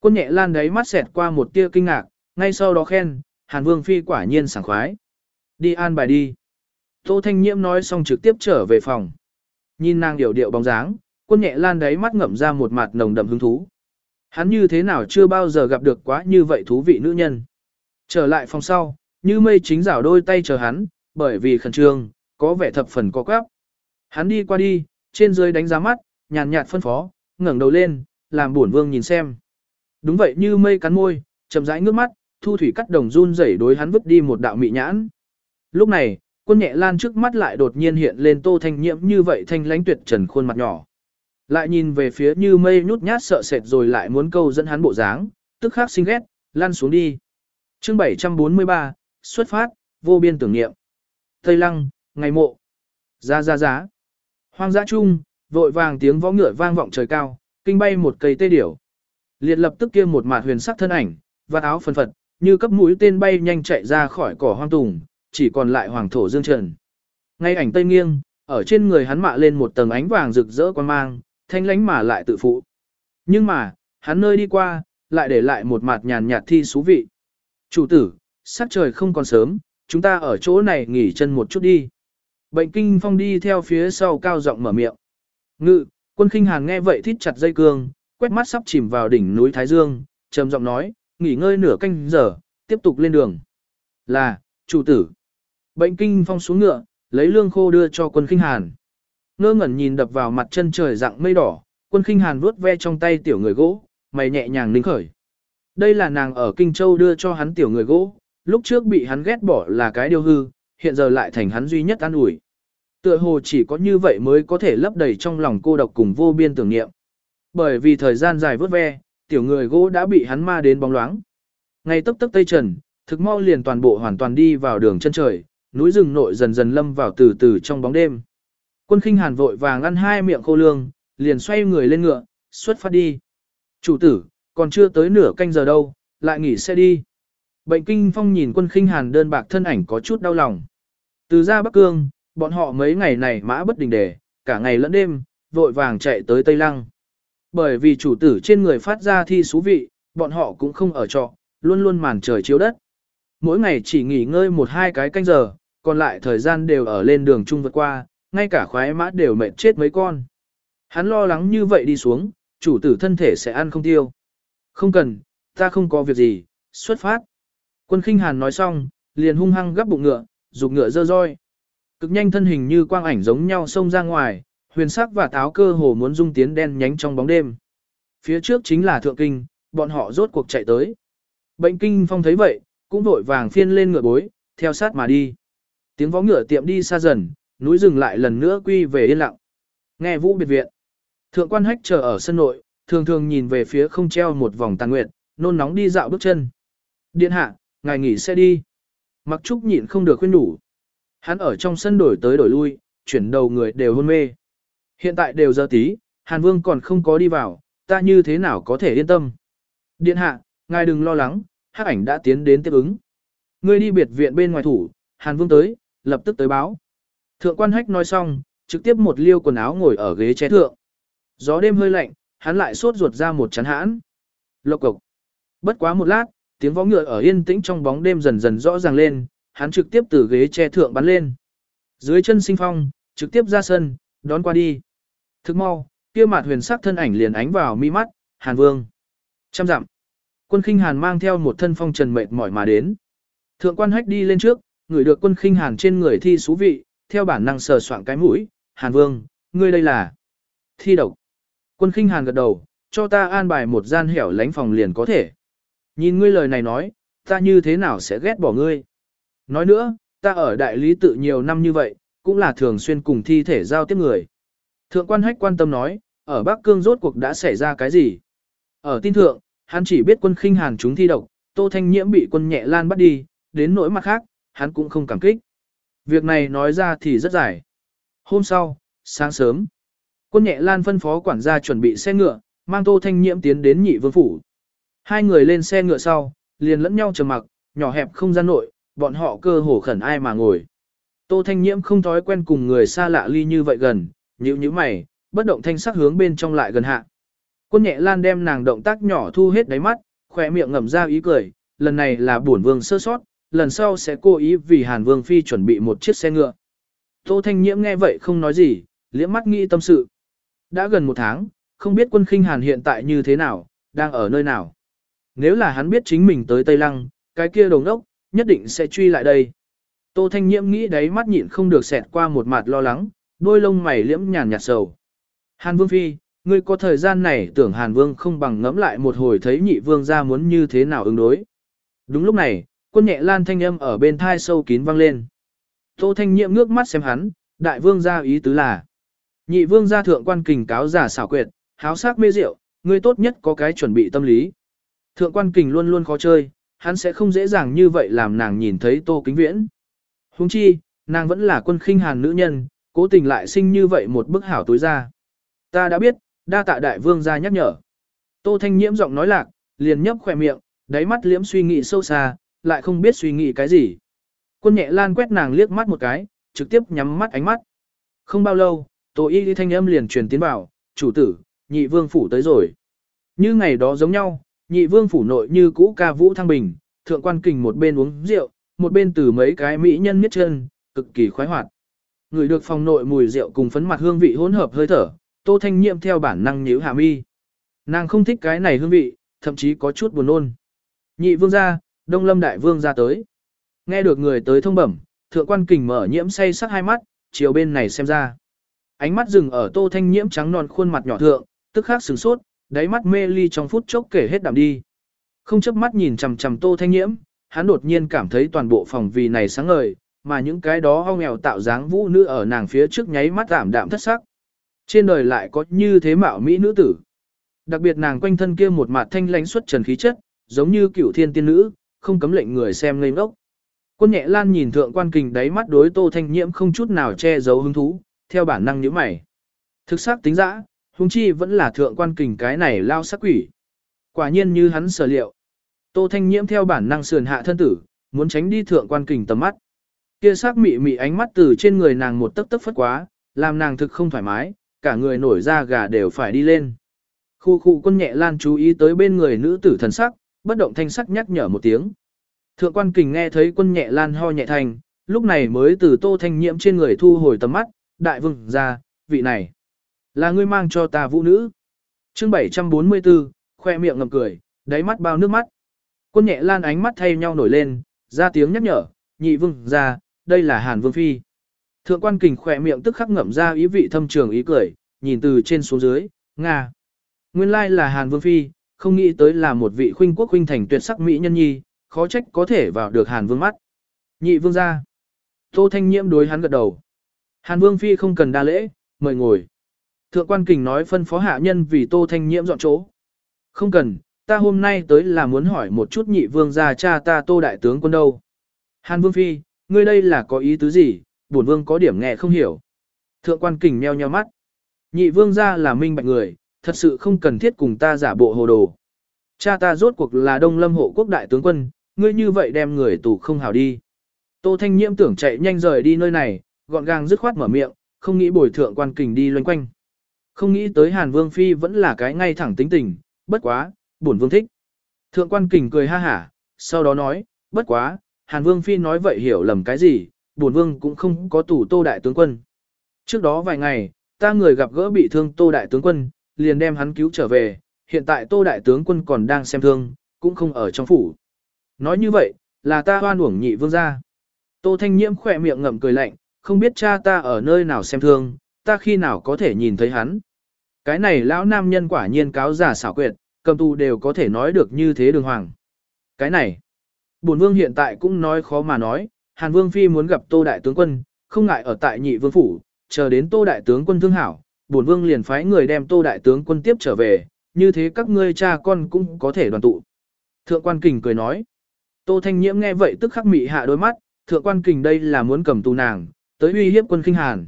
Quân nhẹ lan đấy mắt xẹt qua một tia kinh ngạc, ngay sau đó khen, Hàn Vương Phi quả nhiên sảng khoái. Đi an bài đi. Tô Thanh Nhiễm nói xong trực tiếp trở về phòng. Nhìn nàng điệu điệu bóng dáng, quân nhẹ lan đấy mắt ngậm ra một mặt nồng đậm hứng thú. Hắn như thế nào chưa bao giờ gặp được quá như vậy thú vị nữ nhân. Trở lại phòng sau, như mây chính rảo đôi tay chờ hắn, bởi vì khẩn trương, có vẻ thập phần có quáp. Hắn đi qua đi, trên dưới đánh giá mắt, nhàn nhạt phân phó, ngẩng đầu lên, làm buồn vương nhìn xem. Đúng vậy như mây cắn môi, chậm rãi ngước mắt, thu thủy cắt đồng run rẩy đối hắn vứt đi một đạo mị nhãn. Lúc này, quân nhẹ lan trước mắt lại đột nhiên hiện lên tô thanh nhiễm như vậy thanh lãnh tuyệt trần khuôn mặt nhỏ. Lại nhìn về phía như mây nhút nhát sợ sệt rồi lại muốn câu dẫn hắn bộ dáng, tức khắc sinh ghét, lan xuống đi. chương 743, xuất phát, vô biên tưởng niệm. Tây lăng, ngày mộ. Ra ra giá. Hoang dã chung, vội vàng tiếng võ ngựa vang vọng trời cao, kinh bay một cây tê điểu. Liệt lập tức kia một mạt huyền sắc thân ảnh, vạt áo phân phật, như cấp mũi tên bay nhanh chạy ra khỏi cỏ hoang tùng, chỉ còn lại hoàng thổ dương trần. Ngay ảnh tây nghiêng, ở trên người hắn mạ lên một tầng ánh vàng rực rỡ quan mang, thanh lánh mà lại tự phụ. Nhưng mà, hắn nơi đi qua, lại để lại một mặt nhàn nhạt thi xú vị. Chủ tử, sắc trời không còn sớm, chúng ta ở chỗ này nghỉ chân một chút đi. Bệnh kinh phong đi theo phía sau cao giọng mở miệng. Ngự, quân khinh hàn nghe vậy thít chặt dây cương, quét mắt sắp chìm vào đỉnh núi Thái Dương, trầm giọng nói, nghỉ ngơi nửa canh giờ, tiếp tục lên đường. Là, chủ tử. Bệnh kinh phong xuống ngựa, lấy lương khô đưa cho quân khinh hàn. Ngơ ngẩn nhìn đập vào mặt chân trời dạng mây đỏ, quân khinh hàn vuốt ve trong tay tiểu người gỗ, mày nhẹ nhàng ninh khởi. Đây là nàng ở Kinh Châu đưa cho hắn tiểu người gỗ, lúc trước bị hắn ghét bỏ là cái điều hư, hiện giờ lại thành hắn duy nhất an ủi. Tựa hồ chỉ có như vậy mới có thể lấp đầy trong lòng cô độc cùng vô biên tưởng niệm. Bởi vì thời gian dài vớt ve, tiểu người gỗ đã bị hắn ma đến bóng loáng. Ngay tức tức tây trần, thực mau liền toàn bộ hoàn toàn đi vào đường chân trời, núi rừng nội dần dần lâm vào từ từ trong bóng đêm. Quân khinh hàn vội vàng ăn hai miệng khô lương, liền xoay người lên ngựa, xuất phát đi. Chủ tử, còn chưa tới nửa canh giờ đâu, lại nghỉ xe đi. Bệnh kinh phong nhìn quân khinh hàn đơn bạc thân ảnh có chút đau lòng. Từ ra Bắc Cương, bọn họ mấy ngày này mã bất đình đề, cả ngày lẫn đêm, vội vàng chạy tới Tây Lăng. Bởi vì chủ tử trên người phát ra thi xú vị, bọn họ cũng không ở trọ, luôn luôn màn trời chiếu đất. Mỗi ngày chỉ nghỉ ngơi một hai cái canh giờ, còn lại thời gian đều ở lên đường chung vượt qua, ngay cả khoái mã đều mệt chết mấy con. Hắn lo lắng như vậy đi xuống, chủ tử thân thể sẽ ăn không tiêu. Không cần, ta không có việc gì, xuất phát. Quân khinh hàn nói xong, liền hung hăng gấp bụng ngựa, dục ngựa dơ roi. Cực nhanh thân hình như quang ảnh giống nhau xông ra ngoài, huyền sắc và táo cơ hồ muốn dung tiến đen nhánh trong bóng đêm. Phía trước chính là thượng kinh, bọn họ rốt cuộc chạy tới. Bệnh kinh phong thấy vậy, cũng vội vàng phiên lên ngựa bối, theo sát mà đi. Tiếng vó ngựa tiệm đi xa dần, núi rừng lại lần nữa quy về yên lặng. Nghe vũ biệt viện. Thượng quan hách chờ ở sân nội, thường thường nhìn về phía không treo một vòng tàn nguyện, nôn nóng đi dạo bước chân. Điện hạ, ngài nghỉ xe đi. Mặc trúc nhịn không được khuyên đủ. Hắn ở trong sân đổi tới đổi lui, chuyển đầu người đều hôn mê. Hiện tại đều giờ tí, Hàn Vương còn không có đi vào, ta như thế nào có thể yên tâm. Điện hạ, ngài đừng lo lắng, hắc ảnh đã tiến đến tiếp ứng. Ngươi đi biệt viện bên ngoài thủ, Hàn Vương tới, lập tức tới báo. Thượng quan hách nói xong, trực tiếp một liêu quần áo ngồi ở ghế ché thượng. Gió đêm hơi lạnh, hắn lại sốt ruột ra một chán hãn. Lộc cục. Bất quá một lát, tiếng vó ngựa ở yên tĩnh trong bóng đêm dần dần rõ ràng lên, hắn trực tiếp từ ghế che thượng bắn lên. Dưới chân sinh phong, trực tiếp ra sân, đón qua đi. Thức mau, kia mặt huyền sắc thân ảnh liền ánh vào mi mắt, Hàn Vương. Trăm dặm. Quân khinh Hàn mang theo một thân phong trần mệt mỏi mà đến. Thượng quan hách đi lên trước, người được quân khinh Hàn trên người thi xú vị, theo bản năng sờ soạng cái mũi, Hàn Vương, ngươi đây là thi độc. Quân khinh Hàn gật đầu, cho ta an bài một gian hẻo lánh phòng liền có thể. Nhìn ngươi lời này nói, ta như thế nào sẽ ghét bỏ ngươi. Nói nữa, ta ở đại lý tự nhiều năm như vậy, cũng là thường xuyên cùng thi thể giao tiếp người. Thượng quan hách quan tâm nói, ở Bắc Cương rốt cuộc đã xảy ra cái gì? Ở tin thượng, hắn chỉ biết quân khinh hàn chúng thi độc, Tô Thanh Nhiễm bị quân nhẹ lan bắt đi, đến nỗi mặt khác, hắn cũng không cảm kích. Việc này nói ra thì rất dài. Hôm sau, sáng sớm, quân nhẹ lan phân phó quản gia chuẩn bị xe ngựa, mang Tô Thanh Nhiễm tiến đến nhị vương phủ. Hai người lên xe ngựa sau, liền lẫn nhau trầm mặc, nhỏ hẹp không gian nội, bọn họ cơ hồ khẩn ai mà ngồi. Tô Thanh Nhiễm không thói quen cùng người xa lạ ly như vậy gần, nhíu nhíu mày, bất động thanh sắc hướng bên trong lại gần hạ. Quân nhẹ lan đem nàng động tác nhỏ thu hết đáy mắt, khỏe miệng ngậm ra ý cười, lần này là bổn vương sơ sót, lần sau sẽ cố ý vì Hàn Vương Phi chuẩn bị một chiếc xe ngựa. Tô Thanh Nhiễm nghe vậy không nói gì, liễm mắt nghĩ tâm sự. Đã gần một tháng, không biết quân khinh Hàn hiện tại như thế nào, đang ở nơi nào. Nếu là hắn biết chính mình tới Tây Lăng, cái kia đồng đốc, nhất định sẽ truy lại đây. Tô Thanh Nhiễm nghĩ đấy mắt nhịn không được xẹt qua một mặt lo lắng, đôi lông mày liễm nhàn nhạt sầu. Hàn Vương Phi, ngươi có thời gian này tưởng Hàn Vương không bằng ngẫm lại một hồi thấy nhị vương ra muốn như thế nào ứng đối. Đúng lúc này, quân nhẹ lan thanh âm ở bên thai sâu kín vang lên. Tô Thanh Nhiệm ngước mắt xem hắn, đại vương ra ý tứ là. Nhị vương ra thượng quan kình cáo giả xảo quyệt, háo sắc mê rượu, ngươi tốt nhất có cái chuẩn bị tâm lý. Thượng quan kình luôn luôn khó chơi, hắn sẽ không dễ dàng như vậy làm nàng nhìn thấy tô kính viễn. Huống chi, nàng vẫn là quân khinh hàn nữ nhân, cố tình lại sinh như vậy một bức hảo tối ra. Ta đã biết, đa tạ đại vương ra nhắc nhở. Tô thanh nhiễm giọng nói lạc, liền nhấp khỏe miệng, đáy mắt liễm suy nghĩ sâu xa, lại không biết suy nghĩ cái gì. Quân nhẹ lan quét nàng liếc mắt một cái, trực tiếp nhắm mắt ánh mắt. Không bao lâu, Tô y đi thanh âm liền truyền tiến bảo, chủ tử, nhị vương phủ tới rồi. Như ngày đó giống nhau, nhị vương phủ nội như cũ ca vũ thăng bình, thượng quan kình một bên uống rượu, một bên từ mấy cái mỹ nhân miết chân, cực kỳ khoái hoạt. Người được phòng nội mùi rượu cùng phấn mặt hương vị hỗn hợp hơi thở, Tô Thanh Nhiệm theo bản năng nhíu hạ mi. Nàng không thích cái này hương vị, thậm chí có chút buồn nôn. Nhị vương gia, Đông Lâm đại vương gia tới. Nghe được người tới thông bẩm, thượng quan kình mở nhiễm say sắc hai mắt, chiều bên này xem ra. Ánh mắt dừng ở Tô Thanh Nhiễm trắng non khuôn mặt nhỏ thượng, tức khắc sửng sốt, đáy mắt mê ly trong phút chốc kể hết đạm đi. Không chớp mắt nhìn chằm chằm Tô Thanh Nhiễm, hắn đột nhiên cảm thấy toàn bộ phòng vì này sáng ngời, mà những cái đó ho nghèo tạo dáng vũ nữ ở nàng phía trước nháy mắt giảm đạm thất sắc. Trên đời lại có như thế mạo mỹ nữ tử. Đặc biệt nàng quanh thân kia một mặt thanh lãnh xuất trần khí chất, giống như cửu thiên tiên nữ, không cấm lệnh người xem ngây ngốc. Quân nhẹ lan nhìn thượng quan kình đáy mắt đối tô thanh nhiễm không chút nào che giấu hứng thú, theo bản năng nhíu mày. Thực xác tính dã, huống chi vẫn là thượng quan kình cái này lao sắc quỷ. Quả nhiên như hắn sở liệu. Tô thanh nhiễm theo bản năng sườn hạ thân tử, muốn tránh đi thượng quan kình tầm mắt. Kia sắc mị mị ánh mắt từ trên người nàng một tấc tấc phất quá, làm nàng thực không thoải mái, cả người nổi da gà đều phải đi lên. Khu khu quân nhẹ lan chú ý tới bên người nữ tử thần sắc, bất động thanh sắc nhắc nhở một tiếng. Thượng quan kình nghe thấy quân nhẹ lan ho nhẹ thành, lúc này mới từ tô thanh nhiễm trên người thu hồi tầm mắt, đại vương ra, vị này. Là ngươi mang cho ta vũ nữ. chương 744, khoe miệng ngầm cười, đáy mắt bao nước mắt. Quân nhẹ lan ánh mắt thay nhau nổi lên, ra tiếng nhắc nhở, nhị vương ra, đây là hàn vương phi. Thượng quan kình khỏe miệng tức khắc ngậm ra ý vị thâm trường ý cười, nhìn từ trên xuống dưới, Nga. Nguyên lai là hàn vương phi, không nghĩ tới là một vị khuynh quốc khuynh thành tuyệt sắc mỹ nhân nhi, khó trách có thể vào được Hàn Vương mắt. Nhị vương ra. Tô Thanh Nhiễm đối hắn gật đầu. Hàn Vương Phi không cần đa lễ, mời ngồi. Thượng quan kình nói phân phó hạ nhân vì Tô Thanh Nhiễm dọn chỗ. Không cần, ta hôm nay tới là muốn hỏi một chút nhị vương gia cha ta Tô Đại tướng quân đâu. Hàn Vương Phi, ngươi đây là có ý tứ gì, bổn vương có điểm nghe không hiểu. Thượng quan kình meo nheo mắt. Nhị vương gia là minh bạch người, thật sự không cần thiết cùng ta giả bộ hồ đồ. Cha ta rốt cuộc là đông lâm hộ quốc đại tướng quân, ngươi như vậy đem người tù không hảo đi. Tô Thanh Nhiễm tưởng chạy nhanh rời đi nơi này, gọn gàng dứt khoát mở miệng, không nghĩ bồi thượng quan kình đi loanh quanh. Không nghĩ tới Hàn Vương Phi vẫn là cái ngay thẳng tính tình, bất quá, bổn vương thích. Thượng quan kình cười ha hả, sau đó nói, bất quá, Hàn Vương Phi nói vậy hiểu lầm cái gì, bổn vương cũng không có tủ tô đại tướng quân. Trước đó vài ngày, ta người gặp gỡ bị thương tô đại tướng quân, liền đem hắn cứu trở về, hiện tại tô đại tướng quân còn đang xem thương, cũng không ở trong phủ. Nói như vậy, là ta hoan uổng nhị vương gia. Tô Thanh Nhiễm khỏe miệng ngậm cười lạnh, không biết cha ta ở nơi nào xem thương, ta khi nào có thể nhìn thấy hắn. Cái này lão nam nhân quả nhiên cáo giả xảo quyệt, cầm tù đều có thể nói được như thế đường hoàng. Cái này, bổn vương hiện tại cũng nói khó mà nói, Hàn Vương Phi muốn gặp Tô Đại Tướng Quân, không ngại ở tại nhị vương phủ, chờ đến Tô Đại Tướng Quân thương hảo, bổn vương liền phái người đem Tô Đại Tướng Quân tiếp trở về, như thế các ngươi cha con cũng có thể đoàn tụ. Thượng quan kình cười nói, Tô Thanh Nhiễm nghe vậy tức khắc mị hạ đôi mắt, thượng quan kình đây là muốn cầm tù nàng, tới uy hiếp quân khinh hàn.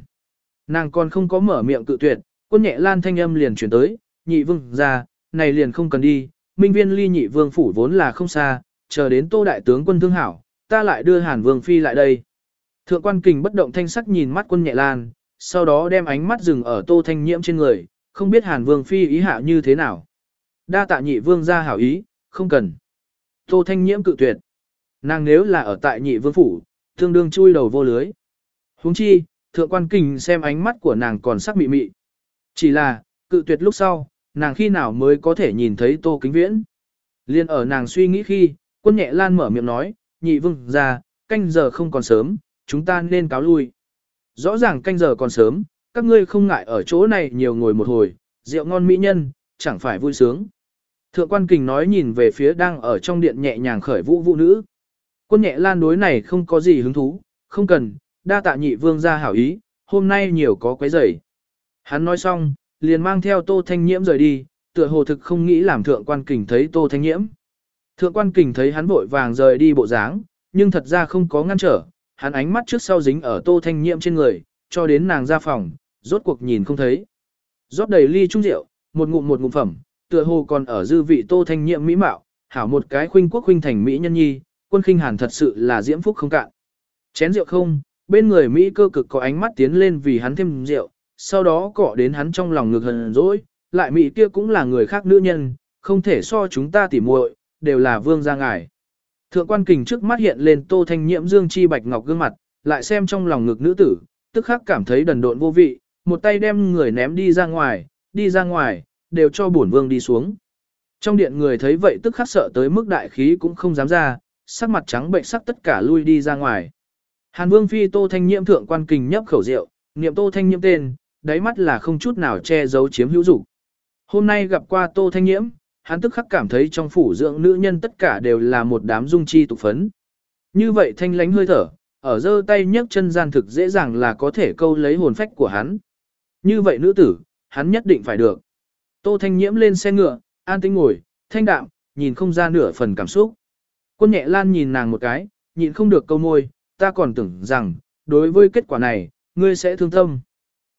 Nàng còn không có mở miệng cự tuyệt, quân nhẹ lan thanh âm liền chuyển tới, nhị vương ra, này liền không cần đi, minh viên ly nhị vương phủ vốn là không xa, chờ đến tô đại tướng quân thương hảo, ta lại đưa hàn vương phi lại đây. Thượng quan kình bất động thanh sắc nhìn mắt quân nhẹ lan, sau đó đem ánh mắt dừng ở tô thanh nhiễm trên người, không biết hàn vương phi ý hạ như thế nào. Đa tạ nhị vương gia hảo ý, không cần. Tô Thanh Nhiễm cự tuyệt. Nàng nếu là ở tại nhị vương phủ, tương đương chui đầu vô lưới. huống chi, thượng quan kình xem ánh mắt của nàng còn sắc mị mị. Chỉ là, cự tuyệt lúc sau, nàng khi nào mới có thể nhìn thấy tô kính viễn. Liên ở nàng suy nghĩ khi, quân nhẹ lan mở miệng nói, nhị vương ra, canh giờ không còn sớm, chúng ta nên cáo lui. Rõ ràng canh giờ còn sớm, các ngươi không ngại ở chỗ này nhiều ngồi một hồi, rượu ngon mỹ nhân, chẳng phải vui sướng. Thượng quan kình nói nhìn về phía đang ở trong điện nhẹ nhàng khởi vũ vũ nữ. Quân nhẹ lan đối này không có gì hứng thú, không cần, đa tạ nhị vương ra hảo ý, hôm nay nhiều có quấy rầy. Hắn nói xong, liền mang theo tô thanh nhiễm rời đi, tựa hồ thực không nghĩ làm thượng quan kình thấy tô thanh nhiễm. Thượng quan kình thấy hắn vội vàng rời đi bộ dáng, nhưng thật ra không có ngăn trở, hắn ánh mắt trước sau dính ở tô thanh nhiễm trên người, cho đến nàng ra phòng, rốt cuộc nhìn không thấy. Rót đầy ly trung rượu, một ngụm một ngụm phẩm, tựa hồ còn ở dư vị tô thanh nhiễm mỹ mạo, hảo một cái khuynh quốc khuynh thành mỹ nhân nhi, quân khinh hàn thật sự là diễm phúc không cạn. Chén rượu không, bên người Mỹ cơ cực có ánh mắt tiến lên vì hắn thêm rượu, sau đó cọ đến hắn trong lòng ngực hờn dỗi, lại Mỹ kia cũng là người khác nữ nhân, không thể so chúng ta tỉ muội, đều là vương gia ngài. Thượng quan kình trước mắt hiện lên tô thanh nhiễm dương chi bạch ngọc gương mặt, lại xem trong lòng ngực nữ tử, tức khắc cảm thấy đần độn vô vị, một tay đem người ném đi ra ngoài, đi ra ngoài, đều cho bổn vương đi xuống. Trong điện người thấy vậy tức khắc sợ tới mức đại khí cũng không dám ra, sắc mặt trắng bệnh sắc tất cả lui đi ra ngoài. Hàn Vương phi Tô Thanh Nhiễm thượng quan kình nhấp khẩu rượu, niệm Tô Thanh Nhiễm tên, đáy mắt là không chút nào che giấu chiếm hữu dục. Hôm nay gặp qua Tô Thanh Nhiễm, hắn tức khắc cảm thấy trong phủ dưỡng nữ nhân tất cả đều là một đám dung chi tục phấn. Như vậy thanh lánh hơi thở, ở giơ tay nhấc chân gian thực dễ dàng là có thể câu lấy hồn phách của hắn. Như vậy nữ tử, hắn nhất định phải được. Tô Thanh Nhiễm lên xe ngựa, an tĩnh ngồi, thanh đạm, nhìn không ra nửa phần cảm xúc. Quân nhẹ lan nhìn nàng một cái, nhịn không được câu môi, ta còn tưởng rằng, đối với kết quả này, ngươi sẽ thương tâm.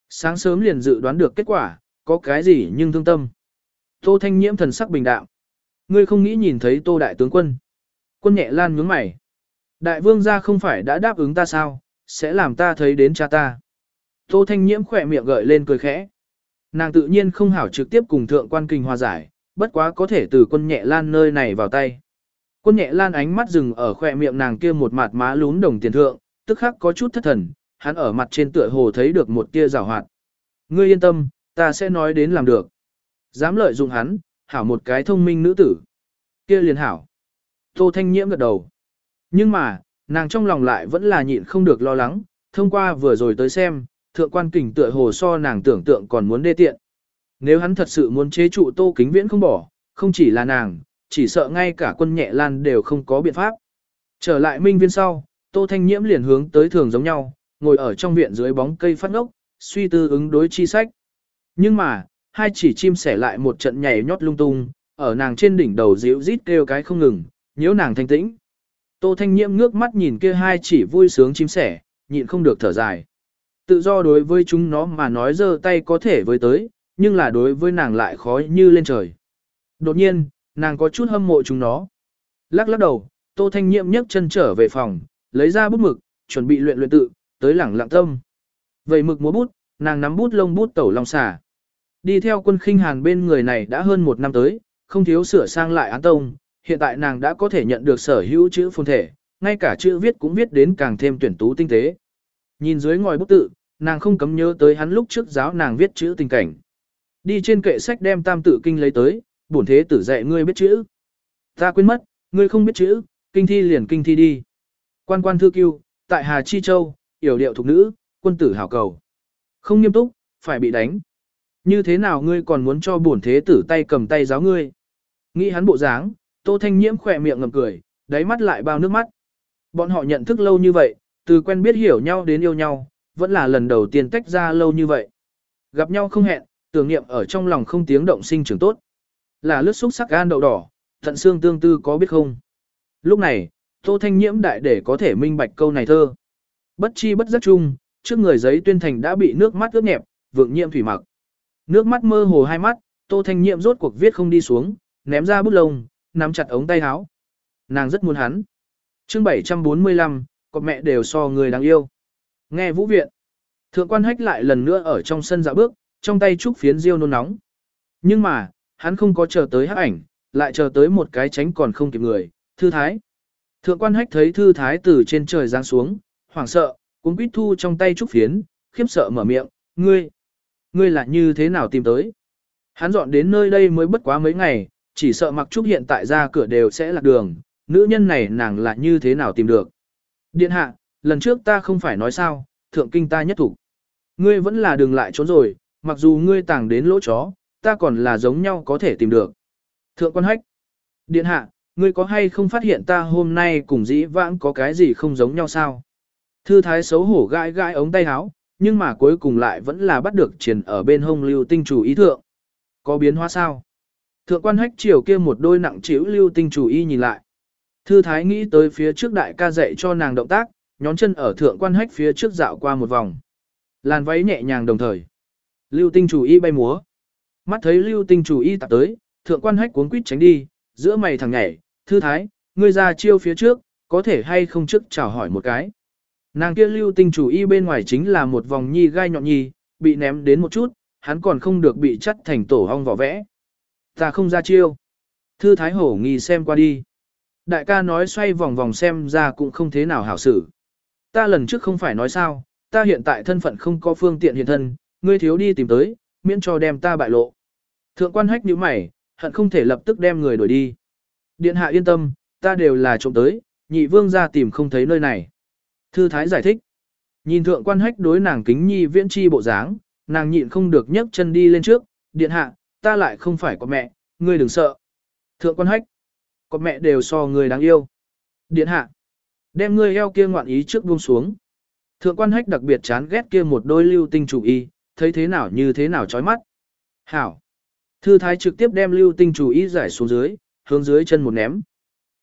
Sáng sớm liền dự đoán được kết quả, có cái gì nhưng thương tâm. Tô Thanh Nhiễm thần sắc bình đạm. Ngươi không nghĩ nhìn thấy Tô Đại tướng quân. Quân nhẹ lan nhướng mày. Đại vương gia không phải đã đáp ứng ta sao, sẽ làm ta thấy đến cha ta. Tô Thanh Nhiễm khỏe miệng gợi lên cười khẽ. Nàng tự nhiên không hảo trực tiếp cùng thượng quan kinh hòa giải, bất quá có thể từ quân nhẹ lan nơi này vào tay. Quân nhẹ lan ánh mắt dừng ở khoe miệng nàng kia một mặt má lún đồng tiền thượng, tức khắc có chút thất thần, hắn ở mặt trên tựa hồ thấy được một tia rào hoạt. Ngươi yên tâm, ta sẽ nói đến làm được. Dám lợi dụng hắn, hảo một cái thông minh nữ tử. Kia liền hảo. Tô Thanh Nhiễm gật đầu. Nhưng mà, nàng trong lòng lại vẫn là nhịn không được lo lắng, thông qua vừa rồi tới xem, thượng quan kình tựa hồ so nàng tưởng tượng còn muốn đê tiện. Nếu hắn thật sự muốn chế trụ tô kính viễn không bỏ, không chỉ là nàng, chỉ sợ ngay cả quân nhẹ lan đều không có biện pháp. Trở lại minh viên sau, Tô Thanh Nhiễm liền hướng tới thường giống nhau, ngồi ở trong viện dưới bóng cây phát ngốc, suy tư ứng đối chi sách. Nhưng mà, hai chỉ chim sẻ lại một trận nhảy nhót lung tung, ở nàng trên đỉnh đầu dịu rít kêu cái không ngừng, nhiễu nàng thanh tĩnh. Tô Thanh Nhiễm ngước mắt nhìn kia hai chỉ vui sướng chim sẻ, nhịn không được thở dài. Tự do đối với chúng nó mà nói giơ tay có thể với tới, nhưng là đối với nàng lại khó như lên trời. Đột nhiên, nàng có chút hâm mộ chúng nó. Lắc lắc đầu, Tô Thanh Nhiệm nhấc chân trở về phòng, lấy ra bút mực, chuẩn bị luyện luyện tự, tới lẳng lặng tâm. Vậy mực múa bút, nàng nắm bút lông bút tẩu long xà. Đi theo quân khinh hàn bên người này đã hơn một năm tới, không thiếu sửa sang lại án tông, hiện tại nàng đã có thể nhận được sở hữu chữ phồn thể, ngay cả chữ viết cũng viết đến càng thêm tuyển tú tinh tế. Nhìn dưới ngòi bút tự, nàng không cấm nhớ tới hắn lúc trước giáo nàng viết chữ tình cảnh. Đi trên kệ sách đem tam tự kinh lấy tới, bổn thế tử dạy ngươi biết chữ. Ta quên mất, ngươi không biết chữ, kinh thi liền kinh thi đi. Quan quan thư kiêu, tại Hà Chi Châu, yểu điệu thục nữ, quân tử hảo cầu. Không nghiêm túc, phải bị đánh. Như thế nào ngươi còn muốn cho bổn thế tử tay cầm tay giáo ngươi? Nghĩ hắn bộ dáng, Tô Thanh Nhiễm khỏe miệng ngầm cười, đáy mắt lại bao nước mắt. Bọn họ nhận thức lâu như vậy, từ quen biết hiểu nhau đến yêu nhau, vẫn là lần đầu tiên tách ra lâu như vậy. Gặp nhau không hẹn, tưởng niệm ở trong lòng không tiếng động sinh trưởng tốt. Là lướt xúc sắc gan đậu đỏ, thận xương tương tư có biết không? Lúc này, Tô Thanh Nhiễm đại để có thể minh bạch câu này thơ. Bất chi bất giác chung, trước người giấy tuyên thành đã bị nước mắt ướt nhẹp, vượng nhiễm thủy mặc. Nước mắt mơ hồ hai mắt, Tô Thanh nhiệm rốt cuộc viết không đi xuống, ném ra bút lông, nắm chặt ống tay áo. Nàng rất muốn hắn. Chương 745, con mẹ đều so người đáng yêu. Nghe vũ viện. Thượng quan hách lại lần nữa ở trong sân dạo bước, trong tay trúc phiến riêu nôn nóng. Nhưng mà, hắn không có chờ tới hắc ảnh, lại chờ tới một cái tránh còn không kịp người, thư thái. Thượng quan hách thấy thư thái từ trên trời giáng xuống, hoảng sợ, cuốn quýt thu trong tay trúc phiến, khiếp sợ mở miệng, ngươi, ngươi là như thế nào tìm tới. Hắn dọn đến nơi đây mới bất quá mấy ngày, chỉ sợ mặc trúc hiện tại ra cửa đều sẽ lạc đường, nữ nhân này nàng là như thế nào tìm được. Điện hạ, lần trước ta không phải nói sao, thượng kinh ta nhất thủ. Ngươi vẫn là đừng lại trốn rồi, mặc dù ngươi tàng đến lỗ chó, ta còn là giống nhau có thể tìm được. Thượng quan hách. Điện hạ, ngươi có hay không phát hiện ta hôm nay cùng dĩ vãng có cái gì không giống nhau sao? Thư thái xấu hổ gãi gãi ống tay áo, nhưng mà cuối cùng lại vẫn là bắt được triển ở bên hông lưu tinh chủ ý thượng. Có biến hóa sao? Thượng quan hách chiều kia một đôi nặng chiếu lưu tinh chủ y nhìn lại. Thư thái nghĩ tới phía trước đại ca dạy cho nàng động tác, nhón chân ở thượng quan hách phía trước dạo qua một vòng. Làn váy nhẹ nhàng đồng thời. Lưu tinh chủ y bay múa. Mắt thấy lưu tinh chủ y tạp tới, thượng quan hách cuốn quýt tránh đi, giữa mày thằng nhảy, thư thái, ngươi ra chiêu phía trước, có thể hay không trước chào hỏi một cái. Nàng kia lưu tinh chủ y bên ngoài chính là một vòng nhi gai nhọn nhi, bị ném đến một chút, hắn còn không được bị chắt thành tổ hong vỏ vẽ. Ta không ra chiêu. Thư thái hổ nghi xem qua đi. Đại ca nói xoay vòng vòng xem ra cũng không thế nào hảo xử. Ta lần trước không phải nói sao, ta hiện tại thân phận không có phương tiện hiện thân, ngươi thiếu đi tìm tới, miễn cho đem ta bại lộ. Thượng quan hách như mày, hận không thể lập tức đem người đuổi đi. Điện hạ yên tâm, ta đều là trộm tới, nhị vương ra tìm không thấy nơi này. Thư thái giải thích. Nhìn thượng quan hách đối nàng kính nhi viễn chi bộ dáng, nàng nhịn không được nhấc chân đi lên trước, điện hạ, ta lại không phải có mẹ, ngươi đừng sợ. Thượng quan hách, có mẹ đều so người đáng yêu. Điện hạ, đem ngươi eo kia ngoạn ý trước buông xuống. Thượng quan hách đặc biệt chán ghét kia một đôi lưu tinh chủ y, thấy thế nào như thế nào chói mắt. Hảo. Thư thái trực tiếp đem lưu tinh chủ y giải xuống dưới, hướng dưới chân một ném.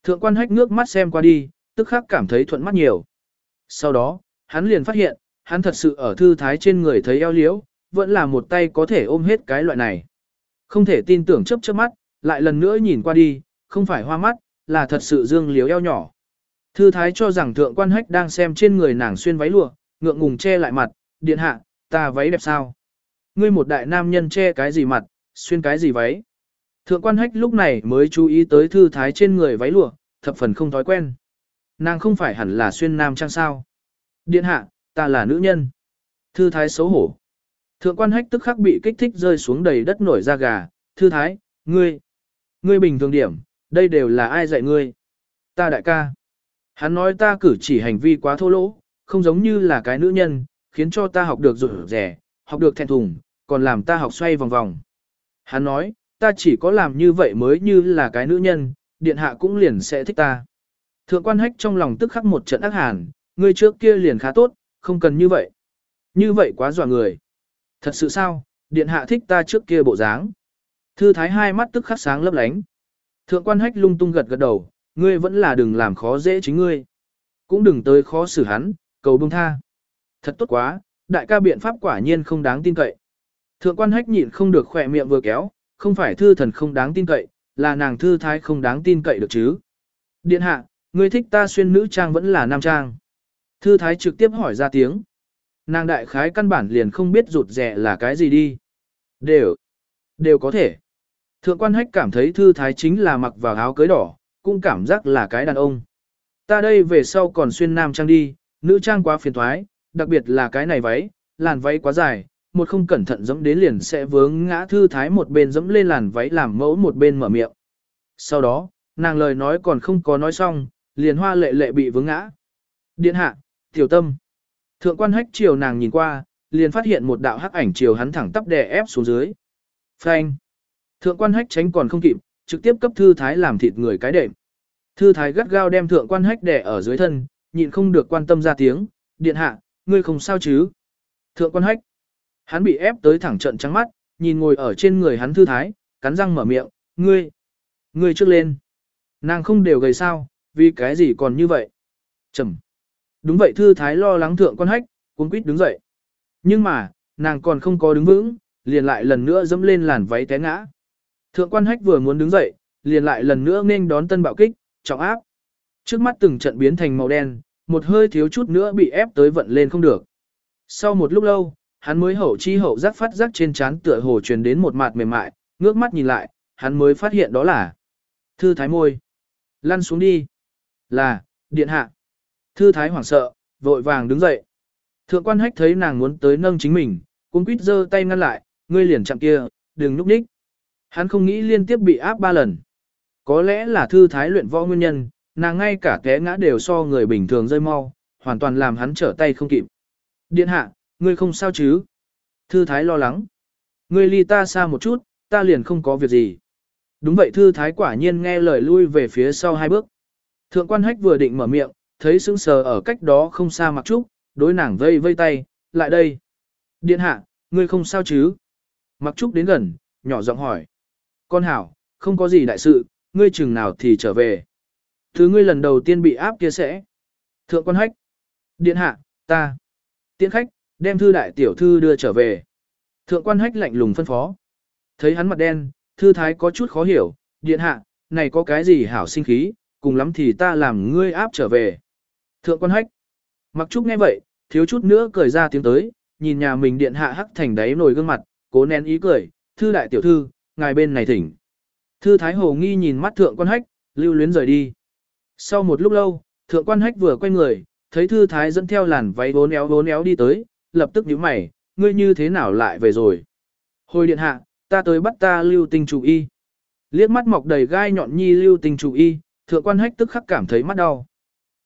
Thượng quan hách ngước mắt xem qua đi, tức khắc cảm thấy thuận mắt nhiều. Sau đó, hắn liền phát hiện, hắn thật sự ở thư thái trên người thấy eo liễu, vẫn là một tay có thể ôm hết cái loại này. Không thể tin tưởng chớp chớp mắt, lại lần nữa nhìn qua đi, không phải hoa mắt, là thật sự dương liếu eo nhỏ. Thư thái cho rằng thượng quan hách đang xem trên người nàng xuyên váy lụa, ngượng ngùng che lại mặt, điện hạ, ta váy đẹp sao? Ngươi một đại nam nhân che cái gì mặt, xuyên cái gì váy? Thượng quan hách lúc này mới chú ý tới thư thái trên người váy lụa, thập phần không thói quen. Nàng không phải hẳn là xuyên nam trang sao? Điện hạ, ta là nữ nhân. Thư thái xấu hổ. Thượng quan hách tức khắc bị kích thích rơi xuống đầy đất nổi da gà. Thư thái, ngươi, ngươi bình thường điểm, đây đều là ai dạy ngươi? Ta đại ca. Hắn nói ta cử chỉ hành vi quá thô lỗ, không giống như là cái nữ nhân, khiến cho ta học được rủ rẻ, học được thẹn thùng, còn làm ta học xoay vòng vòng. Hắn nói, ta chỉ có làm như vậy mới như là cái nữ nhân, điện hạ cũng liền sẽ thích ta. Thượng quan hách trong lòng tức khắc một trận ác hàn, ngươi trước kia liền khá tốt, không cần như vậy. Như vậy quá dọa người. Thật sự sao, điện hạ thích ta trước kia bộ dáng. Thư thái hai mắt tức khắc sáng lấp lánh. Thượng quan hách lung tung gật gật đầu, ngươi vẫn là đừng làm khó dễ chính ngươi. Cũng đừng tới khó xử hắn, cầu bông tha. Thật tốt quá, đại ca biện pháp quả nhiên không đáng tin cậy. Thượng quan hách nhịn không được khỏe miệng vừa kéo, không phải thư thần không đáng tin cậy, là nàng thư thái không đáng tin cậy được chứ. Điện hạ, ngươi thích ta xuyên nữ trang vẫn là nam trang. Thư thái trực tiếp hỏi ra tiếng. Nàng đại khái căn bản liền không biết rụt rẻ là cái gì đi. Đều, đều có thể. Thượng quan hách cảm thấy thư thái chính là mặc vào áo cưới đỏ, cũng cảm giác là cái đàn ông. Ta đây về sau còn xuyên nam trang đi, nữ trang quá phiền thoái, đặc biệt là cái này váy, làn váy quá dài, một không cẩn thận dẫm đến liền sẽ vướng ngã thư thái một bên dẫm lên làn váy làm mẫu một bên mở miệng. Sau đó, nàng lời nói còn không có nói xong, liền hoa lệ lệ bị vướng ngã. Điện hạ, tiểu tâm. Thượng quan hách chiều nàng nhìn qua, liền phát hiện một đạo hắc ảnh chiều hắn thẳng tắp đè ép xuống dưới. Phanh. Thượng quan hách tránh còn không kịp, trực tiếp cấp thư thái làm thịt người cái đệm. Thư thái gắt gao đem thượng quan hách đè ở dưới thân, nhịn không được quan tâm ra tiếng, điện hạ, ngươi không sao chứ. Thượng quan hách. Hắn bị ép tới thẳng trận trắng mắt, nhìn ngồi ở trên người hắn thư thái, cắn răng mở miệng, ngươi, ngươi trước lên. Nàng không đều gầy sao, vì cái gì còn như vậy. Trầm. Đúng vậy thư thái lo lắng thượng quan hách, cuốn quýt đứng dậy. Nhưng mà, nàng còn không có đứng vững, liền lại lần nữa dẫm lên làn váy té ngã. Thượng quan hách vừa muốn đứng dậy, liền lại lần nữa nên đón tân bạo kích, trọng áp. Trước mắt từng trận biến thành màu đen, một hơi thiếu chút nữa bị ép tới vận lên không được. Sau một lúc lâu, hắn mới hậu chi hậu giác phát giác trên trán tựa hồ truyền đến một mạt mềm mại, ngước mắt nhìn lại, hắn mới phát hiện đó là thư thái môi. Lăn xuống đi. Là, điện hạ. Thư thái hoảng sợ, vội vàng đứng dậy. Thượng quan hách thấy nàng muốn tới nâng chính mình, cũng quýt giơ tay ngăn lại, ngươi liền chạm kia, đừng núp đích. Hắn không nghĩ liên tiếp bị áp ba lần. Có lẽ là thư thái luyện võ nguyên nhân, nàng ngay cả té ngã đều so người bình thường rơi mau, hoàn toàn làm hắn trở tay không kịp. Điện hạ, ngươi không sao chứ? Thư thái lo lắng. Ngươi ly ta xa một chút, ta liền không có việc gì. Đúng vậy thư thái quả nhiên nghe lời lui về phía sau hai bước. Thượng quan hách vừa định mở miệng, thấy sững sờ ở cách đó không xa mặc trúc, đối nàng vây vây tay, lại đây. Điện hạ, ngươi không sao chứ? Mặc trúc đến gần, nhỏ giọng hỏi. Con hảo, không có gì đại sự, ngươi chừng nào thì trở về. Thứ ngươi lần đầu tiên bị áp kia sẽ. Thượng quan hách. Điện hạ, ta. Tiễn khách, đem thư đại tiểu thư đưa trở về. Thượng quan hách lạnh lùng phân phó. Thấy hắn mặt đen, thư thái có chút khó hiểu. Điện hạ, này có cái gì hảo sinh khí, cùng lắm thì ta làm ngươi áp trở về. Thượng quan hách. Mặc trúc nghe vậy, thiếu chút nữa cười ra tiếng tới, nhìn nhà mình điện hạ hắc thành đáy nồi gương mặt, cố nén ý cười, thư đại tiểu thư, ngài bên này thỉnh. Thư thái hồ nghi nhìn mắt thượng quan hách, lưu luyến rời đi. Sau một lúc lâu, thượng quan hách vừa quay người, thấy thư thái dẫn theo làn váy bốn éo bốn éo đi tới, lập tức nhíu mày, ngươi như thế nào lại về rồi. Hồi điện hạ, ta tới bắt ta lưu tình chủ y. Liếc mắt mọc đầy gai nhọn nhi lưu tình chủ y, thượng quan hách tức khắc cảm thấy mắt đau.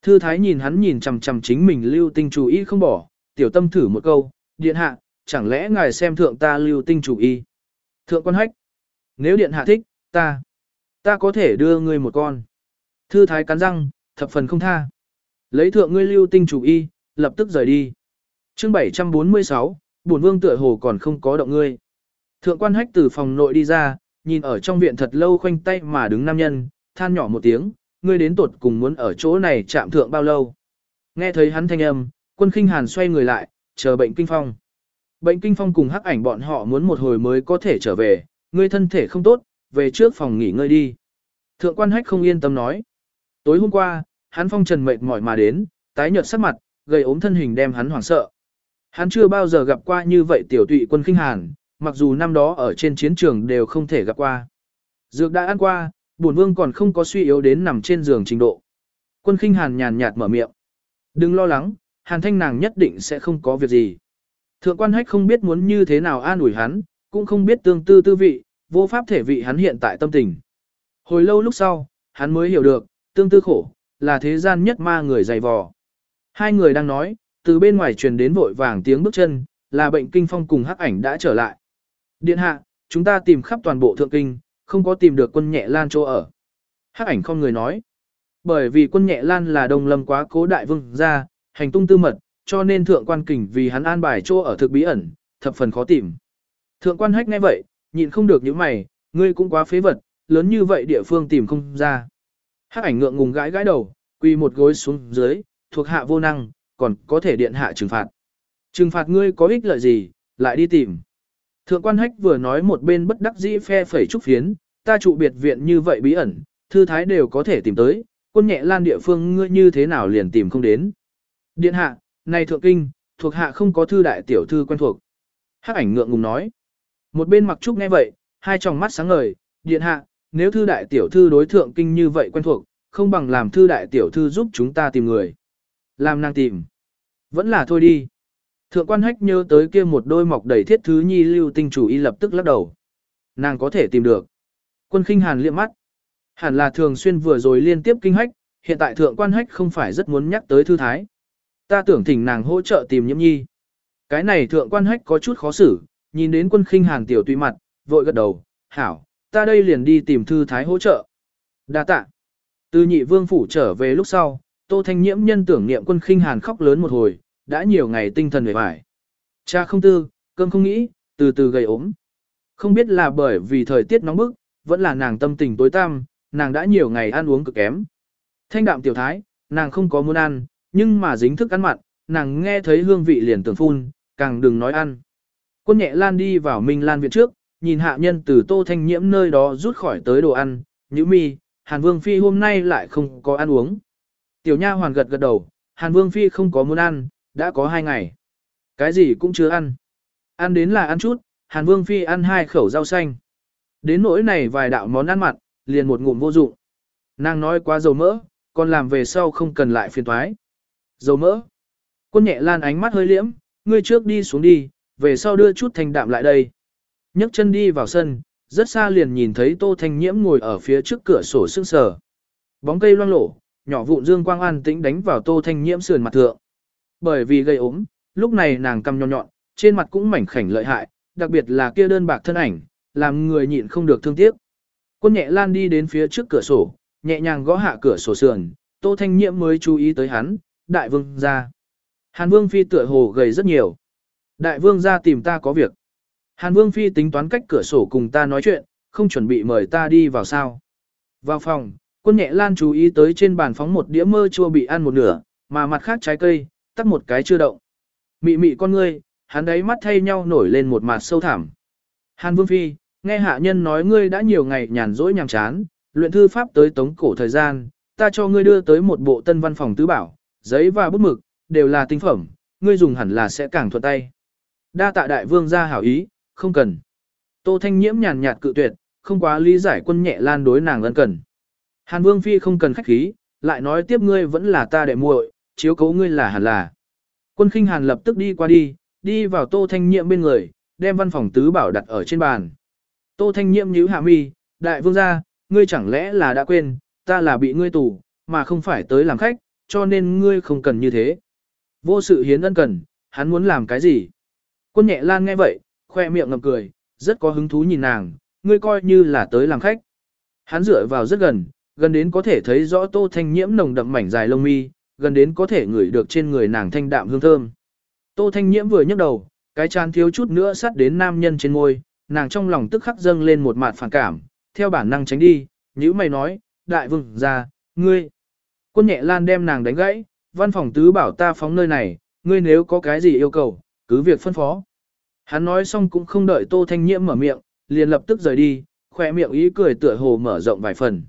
Thư thái nhìn hắn nhìn chằm chằm chính mình lưu tinh chủ y không bỏ, tiểu tâm thử một câu, điện hạ, chẳng lẽ ngài xem thượng ta lưu tinh chủ y. Thượng quan hách, nếu điện hạ thích, ta, ta có thể đưa ngươi một con. Thư thái cắn răng, thập phần không tha. Lấy thượng ngươi lưu tinh chủ y, lập tức rời đi. chương 746, bổn vương tựa hồ còn không có động ngươi. Thượng quan hách từ phòng nội đi ra, nhìn ở trong viện thật lâu khoanh tay mà đứng nam nhân, than nhỏ một tiếng, ngươi đến tột cùng muốn ở chỗ này chạm thượng bao lâu. Nghe thấy hắn thanh âm, quân khinh hàn xoay người lại, chờ bệnh kinh phong. Bệnh kinh phong cùng hắc ảnh bọn họ muốn một hồi mới có thể trở về, ngươi thân thể không tốt, về trước phòng nghỉ ngơi đi. Thượng quan hách không yên tâm nói. Tối hôm qua, hắn phong trần mệt mỏi mà đến, tái nhợt sắc mặt, gây ốm thân hình đem hắn hoảng sợ. Hắn chưa bao giờ gặp qua như vậy tiểu tụy quân khinh hàn, mặc dù năm đó ở trên chiến trường đều không thể gặp qua. Dược đã ăn qua, bổn vương còn không có suy yếu đến nằm trên giường trình độ. Quân khinh hàn nhàn nhạt mở miệng. Đừng lo lắng, hàn thanh nàng nhất định sẽ không có việc gì. Thượng quan hách không biết muốn như thế nào an ủi hắn, cũng không biết tương tư tư vị, vô pháp thể vị hắn hiện tại tâm tình. Hồi lâu lúc sau, hắn mới hiểu được, tương tư khổ, là thế gian nhất ma người dày vò. Hai người đang nói, từ bên ngoài truyền đến vội vàng tiếng bước chân, là bệnh kinh phong cùng hắc ảnh đã trở lại. Điện hạ, chúng ta tìm khắp toàn bộ thượng kinh, không có tìm được quân nhẹ lan chỗ ở. Hắc ảnh không người nói. Bởi vì quân nhẹ lan là đồng lâm quá cố đại vương ra, hành tung tư mật, cho nên thượng quan kình vì hắn an bài chỗ ở thực bí ẩn, thập phần khó tìm. Thượng quan hách ngay vậy, nhịn không được những mày, ngươi cũng quá phế vật, lớn như vậy địa phương tìm không ra. Hắc ảnh ngượng ngùng gãi gãi đầu, quỳ một gối xuống dưới, thuộc hạ vô năng, còn có thể điện hạ trừng phạt. Trừng phạt ngươi có ích lợi gì, lại đi tìm. Thượng quan hách vừa nói một bên bất đắc dĩ phe phẩy trúc phiến, ta trụ biệt viện như vậy bí ẩn, thư thái đều có thể tìm tới, quân nhẹ lan địa phương ngươi như thế nào liền tìm không đến. Điện hạ, này thượng kinh, thuộc hạ không có thư đại tiểu thư quen thuộc. Hắc ảnh ngượng ngùng nói. Một bên mặc trúc nghe vậy, hai tròng mắt sáng ngời, điện hạ, nếu thư đại tiểu thư đối thượng kinh như vậy quen thuộc, không bằng làm thư đại tiểu thư giúp chúng ta tìm người. Làm nàng tìm. Vẫn là thôi đi. Thượng quan hách nhớ tới kia một đôi mọc đầy thiết thứ nhi lưu tinh chủ y lập tức lắc đầu. Nàng có thể tìm được. Quân khinh hàn liếc mắt. Hẳn là thường xuyên vừa rồi liên tiếp kinh hách, hiện tại thượng quan hách không phải rất muốn nhắc tới thư thái. Ta tưởng thỉnh nàng hỗ trợ tìm nhiễm nhi. Cái này thượng quan hách có chút khó xử, nhìn đến quân khinh hàn tiểu tùy mặt, vội gật đầu, hảo, ta đây liền đi tìm thư thái hỗ trợ. Đa tạ. Từ nhị vương phủ trở về lúc sau, tô thanh nhiễm nhân tưởng niệm quân khinh hàn khóc lớn một hồi, đã nhiều ngày tinh thần về vải. Cha không tư, cơm không nghĩ, từ từ gầy ốm. Không biết là bởi vì thời tiết nóng bức, vẫn là nàng tâm tình tối tăm, nàng đã nhiều ngày ăn uống cực kém. Thanh đạm tiểu thái, nàng không có muốn ăn, nhưng mà dính thức ăn mặn, nàng nghe thấy hương vị liền tưởng phun, càng đừng nói ăn. Quân nhẹ lan đi vào Minh Lan viện trước, nhìn hạ nhân từ tô thanh nhiễm nơi đó rút khỏi tới đồ ăn, nhữ mi, Hàn Vương Phi hôm nay lại không có ăn uống. Tiểu nha hoàn gật gật đầu, Hàn Vương Phi không có muốn ăn, đã có hai ngày. Cái gì cũng chưa ăn. Ăn đến là ăn chút, Hàn Vương Phi ăn hai khẩu rau xanh. Đến nỗi này vài đạo món ăn mặn, liền một ngụm vô dụng. Nàng nói quá dầu mỡ, còn làm về sau không cần lại phiền thoái. Dầu mỡ. Quân nhẹ lan ánh mắt hơi liễm, ngươi trước đi xuống đi, về sau đưa chút thanh đạm lại đây. nhấc chân đi vào sân, rất xa liền nhìn thấy Tô Thanh Nhiễm ngồi ở phía trước cửa sổ sương sờ. Bóng cây loang lổ, nhỏ vụn dương quang an tĩnh đánh vào Tô Thanh Nhiễm sườn mặt thượng. Bởi vì gây ốm, lúc này nàng cầm nhọn nhọn, trên mặt cũng mảnh khảnh lợi hại, đặc biệt là kia đơn bạc thân ảnh, làm người nhịn không được thương tiếc. Quân nhẹ lan đi đến phía trước cửa sổ, nhẹ nhàng gõ hạ cửa sổ sườn, Tô Thanh Nhiễm mới chú ý tới hắn, đại vương ra. Hàn vương phi tựa hồ gầy rất nhiều. Đại vương ra tìm ta có việc. Hàn vương phi tính toán cách cửa sổ cùng ta nói chuyện, không chuẩn bị mời ta đi vào sao. Vào phòng, quân nhẹ lan chú ý tới trên bàn phóng một đĩa mơ chua bị ăn một nửa, mà mặt khác trái cây, tắt một cái chưa động. Mị mị con ngươi, hắn đấy mắt thay nhau nổi lên một mặt sâu thẳm. Hàn vương phi, nghe hạ nhân nói ngươi đã nhiều ngày nhàn rỗi nhàm chán, luyện thư pháp tới tống cổ thời gian, ta cho ngươi đưa tới một bộ tân văn phòng tứ bảo, giấy và bút mực, đều là tinh phẩm, ngươi dùng hẳn là sẽ càng thuận tay. Đa tạ đại vương gia hảo ý, không cần. Tô Thanh Nhiễm nhàn nhạt cự tuyệt, không quá lý giải quân nhẹ lan đối nàng ân cần. Hàn Vương Phi không cần khách khí, lại nói tiếp ngươi vẫn là ta đệ muội, chiếu cố ngươi là hẳn là. Quân khinh Hàn lập tức đi qua đi, đi vào Tô Thanh Nhiễm bên người, đem văn phòng tứ bảo đặt ở trên bàn. Tô Thanh Nhiễm nhíu hạ mi, đại vương gia, ngươi chẳng lẽ là đã quên, ta là bị ngươi tù, mà không phải tới làm khách, cho nên ngươi không cần như thế. Vô sự hiến ân cần, hắn muốn làm cái gì? Quân nhẹ lan nghe vậy, khoe miệng ngầm cười, rất có hứng thú nhìn nàng, ngươi coi như là tới làm khách. Hắn dựa vào rất gần, gần đến có thể thấy rõ tô thanh nhiễm nồng đậm mảnh dài lông mi, gần đến có thể ngửi được trên người nàng thanh đạm hương thơm. Tô thanh nhiễm vừa nhấc đầu, cái chán thiếu chút nữa sát đến nam nhân trên môi, nàng trong lòng tức khắc dâng lên một mạt phản cảm, theo bản năng tránh đi, nhữ mày nói, đại vương ra, ngươi. Quân nhẹ lan đem nàng đánh gãy, văn phòng tứ bảo ta phóng nơi này, ngươi nếu có cái gì yêu cầu, cứ việc phân phó. Hắn nói xong cũng không đợi tô thanh nhiễm mở miệng, liền lập tức rời đi, khỏe miệng ý cười tựa hồ mở rộng vài phần.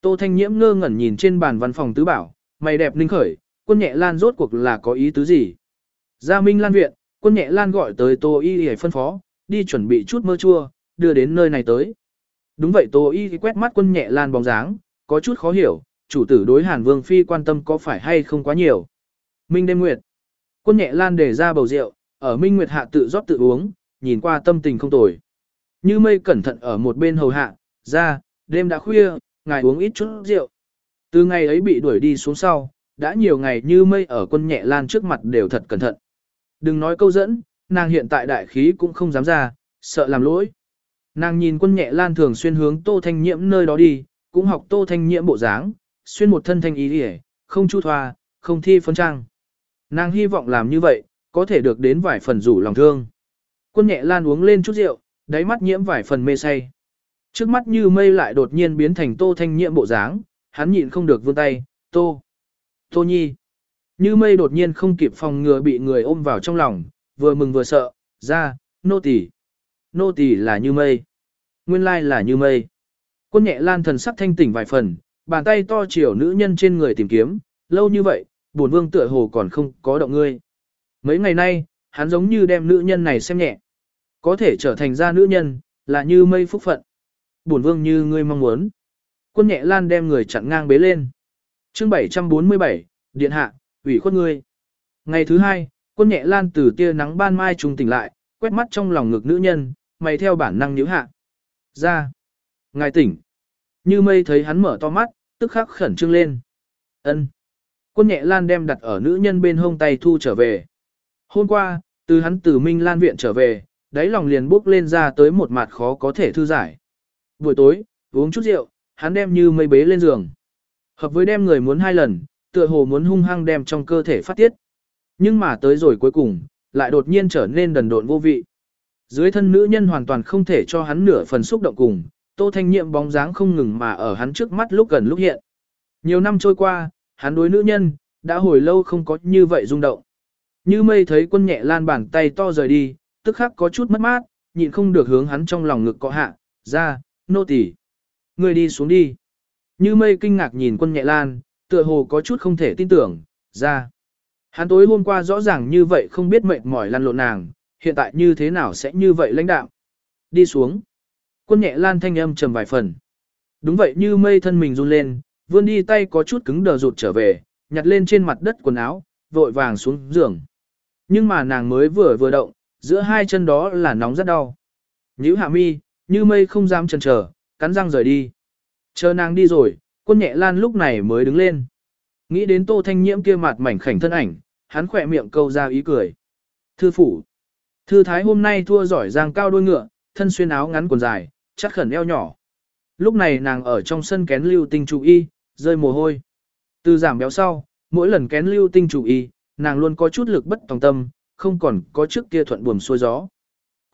Tô thanh nhiễm ngơ ngẩn nhìn trên bàn văn phòng tứ bảo, mày đẹp ninh khởi, quân nhẹ lan rốt cuộc là có ý tứ gì. Gia Minh Lan viện, quân nhẹ lan gọi tới tô y để phân phó, đi chuẩn bị chút mơ chua, đưa đến nơi này tới. Đúng vậy Tô Y quét mắt quân nhẹ lan bóng dáng, có chút khó hiểu, chủ tử đối Hàn Vương Phi quan tâm có phải hay không quá nhiều. Minh đêm nguyệt. Quân nhẹ lan để ra bầu rượu, ở Minh Nguyệt hạ tự rót tự uống, nhìn qua tâm tình không tồi. Như mây cẩn thận ở một bên hầu hạ, ra, đêm đã khuya, ngài uống ít chút rượu. Từ ngày ấy bị đuổi đi xuống sau, đã nhiều ngày như mây ở quân nhẹ lan trước mặt đều thật cẩn thận. Đừng nói câu dẫn, nàng hiện tại đại khí cũng không dám ra, sợ làm lỗi. Nàng nhìn quân nhẹ lan thường xuyên hướng tô thanh nhiễm nơi đó đi, cũng học tô thanh nhiễm bộ dáng, xuyên một thân thanh ý đi không chu thoa, không thi phấn trang. Nàng hy vọng làm như vậy, có thể được đến vài phần rủ lòng thương. Quân nhẹ lan uống lên chút rượu, đáy mắt nhiễm vài phần mê say. Trước mắt như mây lại đột nhiên biến thành tô thanh nhiễm bộ dáng, hắn nhịn không được vươn tay, tô, tô nhi. Như mây đột nhiên không kịp phòng ngừa bị người ôm vào trong lòng, vừa mừng vừa sợ, ra, nô tỳ, nô tỳ là như mây. Nguyên lai là như mây. Quân nhẹ lan thần sắc thanh tỉnh vài phần, bàn tay to chiều nữ nhân trên người tìm kiếm, lâu như vậy, buồn vương tựa hồ còn không có động ngươi. Mấy ngày nay, hắn giống như đem nữ nhân này xem nhẹ. Có thể trở thành ra nữ nhân, là như mây phúc phận. Buồn vương như ngươi mong muốn. Quân nhẹ lan đem người chặn ngang bế lên. chương 747, Điện hạ, ủy khuất ngươi. Ngày thứ hai, quân nhẹ lan từ tia nắng ban mai trùng tỉnh lại, quét mắt trong lòng ngực nữ nhân, mày theo bản năng nhíu hạ. Ra. Ngài tỉnh. Như mây thấy hắn mở to mắt, tức khắc khẩn trương lên. ân Quân nhẹ lan đem đặt ở nữ nhân bên hông tay thu trở về. Hôm qua, từ hắn từ Minh Lan viện trở về, đáy lòng liền bước lên ra tới một mặt khó có thể thư giải. Buổi tối, uống chút rượu, hắn đem như mây bế lên giường. Hợp với đem người muốn hai lần, tựa hồ muốn hung hăng đem trong cơ thể phát tiết. Nhưng mà tới rồi cuối cùng, lại đột nhiên trở nên đần độn vô vị. Dưới thân nữ nhân hoàn toàn không thể cho hắn nửa phần xúc động cùng, Tô Thanh Nhiệm bóng dáng không ngừng mà ở hắn trước mắt lúc gần lúc hiện. Nhiều năm trôi qua, hắn đối nữ nhân, đã hồi lâu không có như vậy rung động. Như mây thấy quân nhẹ lan bàn tay to rời đi, tức khắc có chút mất mát, nhịn không được hướng hắn trong lòng ngực cọ hạ, ra, nô tỳ, Ngươi đi xuống đi. Như mây kinh ngạc nhìn quân nhẹ lan, tựa hồ có chút không thể tin tưởng, ra. Hắn tối hôm qua rõ ràng như vậy không biết mệt mỏi lăn lộn nàng, hiện tại như thế nào sẽ như vậy lãnh đạo. Đi xuống. Quân nhẹ lan thanh âm trầm vài phần. Đúng vậy như mây thân mình run lên, vươn đi tay có chút cứng đờ rụt trở về, nhặt lên trên mặt đất quần áo, vội vàng xuống giường. Nhưng mà nàng mới vừa vừa động, giữa hai chân đó là nóng rất đau. Nhữ hạ mi, như mây không dám chần chờ, cắn răng rời đi. Chờ nàng đi rồi, quân nhẹ lan lúc này mới đứng lên. Nghĩ đến tô thanh nhiễm kia mặt mảnh khảnh thân ảnh, hắn khỏe miệng câu ra ý cười. Thư phủ. Thư thái hôm nay thua giỏi giang cao đôi ngựa, thân xuyên áo ngắn quần dài, chắc khẩn eo nhỏ. Lúc này nàng ở trong sân kén lưu tinh chủ y, rơi mồ hôi. Từ giảm béo sau, mỗi lần kén lưu tinh chủ y, nàng luôn có chút lực bất tòng tâm, không còn có trước kia thuận buồm xuôi gió.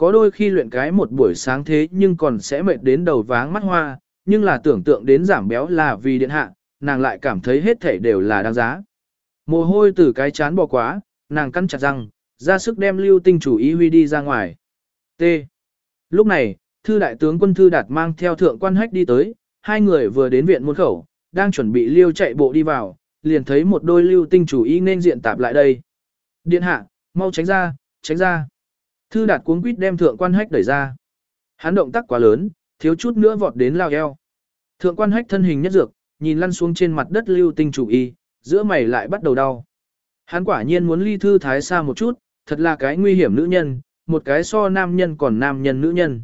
Có đôi khi luyện cái một buổi sáng thế nhưng còn sẽ mệt đến đầu váng mắt hoa, nhưng là tưởng tượng đến giảm béo là vì điện hạ, nàng lại cảm thấy hết thể đều là đáng giá. Mồ hôi từ cái chán bò quá, nàng cắn chặt răng, ra sức đem lưu tinh chủ ý huy đi ra ngoài. T. Lúc này, thư đại tướng quân thư đạt mang theo thượng quan hách đi tới, hai người vừa đến viện môn khẩu, đang chuẩn bị liêu chạy bộ đi vào, liền thấy một đôi lưu tinh chủ ý nên diện tạp lại đây. Điện hạ, mau tránh ra, tránh ra. Thư đạt cuống quýt đem thượng quan hách đẩy ra. Hắn động tác quá lớn, thiếu chút nữa vọt đến lao eo. Thượng quan hách thân hình nhất dược, nhìn lăn xuống trên mặt đất lưu tinh chủ y, giữa mày lại bắt đầu đau. Hắn quả nhiên muốn ly thư thái xa một chút, thật là cái nguy hiểm nữ nhân, một cái so nam nhân còn nam nhân nữ nhân.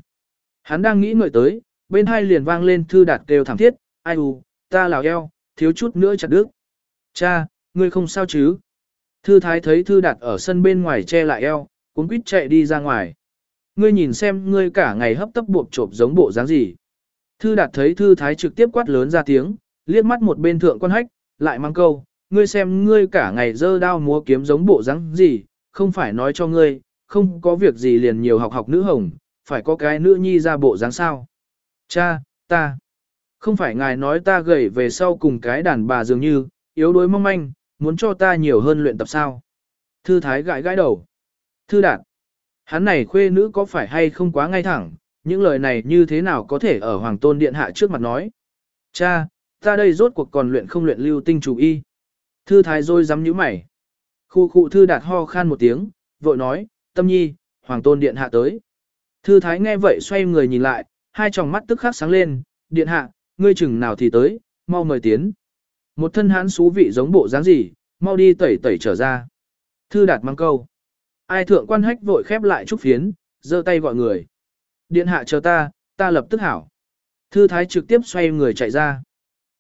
Hắn đang nghĩ ngợi tới, bên hai liền vang lên thư đạt kêu thảm thiết, ai u, ta lào eo, thiếu chút nữa chặt đứt. Cha, ngươi không sao chứ? Thư thái thấy thư đạt ở sân bên ngoài che lại eo, cuốn quýt chạy đi ra ngoài. Ngươi nhìn xem ngươi cả ngày hấp tấp buộc trộm giống bộ dáng gì. Thư đạt thấy thư thái trực tiếp quát lớn ra tiếng, liếc mắt một bên thượng quan hách, lại mang câu, ngươi xem ngươi cả ngày dơ đao múa kiếm giống bộ dáng gì, không phải nói cho ngươi, không có việc gì liền nhiều học học nữ hồng, phải có cái nữ nhi ra bộ dáng sao. Cha, ta, không phải ngài nói ta gầy về sau cùng cái đàn bà dường như, yếu đuối mong manh, muốn cho ta nhiều hơn luyện tập sao. Thư thái gãi gãi đầu. Thư đạt, hắn này khuê nữ có phải hay không quá ngay thẳng, những lời này như thế nào có thể ở Hoàng Tôn Điện Hạ trước mặt nói. Cha, ta đây rốt cuộc còn luyện không luyện lưu tinh chủ y. Thư thái rồi dám nhíu mày. Khu khu thư đạt ho khan một tiếng, vội nói, tâm nhi, Hoàng Tôn Điện Hạ tới. Thư thái nghe vậy xoay người nhìn lại, hai tròng mắt tức khắc sáng lên, Điện Hạ, ngươi chừng nào thì tới, mau mời tiến. Một thân hãn xú vị giống bộ dáng gì, mau đi tẩy tẩy trở ra. Thư đạt mang câu. Ai thượng quan hách vội khép lại trúc phiến, giơ tay gọi người. Điện hạ chờ ta, ta lập tức hảo. Thư thái trực tiếp xoay người chạy ra.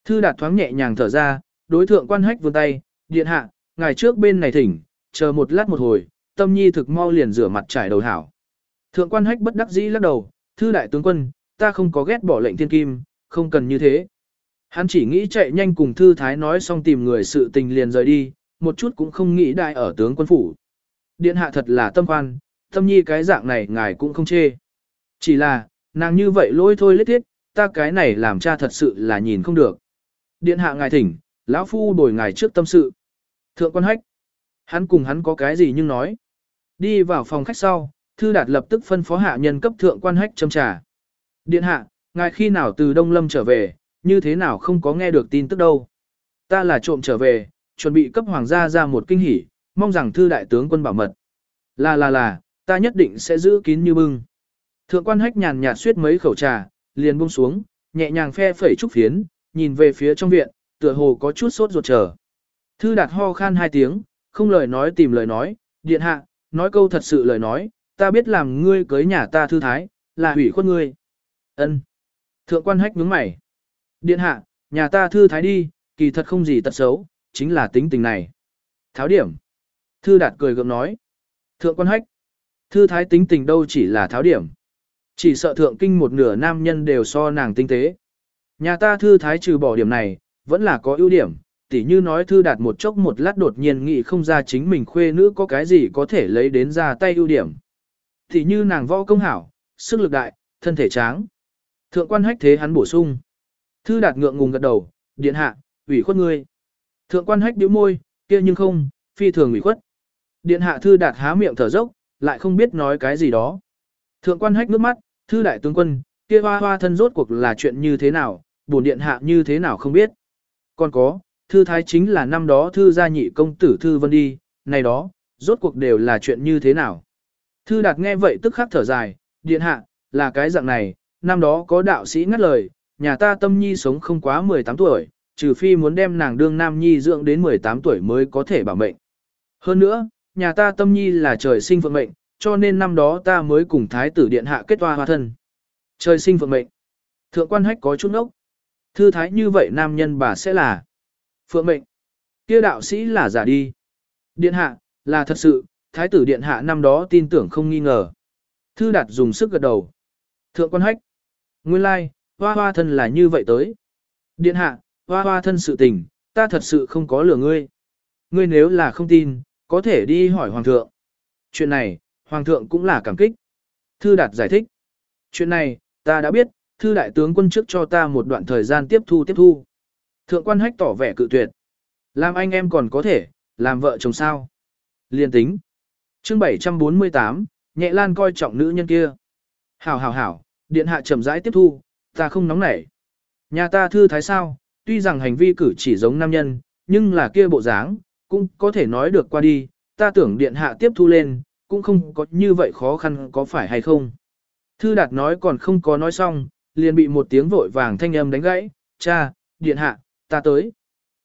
Thư đạt thoáng nhẹ nhàng thở ra, đối thượng quan hách vươn tay, điện hạ, ngài trước bên này thỉnh, chờ một lát một hồi, tâm nhi thực mau liền rửa mặt trải đầu hảo. Thượng quan hách bất đắc dĩ lắc đầu, thư đại tướng quân, ta không có ghét bỏ lệnh thiên kim, không cần như thế. Hắn chỉ nghĩ chạy nhanh cùng thư thái nói xong tìm người sự tình liền rời đi, một chút cũng không nghĩ đại ở tướng quân phủ. Điện hạ thật là tâm khoan, tâm nhi cái dạng này ngài cũng không chê. Chỉ là, nàng như vậy lôi thôi lết thiết, ta cái này làm cha thật sự là nhìn không được. Điện hạ ngài thỉnh, lão phu đổi ngài trước tâm sự. Thượng quan hách, hắn cùng hắn có cái gì nhưng nói. Đi vào phòng khách sau, thư đạt lập tức phân phó hạ nhân cấp thượng quan hách châm trà. Điện hạ, ngài khi nào từ Đông Lâm trở về, như thế nào không có nghe được tin tức đâu. Ta là trộm trở về, chuẩn bị cấp hoàng gia ra một kinh hỉ, mong rằng thư đại tướng quân bảo mật. Là là là, ta nhất định sẽ giữ kín như bưng. Thượng quan hách nhàn nhạt suyết mấy khẩu trà, liền buông xuống, nhẹ nhàng phe phẩy trúc phiến, nhìn về phía trong viện, tựa hồ có chút sốt ruột chờ. Thư đạt ho khan hai tiếng, không lời nói tìm lời nói, điện hạ, nói câu thật sự lời nói, ta biết làm ngươi cưới nhà ta thư thái, là hủy khuất ngươi. Ân. Thượng quan hách nhướng mày. Điện hạ, nhà ta thư thái đi, kỳ thật không gì tật xấu, chính là tính tình này. Tháo điểm. Thư đạt cười gượng nói. Thượng quan hách. Thư thái tính tình đâu chỉ là tháo điểm. Chỉ sợ thượng kinh một nửa nam nhân đều so nàng tinh tế. Nhà ta thư thái trừ bỏ điểm này, vẫn là có ưu điểm, tỉ như nói thư đạt một chốc một lát đột nhiên nghĩ không ra chính mình khuê nữ có cái gì có thể lấy đến ra tay ưu điểm. Tỉ như nàng võ công hảo, sức lực đại, thân thể tráng. Thượng quan hách thế hắn bổ sung. Thư đạt ngượng ngùng gật đầu, điện hạ, ủy khuất ngươi. Thượng quan hách điếu môi, kia nhưng không, phi thường ủy khuất. Điện hạ thư đạt há miệng thở dốc, lại không biết nói cái gì đó. Thượng quan hách nước mắt, thư đại tướng quân, kia hoa hoa thân rốt cuộc là chuyện như thế nào, bổn điện hạ như thế nào không biết. Còn có, thư thái chính là năm đó thư gia nhị công tử thư vân đi, này đó, rốt cuộc đều là chuyện như thế nào. Thư đạt nghe vậy tức khắc thở dài, điện hạ, là cái dạng này, năm đó có đạo sĩ ngắt lời, nhà ta tâm nhi sống không quá 18 tuổi, trừ phi muốn đem nàng đương nam nhi dưỡng đến 18 tuổi mới có thể bảo mệnh. Hơn nữa, nhà ta tâm nhi là trời sinh phận mệnh, cho nên năm đó ta mới cùng thái tử điện hạ kết hoa hoa thân. Trời sinh phận mệnh. Thượng quan hách có chút ốc. Thư thái như vậy nam nhân bà sẽ là phượng mệnh. Kia đạo sĩ là giả đi. Điện hạ, là thật sự, thái tử điện hạ năm đó tin tưởng không nghi ngờ. Thư đạt dùng sức gật đầu. Thượng quan hách. Nguyên lai, hoa hoa thân là như vậy tới. Điện hạ, hoa hoa thân sự tình, ta thật sự không có lừa ngươi. Ngươi nếu là không tin, có thể đi hỏi hoàng thượng. Chuyện này, hoàng thượng cũng là cảm kích. Thư đạt giải thích. Chuyện này, ta đã biết, thư đại tướng quân trước cho ta một đoạn thời gian tiếp thu tiếp thu. Thượng quan hách tỏ vẻ cự tuyệt. Làm anh em còn có thể, làm vợ chồng sao. Liên tính. chương 748, nhẹ lan coi trọng nữ nhân kia. Hảo hảo hảo, điện hạ chậm rãi tiếp thu, ta không nóng nảy. Nhà ta thư thái sao, tuy rằng hành vi cử chỉ giống nam nhân, nhưng là kia bộ dáng, cũng có thể nói được qua đi, ta tưởng điện hạ tiếp thu lên, cũng không có như vậy khó khăn có phải hay không. Thư đạt nói còn không có nói xong, liền bị một tiếng vội vàng thanh âm đánh gãy, cha, điện hạ, ta tới.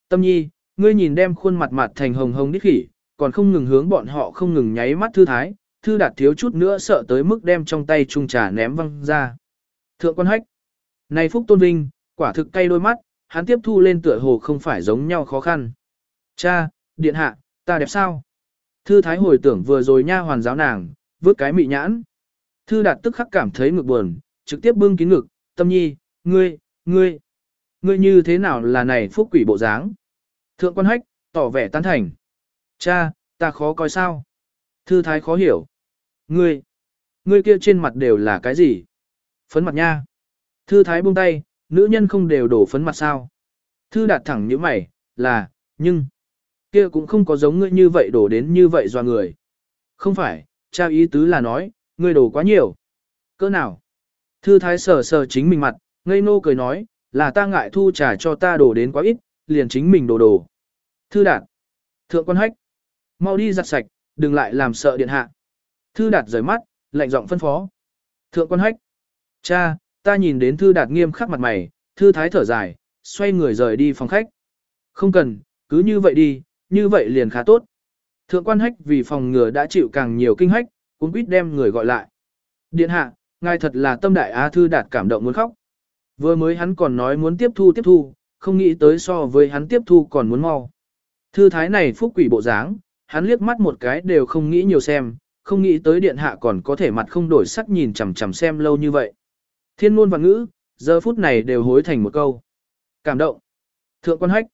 Tâm nhi, ngươi nhìn đem khuôn mặt mặt thành hồng hồng đít khỉ, còn không ngừng hướng bọn họ không ngừng nháy mắt thư thái, thư đạt thiếu chút nữa sợ tới mức đem trong tay trung trà ném văng ra. Thượng quan hách, này phúc tôn vinh, quả thực cay đôi mắt, hắn tiếp thu lên tựa hồ không phải giống nhau khó khăn. Cha, điện hạ, ta đẹp sao? Thư thái hồi tưởng vừa rồi nha hoàn giáo nàng, vứt cái mị nhãn. Thư đạt tức khắc cảm thấy ngực buồn, trực tiếp bưng kín ngực, tâm nhi, ngươi, ngươi, ngươi như thế nào là này phúc quỷ bộ dáng? Thượng quan hách, tỏ vẻ tán thành. Cha, ta khó coi sao? Thư thái khó hiểu. Ngươi, ngươi kia trên mặt đều là cái gì? Phấn mặt nha. Thư thái buông tay, nữ nhân không đều đổ phấn mặt sao? Thư đạt thẳng như mày, là, nhưng, kia cũng không có giống ngươi như vậy đổ đến như vậy do người. Không phải, cha ý tứ là nói, ngươi đổ quá nhiều. Cỡ nào? Thư thái sờ sờ chính mình mặt, ngây nô cười nói, là ta ngại thu trả cho ta đổ đến quá ít, liền chính mình đổ đổ. Thư đạt. Thượng quan hách. Mau đi giặt sạch, đừng lại làm sợ điện hạ. Thư đạt rời mắt, lạnh giọng phân phó. Thượng quan hách. Cha, ta nhìn đến thư đạt nghiêm khắc mặt mày, thư thái thở dài, xoay người rời đi phòng khách. Không cần, cứ như vậy đi, như vậy liền khá tốt. Thượng quan hách vì phòng ngừa đã chịu càng nhiều kinh hách, cũng biết đem người gọi lại. Điện hạ, ngài thật là tâm đại á thư đạt cảm động muốn khóc. Vừa mới hắn còn nói muốn tiếp thu tiếp thu, không nghĩ tới so với hắn tiếp thu còn muốn mau. Thư thái này phúc quỷ bộ dáng, hắn liếc mắt một cái đều không nghĩ nhiều xem, không nghĩ tới điện hạ còn có thể mặt không đổi sắc nhìn chằm chằm xem lâu như vậy. Thiên ngôn và ngữ, giờ phút này đều hối thành một câu. Cảm động. Thượng quan hách.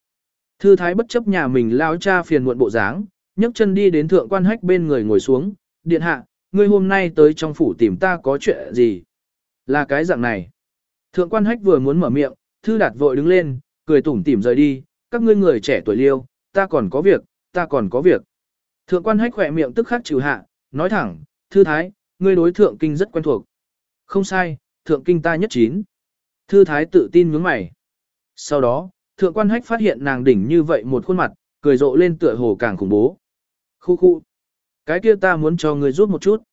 Thư thái bất chấp nhà mình lao cha phiền muộn bộ dáng, nhấc chân đi đến thượng quan hách bên người ngồi xuống. Điện hạ, ngươi hôm nay tới trong phủ tìm ta có chuyện gì? Là cái dạng này. Thượng quan hách vừa muốn mở miệng, thư đạt vội đứng lên, cười tủm tỉm rời đi, các ngươi người trẻ tuổi liêu, ta còn có việc, ta còn có việc. Thượng quan hách khỏe miệng tức khắc trừ hạ, nói thẳng, thư thái, ngươi đối thượng kinh rất quen thuộc. Không sai, thượng kinh ta nhất chín. Thư thái tự tin nhướng mày. Sau đó, thượng quan hách phát hiện nàng đỉnh như vậy một khuôn mặt, cười rộ lên tựa hồ càng khủng bố. Khu khu. Cái kia ta muốn cho ngươi giúp một chút.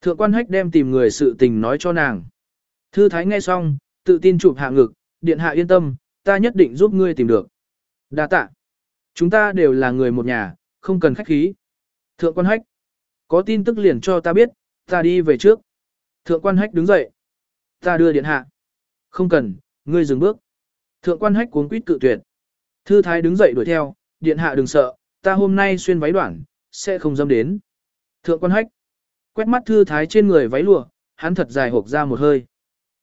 Thượng quan hách đem tìm người sự tình nói cho nàng. Thư thái nghe xong, tự tin chụp hạ ngực, điện hạ yên tâm, ta nhất định giúp ngươi tìm được. Đa tạ. Chúng ta đều là người một nhà, không cần khách khí. Thượng quan hách. Có tin tức liền cho ta biết, ta đi về trước. Thượng quan hách đứng dậy. Ta đưa điện hạ. Không cần, ngươi dừng bước. Thượng quan hách cuốn quýt cự tuyệt. Thư thái đứng dậy đuổi theo, điện hạ đừng sợ, ta hôm nay xuyên váy đoạn, sẽ không dâm đến. Thượng quan hách. Quét mắt thư thái trên người váy lụa, hắn thật dài hộp ra một hơi.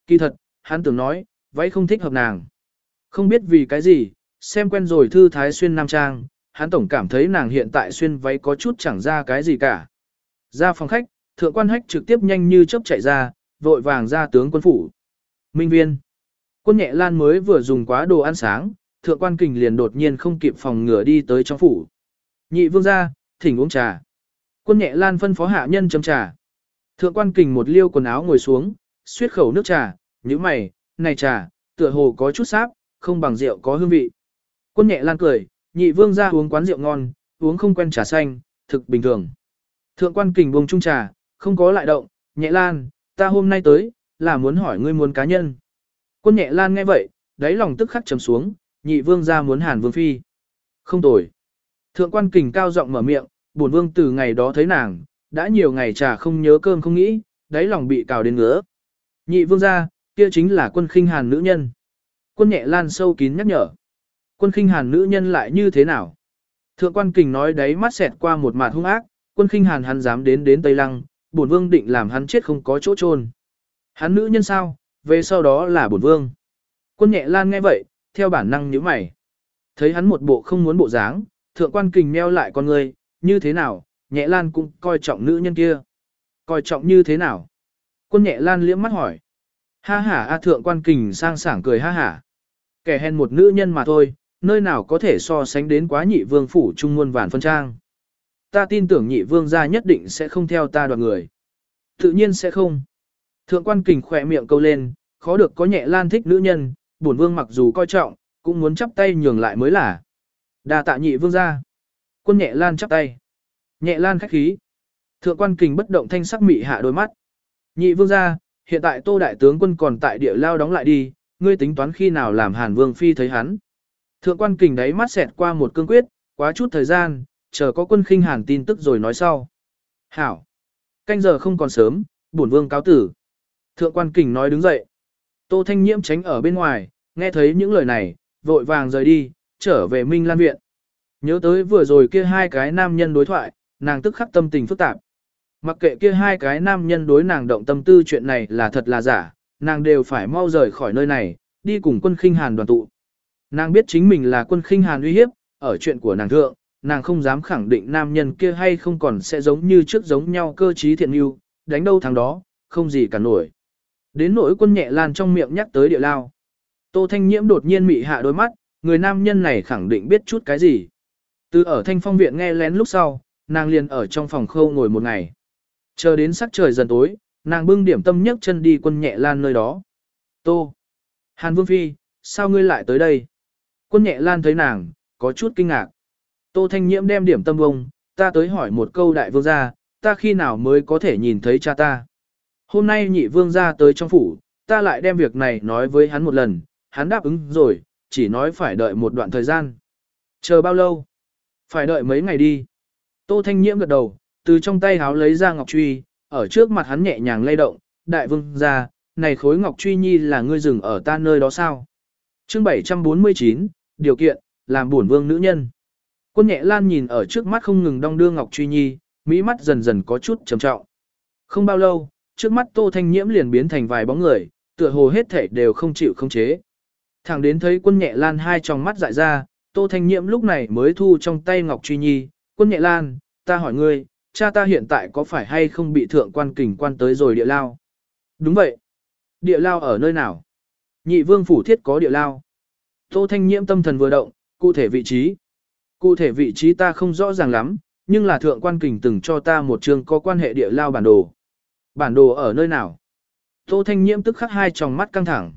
Kỳ thật, hắn tưởng nói, váy không thích hợp nàng. Không biết vì cái gì, xem quen rồi thư thái xuyên nam trang, hắn tổng cảm thấy nàng hiện tại xuyên váy có chút chẳng ra cái gì cả. Ra phòng khách, thượng quan hách trực tiếp nhanh như chớp chạy ra, vội vàng ra tướng quân phủ. Minh viên. Quân nhẹ lan mới vừa dùng quá đồ ăn sáng, thượng quan kình liền đột nhiên không kịp phòng ngừa đi tới trong phủ. Nhị vương ra, thỉnh uống trà. Quân nhẹ lan phân phó hạ nhân chấm trà. Thượng quan kình một liêu quần áo ngồi xuống, suyết khẩu nước trà, như mày, này trà, tựa hồ có chút sáp, không bằng rượu có hương vị. Quân nhẹ lan cười, nhị vương ra uống quán rượu ngon, uống không quen trà xanh, thực bình thường. Thượng quan kình buông chung trà, không có lại động, nhẹ lan, ta hôm nay tới, là muốn hỏi ngươi muốn cá nhân. Quân nhẹ lan nghe vậy, đáy lòng tức khắc trầm xuống, nhị vương ra muốn hàn vương phi. Không tồi. Thượng quan kình cao giọng mở miệng, bổn vương từ ngày đó thấy nàng, đã nhiều ngày trà không nhớ cơm không nghĩ, đáy lòng bị cào đến ngứa. Nhị vương ra, kia chính là quân khinh hàn nữ nhân. Quân nhẹ lan sâu kín nhắc nhở. Quân khinh hàn nữ nhân lại như thế nào? Thượng quan kình nói đấy mắt xẹt qua một mặt hung ác, quân khinh hàn hắn dám đến đến Tây Lăng, bổn vương định làm hắn chết không có chỗ chôn. Hắn nữ nhân sao, về sau đó là bổn vương. Quân nhẹ lan nghe vậy, theo bản năng nhíu mày. Thấy hắn một bộ không muốn bộ dáng, thượng quan kình meo lại con người, như thế nào, nhẹ lan cũng coi trọng nữ nhân kia. Coi trọng như thế nào? Quân nhẹ lan liễm mắt hỏi. Ha ha a thượng quan kình sang sảng cười ha ha. Kẻ hèn một nữ nhân mà thôi, nơi nào có thể so sánh đến quá nhị vương phủ trung muôn vạn phân trang. Ta tin tưởng nhị vương gia nhất định sẽ không theo ta đoạt người. Tự nhiên sẽ không. Thượng quan kình khỏe miệng câu lên, khó được có nhẹ lan thích nữ nhân, bổn vương mặc dù coi trọng, cũng muốn chắp tay nhường lại mới là. đa tạ nhị vương gia. Quân nhẹ lan chắp tay. Nhẹ lan khách khí. Thượng quan kình bất động thanh sắc mị hạ đôi mắt. Nhị vương gia, hiện tại tô đại tướng quân còn tại địa lao đóng lại đi, ngươi tính toán khi nào làm hàn vương phi thấy hắn. Thượng quan kình đáy mắt xẹt qua một cương quyết, quá chút thời gian, chờ có quân khinh hàn tin tức rồi nói sau. Hảo. Canh giờ không còn sớm, bổn vương cáo tử. Thượng quan kình nói đứng dậy. Tô Thanh Nhiễm tránh ở bên ngoài, nghe thấy những lời này, vội vàng rời đi, trở về Minh Lan Viện. Nhớ tới vừa rồi kia hai cái nam nhân đối thoại, nàng tức khắc tâm tình phức tạp. Mặc kệ kia hai cái nam nhân đối nàng động tâm tư chuyện này là thật là giả, nàng đều phải mau rời khỏi nơi này, đi cùng quân khinh hàn đoàn tụ. Nàng biết chính mình là quân khinh hàn uy hiếp, ở chuyện của nàng thượng, nàng không dám khẳng định nam nhân kia hay không còn sẽ giống như trước giống nhau cơ trí thiện yêu, đánh đâu thằng đó, không gì cả nổi. Đến nỗi quân nhẹ lan trong miệng nhắc tới địa lao. Tô Thanh Nhiễm đột nhiên mị hạ đôi mắt, người nam nhân này khẳng định biết chút cái gì. Từ ở thanh phong viện nghe lén lúc sau, nàng liền ở trong phòng khâu ngồi một ngày. Chờ đến sắc trời dần tối, nàng bưng điểm tâm nhấc chân đi quân nhẹ lan nơi đó. Tô. Hàn Vương Phi, sao ngươi lại tới đây? Quân nhẹ lan thấy nàng, có chút kinh ngạc. Tô Thanh Nhiễm đem điểm tâm bông, ta tới hỏi một câu đại vương gia, ta khi nào mới có thể nhìn thấy cha ta? Hôm nay nhị vương gia tới trong phủ, ta lại đem việc này nói với hắn một lần, hắn đáp ứng rồi, chỉ nói phải đợi một đoạn thời gian. Chờ bao lâu? Phải đợi mấy ngày đi. Tô Thanh Nhiễm gật đầu, từ trong tay háo lấy ra ngọc truy, ở trước mặt hắn nhẹ nhàng lay động, đại vương gia, này khối ngọc truy nhi là ngươi dừng ở ta nơi đó sao? Chương 749, điều kiện, làm buồn vương nữ nhân. Quân nhẹ lan nhìn ở trước mắt không ngừng đong đưa ngọc truy nhi, mỹ mắt dần dần có chút trầm trọng. Không bao lâu, trước mắt Tô Thanh Nhiễm liền biến thành vài bóng người, tựa hồ hết thể đều không chịu không chế. Thẳng đến thấy quân nhẹ lan hai tròng mắt dại ra, Tô Thanh Nhiễm lúc này mới thu trong tay Ngọc Truy Nhi, quân nhẹ lan, ta hỏi ngươi, cha ta hiện tại có phải hay không bị thượng quan kình quan tới rồi địa lao? Đúng vậy. Địa lao ở nơi nào? Nhị vương phủ thiết có địa lao. Tô Thanh Nhiễm tâm thần vừa động, cụ thể vị trí. Cụ thể vị trí ta không rõ ràng lắm, nhưng là thượng quan kình từng cho ta một trường có quan hệ địa lao bản đồ. Bản đồ ở nơi nào? Tô Thanh Nhiễm tức khắc hai tròng mắt căng thẳng.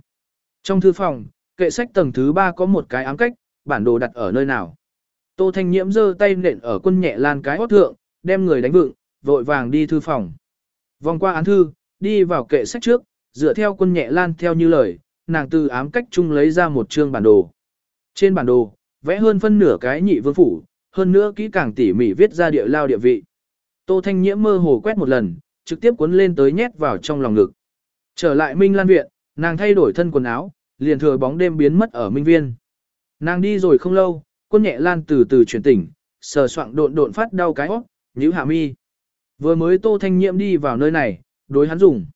Trong thư phòng, kệ sách tầng thứ ba có một cái ám cách, bản đồ đặt ở nơi nào? Tô Thanh Nhiễm giơ tay nện ở quân nhẹ lan cái hót thượng, đem người đánh vựng, vội vàng đi thư phòng. Vòng qua án thư, đi vào kệ sách trước, dựa theo quân nhẹ lan theo như lời, nàng từ ám cách chung lấy ra một chương bản đồ. Trên bản đồ, vẽ hơn phân nửa cái nhị vương phủ, hơn nữa kỹ càng tỉ mỉ viết ra địa lao địa vị. Tô Thanh Nhiễm mơ hồ quét một lần, trực tiếp cuốn lên tới nhét vào trong lòng ngực. Trở lại Minh Lan Viện, nàng thay đổi thân quần áo, liền thừa bóng đêm biến mất ở Minh Viên. Nàng đi rồi không lâu, quân nhẹ lan từ từ chuyển tỉnh, sờ soạng độn độn phát đau cái hót, nhíu hạ mi. Vừa mới tô thanh nhiệm đi vào nơi này, đối hắn dùng.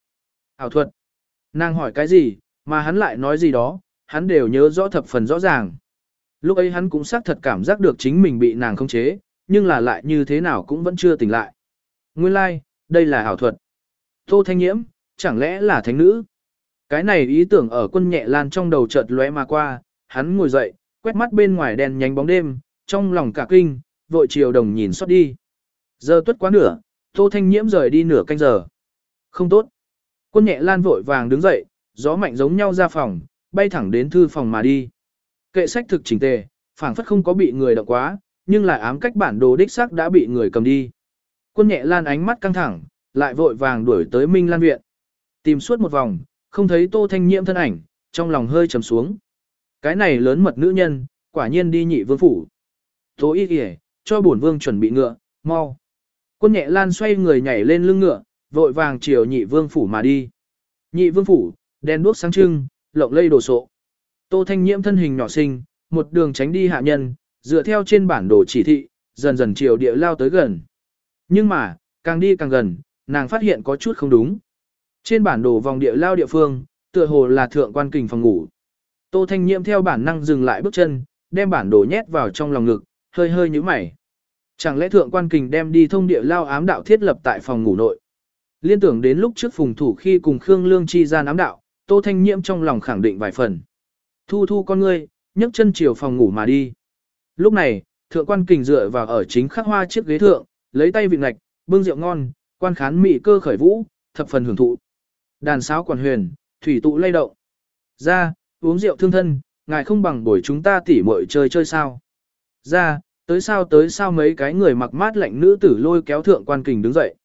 Ảo thuật. Nàng hỏi cái gì, mà hắn lại nói gì đó, hắn đều nhớ rõ thập phần rõ ràng. Lúc ấy hắn cũng xác thật cảm giác được chính mình bị nàng khống chế, nhưng là lại như thế nào cũng vẫn chưa tỉnh lại. Nguyên lai, like, đây là ảo thuật. Tô Thanh Nhiễm, chẳng lẽ là thánh nữ? Cái này ý tưởng ở quân nhẹ lan trong đầu chợt lóe mà qua, hắn ngồi dậy, quét mắt bên ngoài đèn nhánh bóng đêm, trong lòng cả kinh, vội chiều đồng nhìn xót đi. Giờ tuất quá nửa, Tô Thanh Nhiễm rời đi nửa canh giờ. Không tốt. Quân nhẹ lan vội vàng đứng dậy, gió mạnh giống nhau ra phòng, bay thẳng đến thư phòng mà đi. Kệ sách thực chỉnh tề, phảng phất không có bị người động quá, nhưng lại ám cách bản đồ đích xác đã bị người cầm đi. Quân nhẹ lan ánh mắt căng thẳng, lại vội vàng đuổi tới Minh Lan Viện. Tìm suốt một vòng, không thấy Tô Thanh Nhiễm thân ảnh, trong lòng hơi trầm xuống. Cái này lớn mật nữ nhân, quả nhiên đi nhị vương phủ. Tố y kìa, cho bổn vương chuẩn bị ngựa, mau. Quân nhẹ lan xoay người nhảy lên lưng ngựa, vội vàng chiều nhị vương phủ mà đi. Nhị vương phủ, đèn đuốc sáng trưng, lộng lây đồ sộ. Tô Thanh Nhiễm thân hình nhỏ xinh, một đường tránh đi hạ nhân, dựa theo trên bản đồ chỉ thị, dần dần chiều địa lao tới gần. Nhưng mà, càng đi càng gần, nàng phát hiện có chút không đúng. Trên bản đồ vòng địa lao địa phương, tựa hồ là thượng quan kình phòng ngủ. Tô Thanh Nhiễm theo bản năng dừng lại bước chân, đem bản đồ nhét vào trong lòng ngực, hơi hơi nhíu mày. Chẳng lẽ thượng quan kình đem đi thông địa lao ám đạo thiết lập tại phòng ngủ nội. Liên tưởng đến lúc trước phùng thủ khi cùng Khương Lương chi gian ám đạo, Tô Thanh Nhiễm trong lòng khẳng định vài phần. Thu thu con ngươi, nhấc chân chiều phòng ngủ mà đi. Lúc này, thượng quan kình dựa vào ở chính khắc hoa chiếc ghế thượng, lấy tay vịn ngạch, bưng rượu ngon, quan khán mị cơ khởi vũ, thập phần hưởng thụ. Đàn sáo quản huyền, thủy tụ lay động. Ra, uống rượu thương thân, ngài không bằng buổi chúng ta tỉ muội chơi chơi sao. Ra, tới sao tới sao mấy cái người mặc mát lạnh nữ tử lôi kéo thượng quan kình đứng dậy.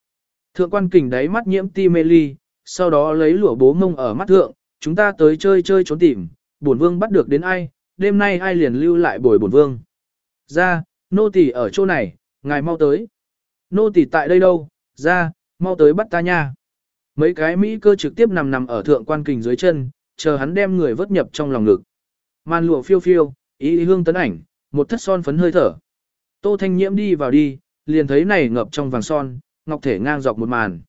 Thượng quan kình đáy mắt nhiễm ti mê ly, sau đó lấy lụa bố mông ở mắt thượng, chúng ta tới chơi chơi trốn tìm, bổn vương bắt được đến ai, đêm nay ai liền lưu lại bồi bổn vương. Ra, nô tỳ ở chỗ này, ngài mau tới. Nô tỳ tại đây đâu, ra, mau tới bắt ta nha. Mấy cái Mỹ cơ trực tiếp nằm nằm ở thượng quan kình dưới chân, chờ hắn đem người vớt nhập trong lòng ngực. Màn lụa phiêu phiêu, ý hương tấn ảnh, một thất son phấn hơi thở. Tô Thanh Nhiễm đi vào đi, liền thấy này ngập trong vàng son, ngọc thể ngang dọc một màn.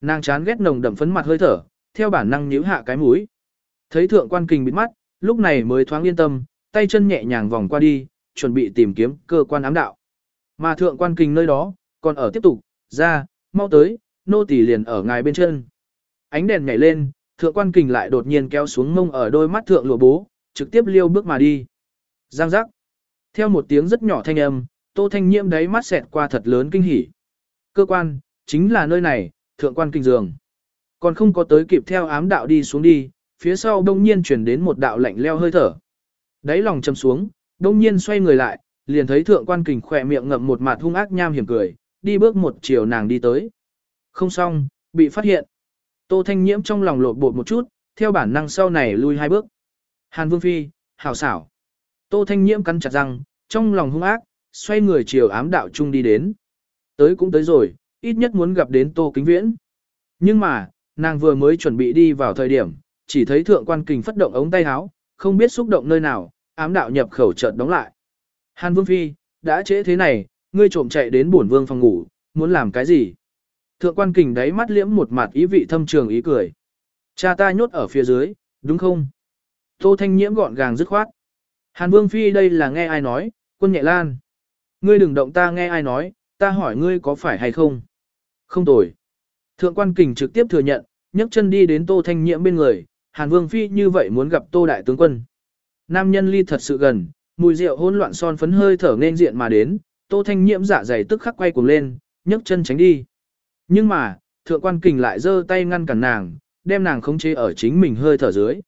Nàng chán ghét nồng đậm phấn mặt hơi thở, theo bản năng nhíu hạ cái mũi. Thấy thượng quan kình bịt mắt, lúc này mới thoáng yên tâm, tay chân nhẹ nhàng vòng qua đi, chuẩn bị tìm kiếm cơ quan ám đạo. Mà thượng quan kình nơi đó, còn ở tiếp tục, ra, mau tới, nô tỳ liền ở ngài bên chân. Ánh đèn nhảy lên, thượng quan kình lại đột nhiên kéo xuống mông ở đôi mắt thượng lụa bố, trực tiếp liêu bước mà đi. Giang giác. Theo một tiếng rất nhỏ thanh âm, tô thanh nhiễm đáy mắt xẹt qua thật lớn kinh hỉ. Cơ quan, chính là nơi này, thượng quan kinh giường. Còn không có tới kịp theo ám đạo đi xuống đi, phía sau đông nhiên chuyển đến một đạo lạnh leo hơi thở. Đáy lòng châm xuống, đông nhiên xoay người lại, liền thấy thượng quan kình khỏe miệng ngậm một mặt hung ác nham hiểm cười, đi bước một chiều nàng đi tới. Không xong, bị phát hiện. Tô Thanh Nhiễm trong lòng lột bột một chút, theo bản năng sau này lui hai bước. Hàn Vương Phi, hảo xảo. Tô Thanh Nhiễm cắn chặt răng, trong lòng hung ác, xoay người chiều ám đạo chung đi đến. Tới cũng tới rồi, ít nhất muốn gặp đến Tô Kính Viễn. Nhưng mà, nàng vừa mới chuẩn bị đi vào thời điểm, chỉ thấy thượng quan kình phất động ống tay áo, không biết xúc động nơi nào, ám đạo nhập khẩu chợt đóng lại. Hàn Vương Phi, đã trễ thế này, ngươi trộm chạy đến bổn vương phòng ngủ, muốn làm cái gì? Thượng quan kình đáy mắt liễm một mặt ý vị thâm trường ý cười. Cha ta nhốt ở phía dưới, đúng không? Tô Thanh Nhiễm gọn gàng dứt khoát. Hàn Vương Phi đây là nghe ai nói, quân nhẹ lan. Ngươi đừng động ta nghe ai nói, ta hỏi ngươi có phải hay không? Không tồi. Thượng quan kình trực tiếp thừa nhận, nhấc chân đi đến Tô Thanh Nhiễm bên người, Hàn Vương Phi như vậy muốn gặp Tô Đại Tướng Quân. Nam nhân ly thật sự gần, mùi rượu hỗn loạn son phấn hơi thở nên diện mà đến, Tô Thanh Nhiễm dạ dày tức khắc quay cuồng lên, nhấc chân tránh đi. Nhưng mà, thượng quan kình lại giơ tay ngăn cản nàng, đem nàng khống chế ở chính mình hơi thở dưới.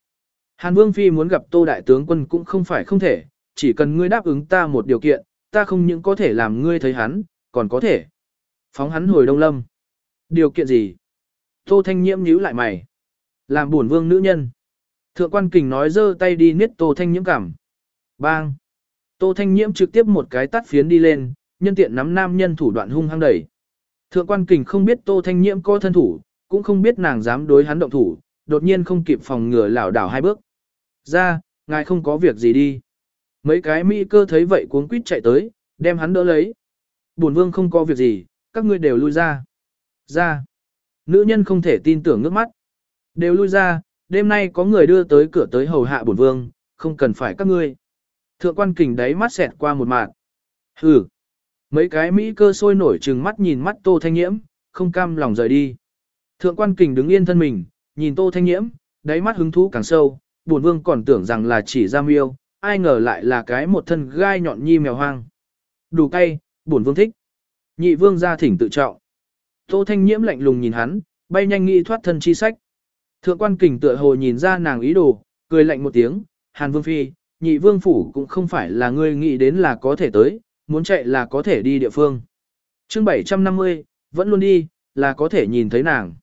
Hàn Vương Phi muốn gặp Tô Đại Tướng Quân cũng không phải không thể, chỉ cần ngươi đáp ứng ta một điều kiện, ta không những có thể làm ngươi thấy hắn, còn có thể phóng hắn hồi Đông Lâm. Điều kiện gì? Tô Thanh Nhiễm nhíu lại mày. Làm buồn vương nữ nhân. Thượng quan kình nói giơ tay đi niết Tô Thanh Nhiễm cảm. Bang! Tô Thanh Nhiễm trực tiếp một cái tắt phiến đi lên, nhân tiện nắm nam nhân thủ đoạn hung hăng đẩy. Thượng quan kình không biết Tô Thanh Nhiễm có thân thủ, cũng không biết nàng dám đối hắn động thủ, đột nhiên không kịp phòng ngừa lảo đảo hai bước. Ra, ngài không có việc gì đi. Mấy cái mỹ cơ thấy vậy cuống quýt chạy tới, đem hắn đỡ lấy. Bổn vương không có việc gì, các ngươi đều lui ra. Ra. Nữ nhân không thể tin tưởng nước mắt. Đều lui ra, đêm nay có người đưa tới cửa tới hầu hạ bổn vương, không cần phải các ngươi. Thượng quan kình đáy mắt xẹt qua một mạng. Hừ. Mấy cái Mỹ cơ sôi nổi trừng mắt nhìn mắt Tô Thanh Nhiễm, không cam lòng rời đi. Thượng quan kình đứng yên thân mình, nhìn Tô Thanh Nhiễm, đáy mắt hứng thú càng sâu, buồn vương còn tưởng rằng là chỉ giam yêu, ai ngờ lại là cái một thân gai nhọn nhi mèo hoang. Đủ cay, buồn vương thích. Nhị vương ra thỉnh tự trọng. Tô Thanh Nhiễm lạnh lùng nhìn hắn, bay nhanh nghĩ thoát thân chi sách. Thượng quan kình tựa hồ nhìn ra nàng ý đồ, cười lạnh một tiếng, Hàn Vương Phi, nhị vương phủ cũng không phải là ngươi nghĩ đến là có thể tới, muốn chạy là có thể đi địa phương. chương 750, vẫn luôn đi, là có thể nhìn thấy nàng.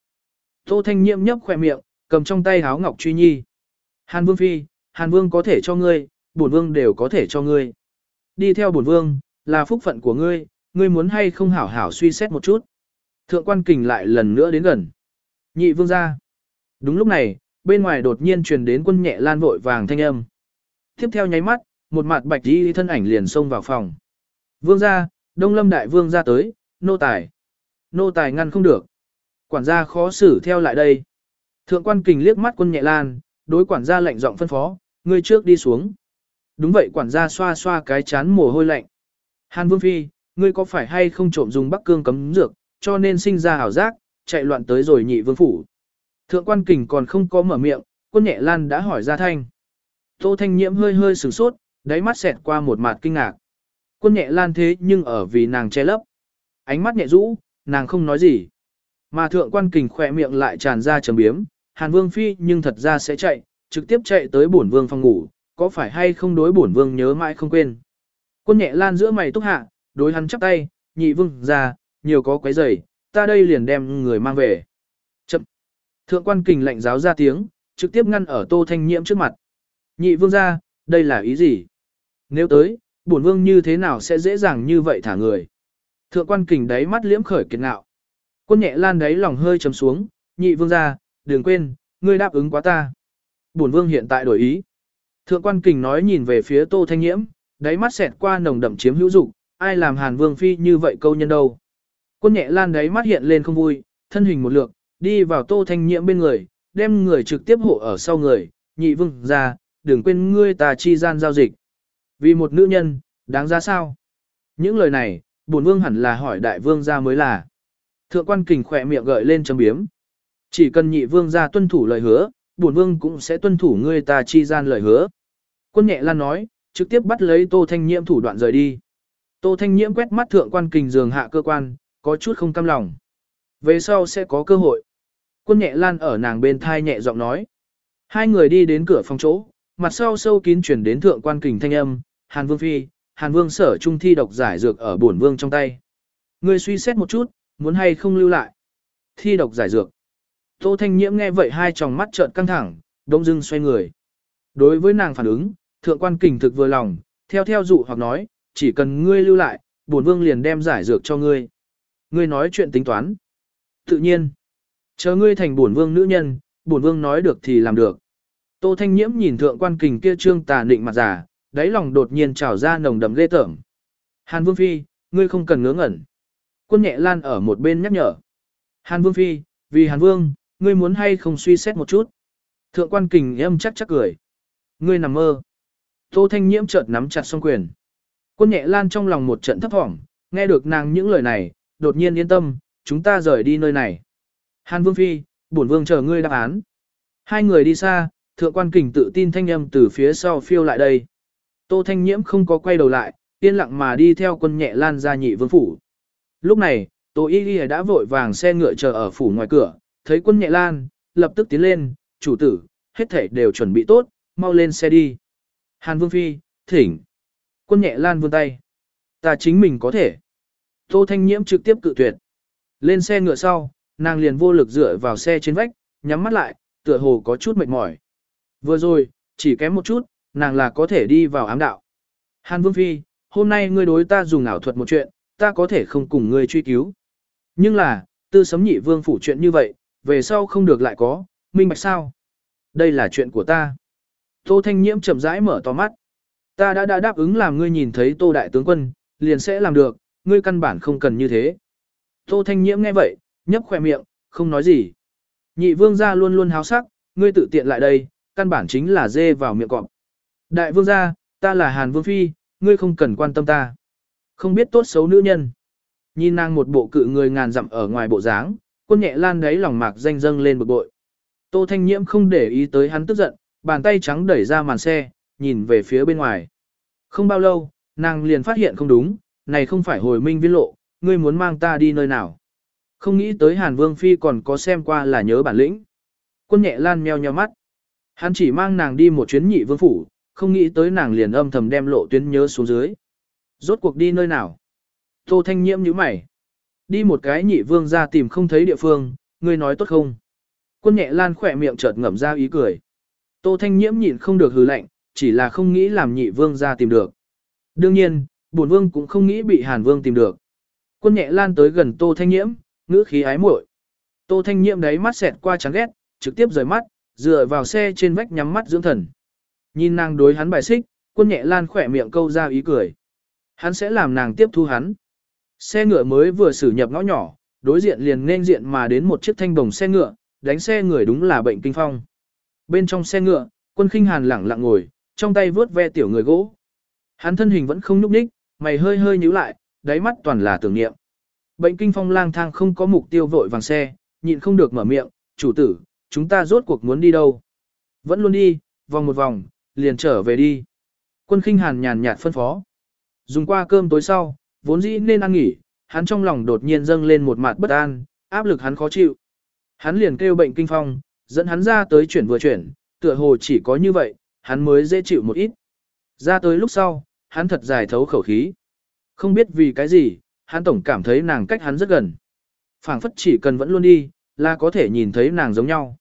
Tô Thanh nhiệm nhấp khỏe miệng, cầm trong tay háo ngọc truy nhi. Hàn Vương Phi, Hàn Vương có thể cho ngươi, bổn Vương đều có thể cho ngươi. Đi theo bổn Vương, là phúc phận của ngươi, ngươi muốn hay không hảo hảo suy xét một chút. Thượng quan kình lại lần nữa đến gần. Nhị Vương ra. Đúng lúc này, bên ngoài đột nhiên truyền đến quân nhẹ lan vội vàng thanh âm. Tiếp theo nháy mắt, một mặt bạch đi thân ảnh liền xông vào phòng. Vương gia, Đông Lâm Đại Vương ra tới, nô tài. Nô tài ngăn không được. Quản gia khó xử theo lại đây. Thượng quan kình liếc mắt quân nhẹ lan, đối quản gia lệnh giọng phân phó, ngươi trước đi xuống. Đúng vậy quản gia xoa xoa cái chán mồ hôi lạnh. Hàn Vương Phi, ngươi có phải hay không trộm dùng bắc cương cấm dược, cho nên sinh ra hảo giác, chạy loạn tới rồi nhị vương phủ. Thượng quan kình còn không có mở miệng, quân nhẹ lan đã hỏi ra thanh. Tô thanh nhiễm hơi hơi sửng sốt, đáy mắt xẹt qua một mặt kinh ngạc. Quân nhẹ lan thế nhưng ở vì nàng che lấp. Ánh mắt nhẹ rũ, nàng không nói gì. Mà thượng quan kình khỏe miệng lại tràn ra trầm biếm, hàn vương phi nhưng thật ra sẽ chạy, trực tiếp chạy tới bổn vương phòng ngủ, có phải hay không đối bổn vương nhớ mãi không quên. Quân nhẹ lan giữa mày túc hạ, đối hắn chắp tay, nhị vương ra, nhiều có quấy rầy, ta đây liền đem người mang về. Chậm. Thượng quan kình lạnh giáo ra tiếng, trực tiếp ngăn ở tô thanh nhiễm trước mặt. Nhị vương ra, đây là ý gì? Nếu tới, bổn vương như thế nào sẽ dễ dàng như vậy thả người? Thượng quan kình đáy mắt liễm khởi kiệt nạo, Quân nhẹ lan đáy lòng hơi trầm xuống, nhị vương ra, đừng quên, ngươi đáp ứng quá ta. Bổn vương hiện tại đổi ý. Thượng quan kình nói nhìn về phía tô thanh nhiễm, đáy mắt xẹt qua nồng đậm chiếm hữu dục, ai làm hàn vương phi như vậy câu nhân đâu. Quân nhẹ lan đáy mắt hiện lên không vui, thân hình một lượt, đi vào tô thanh nhiễm bên người, đem người trực tiếp hộ ở sau người, nhị vương ra, đừng quên ngươi ta chi gian giao dịch. Vì một nữ nhân, đáng giá sao? Những lời này, bổn vương hẳn là hỏi đại vương gia mới là. Thượng quan kình khỏe miệng gợi lên chấm biếm. Chỉ cần nhị vương gia tuân thủ lời hứa, bổn vương cũng sẽ tuân thủ ngươi ta chi gian lời hứa. Quân nhẹ lan nói, trực tiếp bắt lấy tô thanh nhiễm thủ đoạn rời đi. Tô thanh nhiễm quét mắt thượng quan kình giường hạ cơ quan, có chút không cam lòng. Về sau sẽ có cơ hội. Quân nhẹ lan ở nàng bên thai nhẹ giọng nói. Hai người đi đến cửa phòng chỗ, mặt sau sâu kín chuyển đến thượng quan kình thanh âm, Hàn Vương Phi, Hàn Vương sở trung thi độc giải dược ở bổn vương trong tay. Ngươi suy xét một chút, muốn hay không lưu lại. Thi độc giải dược. Tô Thanh Nhiễm nghe vậy hai tròng mắt trợn căng thẳng, đông dưng xoay người. Đối với nàng phản ứng, thượng quan kình thực vừa lòng, theo theo dụ hoặc nói, chỉ cần ngươi lưu lại, bổn vương liền đem giải dược cho ngươi. Ngươi nói chuyện tính toán. Tự nhiên. Chờ ngươi thành bổn vương nữ nhân, bổn vương nói được thì làm được. Tô Thanh Nhiễm nhìn thượng quan kình kia trương tà định mặt giả, đáy lòng đột nhiên trào ra nồng đậm ghê tởm. Hàn Vương Phi, ngươi không cần ngớ ngẩn. Quân nhẹ lan ở một bên nhắc nhở. Hàn Vương Phi, vì Hàn Vương, ngươi muốn hay không suy xét một chút. Thượng quan kình âm chắc chắc cười. Ngươi nằm mơ. Tô Thanh Nhiễm chợt nắm chặt song quyền. Quân nhẹ lan trong lòng một trận thấp thỏm, nghe được nàng những lời này, đột nhiên yên tâm, chúng ta rời đi nơi này. Hàn Vương Phi, bổn Vương chờ ngươi đáp án. Hai người đi xa, thượng quan kình tự tin thanh âm từ phía sau phiêu lại đây. Tô Thanh Nhiễm không có quay đầu lại, yên lặng mà đi theo quân nhẹ lan ra nhị vương phủ. Lúc này, Tô Y Y đã vội vàng xe ngựa chờ ở phủ ngoài cửa, thấy quân nhẹ lan, lập tức tiến lên, chủ tử, hết thảy đều chuẩn bị tốt, mau lên xe đi. Hàn Vương Phi, thỉnh. Quân nhẹ lan vươn tay. Ta chính mình có thể. Tô Thanh Nhiễm trực tiếp cự tuyệt. Lên xe ngựa sau, nàng liền vô lực dựa vào xe trên vách, nhắm mắt lại, tựa hồ có chút mệt mỏi. Vừa rồi, chỉ kém một chút, nàng là có thể đi vào ám đạo. Hàn Vương Phi, hôm nay ngươi đối ta dùng ảo thuật một chuyện, ta có thể không cùng ngươi truy cứu. Nhưng là, tư sấm nhị vương phủ chuyện như vậy, về sau không được lại có, minh bạch sao? Đây là chuyện của ta. Tô Thanh Nhiễm chậm rãi mở to mắt. Ta đã đã đáp ứng làm ngươi nhìn thấy Tô Đại Tướng Quân, liền sẽ làm được, ngươi căn bản không cần như thế. Tô Thanh Nhiễm nghe vậy, nhấp khỏe miệng, không nói gì. Nhị vương gia luôn luôn háo sắc, ngươi tự tiện lại đây, căn bản chính là dê vào miệng cọp. Đại vương gia, ta là Hàn Vương Phi, ngươi không cần quan tâm ta. Không biết tốt xấu nữ nhân. Nhìn nàng một bộ cự người ngàn dặm ở ngoài bộ dáng, quân nhẹ lan đấy lòng mạc danh dâng lên bực bội. Tô Thanh Nhiễm không để ý tới hắn tức giận, bàn tay trắng đẩy ra màn xe, nhìn về phía bên ngoài. Không bao lâu, nàng liền phát hiện không đúng, này không phải hồi minh viên lộ, ngươi muốn mang ta đi nơi nào. Không nghĩ tới Hàn Vương Phi còn có xem qua là nhớ bản lĩnh. Quân nhẹ lan meo nheo mắt. Hắn chỉ mang nàng đi một chuyến nhị vương phủ, không nghĩ tới nàng liền âm thầm đem lộ tuyến nhớ xuống dưới. Rốt cuộc đi nơi nào? Tô Thanh Nhiễm nhíu mày. Đi một cái nhị vương ra tìm không thấy địa phương, ngươi nói tốt không? Quân nhẹ lan khỏe miệng chợt ngậm ra ý cười. Tô Thanh Nhiễm nhịn không được hừ lạnh, chỉ là không nghĩ làm nhị vương ra tìm được. Đương nhiên, bổn vương cũng không nghĩ bị Hàn Vương tìm được. Quân nhẹ lan tới gần Tô Thanh Nhiễm, ngữ khí ái muội. Tô Thanh Nhiễm đấy mắt xẹt qua chán ghét, trực tiếp rời mắt, dựa vào xe trên vách nhắm mắt dưỡng thần. Nhìn nàng đối hắn bài xích, quân nhẹ lan khỏe miệng câu ra ý cười. Hắn sẽ làm nàng tiếp thu hắn. Xe ngựa mới vừa xử nhập ngõ nhỏ, đối diện liền nên diện mà đến một chiếc thanh đồng xe ngựa, đánh xe người đúng là bệnh kinh phong. Bên trong xe ngựa, quân khinh hàn lẳng lặng ngồi, trong tay vướt ve tiểu người gỗ. Hắn thân hình vẫn không nhúc nhích, mày hơi hơi nhíu lại, đáy mắt toàn là tưởng niệm. Bệnh kinh phong lang thang không có mục tiêu vội vàng xe, nhịn không được mở miệng, chủ tử, chúng ta rốt cuộc muốn đi đâu? Vẫn luôn đi, vòng một vòng, liền trở về đi. Quân khinh hàn nhàn nhạt phân phó. Dùng qua cơm tối sau, vốn dĩ nên ăn nghỉ, hắn trong lòng đột nhiên dâng lên một mặt bất an, áp lực hắn khó chịu. Hắn liền kêu bệnh kinh phong, dẫn hắn ra tới chuyển vừa chuyển, tựa hồ chỉ có như vậy, hắn mới dễ chịu một ít. Ra tới lúc sau, hắn thật dài thấu khẩu khí. Không biết vì cái gì, hắn tổng cảm thấy nàng cách hắn rất gần. phảng phất chỉ cần vẫn luôn đi, là có thể nhìn thấy nàng giống nhau.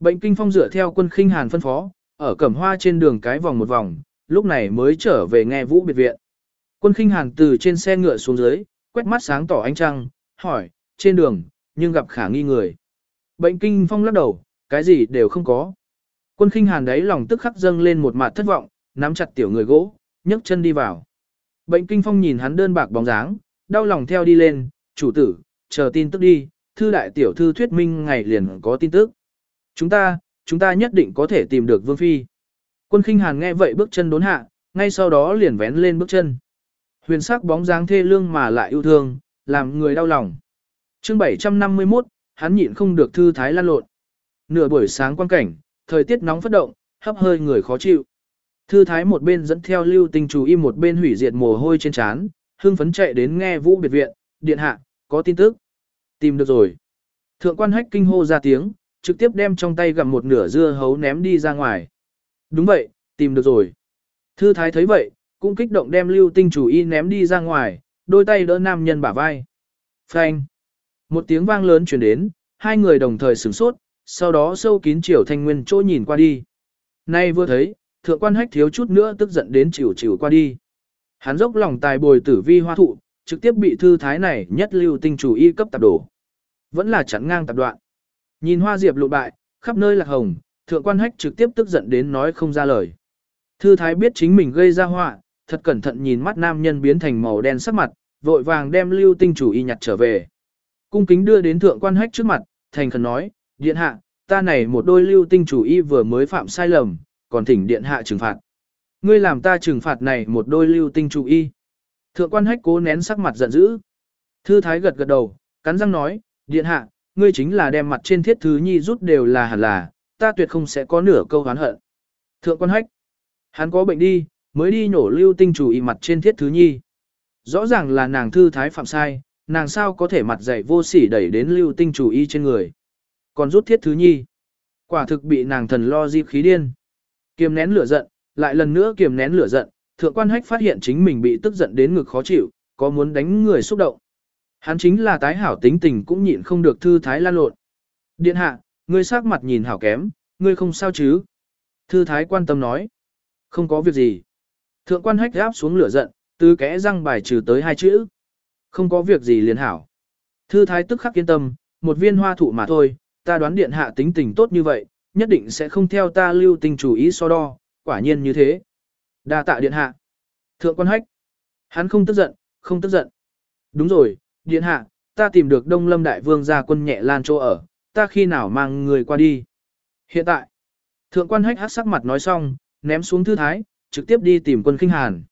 Bệnh kinh phong dựa theo quân khinh hàn phân phó, ở cẩm hoa trên đường cái vòng một vòng, lúc này mới trở về nghe vũ biệt viện. Quân khinh hàn từ trên xe ngựa xuống dưới, quét mắt sáng tỏ ánh trăng, hỏi, trên đường, nhưng gặp khả nghi người. Bệnh kinh phong lắc đầu, cái gì đều không có. Quân khinh hàn đấy lòng tức khắc dâng lên một mặt thất vọng, nắm chặt tiểu người gỗ, nhấc chân đi vào. Bệnh kinh phong nhìn hắn đơn bạc bóng dáng, đau lòng theo đi lên, chủ tử, chờ tin tức đi, thư đại tiểu thư thuyết minh ngày liền có tin tức. Chúng ta, chúng ta nhất định có thể tìm được vương phi. Quân khinh hàn nghe vậy bước chân đốn hạ, ngay sau đó liền vén lên bước chân. Huyền sắc bóng dáng thê lương mà lại yêu thương, làm người đau lòng. chương 751, hắn nhịn không được thư thái lan lộn. Nửa buổi sáng quan cảnh, thời tiết nóng phất động, hấp hơi người khó chịu. Thư thái một bên dẫn theo lưu tinh chú im một bên hủy diệt mồ hôi trên trán, hưng phấn chạy đến nghe vũ biệt viện, điện hạ, có tin tức. Tìm được rồi. Thượng quan hách kinh hô ra tiếng, trực tiếp đem trong tay gặm một nửa dưa hấu ném đi ra ngoài. Đúng vậy, tìm được rồi. Thư thái thấy vậy, cũng kích động đem lưu tinh chủ y ném đi ra ngoài, đôi tay đỡ nam nhân bả vai. Phanh. Một tiếng vang lớn truyền đến, hai người đồng thời sửng sốt, sau đó sâu kín chiều thanh nguyên chỗ nhìn qua đi. Nay vừa thấy, thượng quan hách thiếu chút nữa tức giận đến chịu chịu qua đi. Hắn dốc lòng tài bồi tử vi hoa thụ, trực tiếp bị thư thái này nhất lưu tinh chủ y cấp tạp đổ. Vẫn là chắn ngang tập đoạn. Nhìn hoa diệp lụ bại, khắp nơi là hồng, thượng quan hách trực tiếp tức giận đến nói không ra lời. Thư thái biết chính mình gây ra họa, thật cẩn thận nhìn mắt nam nhân biến thành màu đen sắc mặt, vội vàng đem lưu tinh chủ y nhặt trở về. Cung kính đưa đến thượng quan hách trước mặt, thành khẩn nói, điện hạ, ta này một đôi lưu tinh chủ y vừa mới phạm sai lầm, còn thỉnh điện hạ trừng phạt. Ngươi làm ta trừng phạt này một đôi lưu tinh chủ y. Thượng quan hách cố nén sắc mặt giận dữ. Thư thái gật gật đầu, cắn răng nói, điện hạ, ngươi chính là đem mặt trên thiết thứ nhi rút đều là hẳn là, ta tuyệt không sẽ có nửa câu hán hận. Thượng quan hách, hắn có bệnh đi, mới đi nhổ lưu tinh chủ y mặt trên thiết thứ nhi. Rõ ràng là nàng thư thái phạm sai, nàng sao có thể mặt dày vô sỉ đẩy đến lưu tinh chủ y trên người. Còn rút thiết thứ nhi. Quả thực bị nàng thần lo dịp khí điên. Kiềm nén lửa giận, lại lần nữa kiềm nén lửa giận, thượng quan hách phát hiện chính mình bị tức giận đến ngực khó chịu, có muốn đánh người xúc động. Hắn chính là tái hảo tính tình cũng nhịn không được thư thái lan lộn. Điện hạ, ngươi sắc mặt nhìn hảo kém, ngươi không sao chứ? Thư thái quan tâm nói. Không có việc gì. Thượng quan hách áp xuống lửa giận, từ kẽ răng bài trừ tới hai chữ. Không có việc gì liền hảo. Thư thái tức khắc yên tâm, một viên hoa thụ mà thôi, ta đoán điện hạ tính tình tốt như vậy, nhất định sẽ không theo ta lưu tình chủ ý so đo, quả nhiên như thế đa tạ điện hạ. Thượng quan hách. Hắn không tức giận, không tức giận. Đúng rồi, điện hạ, ta tìm được Đông Lâm Đại Vương gia quân nhẹ lan chỗ ở, ta khi nào mang người qua đi. Hiện tại, thượng quan hách hát sắc mặt nói xong, ném xuống thư thái, trực tiếp đi tìm quân khinh hàn.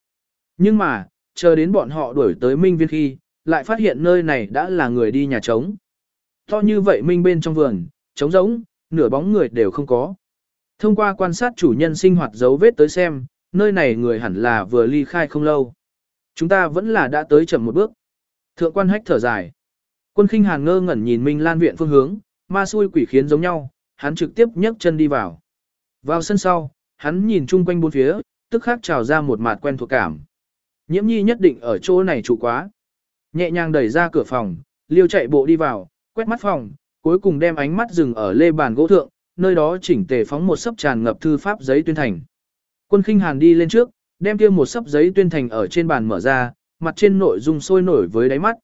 Nhưng mà, chờ đến bọn họ đuổi tới Minh Viên khi, lại phát hiện nơi này đã là người đi nhà trống. To như vậy Minh bên trong vườn, trống rỗng, nửa bóng người đều không có. Thông qua quan sát chủ nhân sinh hoạt dấu vết tới xem, nơi này người hẳn là vừa ly khai không lâu. Chúng ta vẫn là đã tới chậm một bước. Thượng quan hách thở dài. Quân khinh hàn ngơ ngẩn nhìn Minh Lan viện phương hướng, ma xui quỷ khiến giống nhau, hắn trực tiếp nhấc chân đi vào. Vào sân sau, hắn nhìn chung quanh bốn phía, tức khắc trào ra một mặt quen thuộc cảm. Nhiễm nhi nhất định ở chỗ này trụ quá. Nhẹ nhàng đẩy ra cửa phòng, liêu chạy bộ đi vào, quét mắt phòng, cuối cùng đem ánh mắt dừng ở lê bàn gỗ thượng, nơi đó chỉnh tề phóng một sấp tràn ngập thư pháp giấy tuyên thành. Quân khinh hàn đi lên trước, đem kia một sấp giấy tuyên thành ở trên bàn mở ra, mặt trên nội dung sôi nổi với đáy mắt.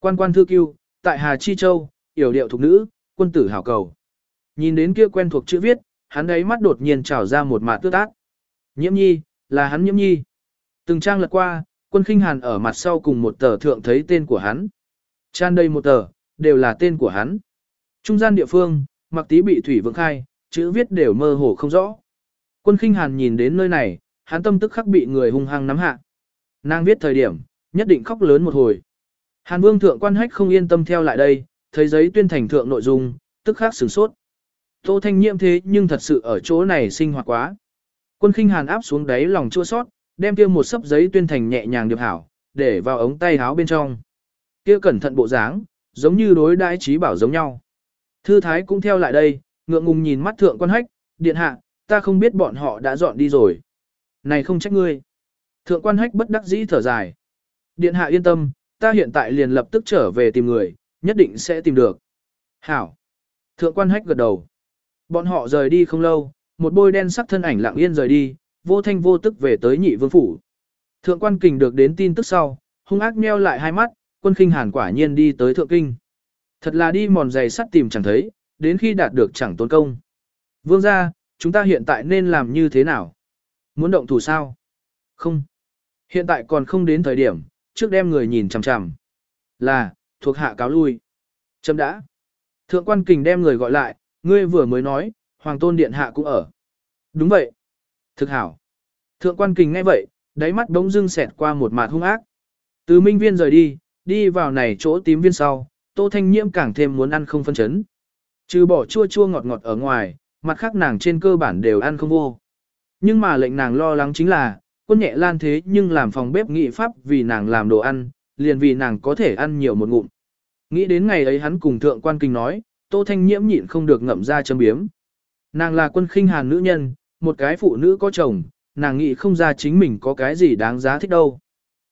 Quan quan thư cưu, tại Hà Chi Châu, yểu điệu thục nữ, quân tử hảo cầu. Nhìn đến kia quen thuộc chữ viết, hắn đáy mắt đột nhiên trào ra một mạt tước ác. Nhiễm nhi, là hắn nhiễm nhi. Từng trang lật qua, quân khinh hàn ở mặt sau cùng một tờ thượng thấy tên của hắn. Tràn đây một tờ, đều là tên của hắn. Trung gian địa phương, mặc tí bị thủy vượng khai, chữ viết đều mơ hồ không rõ. Quân khinh hàn nhìn đến nơi này, hắn tâm tức khắc bị người hung hăng nắm hạ. Nàng viết thời điểm, nhất định khóc lớn một hồi. Hàn vương thượng quan hách không yên tâm theo lại đây, thấy giấy tuyên thành thượng nội dung, tức khắc sửng sốt. Tô thanh nhiễm thế nhưng thật sự ở chỗ này sinh hoạt quá. Quân khinh hàn áp xuống đáy lòng chua sót, đem kia một sấp giấy tuyên thành nhẹ nhàng điệp hảo, để vào ống tay áo bên trong. Kia cẩn thận bộ dáng, giống như đối đãi trí bảo giống nhau. Thư thái cũng theo lại đây, ngượng ngùng nhìn mắt thượng quan hách, điện hạ, ta không biết bọn họ đã dọn đi rồi. Này không trách ngươi. Thượng quan hách bất đắc dĩ thở dài. Điện hạ yên tâm, ta hiện tại liền lập tức trở về tìm người, nhất định sẽ tìm được. Hảo. Thượng quan hách gật đầu. Bọn họ rời đi không lâu, một bôi đen sắc thân ảnh lặng yên rời đi, vô thanh vô tức về tới nhị vương phủ. Thượng quan kình được đến tin tức sau, hung ác meo lại hai mắt, quân khinh hàn quả nhiên đi tới thượng kinh. Thật là đi mòn giày sắt tìm chẳng thấy, đến khi đạt được chẳng tốn công. Vương gia, chúng ta hiện tại nên làm như thế nào? Muốn động thủ sao? Không. Hiện tại còn không đến thời điểm, trước đem người nhìn chằm chằm. Là, thuộc hạ cáo lui. Chấm đã. Thượng quan kình đem người gọi lại, ngươi vừa mới nói, hoàng tôn điện hạ cũng ở. Đúng vậy. Thực hảo. Thượng quan kình nghe vậy, đáy mắt bỗng dưng xẹt qua một mạt hung ác. Từ minh viên rời đi, đi vào này chỗ tím viên sau, tô thanh nhiễm càng thêm muốn ăn không phân chấn. Trừ bỏ chua chua ngọt ngọt ở ngoài, mặt khác nàng trên cơ bản đều ăn không vô. Nhưng mà lệnh nàng lo lắng chính là, quân nhẹ lan thế nhưng làm phòng bếp nghị pháp vì nàng làm đồ ăn, liền vì nàng có thể ăn nhiều một ngụm. Nghĩ đến ngày ấy hắn cùng thượng quan kinh nói, tô thanh nhiễm nhịn không được ngậm ra châm biếm. Nàng là quân khinh hàn nữ nhân, một cái phụ nữ có chồng, nàng nghĩ không ra chính mình có cái gì đáng giá thích đâu.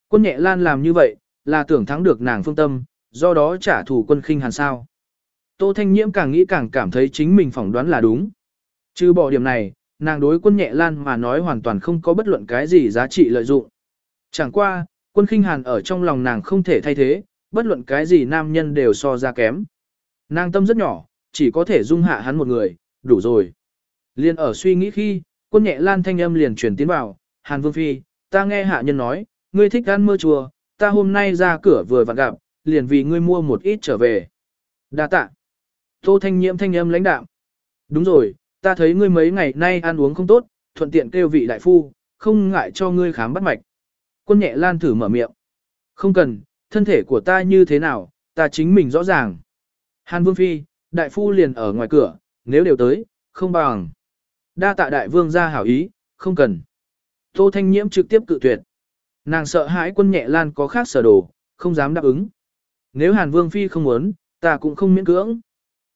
Quân nhẹ lan làm như vậy, là tưởng thắng được nàng phương tâm, do đó trả thù quân khinh hàn sao. Tô Thanh Nhiễm càng nghĩ càng cảm thấy chính mình phỏng đoán là đúng. Trừ bỏ điểm này, nàng đối quân nhẹ lan mà nói hoàn toàn không có bất luận cái gì giá trị lợi dụng. Chẳng qua, quân khinh hàn ở trong lòng nàng không thể thay thế, bất luận cái gì nam nhân đều so ra kém. Nàng tâm rất nhỏ, chỉ có thể dung hạ hắn một người, đủ rồi. Liên ở suy nghĩ khi, quân nhẹ lan thanh âm liền truyền tiến vào, Hàn Vương Phi, ta nghe hạ nhân nói, ngươi thích ăn mơ chùa, ta hôm nay ra cửa vừa vặn gặp, liền vì ngươi mua một ít trở về. Đa tạ. Tô thanh nhiễm thanh âm lãnh đạo Đúng rồi, ta thấy ngươi mấy ngày nay ăn uống không tốt, thuận tiện kêu vị đại phu, không ngại cho ngươi khám bắt mạch. Quân nhẹ lan thử mở miệng. Không cần, thân thể của ta như thế nào, ta chính mình rõ ràng. Hàn Vương Phi, đại phu liền ở ngoài cửa, nếu đều tới, không bằng. Đa tạ đại vương ra hảo ý, không cần. Tô Thanh Nhiễm trực tiếp cự tuyệt. Nàng sợ hãi quân nhẹ lan có khác sở đồ, không dám đáp ứng. Nếu Hàn Vương Phi không muốn, ta cũng không miễn cưỡng.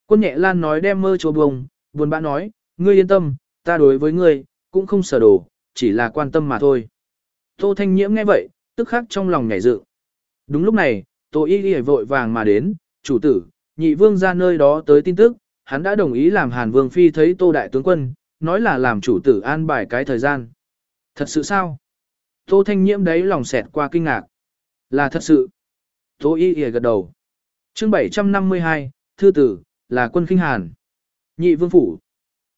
Quân nhẹ lan nói đem mơ chỗ bông, buồn bã nói, ngươi yên tâm, ta đối với ngươi, cũng không sở đồ, chỉ là quan tâm mà thôi. Tô Thanh Nhiễm nghe vậy, tức khắc trong lòng nhảy dựng. Đúng lúc này, Tô Y Y vội vàng mà đến, chủ tử, nhị vương ra nơi đó tới tin tức, hắn đã đồng ý làm Hàn Vương Phi thấy Tô Đại Tướng Quân, nói là làm chủ tử an bài cái thời gian. Thật sự sao? Tô Thanh Nhiễm đấy lòng xẹt qua kinh ngạc. Là thật sự. Tô Y Y gật đầu. chương 752, Thư Tử, là quân kinh hàn. Nhị Vương Phủ.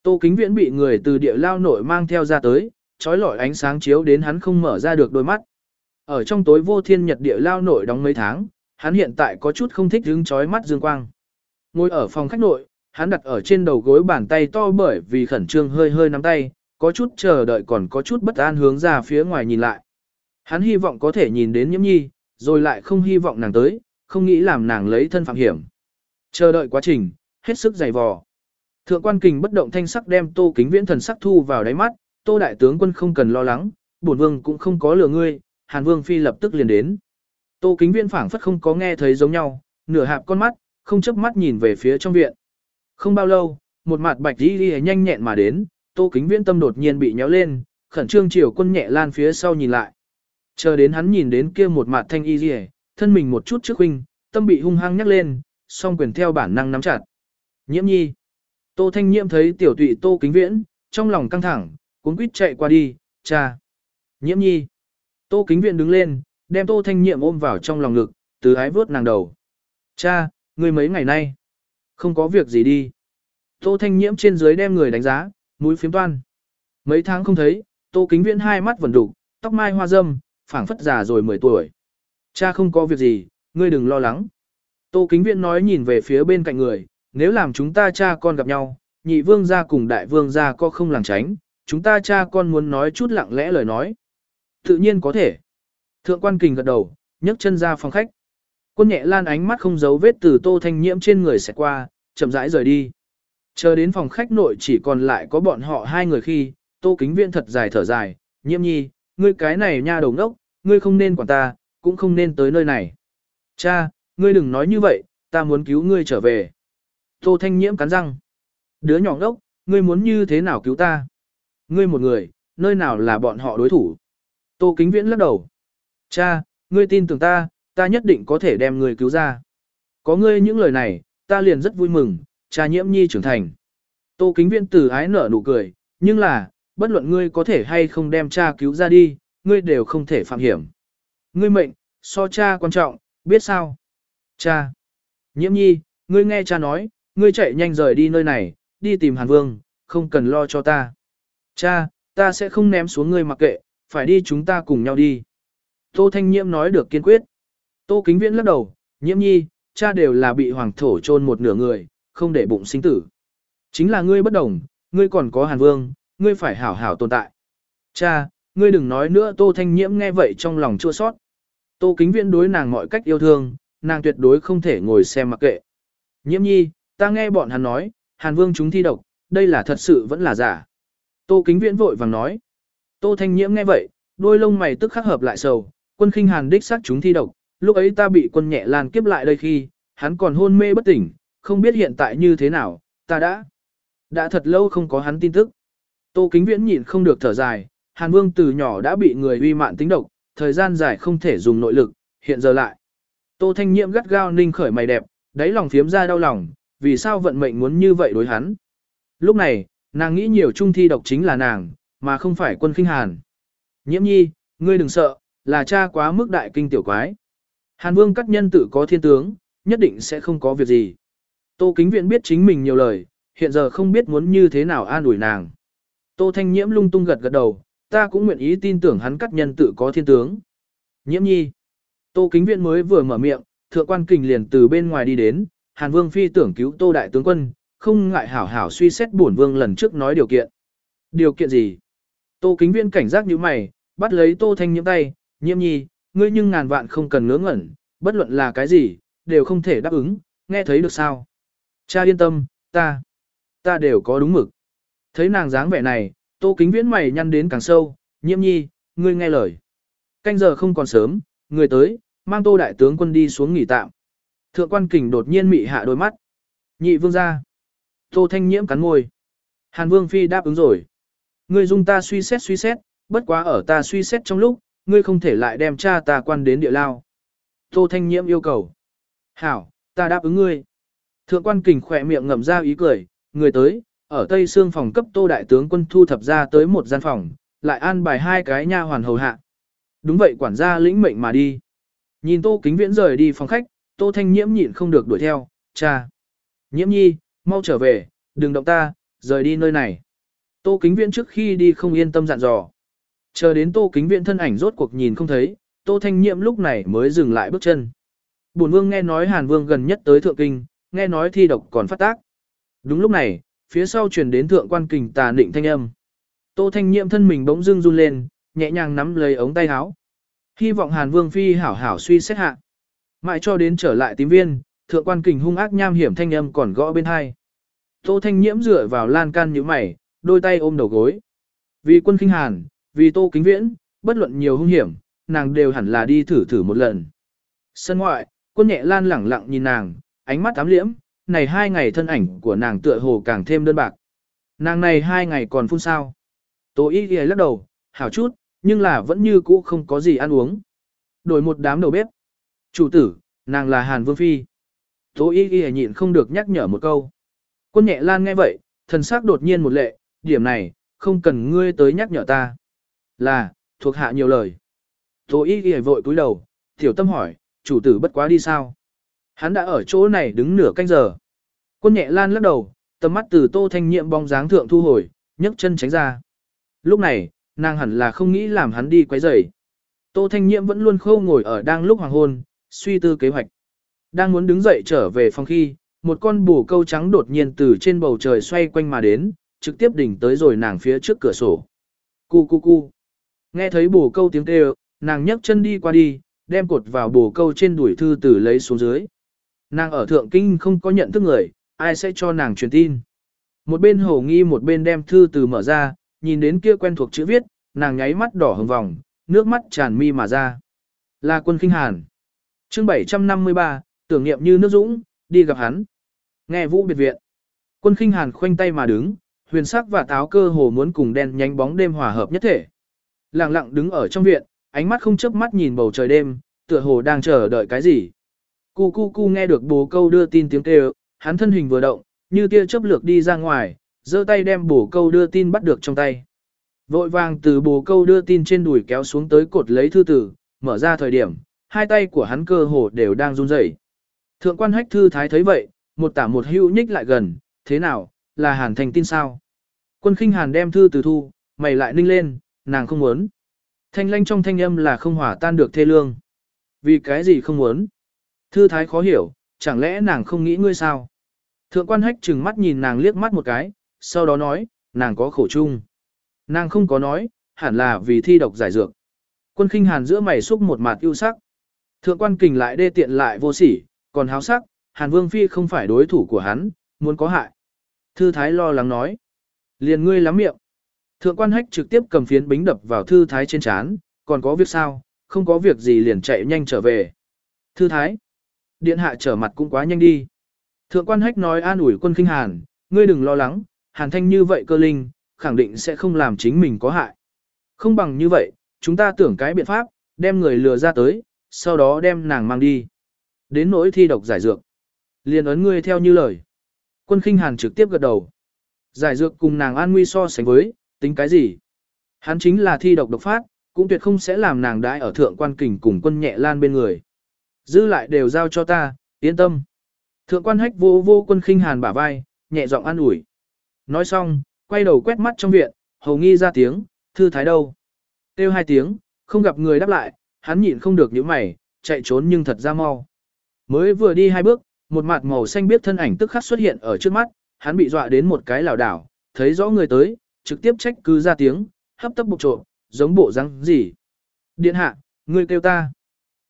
Tô Kính Viễn bị người từ địa lao nội mang theo ra tới, trói lọi ánh sáng chiếu đến hắn không mở ra được đôi mắt. Ở trong tối vô thiên nhật địa lao nội đóng mấy tháng, hắn hiện tại có chút không thích hứng chói mắt dương quang. Ngồi ở phòng khách nội, hắn đặt ở trên đầu gối bàn tay to bởi vì khẩn trương hơi hơi nắm tay, có chút chờ đợi còn có chút bất an hướng ra phía ngoài nhìn lại. Hắn hy vọng có thể nhìn đến nhiễm nhi, rồi lại không hy vọng nàng tới, không nghĩ làm nàng lấy thân phạm hiểm. Chờ đợi quá trình, hết sức dày vò. Thượng quan kình bất động thanh sắc đem tô kính viễn thần sắc thu vào đáy mắt, tô đại tướng quân không cần lo lắng, bổn vương cũng không có lừa ngươi, hàn vương phi lập tức liền đến. Tô kính viễn phảng phất không có nghe thấy giống nhau, nửa hạp con mắt, không chớp mắt nhìn về phía trong viện. Không bao lâu, một mặt bạch đi đi nhanh nhẹn mà đến, tô kính viễn tâm đột nhiên bị nhéo lên, khẩn trương chiều quân nhẹ lan phía sau nhìn lại. Chờ đến hắn nhìn đến kia một mặt thanh y rìa, thân mình một chút trước huynh, tâm bị hung hăng nhắc lên, song quyền theo bản năng nắm chặt. Nhiễm nhi. Tô Thanh Nhiễm thấy tiểu tụy Tô Kính Viễn, trong lòng căng thẳng, cuốn quýt chạy qua đi, cha. Nhiễm nhi. Tô Kính Viễn đứng lên, đem Tô Thanh Nhiễm ôm vào trong lòng ngực, từ ái vớt nàng đầu. Cha, người mấy ngày nay. Không có việc gì đi. Tô Thanh Nhiễm trên dưới đem người đánh giá, mũi phiếm toan. Mấy tháng không thấy, Tô Kính Viễn hai mắt vẫn đục, tóc mai hoa dâm, phảng phất già rồi 10 tuổi. Cha không có việc gì, ngươi đừng lo lắng. Tô Kính Viễn nói nhìn về phía bên cạnh người, nếu làm chúng ta cha con gặp nhau, nhị vương gia cùng đại vương gia có không làng tránh, chúng ta cha con muốn nói chút lặng lẽ lời nói. Tự nhiên có thể. Thượng quan kình gật đầu, nhấc chân ra phòng khách. Quân nhẹ lan ánh mắt không giấu vết từ tô thanh nhiễm trên người sẽ qua, chậm rãi rời đi. Chờ đến phòng khách nội chỉ còn lại có bọn họ hai người khi, tô kính viện thật dài thở dài, nhiễm nhi, ngươi cái này nha đầu ngốc, ngươi không nên quản ta, cũng không nên tới nơi này. Cha, ngươi đừng nói như vậy, ta muốn cứu ngươi trở về. Tô thanh nhiễm cắn răng. Đứa nhỏ ngốc, ngươi muốn như thế nào cứu ta? Ngươi một người, nơi nào là bọn họ đối thủ? Tô kính viễn lắc đầu. Cha, ngươi tin tưởng ta, ta nhất định có thể đem ngươi cứu ra. Có ngươi những lời này, ta liền rất vui mừng, cha nhiễm nhi trưởng thành. Tô kính viễn từ ái nở nụ cười, nhưng là, bất luận ngươi có thể hay không đem cha cứu ra đi, ngươi đều không thể phạm hiểm. Ngươi mệnh, so cha quan trọng, biết sao? Cha! Nhiễm nhi, ngươi nghe cha nói, ngươi chạy nhanh rời đi nơi này, đi tìm Hàn Vương, không cần lo cho ta. Cha, ta sẽ không ném xuống ngươi mặc kệ, phải đi chúng ta cùng nhau đi. Tô Thanh Nhiễm nói được kiên quyết. Tô Kính Viễn lắc đầu, Nhiễm nhi, cha đều là bị hoàng thổ chôn một nửa người, không để bụng sinh tử. Chính là ngươi bất đồng, ngươi còn có Hàn Vương, ngươi phải hảo hảo tồn tại. Cha, ngươi đừng nói nữa Tô Thanh Nhiễm nghe vậy trong lòng chua sót. Tô Kính Viễn đối nàng mọi cách yêu thương, nàng tuyệt đối không thể ngồi xem mặc kệ. Nhiễm nhi, ta nghe bọn hắn nói, Hàn Vương chúng thi độc, đây là thật sự vẫn là giả. Tô Kính Viễn vội vàng nói. Tô Thanh Nhiễm nghe vậy, đôi lông mày tức khắc hợp lại sầu, quân khinh Hàn đích xác chúng thi độc, lúc ấy ta bị quân nhẹ lan kiếp lại đây khi, hắn còn hôn mê bất tỉnh, không biết hiện tại như thế nào, ta đã, đã thật lâu không có hắn tin tức. Tô Kính Viễn nhịn không được thở dài, Hàn Vương từ nhỏ đã bị người uy mạn tính độc, thời gian dài không thể dùng nội lực, hiện giờ lại. Tô Thanh Nhiệm gắt gao ninh khởi mày đẹp, đáy lòng phiếm ra đau lòng, vì sao vận mệnh muốn như vậy đối hắn. Lúc này, nàng nghĩ nhiều trung thi độc chính là nàng, mà không phải quân khinh hàn. Nhiễm nhi, ngươi đừng sợ, là cha quá mức đại kinh tiểu quái. Hàn vương các nhân tử có thiên tướng, nhất định sẽ không có việc gì. Tô kính viện biết chính mình nhiều lời, hiện giờ không biết muốn như thế nào an ủi nàng. Tô thanh nhiễm lung tung gật gật đầu, ta cũng nguyện ý tin tưởng hắn các nhân tử có thiên tướng. Nhiễm nhi. Tô kính viện mới vừa mở miệng, thượng quan kình liền từ bên ngoài đi đến, Hàn Vương phi tưởng cứu Tô đại tướng quân, không ngại hảo hảo suy xét bổn vương lần trước nói điều kiện. Điều kiện gì? Tô kính viên cảnh giác như mày, bắt lấy Tô thanh nhiễm tay, nhiễm nhi, ngươi nhưng ngàn vạn không cần ngớ ngẩn, bất luận là cái gì, đều không thể đáp ứng, nghe thấy được sao? Cha yên tâm, ta, ta đều có đúng mực. Thấy nàng dáng vẻ này, Tô kính viễn mày nhăn đến càng sâu, nhiễm nhi, ngươi nghe lời. Canh giờ không còn sớm, người tới, mang Tô đại tướng quân đi xuống nghỉ tạm. Thượng quan kình đột nhiên mị hạ đôi mắt. Nhị vương ra. Tô thanh nhiễm cắn môi. Hàn vương phi đáp ứng rồi. Ngươi dung ta suy xét suy xét, bất quá ở ta suy xét trong lúc, ngươi không thể lại đem cha ta quan đến địa lao. Tô thanh nhiễm yêu cầu. Hảo, ta đáp ứng ngươi. Thượng quan kình khỏe miệng ngậm ra ý cười, người tới, ở tây xương phòng cấp tô đại tướng quân thu thập ra tới một gian phòng, lại an bài hai cái nha hoàn hầu hạ. Đúng vậy quản gia lĩnh mệnh mà đi. Nhìn tô kính viễn rời đi phòng khách, Tô Thanh Nhiễm nhịn không được đuổi theo, cha. Nhiễm nhi, mau trở về, đừng động ta, rời đi nơi này. Tô Kính Viễn trước khi đi không yên tâm dặn dò. Chờ đến Tô Kính Viễn thân ảnh rốt cuộc nhìn không thấy, Tô Thanh Nhiễm lúc này mới dừng lại bước chân. Bổn Vương nghe nói Hàn Vương gần nhất tới Thượng Kinh, nghe nói thi độc còn phát tác. Đúng lúc này, phía sau truyền đến Thượng Quan Kình tà định thanh âm. Tô Thanh Nhiễm thân mình bỗng dưng run lên, nhẹ nhàng nắm lấy ống tay áo. Hy vọng Hàn Vương phi hảo hảo suy xét hạ. Mãi cho đến trở lại tím viên, thượng quan kình hung ác nham hiểm thanh âm còn gõ bên hai. Tô thanh nhiễm dựa vào lan can như mày, đôi tay ôm đầu gối. Vì quân kinh hàn, vì tô kính viễn, bất luận nhiều hung hiểm, nàng đều hẳn là đi thử thử một lần. Sân ngoại, quân nhẹ lan lẳng lặng nhìn nàng, ánh mắt ám liễm, này hai ngày thân ảnh của nàng tựa hồ càng thêm đơn bạc. Nàng này hai ngày còn phun sao. Tô y ghi lắc đầu, hảo chút, nhưng là vẫn như cũ không có gì ăn uống. Đổi một đám đầu bếp. Chủ tử, nàng là Hàn Vương Phi. Tố y y nhịn không được nhắc nhở một câu. Quân nhẹ lan nghe vậy, thần sắc đột nhiên một lệ, điểm này, không cần ngươi tới nhắc nhở ta. Là, thuộc hạ nhiều lời. Tô y y vội cúi đầu, tiểu tâm hỏi, chủ tử bất quá đi sao? Hắn đã ở chỗ này đứng nửa canh giờ. Quân nhẹ lan lắc đầu, tầm mắt từ tô thanh nhiệm bóng dáng thượng thu hồi, nhấc chân tránh ra. Lúc này, nàng hẳn là không nghĩ làm hắn đi quấy rầy. Tô thanh nhiệm vẫn luôn khâu ngồi ở đang lúc hoàng hôn, suy tư kế hoạch. Đang muốn đứng dậy trở về phòng khi, một con bù câu trắng đột nhiên từ trên bầu trời xoay quanh mà đến, trực tiếp đỉnh tới rồi nàng phía trước cửa sổ. Cu cu cu. Nghe thấy bù câu tiếng kêu, nàng nhấc chân đi qua đi, đem cột vào bù câu trên đuổi thư tử lấy xuống dưới. Nàng ở thượng kinh không có nhận thức người, ai sẽ cho nàng truyền tin. Một bên hồ nghi một bên đem thư từ mở ra, nhìn đến kia quen thuộc chữ viết, nàng nháy mắt đỏ hừng vòng, nước mắt tràn mi mà ra. Là quân kinh hàn chương 753, tưởng niệm như nước dũng, đi gặp hắn. Nghe vũ biệt viện. Quân kinh hàn khoanh tay mà đứng, huyền sắc và táo cơ hồ muốn cùng đen nhánh bóng đêm hòa hợp nhất thể. Lặng lặng đứng ở trong viện, ánh mắt không chớp mắt nhìn bầu trời đêm, tựa hồ đang chờ đợi cái gì. Cu cu cu nghe được bồ câu đưa tin tiếng kêu, hắn thân hình vừa động, như tia chớp lược đi ra ngoài, giơ tay đem bồ câu đưa tin bắt được trong tay. Vội vàng từ bồ câu đưa tin trên đùi kéo xuống tới cột lấy thư tử, mở ra thời điểm, hai tay của hắn cơ hồ đều đang run rẩy. Thượng quan hách thư thái thấy vậy, một tả một hữu nhích lại gần, thế nào, là hàn thành tin sao? Quân khinh hàn đem thư từ thu, mày lại ninh lên, nàng không muốn. Thanh lanh trong thanh âm là không hỏa tan được thê lương. Vì cái gì không muốn? Thư thái khó hiểu, chẳng lẽ nàng không nghĩ ngươi sao? Thượng quan hách trừng mắt nhìn nàng liếc mắt một cái, sau đó nói, nàng có khổ chung. Nàng không có nói, hẳn là vì thi độc giải dược. Quân khinh hàn giữa mày xúc một mặt ưu sắc. Thượng quan kình lại đê tiện lại vô sỉ, còn háo sắc, hàn vương phi không phải đối thủ của hắn, muốn có hại. Thư thái lo lắng nói. Liền ngươi lắm miệng. Thượng quan hách trực tiếp cầm phiến bính đập vào thư thái trên chán, còn có việc sao, không có việc gì liền chạy nhanh trở về. Thư thái. Điện hạ trở mặt cũng quá nhanh đi. Thượng quan hách nói an ủi quân kinh hàn, ngươi đừng lo lắng, hàn thanh như vậy cơ linh, khẳng định sẽ không làm chính mình có hại. Không bằng như vậy, chúng ta tưởng cái biện pháp, đem người lừa ra tới, sau đó đem nàng mang đi. Đến nỗi thi độc giải dược. Liền ấn ngươi theo như lời. Quân kinh hàn trực tiếp gật đầu. Giải dược cùng nàng an nguy so sánh với, tính cái gì? Hắn chính là thi độc độc phát, cũng tuyệt không sẽ làm nàng đãi ở thượng quan kình cùng quân nhẹ lan bên người. Dư lại đều giao cho ta, yên tâm. Thượng quan hách vô vô quân khinh hàn bả vai, nhẹ giọng an ủi. Nói xong, quay đầu quét mắt trong viện, hầu nghi ra tiếng, thư thái đâu. Kêu hai tiếng, không gặp người đáp lại, hắn nhịn không được những mày, chạy trốn nhưng thật ra mau. Mới vừa đi hai bước, một mặt màu xanh biết thân ảnh tức khắc xuất hiện ở trước mắt, hắn bị dọa đến một cái lảo đảo, thấy rõ người tới, trực tiếp trách cứ ra tiếng, hấp tấp bục trộm, giống bộ răng gì. Điện hạ, ngươi kêu ta.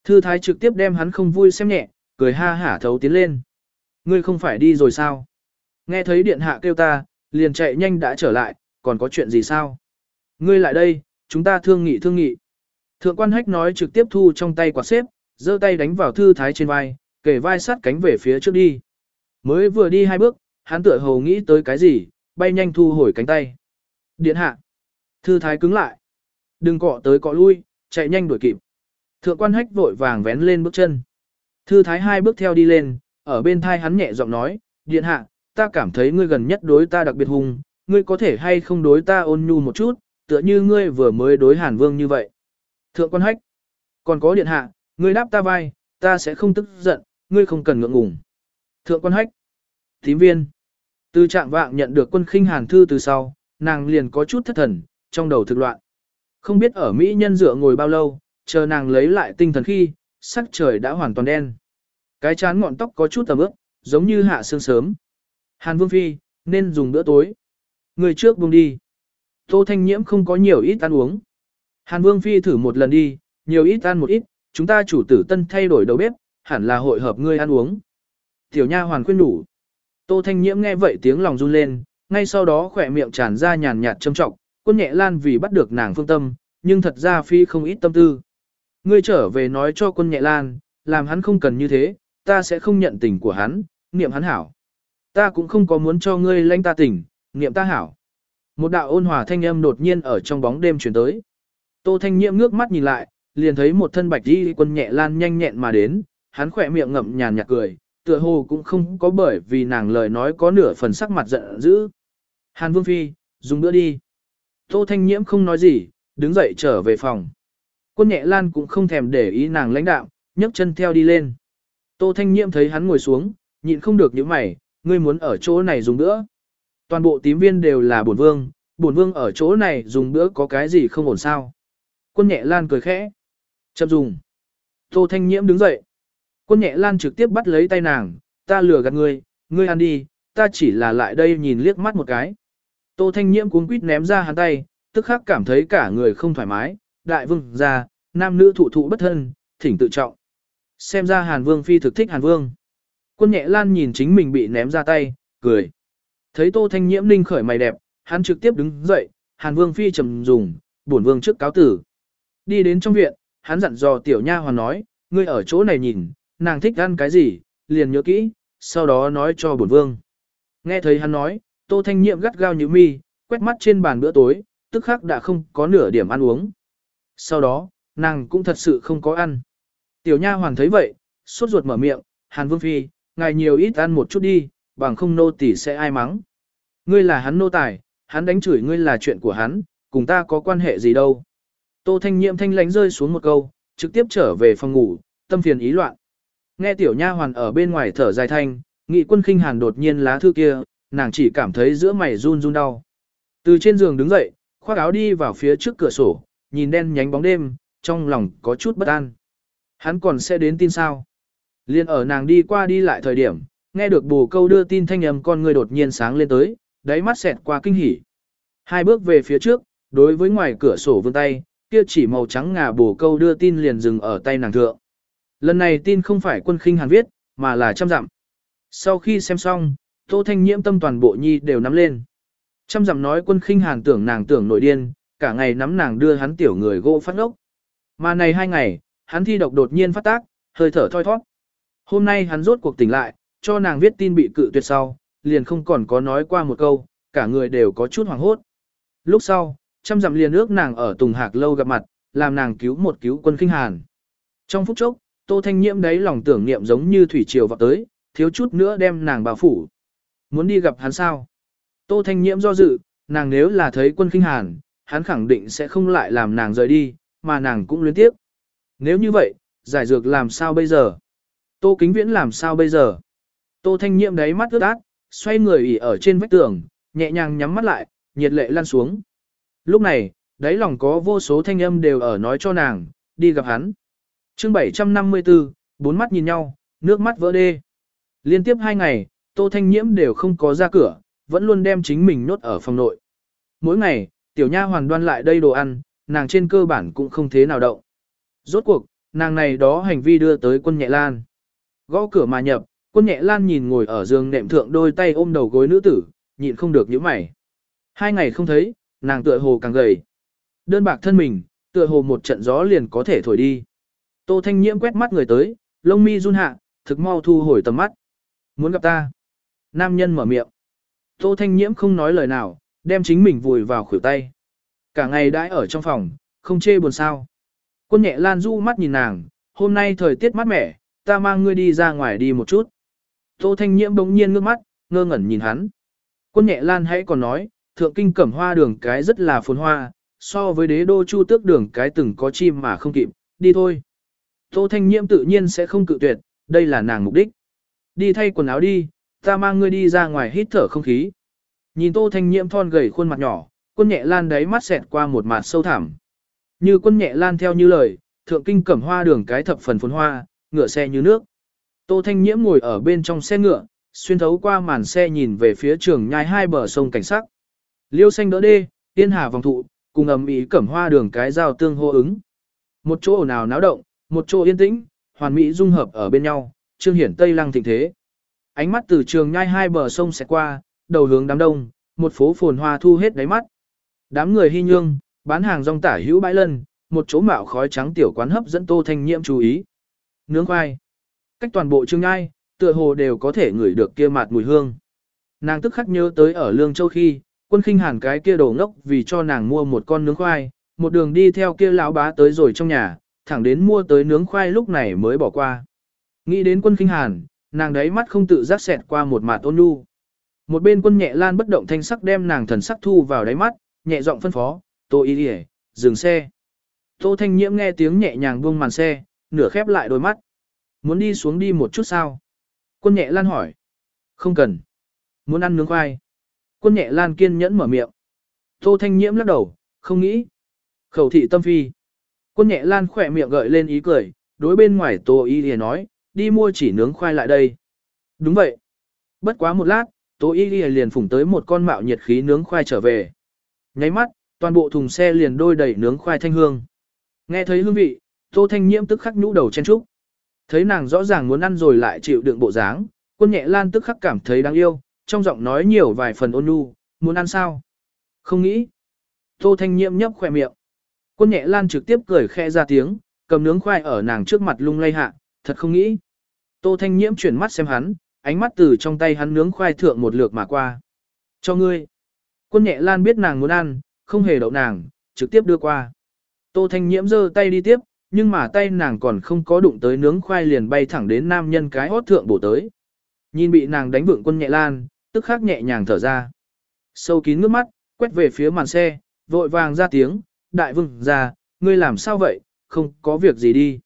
Thư thái trực tiếp đem hắn không vui xem nhẹ, cười ha hả thấu tiến lên. Ngươi không phải đi rồi sao? Nghe thấy điện hạ kêu ta, liền chạy nhanh đã trở lại, còn có chuyện gì sao? Ngươi lại đây, chúng ta thương nghị thương nghị. Thượng quan hách nói trực tiếp thu trong tay quạt xếp, giơ tay đánh vào thư thái trên vai, kể vai sát cánh về phía trước đi. Mới vừa đi hai bước, hắn tựa hồ nghĩ tới cái gì, bay nhanh thu hồi cánh tay. Điện hạ. Thư thái cứng lại. Đừng cọ tới cọ lui, chạy nhanh đuổi kịp. Thượng quan hách vội vàng vén lên bước chân. Thư thái hai bước theo đi lên, ở bên thai hắn nhẹ giọng nói, điện hạ, ta cảm thấy ngươi gần nhất đối ta đặc biệt hùng, ngươi có thể hay không đối ta ôn nhu một chút, tựa như ngươi vừa mới đối hàn vương như vậy. Thượng quan hách, còn có điện hạ, ngươi đáp ta vai, ta sẽ không tức giận, ngươi không cần ngượng ngùng. Thượng quan hách, thím viên, từ trạng vạng nhận được quân khinh hàn thư từ sau, nàng liền có chút thất thần, trong đầu thực loạn. Không biết ở Mỹ nhân dựa ngồi bao lâu, chờ nàng lấy lại tinh thần khi, sắc trời đã hoàn toàn đen. Cái chán ngọn tóc có chút tầm ướp, giống như hạ sương sớm. Hàn Vương Phi, nên dùng bữa tối. Người trước buông đi. Tô Thanh Nhiễm không có nhiều ít ăn uống. Hàn Vương Phi thử một lần đi, nhiều ít ăn một ít, chúng ta chủ tử tân thay đổi đầu bếp, hẳn là hội hợp ngươi ăn uống. Tiểu nha hoàn khuyên đủ. Tô Thanh Nhiễm nghe vậy tiếng lòng run lên, ngay sau đó khỏe miệng tràn ra nhàn nhạt châm trọng, quân nhẹ lan vì bắt được nàng phương tâm, nhưng thật ra Phi không ít tâm tư. Ngươi trở về nói cho quân nhẹ lan, làm hắn không cần như thế, ta sẽ không nhận tình của hắn, niệm hắn hảo. Ta cũng không có muốn cho ngươi lãnh ta tình, niệm ta hảo. Một đạo ôn hòa thanh âm đột nhiên ở trong bóng đêm chuyển tới. Tô Thanh Nhiệm ngước mắt nhìn lại, liền thấy một thân bạch y quân nhẹ lan nhanh nhẹn mà đến, hắn khỏe miệng ngậm nhàn nhạt cười, tựa hồ cũng không có bởi vì nàng lời nói có nửa phần sắc mặt giận dữ. Hàn Vương Phi, dùng bữa đi. Tô Thanh Nhiễm không nói gì, đứng dậy trở về phòng. Quân nhẹ lan cũng không thèm để ý nàng lãnh đạo, nhấc chân theo đi lên. Tô Thanh Nhiễm thấy hắn ngồi xuống, nhịn không được những mày, ngươi muốn ở chỗ này dùng bữa. Toàn bộ tím viên đều là bổn vương, bổn vương ở chỗ này dùng bữa có cái gì không ổn sao. Quân nhẹ lan cười khẽ. Chậm dùng. Tô Thanh Nhiễm đứng dậy. Quân nhẹ lan trực tiếp bắt lấy tay nàng, ta lừa gạt ngươi, ngươi ăn đi, ta chỉ là lại đây nhìn liếc mắt một cái. Tô Thanh Nhiễm cuống quýt ném ra hắn tay, tức khắc cảm thấy cả người không thoải mái, đại vương ra, nam nữ thụ thụ bất thân, thỉnh tự trọng. Xem ra Hàn Vương phi thực thích Hàn Vương. Quân nhẹ lan nhìn chính mình bị ném ra tay, cười. Thấy Tô Thanh Nhiễm ninh khởi mày đẹp, hắn trực tiếp đứng dậy, Hàn Vương phi trầm dùng, bổn vương trước cáo tử. Đi đến trong viện, hắn dặn dò tiểu nha hoàn nói, ngươi ở chỗ này nhìn, nàng thích ăn cái gì, liền nhớ kỹ, sau đó nói cho bổn vương. Nghe thấy hắn nói, Tô Thanh Nhiệm gắt gao như mi, quét mắt trên bàn bữa tối, tức khắc đã không có nửa điểm ăn uống. Sau đó, nàng cũng thật sự không có ăn. Tiểu nha hoàn thấy vậy, sốt ruột mở miệng, Hàn Vương Phi, ngài nhiều ít ăn một chút đi, bằng không nô tỳ sẽ ai mắng. Ngươi là hắn nô tài, hắn đánh chửi ngươi là chuyện của hắn, cùng ta có quan hệ gì đâu. Tô Thanh Nhiệm thanh lánh rơi xuống một câu, trực tiếp trở về phòng ngủ, tâm phiền ý loạn. Nghe tiểu nha hoàn ở bên ngoài thở dài thanh, nghị quân khinh hàn đột nhiên lá thư kia, nàng chỉ cảm thấy giữa mày run run đau. Từ trên giường đứng dậy, khoác áo đi vào phía trước cửa sổ, nhìn đen nhánh bóng đêm, trong lòng có chút bất an. Hắn còn sẽ đến tin sao? Liên ở nàng đi qua đi lại thời điểm, nghe được bồ câu đưa tin thanh âm con người đột nhiên sáng lên tới, đáy mắt xẹt qua kinh hỉ. Hai bước về phía trước, đối với ngoài cửa sổ vươn tay, kia chỉ màu trắng ngà bổ câu đưa tin liền dừng ở tay nàng thượng. Lần này tin không phải quân khinh hàn viết, mà là trăm dặm. Sau khi xem xong, Tô Thanh Nhiễm tâm toàn bộ nhi đều nắm lên. Trăm dặm nói quân khinh hàn tưởng nàng tưởng nổi điên, cả ngày nắm nàng đưa hắn tiểu người gỗ phát ốc. Mà này hai ngày, hắn thi độc đột nhiên phát tác, hơi thở thoi thoát. Hôm nay hắn rốt cuộc tỉnh lại, cho nàng viết tin bị cự tuyệt sau, liền không còn có nói qua một câu, cả người đều có chút hoảng hốt. Lúc sau, trăm dặm liền ước nàng ở Tùng Hạc lâu gặp mặt, làm nàng cứu một cứu quân khinh hàn. Trong phút chốc, Tô Thanh Nhiễm đấy lòng tưởng niệm giống như thủy triều vào tới, thiếu chút nữa đem nàng bao phủ. Muốn đi gặp hắn sao? Tô Thanh Nhiễm do dự, nàng nếu là thấy quân kinh hàn, hắn khẳng định sẽ không lại làm nàng rời đi, mà nàng cũng luyến tiếp. Nếu như vậy, giải dược làm sao bây giờ? Tô Kính Viễn làm sao bây giờ? Tô Thanh Nhiễm đáy mắt ướt át, xoay người ỉ ở trên vách tường, nhẹ nhàng nhắm mắt lại, nhiệt lệ lan xuống. Lúc này, đáy lòng có vô số thanh âm đều ở nói cho nàng, đi gặp hắn. chương 754, bốn mắt nhìn nhau, nước mắt vỡ đê. Liên tiếp hai ngày, Tô Thanh Nhiễm đều không có ra cửa, vẫn luôn đem chính mình nốt ở phòng nội. Mỗi ngày, tiểu nha hoàn đoan lại đây đồ ăn, nàng trên cơ bản cũng không thế nào động. Rốt cuộc, nàng này đó hành vi đưa tới quân nhẹ lan. Gõ cửa mà nhập, quân nhẹ lan nhìn ngồi ở giường nệm thượng đôi tay ôm đầu gối nữ tử, nhịn không được những mày. Hai ngày không thấy, nàng tựa hồ càng gầy. Đơn bạc thân mình, tựa hồ một trận gió liền có thể thổi đi. Tô Thanh Nhiễm quét mắt người tới, lông mi run hạ, thực mau thu hồi tầm mắt. Muốn gặp ta. Nam nhân mở miệng. Tô Thanh Nhiễm không nói lời nào, đem chính mình vùi vào khuỷu tay. Cả ngày đãi ở trong phòng, không chê buồn sao. Quân nhẹ lan du mắt nhìn nàng, hôm nay thời tiết mát mẻ, ta mang ngươi đi ra ngoài đi một chút. Tô Thanh Nhiễm bỗng nhiên ngước mắt, ngơ ngẩn nhìn hắn. Quân nhẹ lan hãy còn nói, thượng kinh cẩm hoa đường cái rất là phồn hoa, so với đế đô chu tước đường cái từng có chim mà không kịp, đi thôi. Tô Thanh Nhiễm tự nhiên sẽ không cự tuyệt, đây là nàng mục đích. Đi thay quần áo đi, ta mang ngươi đi ra ngoài hít thở không khí. Nhìn Tô Thanh Nhiễm thon gầy khuôn mặt nhỏ, quân nhẹ lan đáy mắt xẹt qua một mặt sâu thẳm. Như quân nhẹ lan theo như lời, thượng kinh cẩm hoa đường cái thập phần phồn hoa, ngựa xe như nước. Tô Thanh Nhiễm ngồi ở bên trong xe ngựa, xuyên thấu qua màn xe nhìn về phía trường nhai hai bờ sông cảnh sắc. Liêu xanh đỡ đê, tiên hà vòng thụ, cùng ầm ĩ cẩm hoa đường cái giao tương hô ứng. Một chỗ nào náo động, một chỗ yên tĩnh, hoàn mỹ dung hợp ở bên nhau, trương hiển tây lăng thịnh thế. Ánh mắt từ trường nhai hai bờ sông sẽ qua, đầu hướng đám đông, một phố phồn hoa thu hết đáy mắt. Đám người hy nhương, bán hàng rong tả hữu bãi lân, một chỗ mạo khói trắng tiểu quán hấp dẫn Tô Thanh Nhiễm chú ý. Nướng khoai. Cách toàn bộ trường nhai, tựa hồ đều có thể ngửi được kia mạt mùi hương. Nàng tức khắc nhớ tới ở Lương Châu khi, quân khinh hàn cái kia đồ ngốc vì cho nàng mua một con nướng khoai, một đường đi theo kia lão bá tới rồi trong nhà, thẳng đến mua tới nướng khoai lúc này mới bỏ qua. Nghĩ đến quân khinh hàn, nàng đấy mắt không tự giác xẹt qua một mạt ôn nhu. Một bên quân nhẹ lan bất động thanh sắc đem nàng thần sắc thu vào đáy mắt, nhẹ giọng phân phó, tô y đi dừng xe. Tô thanh nhiễm nghe tiếng nhẹ nhàng buông màn xe, nửa khép lại đôi mắt. Muốn đi xuống đi một chút sao? Quân nhẹ lan hỏi. Không cần. Muốn ăn nướng khoai. Quân nhẹ lan kiên nhẫn mở miệng. Tô thanh nhiễm lắc đầu, không nghĩ. Khẩu thị tâm phi. Quân nhẹ lan khỏe miệng gợi lên ý cười, đối bên ngoài tô y Lìa nói, đi mua chỉ nướng khoai lại đây. Đúng vậy. Bất quá một lát, tô y liền phủng tới một con mạo nhiệt khí nướng khoai trở về. Nháy mắt, toàn bộ thùng xe liền đôi đầy nướng khoai thanh hương. Nghe thấy hương vị, tô thanh nhiễm tức khắc nhũ đầu chen trúc. Thấy nàng rõ ràng muốn ăn rồi lại chịu đựng bộ dáng, quân nhẹ lan tức khắc cảm thấy đáng yêu, trong giọng nói nhiều vài phần ôn nhu, muốn ăn sao? Không nghĩ. Tô thanh nhiễm nhấp khỏe miệng. Quân nhẹ lan trực tiếp cười khẽ ra tiếng, cầm nướng khoai ở nàng trước mặt lung lay hạ, thật không nghĩ. Tô thanh nhiễm chuyển mắt xem hắn, ánh mắt từ trong tay hắn nướng khoai thượng một lượt mà qua. Cho ngươi. Quân nhẹ lan biết nàng muốn ăn, không hề đậu nàng, trực tiếp đưa qua. Tô thanh nhiễm giơ tay đi tiếp, nhưng mà tay nàng còn không có đụng tới nướng khoai liền bay thẳng đến nam nhân cái hót thượng bổ tới. Nhìn bị nàng đánh vượng quân nhẹ lan, tức khắc nhẹ nhàng thở ra. Sâu kín nước mắt, quét về phía màn xe, vội vàng ra tiếng, đại vương ra, ngươi làm sao vậy, không có việc gì đi.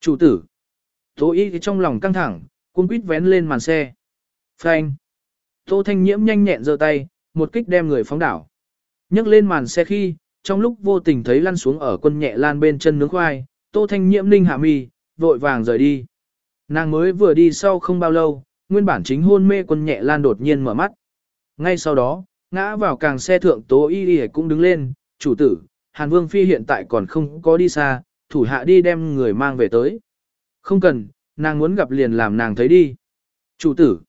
Chủ tử. Tố y trong lòng căng thẳng, cuốn quýt vén lên màn xe. Phanh. Tô thanh nhiễm nhanh nhẹn giơ tay, một kích đem người phóng đảo. nhấc lên màn xe khi, trong lúc vô tình thấy lăn xuống ở quân nhẹ lan bên chân nướng khoai, tô thanh nhiễm ninh hạ mi, vội vàng rời đi. Nàng mới vừa đi sau không bao lâu, nguyên bản chính hôn mê quân nhẹ lan đột nhiên mở mắt. Ngay sau đó, ngã vào càng xe thượng tố y y cũng đứng lên, chủ tử, Hàn Vương Phi hiện tại còn không có đi xa, thủ hạ đi đem người mang về tới. Không cần, nàng muốn gặp liền làm nàng thấy đi. Chủ tử.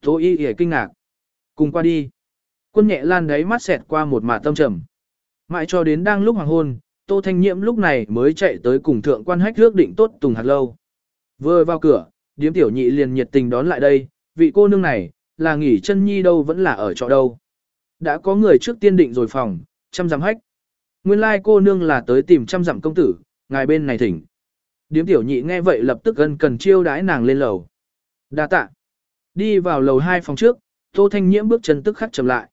Tố y y kinh ngạc. Cùng qua đi. Quân nhẹ lan đấy mắt xẹt qua một mả tâm trầm. Mãi cho đến đang lúc hoàng hôn, Tô Thanh Nhiễm lúc này mới chạy tới cùng thượng quan hách ước định tốt Tùng Hạt Lâu. Vừa vào cửa, điếm tiểu nhị liền nhiệt tình đón lại đây, vị cô nương này, là nghỉ chân nhi đâu vẫn là ở chỗ đâu. Đã có người trước tiên định rồi phòng, chăm dặm hách. Nguyên lai like cô nương là tới tìm chăm dặm công tử, ngài bên này thỉnh. Điếm tiểu nhị nghe vậy lập tức gần cần chiêu đái nàng lên lầu. Đa tạ. Đi vào lầu hai phòng trước, Tô Thanh Nhiễm bước chân tức khắc chậm lại.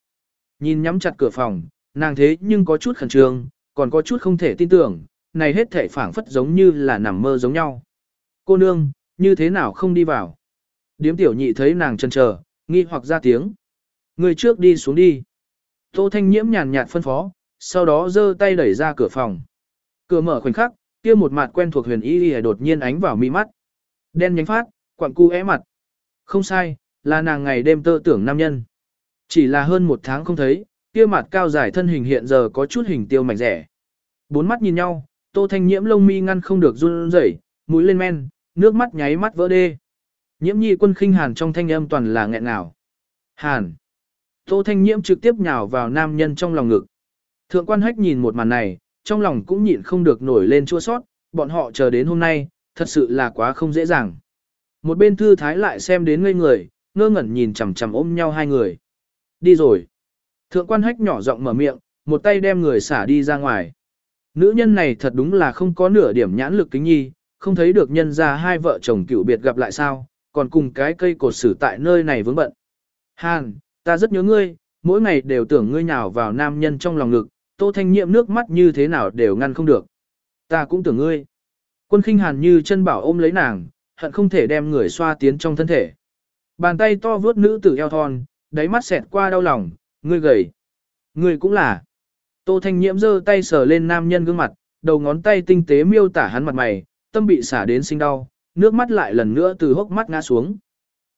Nhìn nhắm chặt cửa phòng, nàng thế nhưng có chút khẩn trương, còn có chút không thể tin tưởng, này hết thể phảng phất giống như là nằm mơ giống nhau. Cô nương, như thế nào không đi vào? Điếm tiểu nhị thấy nàng chân chờ, nghi hoặc ra tiếng. Người trước đi xuống đi. Tô Thanh Nhiễm nhàn nhạt phân phó, sau đó giơ tay đẩy ra cửa phòng. Cửa mở khoảnh khắc, kia một mặt quen thuộc huyền y đột nhiên ánh vào mi mắt. Đen nhánh phát, quặng cu é mặt. Không sai, là nàng ngày đêm tơ tưởng nam nhân. Chỉ là hơn một tháng không thấy, kia mặt cao dài thân hình hiện giờ có chút hình tiêu mảnh rẻ. Bốn mắt nhìn nhau, tô thanh nhiễm lông mi ngăn không được run rẩy, mũi lên men, nước mắt nháy mắt vỡ đê. Nhiễm nhi quân khinh hàn trong thanh âm toàn là nghẹn ngào. Hàn. Tô thanh nhiễm trực tiếp nhào vào nam nhân trong lòng ngực. Thượng quan hách nhìn một màn này, trong lòng cũng nhịn không được nổi lên chua sót, bọn họ chờ đến hôm nay, thật sự là quá không dễ dàng. Một bên thư thái lại xem đến ngây người, ngơ ngẩn nhìn chằm chằm ôm nhau hai người. Đi rồi. Thượng quan hách nhỏ giọng mở miệng, một tay đem người xả đi ra ngoài. Nữ nhân này thật đúng là không có nửa điểm nhãn lực kính nhi, không thấy được nhân ra hai vợ chồng cựu biệt gặp lại sao, còn cùng cái cây cột xử tại nơi này vướng bận. Hàn, ta rất nhớ ngươi, mỗi ngày đều tưởng ngươi nhào vào nam nhân trong lòng ngực, tô thanh nhiệm nước mắt như thế nào đều ngăn không được. Ta cũng tưởng ngươi. Quân khinh hàn như chân bảo ôm lấy nàng, hận không thể đem người xoa tiến trong thân thể. Bàn tay to vướt nữ tử eo thon, đáy mắt xẹt qua đau lòng, ngươi gầy. Ngươi cũng là. Tô Thanh Nhiễm giơ tay sờ lên nam nhân gương mặt, đầu ngón tay tinh tế miêu tả hắn mặt mày, tâm bị xả đến sinh đau, nước mắt lại lần nữa từ hốc mắt ngã xuống.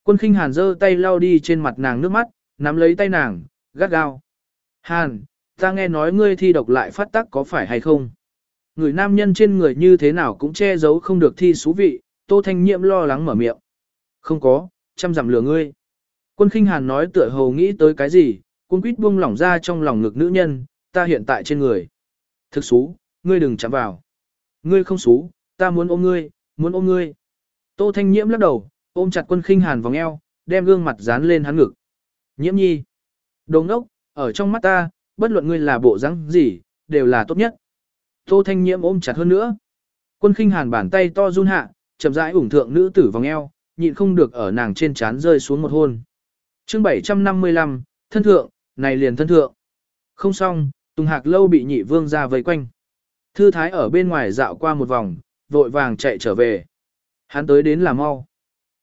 Quân khinh hàn giơ tay lau đi trên mặt nàng nước mắt, nắm lấy tay nàng, gắt gao. Hàn, ta nghe nói ngươi thi độc lại phát tác có phải hay không? Người nam nhân trên người như thế nào cũng che giấu không được thi xú vị, Tô Thanh Nhiệm lo lắng mở miệng. Không có, chăm dặm lừa ngươi. Quân khinh hàn nói tựa hồ nghĩ tới cái gì, quân quýt buông lỏng ra trong lòng ngực nữ nhân, ta hiện tại trên người. Thực xú, ngươi đừng chạm vào. Ngươi không xú, ta muốn ôm ngươi, muốn ôm ngươi. Tô Thanh Nhiễm lắc đầu, ôm chặt quân khinh hàn vòng eo, đem gương mặt dán lên hắn ngực. Nhiễm nhi. Đồ ngốc, ở trong mắt ta, bất luận ngươi là bộ dáng gì, đều là tốt nhất. Tô Thanh Nhiễm ôm chặt hơn nữa. Quân khinh hàn bàn tay to run hạ, chậm rãi ủng thượng nữ tử vòng eo, nhịn không được ở nàng trên trán rơi xuống một hôn. chương 755, thân thượng, này liền thân thượng. Không xong, Tùng Hạc lâu bị nhị vương ra vây quanh. Thư thái ở bên ngoài dạo qua một vòng, vội vàng chạy trở về. Hắn tới đến là mau.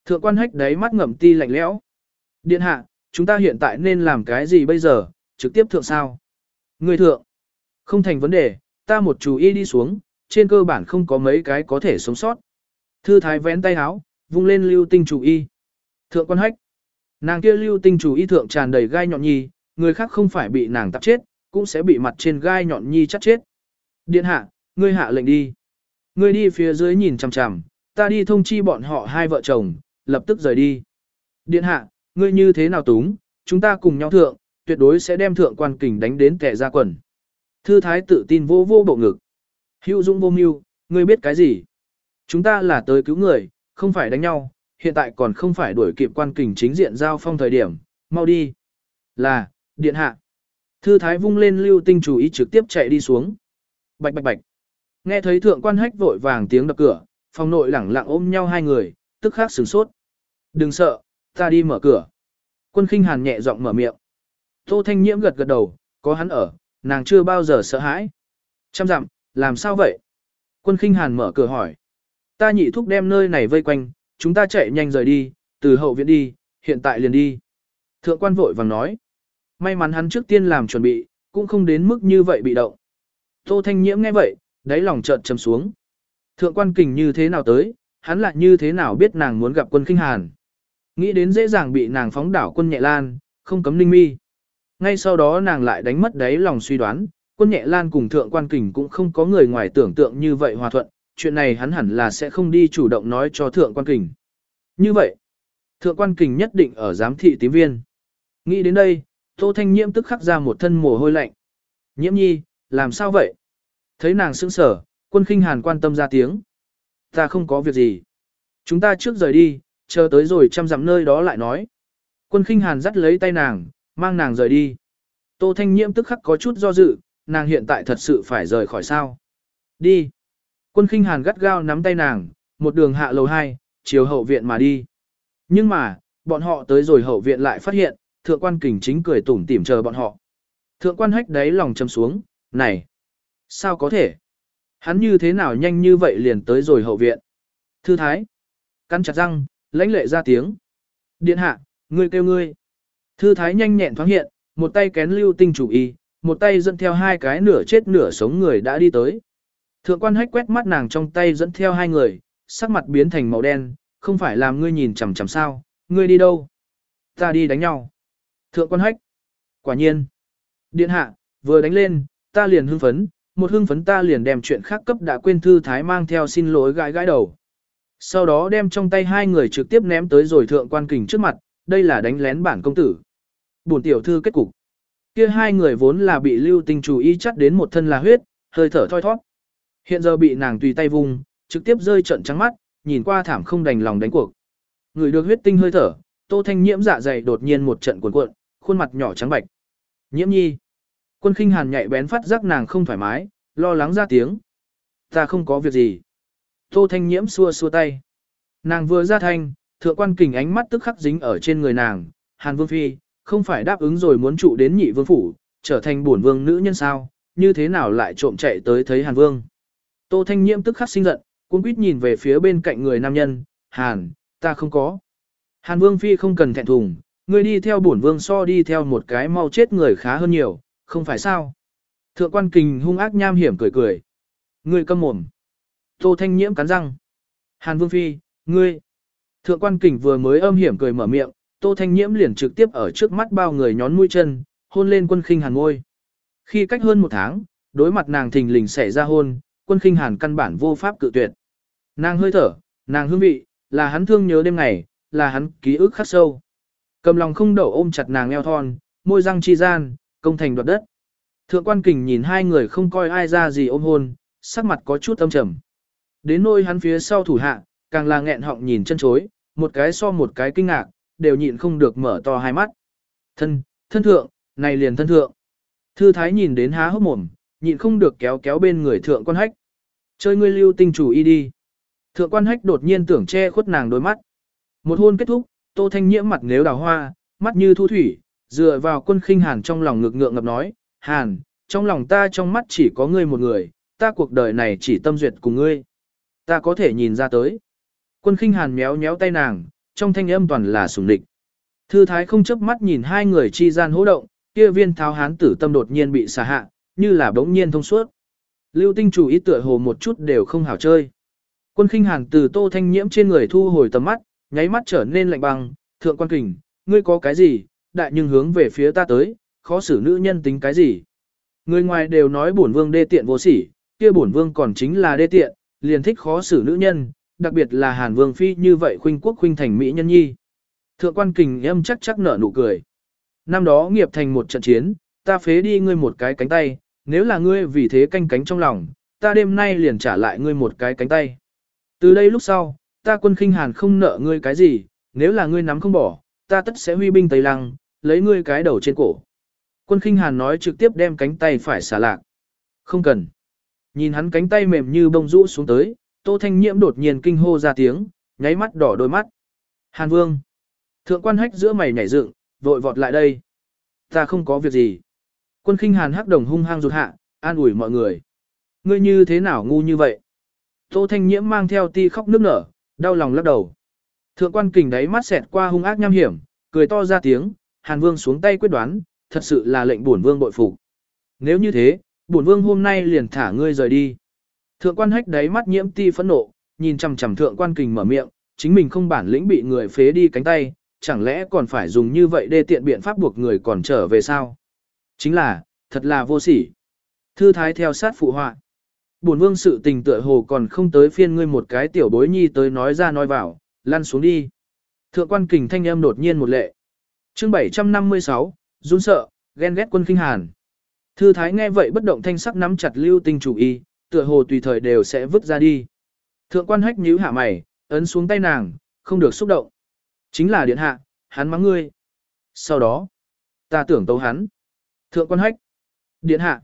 Thượng quan hách đáy mắt ngậm ti lạnh lẽo. Điện hạ, chúng ta hiện tại nên làm cái gì bây giờ, trực tiếp thượng sao? Người thượng. Không thành vấn đề, ta một chú y đi xuống, trên cơ bản không có mấy cái có thể sống sót. Thư thái vén tay áo, vung lên lưu tinh chủ y. Thượng quan hách. Nàng kia lưu tinh chủ y thượng tràn đầy gai nhọn nhi, người khác không phải bị nàng tạp chết, cũng sẽ bị mặt trên gai nhọn nhi chắc chết. Điện hạ, ngươi hạ lệnh đi. Ngươi đi phía dưới nhìn chằm chằm, ta đi thông chi bọn họ hai vợ chồng, lập tức rời đi. Điện hạ, ngươi như thế nào túng, chúng ta cùng nhau thượng, tuyệt đối sẽ đem thượng quan kình đánh đến kẻ ra quần. Thư thái tự tin vô vô bộ ngực. Hữu dũng vô mưu, ngươi biết cái gì? Chúng ta là tới cứu người, không phải đánh nhau, hiện tại còn không phải đuổi kịp quan kình chính diện giao phong thời điểm, mau đi. Là, điện hạ. Thư thái vung lên lưu tinh chủ ý trực tiếp chạy đi xuống. Bạch bạch bạch. Nghe thấy thượng quan hách vội vàng tiếng đập cửa, phòng nội lẳng lặng ôm nhau hai người, tức khắc sửng sốt. Đừng sợ, ta đi mở cửa. Quân khinh hàn nhẹ giọng mở miệng. Tô Thanh Nhiễm gật gật đầu, có hắn ở, nàng chưa bao giờ sợ hãi. Chăm dặm, làm sao vậy? Quân khinh hàn mở cửa hỏi. Ta nhị thúc đem nơi này vây quanh, chúng ta chạy nhanh rời đi, từ hậu viện đi, hiện tại liền đi. Thượng quan vội vàng nói. May mắn hắn trước tiên làm chuẩn bị, cũng không đến mức như vậy bị động. Tô Thanh Nhiễm nghe vậy, đáy lòng chợt trầm xuống. Thượng quan kình như thế nào tới, hắn lại như thế nào biết nàng muốn gặp quân khinh hàn. Nghĩ đến dễ dàng bị nàng phóng đảo quân nhẹ lan, không cấm ninh mi. Ngay sau đó nàng lại đánh mất đáy lòng suy đoán, quân nhẹ lan cùng thượng quan kình cũng không có người ngoài tưởng tượng như vậy hòa thuận, chuyện này hắn hẳn là sẽ không đi chủ động nói cho thượng quan kình. Như vậy, thượng quan kình nhất định ở giám thị tím viên. Nghĩ đến đây, Tô Thanh Nhiễm tức khắc ra một thân mồ hôi lạnh. Nhiễm nhi, làm sao vậy? Thấy nàng sững sở, quân khinh hàn quan tâm ra tiếng. Ta không có việc gì. Chúng ta trước rời đi, chờ tới rồi chăm dặm nơi đó lại nói. Quân khinh hàn dắt lấy tay nàng, mang nàng rời đi. Tô Thanh Nhiễm tức khắc có chút do dự, nàng hiện tại thật sự phải rời khỏi sao. Đi. Quân khinh hàn gắt gao nắm tay nàng, một đường hạ lầu 2, chiều hậu viện mà đi. Nhưng mà, bọn họ tới rồi hậu viện lại phát hiện, thượng quan kình chính cười tủm tỉm chờ bọn họ. Thượng quan hách đáy lòng châm xuống, này, sao có thể? Hắn như thế nào nhanh như vậy liền tới rồi hậu viện? Thư thái, cắn chặt răng, lãnh lệ ra tiếng. Điện hạ, ngươi kêu ngươi. Thư thái nhanh nhẹn thoáng hiện, một tay kén lưu tinh chủ y, một tay dẫn theo hai cái nửa chết nửa sống người đã đi tới. Thượng quan hách quét mắt nàng trong tay dẫn theo hai người, sắc mặt biến thành màu đen, không phải làm ngươi nhìn chằm chằm sao, ngươi đi đâu? Ta đi đánh nhau. Thượng quan hách. Quả nhiên. Điện hạ, vừa đánh lên, ta liền hưng phấn, một hưng phấn ta liền đem chuyện khác cấp đã quên thư thái mang theo xin lỗi gãi gãi đầu. Sau đó đem trong tay hai người trực tiếp ném tới rồi thượng quan kình trước mặt, đây là đánh lén bản công tử. buồn tiểu thư kết cục. Kia hai người vốn là bị lưu tinh chủ y chắt đến một thân là huyết, hơi thở thoi thoát. Hiện giờ bị nàng tùy tay vùng, trực tiếp rơi trận trắng mắt, nhìn qua thảm không đành lòng đánh cuộc. Người được huyết tinh hơi thở, Tô Thanh Nhiễm dạ dày đột nhiên một trận cuộn cuộn, khuôn mặt nhỏ trắng bạch. Nhiễm nhi. Quân khinh hàn nhạy bén phát giác nàng không thoải mái, lo lắng ra tiếng. Ta không có việc gì. Tô thanh nhiễm xua xua tay. Nàng vừa ra thanh, thượng quan kình ánh mắt tức khắc dính ở trên người nàng. Hàn vương phi, không phải đáp ứng rồi muốn trụ đến nhị vương phủ, trở thành bổn vương nữ nhân sao, như thế nào lại trộm chạy tới thấy hàn vương. Tô thanh nhiễm tức khắc sinh giận, cuốn quýt nhìn về phía bên cạnh người nam nhân, hàn, ta không có. Hàn vương phi không cần thẹn thùng, ngươi đi theo bổn vương so đi theo một cái mau chết người khá hơn nhiều, không phải sao? Thượng quan kình hung ác nham hiểm cười cười. Ngươi câm mồm. Tô Thanh Nhiễm cắn răng. Hàn Vương Phi, ngươi. Thượng quan kình vừa mới âm hiểm cười mở miệng, Tô Thanh Nhiễm liền trực tiếp ở trước mắt bao người nhón mũi chân, hôn lên quân khinh hàn ngôi. Khi cách hơn một tháng, đối mặt nàng thình lình xảy ra hôn, quân khinh hàn căn bản vô pháp cự tuyệt. Nàng hơi thở, nàng hương vị, là hắn thương nhớ đêm ngày, là hắn ký ức khắc sâu. Cầm lòng không đậu ôm chặt nàng eo thon, môi răng chi gian, công thành đoạt đất. Thượng quan kình nhìn hai người không coi ai ra gì ôm hôn, sắc mặt có chút âm trầm. Đến nôi hắn phía sau thủ hạ, càng là nghẹn họng nhìn chân chối, một cái so một cái kinh ngạc, đều nhịn không được mở to hai mắt. Thân, thân thượng, này liền thân thượng. Thư thái nhìn đến há hốc mồm, nhịn không được kéo kéo bên người thượng quan hách. Chơi ngươi lưu tinh chủ y đi. Thượng quan hách đột nhiên tưởng che khuất nàng đôi mắt. Một hôn kết thúc, Tô Thanh Nhiễm mặt nếu đào hoa, mắt như thu thủy, dựa vào quân khinh hàn trong lòng ngực ngượng ngập nói, hàn, trong lòng ta trong mắt chỉ có ngươi một người, ta cuộc đời này chỉ tâm duyệt cùng ngươi. Ta có thể nhìn ra tới. Quân khinh hàn méo méo tay nàng, trong thanh âm toàn là sùng địch. Thư thái không chớp mắt nhìn hai người chi gian hỗ động, kia viên tháo hán tử tâm đột nhiên bị xả hạ, như là bỗng nhiên thông suốt. Lưu tinh chủ ý tựa hồ một chút đều không hảo chơi. Quân khinh hàn từ tô thanh nhiễm trên người thu hồi tầm mắt, nháy mắt trở nên lạnh băng, thượng quan kình, ngươi có cái gì, đại nhưng hướng về phía ta tới, khó xử nữ nhân tính cái gì. Người ngoài đều nói bổn vương đê tiện vô sỉ, kia bổn vương còn chính là đê tiện, liền thích khó xử nữ nhân, đặc biệt là hàn vương phi như vậy khuynh quốc khuynh thành mỹ nhân nhi. Thượng quan kình âm chắc chắc nở nụ cười. Năm đó nghiệp thành một trận chiến, ta phế đi ngươi một cái cánh tay, nếu là ngươi vì thế canh cánh trong lòng, ta đêm nay liền trả lại ngươi một cái cánh tay. Từ đây lúc sau, ta quân khinh hàn không nợ ngươi cái gì, nếu là ngươi nắm không bỏ, ta tất sẽ huy binh Tây Lăng, lấy ngươi cái đầu trên cổ. Quân khinh hàn nói trực tiếp đem cánh tay phải xả lạc. Không cần. Nhìn hắn cánh tay mềm như bông rũ xuống tới, Tô Thanh Nhiễm đột nhiên kinh hô ra tiếng, nháy mắt đỏ đôi mắt. Hàn Vương. Thượng quan hách giữa mày nhảy dựng, vội vọt lại đây. Ta không có việc gì. Quân khinh hàn hắc đồng hung hăng rụt hạ, an ủi mọi người. Ngươi như thế nào ngu như vậy? Tô Thanh Nhiễm mang theo ti khóc nước nở, đau lòng lắc đầu. Thượng quan kình đáy mắt xẹt qua hung ác nham hiểm, cười to ra tiếng, Hàn Vương xuống tay quyết đoán, thật sự là lệnh bổn vương bội phục. Nếu như thế, bổn vương hôm nay liền thả ngươi rời đi. Thượng quan hách đáy mắt nhiễm ti phẫn nộ, nhìn chằm chằm thượng quan kình mở miệng, chính mình không bản lĩnh bị người phế đi cánh tay, chẳng lẽ còn phải dùng như vậy để tiện biện pháp buộc người còn trở về sao? Chính là, thật là vô sỉ. Thư thái theo sát phụ họa. Bổn vương sự tình tựa hồ còn không tới phiên ngươi một cái tiểu bối nhi tới nói ra nói vào, lăn xuống đi. Thượng quan kình thanh âm đột nhiên một lệ chương 756, run sợ, ghen ghét quân kinh hàn. Thư thái nghe vậy bất động thanh sắc nắm chặt lưu tinh chủ y, tựa hồ tùy thời đều sẽ vứt ra đi. Thượng quan hách nhíu hạ mày, ấn xuống tay nàng, không được xúc động. Chính là điện hạ, hắn mắng ngươi. Sau đó, ta tưởng tấu hắn. Thượng quan hách. Điện hạ.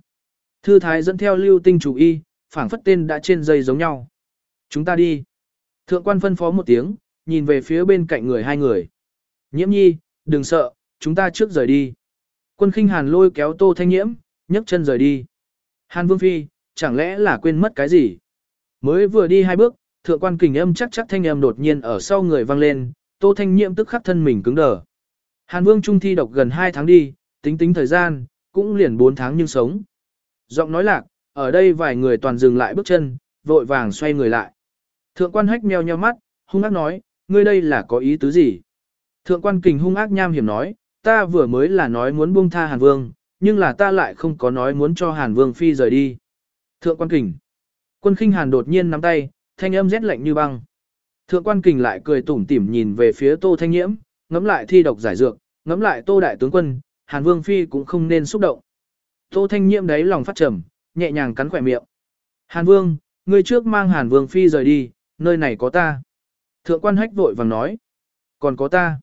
Thư thái dẫn theo lưu tinh chủ y, phảng phất tên đã trên dây giống nhau. Chúng ta đi. Thượng quan phân phó một tiếng, nhìn về phía bên cạnh người hai người. Nhiễm nhi, đừng sợ, chúng ta trước rời đi. Quân khinh hàn lôi kéo tô thanh nhiễm, nhấc chân rời đi. Hàn vương phi, chẳng lẽ là quên mất cái gì? Mới vừa đi hai bước, thượng quan kình âm chắc chắc thanh âm đột nhiên ở sau người vang lên, tô thanh nhiễm tức khắc thân mình cứng đờ. Hàn vương trung thi độc gần hai tháng đi, tính tính thời gian, cũng liền bốn tháng nhưng sống. Giọng nói lạc, ở đây vài người toàn dừng lại bước chân, vội vàng xoay người lại. Thượng quan hách meo nheo mắt, hung ác nói, ngươi đây là có ý tứ gì? Thượng quan kình hung ác nham hiểm nói, ta vừa mới là nói muốn buông tha Hàn Vương, nhưng là ta lại không có nói muốn cho Hàn Vương phi rời đi. Thượng quan kình. Quân khinh Hàn đột nhiên nắm tay, thanh âm rét lạnh như băng. Thượng quan kình lại cười tủm tỉm nhìn về phía Tô Thanh Nhiễm, ngắm lại thi độc giải dược, ngắm lại Tô Đại Tướng Quân, Hàn Vương Phi cũng không nên xúc động. Tô Thanh Nhiễm đấy lòng phát trầm, nhẹ nhàng cắn khỏe miệng. Hàn Vương, ngươi trước mang Hàn Vương Phi rời đi, nơi này có ta. Thượng quan hách vội vàng nói. Còn có ta.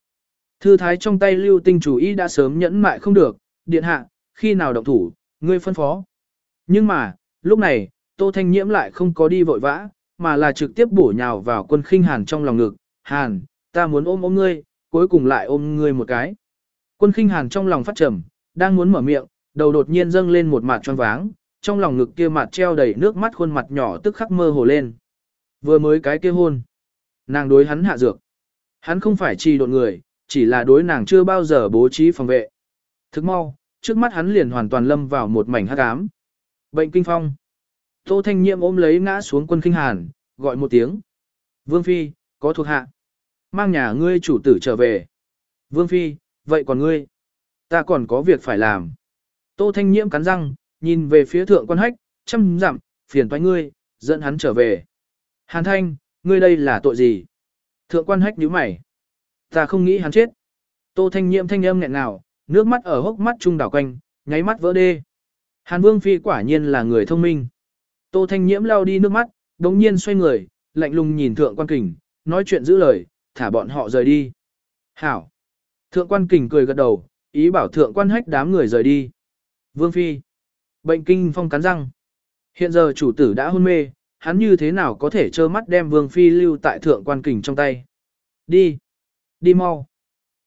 Thư thái trong tay lưu tinh chủ ý đã sớm nhẫn mại không được, điện hạ, khi nào động thủ, ngươi phân phó. Nhưng mà, lúc này, Tô Thanh Nhiễm lại không có đi vội vã, mà là trực tiếp bổ nhào vào quân khinh hàn trong lòng ngực. Hàn, ta muốn ôm ôm ngươi, cuối cùng lại ôm ngươi một cái. Quân khinh hàn trong lòng phát trầm, đang muốn mở miệng, đầu đột nhiên dâng lên một mặt tròn váng, trong lòng ngực kia mặt treo đầy nước mắt khuôn mặt nhỏ tức khắc mơ hồ lên. Vừa mới cái kia hôn. Nàng đối hắn hạ dược. Hắn không phải chi độn người, chỉ là đối nàng chưa bao giờ bố trí phòng vệ. Thức mau, trước mắt hắn liền hoàn toàn lâm vào một mảnh hắc ám. Bệnh kinh phong. Tô Thanh Nhiệm ôm lấy ngã xuống quân kinh hàn, gọi một tiếng. Vương Phi, có thuộc hạ. Mang nhà ngươi chủ tử trở về. Vương Phi, vậy còn ngươi? Ta còn có việc phải làm. Tô Thanh Nhiễm cắn răng, nhìn về phía thượng quan hách, chăm dặm, phiền toái ngươi, dẫn hắn trở về. Hàn Thanh, ngươi đây là tội gì? Thượng quan hách nhíu mày. Ta không nghĩ hắn chết. Tô Thanh Nhiệm thanh âm nghẹn nào, nước mắt ở hốc mắt trung đảo quanh, nháy mắt vỡ đê. Hàn Vương Phi quả nhiên là người thông minh. Tô Thanh Nhiễm lau đi nước mắt, đống nhiên xoay người, lạnh lùng nhìn thượng quan kình, nói chuyện giữ lời, thả bọn họ rời đi. Hảo. Thượng quan kình cười gật đầu, ý bảo thượng quan hách đám người rời đi. Vương Phi. Bệnh kinh phong cắn răng. Hiện giờ chủ tử đã hôn mê, hắn như thế nào có thể trơ mắt đem Vương Phi lưu tại thượng quan kình trong tay. Đi. Đi mau.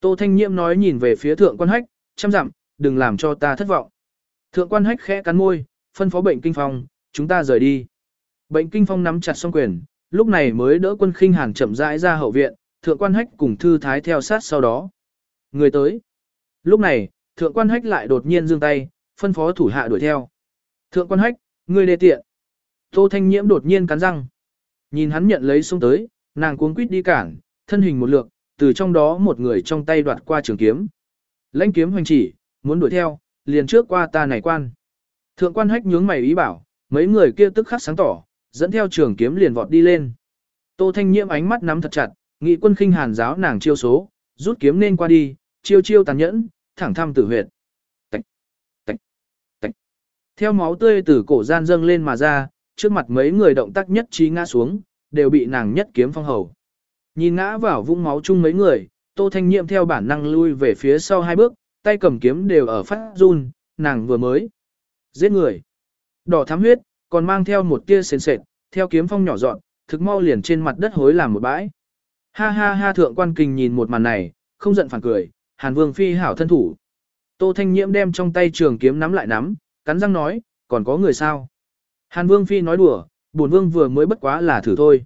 Tô Thanh Nhiễm nói nhìn về phía thượng quan hách, chăm dặm, đừng làm cho ta thất vọng. Thượng quan hách khẽ cắn môi, phân phó bệnh kinh phong, chúng ta rời đi. Bệnh kinh phong nắm chặt song quyền, lúc này mới đỡ quân khinh hàn chậm rãi ra hậu viện, thượng quan hách cùng thư thái theo sát sau đó. Người tới. Lúc này, thượng quan hách lại đột nhiên giương tay, phân phó thủ hạ đuổi theo. Thượng quan hách, người đề tiện. Tô thanh nhiễm đột nhiên cắn răng. Nhìn hắn nhận lấy xuống tới, nàng cuống quýt đi cản, thân hình một lượt, từ trong đó một người trong tay đoạt qua trường kiếm. Lãnh kiếm hoành chỉ, muốn đuổi theo, liền trước qua ta này quan. Thượng quan hách nhướng mày ý bảo, mấy người kia tức khắc sáng tỏ, dẫn theo trường kiếm liền vọt đi lên. Tô Thanh Nhiễm ánh mắt nắm thật chặt, nghị quân khinh hàn giáo nàng chiêu số, rút kiếm nên qua đi, chiêu chiêu tàn nhẫn, thẳng thăm tử huyệt. Tạch, tạch, tạch. Theo máu tươi từ cổ gian dâng lên mà ra, trước mặt mấy người động tác nhất trí ngã xuống, đều bị nàng nhất kiếm phong hầu. Nhìn ngã vào vũng máu chung mấy người, Tô Thanh Nhiệm theo bản năng lui về phía sau hai bước, tay cầm kiếm đều ở phát run, nàng vừa mới giết người. Đỏ thắm huyết, còn mang theo một tia sền sệt, theo kiếm phong nhỏ dọn, thực mau liền trên mặt đất hối làm một bãi. Ha ha ha thượng quan kình nhìn một màn này, không giận phản cười, Hàn Vương phi hảo thân thủ. Tô Thanh Nhiễm đem trong tay trường kiếm nắm lại nắm, cắn răng nói, còn có người sao? Hàn Vương phi nói đùa, bổn vương vừa mới bất quá là thử thôi.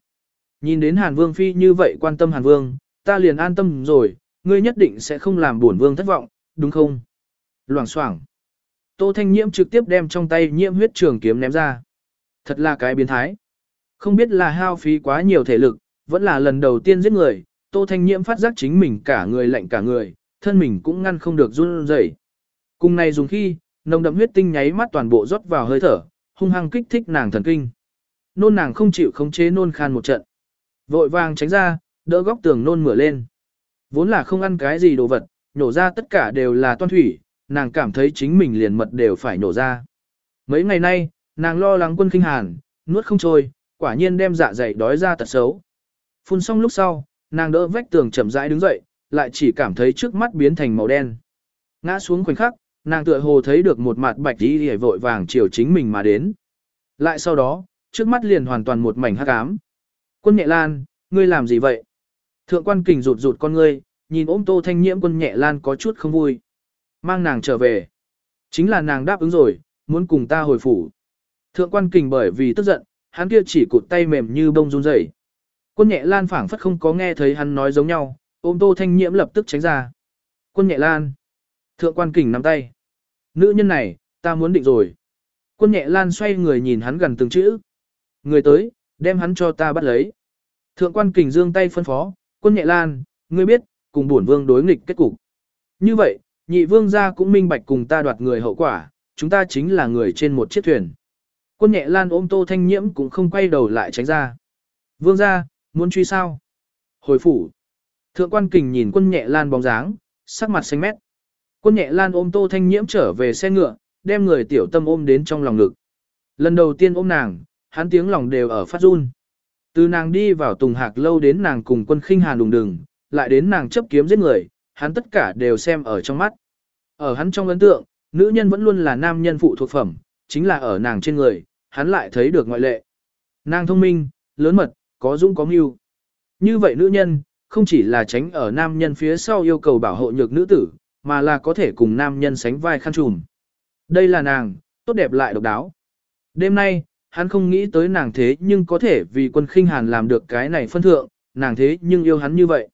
Nhìn đến Hàn Vương phi như vậy quan tâm Hàn Vương, ta liền an tâm rồi, ngươi nhất định sẽ không làm bổn vương thất vọng, đúng không? Loảng xoảng. Tô Thanh Nhiễm trực tiếp đem trong tay nhiễm huyết trường kiếm ném ra. Thật là cái biến thái. Không biết là hao phí quá nhiều thể lực, vẫn là lần đầu tiên giết người, Tô Thanh Nhiễm phát giác chính mình cả người lạnh cả người, thân mình cũng ngăn không được run rẩy. Cùng này dùng khi, nồng đậm huyết tinh nháy mắt toàn bộ rót vào hơi thở, hung hăng kích thích nàng thần kinh. Nôn nàng không chịu khống chế nôn khan một trận. Vội vàng tránh ra, đỡ góc tường nôn mửa lên. Vốn là không ăn cái gì đồ vật, nhổ ra tất cả đều là toan thủy, nàng cảm thấy chính mình liền mật đều phải nhổ ra. Mấy ngày nay, nàng lo lắng quân kinh hàn, nuốt không trôi, quả nhiên đem dạ dày đói ra tật xấu. Phun xong lúc sau, nàng đỡ vách tường chậm rãi đứng dậy, lại chỉ cảm thấy trước mắt biến thành màu đen. Ngã xuống khoảnh khắc, nàng tựa hồ thấy được một mặt bạch đi hề vội vàng chiều chính mình mà đến. Lại sau đó, trước mắt liền hoàn toàn một mảnh hắc ám. Quân nhẹ lan, ngươi làm gì vậy? Thượng quan kình rụt rụt con ngươi, nhìn ôm tô thanh nhiễm quân nhẹ lan có chút không vui. Mang nàng trở về. Chính là nàng đáp ứng rồi, muốn cùng ta hồi phủ. Thượng quan kình bởi vì tức giận, hắn kia chỉ cụt tay mềm như bông run rẩy. Quân nhẹ lan phảng phất không có nghe thấy hắn nói giống nhau, ôm tô thanh nhiễm lập tức tránh ra. Quân nhẹ lan. Thượng quan kình nắm tay. Nữ nhân này, ta muốn định rồi. Quân nhẹ lan xoay người nhìn hắn gần từng chữ. Người tới, đem hắn cho ta bắt lấy. Thượng quan kình dương tay phân phó, quân nhẹ lan, ngươi biết, cùng bổn vương đối nghịch kết cục. Như vậy, nhị vương gia cũng minh bạch cùng ta đoạt người hậu quả, chúng ta chính là người trên một chiếc thuyền. Quân nhẹ lan ôm tô thanh nhiễm cũng không quay đầu lại tránh ra. Vương gia, muốn truy sao? Hồi phủ. Thượng quan kình nhìn quân nhẹ lan bóng dáng, sắc mặt xanh mét. Quân nhẹ lan ôm tô thanh nhiễm trở về xe ngựa, đem người tiểu tâm ôm đến trong lòng ngực. Lần đầu tiên ôm nàng, hắn tiếng lòng đều ở phát run. Từ nàng đi vào tùng hạc lâu đến nàng cùng quân khinh hàn đùng đừng, lại đến nàng chấp kiếm giết người, hắn tất cả đều xem ở trong mắt. Ở hắn trong ấn tượng, nữ nhân vẫn luôn là nam nhân phụ thuộc phẩm, chính là ở nàng trên người, hắn lại thấy được ngoại lệ. Nàng thông minh, lớn mật, có dũng có mưu. Như vậy nữ nhân, không chỉ là tránh ở nam nhân phía sau yêu cầu bảo hộ nhược nữ tử, mà là có thể cùng nam nhân sánh vai khăn trùm. Đây là nàng, tốt đẹp lại độc đáo. Đêm nay, hắn không nghĩ tới nàng thế nhưng có thể vì quân khinh hàn làm được cái này phân thượng, nàng thế nhưng yêu hắn như vậy.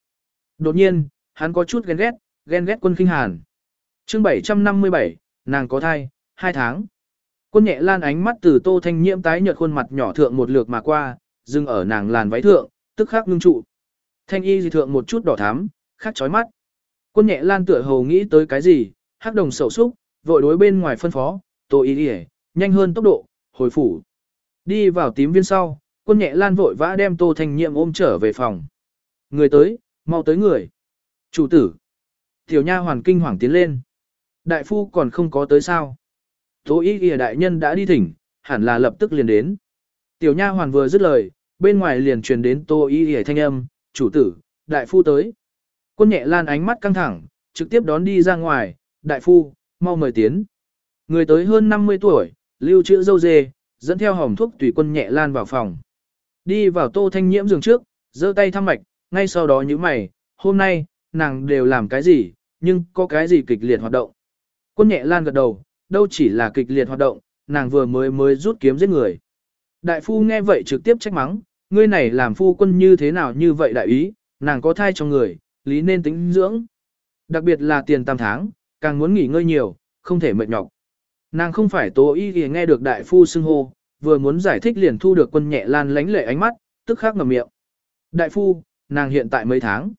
Đột nhiên, hắn có chút ghen ghét, ghen ghét quân khinh hàn. chương 757, nàng có thai, 2 tháng. Quân nhẹ lan ánh mắt từ tô thanh nhiễm tái nhợt khuôn mặt nhỏ thượng một lượt mà qua, dừng ở nàng làn váy thượng, tức khắc ngưng trụ. Thanh y dị thượng một chút đỏ thắm, khắc chói mắt. Quân nhẹ lan tựa hồ nghĩ tới cái gì, hắc đồng sầu xúc, vội đối bên ngoài phân phó, tô y đi nhanh hơn tốc độ, hồi phủ. Đi vào tím viên sau, quân nhẹ lan vội vã đem tô thanh nhiệm ôm trở về phòng. Người tới, mau tới người. Chủ tử. Tiểu nha hoàn kinh hoàng tiến lên. Đại phu còn không có tới sao. Tô y kìa đại nhân đã đi thỉnh, hẳn là lập tức liền đến. Tiểu nha hoàn vừa dứt lời, bên ngoài liền truyền đến tô y kìa thanh âm, chủ tử, đại phu tới. Quân nhẹ lan ánh mắt căng thẳng, trực tiếp đón đi ra ngoài, đại phu, mau mời tiến. Người tới hơn 50 tuổi, lưu trữ dâu dê, dẫn theo hòm thuốc tùy quân nhẹ lan vào phòng. Đi vào tô thanh nhiễm giường trước, giơ tay thăm mạch, ngay sau đó như mày, hôm nay, nàng đều làm cái gì, nhưng có cái gì kịch liệt hoạt động. Quân nhẹ lan gật đầu, đâu chỉ là kịch liệt hoạt động, nàng vừa mới mới rút kiếm giết người. Đại phu nghe vậy trực tiếp trách mắng, ngươi này làm phu quân như thế nào như vậy đại ý, nàng có thai trong người, lý nên tính dưỡng. Đặc biệt là tiền tam tháng, càng muốn nghỉ ngơi nhiều, không thể mệt nhọc. Nàng không phải tố y thì nghe được đại phu xưng hô, vừa muốn giải thích liền thu được quân nhẹ lan lánh lệ ánh mắt, tức khắc ngầm miệng. Đại phu, nàng hiện tại mấy tháng.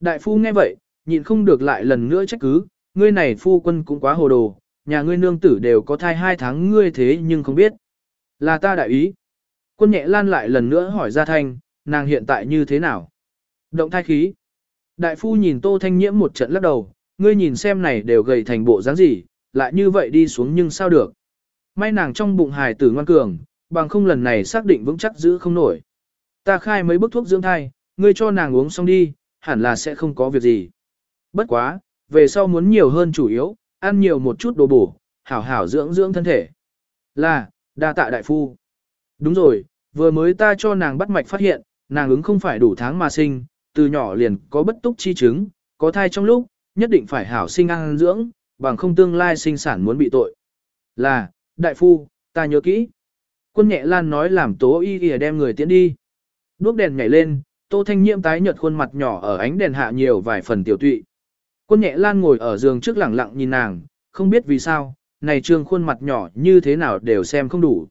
Đại phu nghe vậy, nhịn không được lại lần nữa trách cứ, ngươi này phu quân cũng quá hồ đồ, nhà ngươi nương tử đều có thai hai tháng ngươi thế nhưng không biết. Là ta đại ý. Quân nhẹ lan lại lần nữa hỏi ra thanh, nàng hiện tại như thế nào? Động thai khí. Đại phu nhìn tô thanh nhiễm một trận lắc đầu, ngươi nhìn xem này đều gầy thành bộ dáng gì, lại như vậy đi xuống nhưng sao được. May nàng trong bụng hài tử ngoan cường, bằng không lần này xác định vững chắc giữ không nổi. Ta khai mấy bức thuốc dưỡng thai, ngươi cho nàng uống xong đi, hẳn là sẽ không có việc gì. Bất quá, về sau muốn nhiều hơn chủ yếu, ăn nhiều một chút đồ bổ, hảo hảo dưỡng dưỡng thân thể. Là, đa tạ đại phu. Đúng rồi, vừa mới ta cho nàng bắt mạch phát hiện, nàng ứng không phải đủ tháng mà sinh, từ nhỏ liền có bất túc chi chứng, có thai trong lúc, nhất định phải hảo sinh ăn dưỡng, bằng không tương lai sinh sản muốn bị tội. Là, đại phu, ta nhớ kỹ. Quân nhẹ lan nói làm tố y y đem người tiến đi. Đuốc đèn nhảy lên, tô thanh nhiễm tái nhợt khuôn mặt nhỏ ở ánh đèn hạ nhiều vài phần tiểu tụy. Quân nhẹ lan ngồi ở giường trước lẳng lặng nhìn nàng, không biết vì sao, này trương khuôn mặt nhỏ như thế nào đều xem không đủ.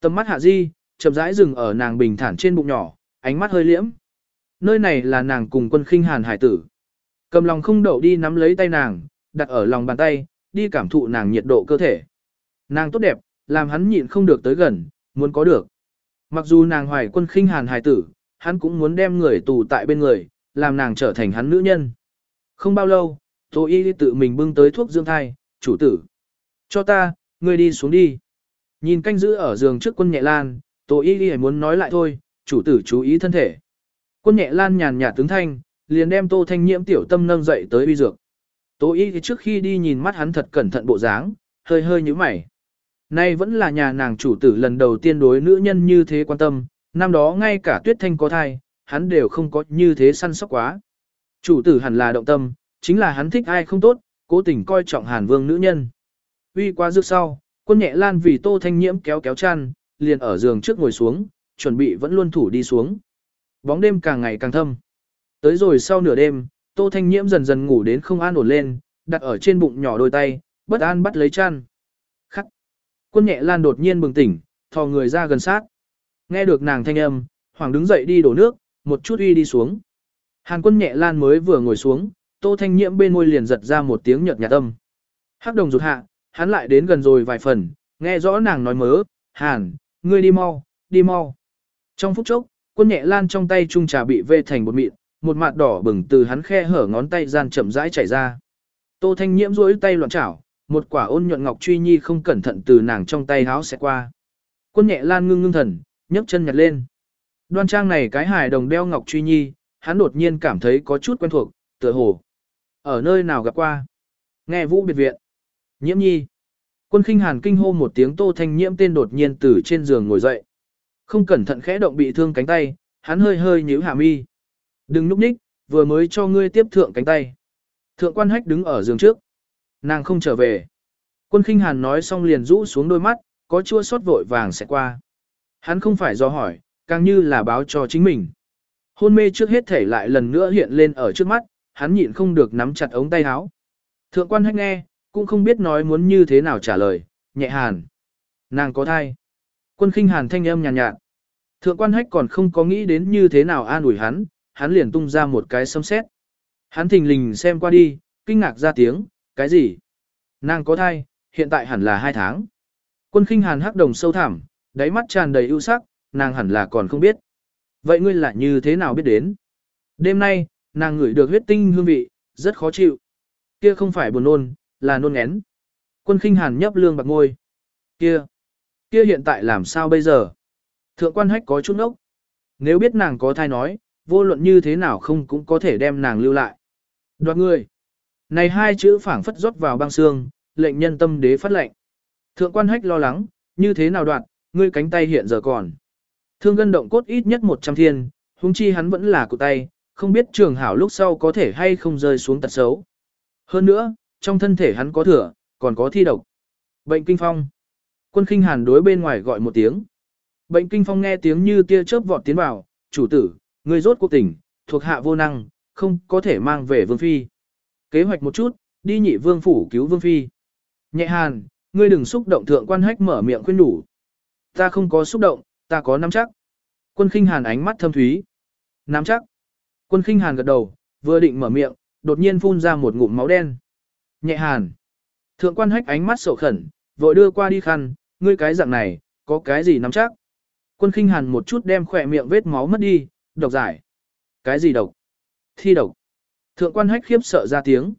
Tầm mắt hạ di, chậm rãi dừng ở nàng bình thản trên bụng nhỏ, ánh mắt hơi liễm. Nơi này là nàng cùng quân khinh hàn hải tử. Cầm lòng không đậu đi nắm lấy tay nàng, đặt ở lòng bàn tay, đi cảm thụ nàng nhiệt độ cơ thể. Nàng tốt đẹp, làm hắn nhịn không được tới gần, muốn có được. Mặc dù nàng hoài quân khinh hàn hài tử, hắn cũng muốn đem người tù tại bên người, làm nàng trở thành hắn nữ nhân. Không bao lâu, Tô Y tự mình bưng tới thuốc dưỡng thai, chủ tử. Cho ta, ngươi đi xuống đi. Nhìn canh giữ ở giường trước quân nhẹ lan, Tô Y muốn nói lại thôi, chủ tử chú ý thân thể. Quân nhẹ lan nhàn nhạt tướng thanh, liền đem Tô Thanh Nhiễm tiểu tâm nâng dậy tới uy dược. Tố Y trước khi đi nhìn mắt hắn thật cẩn thận bộ dáng, hơi hơi như mày. Nay vẫn là nhà nàng chủ tử lần đầu tiên đối nữ nhân như thế quan tâm, năm đó ngay cả tuyết thanh có thai, hắn đều không có như thế săn sóc quá. Chủ tử hẳn là động tâm, chính là hắn thích ai không tốt, cố tình coi trọng hàn vương nữ nhân. Uy qua dược sau, quân nhẹ lan vì tô thanh nhiễm kéo kéo chăn, liền ở giường trước ngồi xuống, chuẩn bị vẫn luôn thủ đi xuống. Bóng đêm càng ngày càng thâm. Tới rồi sau nửa đêm, tô thanh nhiễm dần dần ngủ đến không an ổn lên, đặt ở trên bụng nhỏ đôi tay, bất an bắt lấy chăn. Khắc. Quân nhẹ lan đột nhiên bừng tỉnh, thò người ra gần sát. Nghe được nàng thanh âm, hoàng đứng dậy đi đổ nước, một chút uy đi xuống. Hàn quân nhẹ lan mới vừa ngồi xuống, tô thanh nhiễm bên môi liền giật ra một tiếng nhợt nhạt âm. Hắc đồng rụt hạ, hắn lại đến gần rồi vài phần, nghe rõ nàng nói mớ, hàn, ngươi đi mau, đi mau. Trong phút chốc, quân nhẹ lan trong tay trung trà bị vê thành bột mịn, một mạt đỏ bừng từ hắn khe hở ngón tay gian chậm rãi chảy ra. Tô thanh nhiễm duỗi tay loạn chảo, một quả ôn nhuận ngọc truy nhi không cẩn thận từ nàng trong tay háo sẽ qua. Quân nhẹ lan ngưng ngưng thần, nhấc chân nhặt lên. Đoan trang này cái hài đồng đeo ngọc truy nhi, hắn đột nhiên cảm thấy có chút quen thuộc, tựa hồ. Ở nơi nào gặp qua? Nghe vũ biệt viện. Nhiễm nhi. Quân khinh hàn kinh hô một tiếng tô thanh nhiễm tên đột nhiên từ trên giường ngồi dậy. Không cẩn thận khẽ động bị thương cánh tay, hắn hơi hơi nhíu hạ mi. Đừng núp ních, vừa mới cho ngươi tiếp thượng cánh tay. Thượng quan hách đứng ở giường trước. Nàng không trở về. Quân khinh hàn nói xong liền rũ xuống đôi mắt, có chua xót vội vàng sẽ qua. Hắn không phải do hỏi, càng như là báo cho chính mình. Hôn mê trước hết thể lại lần nữa hiện lên ở trước mắt, hắn nhịn không được nắm chặt ống tay áo. Thượng quan hách nghe, cũng không biết nói muốn như thế nào trả lời, nhẹ hàn. Nàng có thai. Quân khinh hàn thanh âm nhàn nhạt, nhạt. Thượng quan hách còn không có nghĩ đến như thế nào an ủi hắn, hắn liền tung ra một cái sấm sét. Hắn thình lình xem qua đi, kinh ngạc ra tiếng, cái gì? Nàng có thai, hiện tại hẳn là hai tháng. Quân khinh hàn hắc đồng sâu thẳm, đáy mắt tràn đầy ưu sắc, nàng hẳn là còn không biết. Vậy ngươi lại như thế nào biết đến? Đêm nay, nàng ngửi được huyết tinh hương vị, rất khó chịu. Kia không phải buồn nôn, là nôn ngén. Quân khinh hàn nhấp lương bạc ngôi. Kia, kia hiện tại làm sao bây giờ? Thượng quan hách có chút ốc. Nếu biết nàng có thai nói, vô luận như thế nào không cũng có thể đem nàng lưu lại. Đoạt người. Này hai chữ phảng phất rót vào băng xương, lệnh nhân tâm đế phát lệnh. Thượng quan hách lo lắng, như thế nào đoạt, ngươi cánh tay hiện giờ còn. Thương gân động cốt ít nhất 100 thiên, huống chi hắn vẫn là cụ tay, không biết trường hảo lúc sau có thể hay không rơi xuống tật xấu. Hơn nữa, trong thân thể hắn có thừa, còn có thi độc. Bệnh kinh phong. Quân khinh hàn đối bên ngoài gọi một tiếng. Bệnh kinh phong nghe tiếng như tia chớp vọt tiến vào, chủ tử, người rốt cuộc tỉnh, thuộc hạ vô năng, không có thể mang về vương phi. Kế hoạch một chút, đi nhị vương phủ cứu vương phi. Nhẹ hàn, ngươi đừng xúc động thượng quan hách mở miệng khuyên đủ. Ta không có xúc động, ta có nắm chắc. Quân khinh hàn ánh mắt thâm thúy. Nắm chắc. Quân khinh hàn gật đầu, vừa định mở miệng, đột nhiên phun ra một ngụm máu đen. Nhẹ hàn. Thượng quan hách ánh mắt sầu khẩn, vội đưa qua đi khăn, ngươi cái dạng này, có cái gì nắm chắc. Quân khinh hàn một chút đem khỏe miệng vết máu mất đi, độc giải. Cái gì độc? Thi độc. Thượng quan hách khiếp sợ ra tiếng.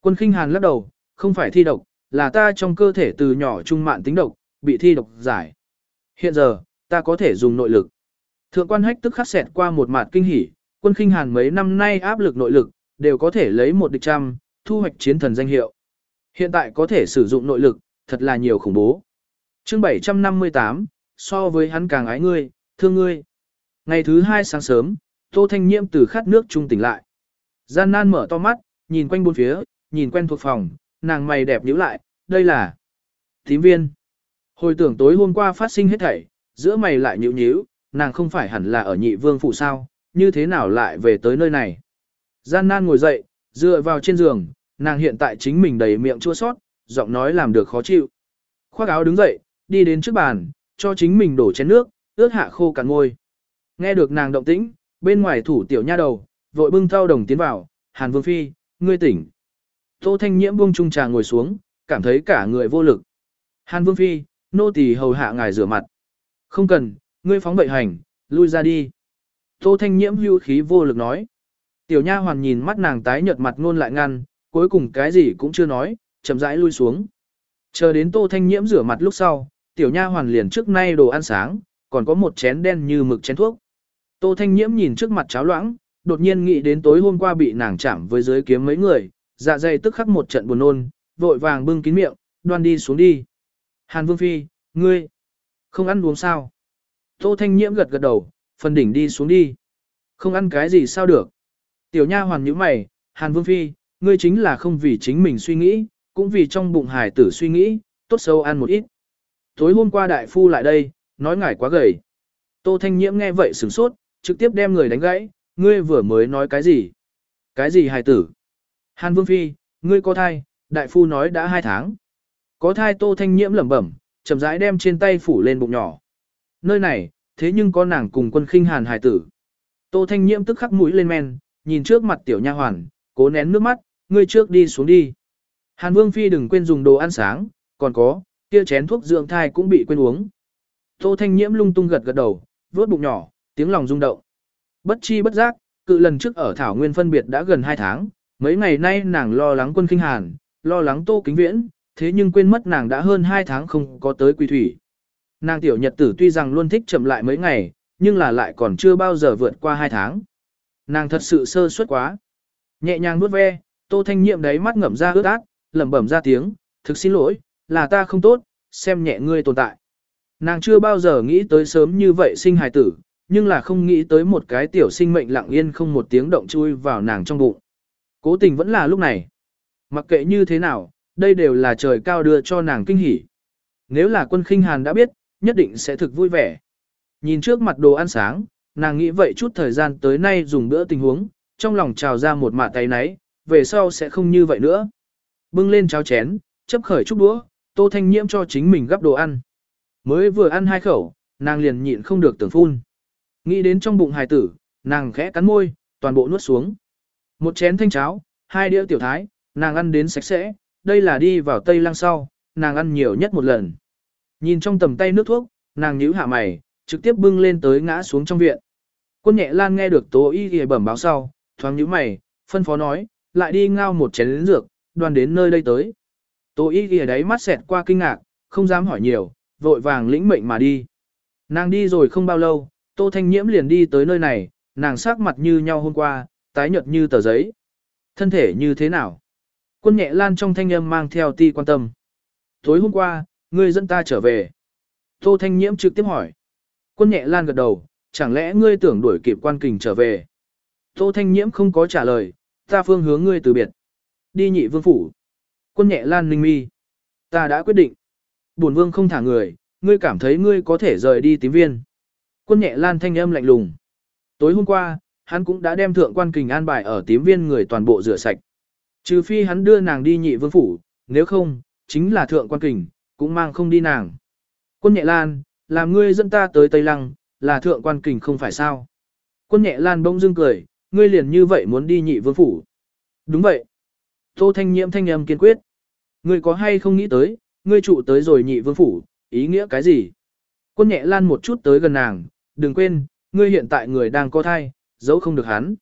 Quân khinh hàn lắc đầu, không phải thi độc, là ta trong cơ thể từ nhỏ trung mạn tính độc, bị thi độc giải. Hiện giờ, ta có thể dùng nội lực. Thượng quan hách tức khắc xẹt qua một mặt kinh hỉ, quân khinh hàn mấy năm nay áp lực nội lực, đều có thể lấy một địch trăm, thu hoạch chiến thần danh hiệu. Hiện tại có thể sử dụng nội lực, thật là nhiều khủng bố. Chương 758, so với hắn càng ái ngươi, thương ngươi. Ngày thứ hai sáng sớm, Tô Thanh Nhiễm từ khát nước trung tỉnh lại. Gian nan mở to mắt, nhìn quanh bốn phía, nhìn quen thuộc phòng, nàng mày đẹp nhíu lại, đây là tím viên. Hồi tưởng tối hôm qua phát sinh hết thảy, giữa mày lại nhíu nhíu, nàng không phải hẳn là ở nhị vương phụ sao, như thế nào lại về tới nơi này. Gian nan ngồi dậy, dựa vào trên giường, nàng hiện tại chính mình đầy miệng chua sót, giọng nói làm được khó chịu. Khoác áo đứng dậy, đi đến trước bàn, cho chính mình đổ chén nước, ướt hạ khô cạn ngôi. Nghe được nàng động tĩnh, bên ngoài thủ tiểu nha đầu, vội bưng thao đồng tiến vào, Hàn Vương Phi, ngươi tỉnh. Tô Thanh Nhiễm buông chung trà ngồi xuống, cảm thấy cả người vô lực. Hàn Vương Phi, nô tỳ hầu hạ ngài rửa mặt. Không cần, ngươi phóng bệnh hành, lui ra đi. Tô Thanh Nhiễm hưu khí vô lực nói. Tiểu nha hoàn nhìn mắt nàng tái nhợt mặt ngôn lại ngăn, cuối cùng cái gì cũng chưa nói, chậm rãi lui xuống. Chờ đến Tô Thanh Nhiễm rửa mặt lúc sau, tiểu nha hoàn liền trước nay đồ ăn sáng, còn có một chén đen như mực chén thuốc. Tô Thanh Nhiễm nhìn trước mặt cháo loãng, đột nhiên nghĩ đến tối hôm qua bị nàng chạm với dưới kiếm mấy người, dạ dày tức khắc một trận buồn nôn, vội vàng bưng kín miệng, đoan đi xuống đi. Hàn Vương Phi, ngươi, không ăn uống sao? Tô Thanh Nhiễm gật gật đầu, phần đỉnh đi xuống đi. Không ăn cái gì sao được? Tiểu nha hoàn nhíu mày, Hàn Vương Phi, ngươi chính là không vì chính mình suy nghĩ, cũng vì trong bụng hải tử suy nghĩ, tốt xấu ăn một ít. Tối hôm qua đại phu lại đây, nói ngài quá gầy. Tô Thanh Nhiễm nghe vậy sửng sốt, trực tiếp đem người đánh gãy, ngươi vừa mới nói cái gì? Cái gì hài tử? Hàn Vương Phi, ngươi có thai, đại phu nói đã hai tháng. Có thai Tô Thanh Nhiễm lẩm bẩm, chậm rãi đem trên tay phủ lên bụng nhỏ. Nơi này, thế nhưng có nàng cùng quân khinh hàn hài tử. Tô Thanh Nhiễm tức khắc mũi lên men, nhìn trước mặt tiểu nha hoàn, cố nén nước mắt, ngươi trước đi xuống đi. Hàn Vương Phi đừng quên dùng đồ ăn sáng, còn có, kia chén thuốc dưỡng thai cũng bị quên uống. Tô Thanh Nhiễm lung tung gật gật đầu, vuốt bụng nhỏ, tiếng lòng rung động. Bất chi bất giác, cự lần trước ở Thảo Nguyên phân biệt đã gần 2 tháng, mấy ngày nay nàng lo lắng quân kinh hàn, lo lắng Tô Kính Viễn, thế nhưng quên mất nàng đã hơn 2 tháng không có tới quy thủy. Nàng tiểu nhật tử tuy rằng luôn thích chậm lại mấy ngày, nhưng là lại còn chưa bao giờ vượt qua 2 tháng. Nàng thật sự sơ suất quá. Nhẹ nhàng nuốt ve, Tô Thanh Nhiệm đấy mắt ngậm ra ướt át, lẩm bẩm ra tiếng, thực xin lỗi, là ta không tốt, xem nhẹ ngươi tồn tại. Nàng chưa bao giờ nghĩ tới sớm như vậy sinh hài tử, nhưng là không nghĩ tới một cái tiểu sinh mệnh lặng yên không một tiếng động chui vào nàng trong bụng. Cố tình vẫn là lúc này. Mặc kệ như thế nào, đây đều là trời cao đưa cho nàng kinh hỉ. Nếu là quân khinh hàn đã biết, nhất định sẽ thực vui vẻ. Nhìn trước mặt đồ ăn sáng, nàng nghĩ vậy chút thời gian tới nay dùng bữa tình huống, trong lòng trào ra một mạ tay náy, về sau sẽ không như vậy nữa. Bưng lên cháo chén, chấp khởi chút đũa, tô thanh nhiễm cho chính mình gắp đồ ăn. Mới vừa ăn hai khẩu, nàng liền nhịn không được tưởng phun. Nghĩ đến trong bụng hài tử, nàng khẽ cắn môi, toàn bộ nuốt xuống. Một chén thanh cháo, hai đĩa tiểu thái, nàng ăn đến sạch sẽ, đây là đi vào tây lăng sau, nàng ăn nhiều nhất một lần. Nhìn trong tầm tay nước thuốc, nàng nhíu hạ mày, trực tiếp bưng lên tới ngã xuống trong viện. Quân nhẹ lan nghe được tố y y bẩm báo sau, thoáng nhíu mày, phân phó nói, lại đi ngao một chén lĩnh dược, đoàn đến nơi đây tới. Tố y y đấy mắt xẹt qua kinh ngạc, không dám hỏi nhiều, vội vàng lĩnh mệnh mà đi. Nàng đi rồi không bao lâu, Tô Thanh Nhiễm liền đi tới nơi này, nàng sắc mặt như nhau hôm qua, tái nhợt như tờ giấy. Thân thể như thế nào? Quân nhẹ lan trong thanh âm mang theo ti quan tâm. Tối hôm qua, ngươi dẫn ta trở về. Tô Thanh Nhiễm trực tiếp hỏi. Quân nhẹ lan gật đầu, chẳng lẽ ngươi tưởng đuổi kịp quan kình trở về? Tô Thanh Nhiễm không có trả lời, ta phương hướng ngươi từ biệt. Đi nhị vương phủ. Quân nhẹ lan ninh mi. Ta đã quyết định. Bổn vương không thả người, ngươi cảm thấy ngươi có thể rời đi tím viên. Quân nhẹ lan thanh âm lạnh lùng. Tối hôm qua, hắn cũng đã đem thượng quan kình an bài ở tím viên người toàn bộ rửa sạch. Trừ phi hắn đưa nàng đi nhị vương phủ, nếu không, chính là thượng quan kình, cũng mang không đi nàng. Quân nhẹ lan, làm ngươi dẫn ta tới Tây Lăng, là thượng quan kình không phải sao. Quân nhẹ lan bỗng dưng cười, ngươi liền như vậy muốn đi nhị vương phủ. Đúng vậy. Tô thanh nhiễm thanh âm kiên quyết. Ngươi có hay không nghĩ tới, ngươi trụ tới rồi nhị vương phủ, ý nghĩa cái gì? Quân nhẹ lan một chút tới gần nàng, đừng quên, ngươi hiện tại người đang có thai, giấu không được hắn.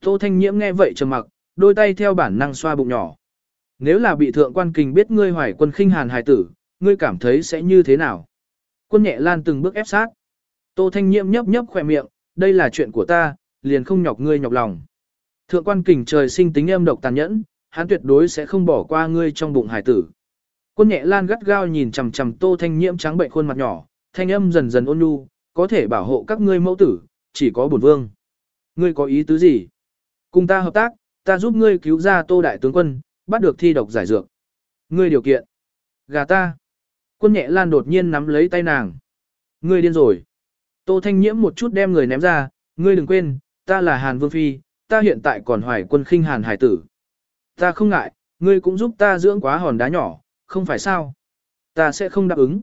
Tô thanh nhiễm nghe vậy trầm mặc, đôi tay theo bản năng xoa bụng nhỏ. Nếu là bị thượng quan kình biết ngươi hoài quân khinh hàn hài tử, ngươi cảm thấy sẽ như thế nào? Quân nhẹ lan từng bước ép sát. Tô thanh nhiễm nhấp nhấp khỏe miệng, đây là chuyện của ta, liền không nhọc ngươi nhọc lòng. Thượng quan kình trời sinh tính âm độc tàn nhẫn, hắn tuyệt đối sẽ không bỏ qua ngươi trong bụng hải tử. Quân nhẹ lan gắt gao nhìn chằm chằm tô thanh nhiễm trắng bệnh khuôn mặt nhỏ, thanh âm dần dần ôn nhu, có thể bảo hộ các ngươi mẫu tử, chỉ có bổn vương. Ngươi có ý tứ gì? Cùng ta hợp tác, ta giúp ngươi cứu ra tô đại tướng quân, bắt được thi độc giải dược. Ngươi điều kiện. Gà ta. Quân nhẹ lan đột nhiên nắm lấy tay nàng. Ngươi điên rồi. Tô thanh nhiễm một chút đem người ném ra, ngươi đừng quên, ta là Hàn Vương Phi, ta hiện tại còn hoài quân khinh Hàn Hải tử. Ta không ngại, ngươi cũng giúp ta dưỡng quá hòn đá nhỏ, không phải sao? Ta sẽ không đáp ứng.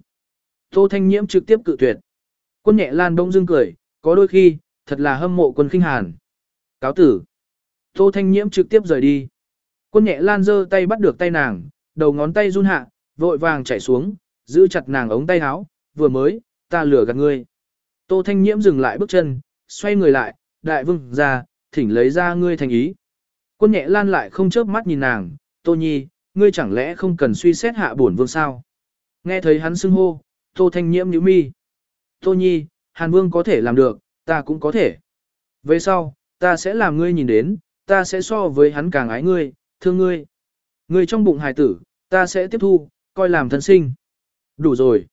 Tô Thanh Nhiễm trực tiếp cự tuyệt. Quân nhẹ lan bỗng dưng cười, có đôi khi, thật là hâm mộ quân khinh Hàn. Cáo tử. Tô Thanh Nhiễm trực tiếp rời đi. Quân nhẹ lan giơ tay bắt được tay nàng, đầu ngón tay run hạ, vội vàng chạy xuống, giữ chặt nàng ống tay áo, vừa mới, ta lừa gạt ngươi. Tô Thanh Nhiễm dừng lại bước chân, xoay người lại, đại vương ra, thỉnh lấy ra ngươi thành ý. Quân nhẹ lan lại không chớp mắt nhìn nàng, Tô Nhi, ngươi chẳng lẽ không cần suy xét hạ bổn vương sao? Nghe thấy hắn xưng hô, Tô Thanh Nhiễm nhíu mi. Tô Nhi, Hàn Vương có thể làm được, ta cũng có thể. Về sau, ta sẽ làm ngươi nhìn đến, ta sẽ so với hắn càng ái ngươi, thương ngươi. Ngươi trong bụng hài tử, ta sẽ tiếp thu, coi làm thân sinh. Đủ rồi.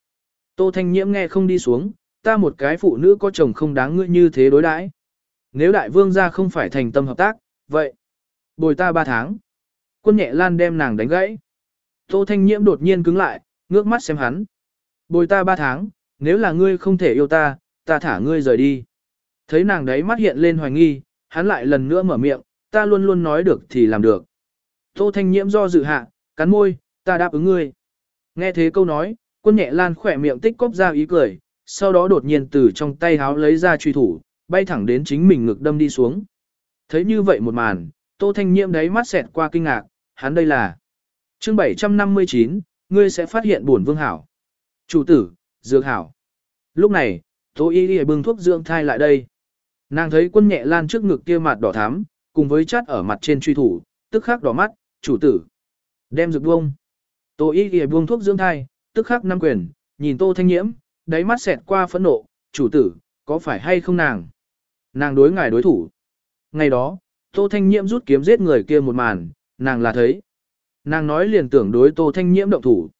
Tô Thanh Nhiễm nghe không đi xuống, ta một cái phụ nữ có chồng không đáng ngươi như thế đối đãi. Nếu đại vương gia không phải thành tâm hợp tác, vậy, bồi ta ba tháng. Quân nhẹ lan đem nàng đánh gãy. Tô Thanh Nhiễm đột nhiên cứng lại, ngước mắt xem hắn. Bồi ta ba tháng, nếu là ngươi không thể yêu ta, ta thả ngươi rời đi. Thấy nàng đấy mắt hiện lên hoài nghi, hắn lại lần nữa mở miệng, ta luôn luôn nói được thì làm được. Tô Thanh Nhiễm do dự hạ, cắn môi, ta đáp ứng ngươi. Nghe thế câu nói, quân nhẹ lan khỏe miệng tích cóp ra ý cười, sau đó đột nhiên từ trong tay háo lấy ra truy thủ, bay thẳng đến chính mình ngực đâm đi xuống. Thấy như vậy một màn, Tô Thanh Nhiễm đấy mắt xẹt qua kinh ngạc, hắn đây là chương 759, ngươi sẽ phát hiện buồn vương hảo. Chủ tử, dược hảo. Lúc này, Tô Y Y bưng thuốc dưỡng thai lại đây. Nàng thấy quân nhẹ lan trước ngực kia mặt đỏ thắm, cùng với chát ở mặt trên truy thủ, tức khắc đỏ mắt, chủ tử. Đem dược buông. Tô Y Y buông thuốc dưỡng thai, tức khắc năm quyền, nhìn Tô Thanh Nhiễm, đáy mắt xẹt qua phẫn nộ, chủ tử, có phải hay không nàng? Nàng đối ngài đối thủ. Ngày đó, Tô Thanh Nhiễm rút kiếm giết người kia một màn, nàng là thấy. Nàng nói liền tưởng đối Tô Thanh Nhiễm động thủ.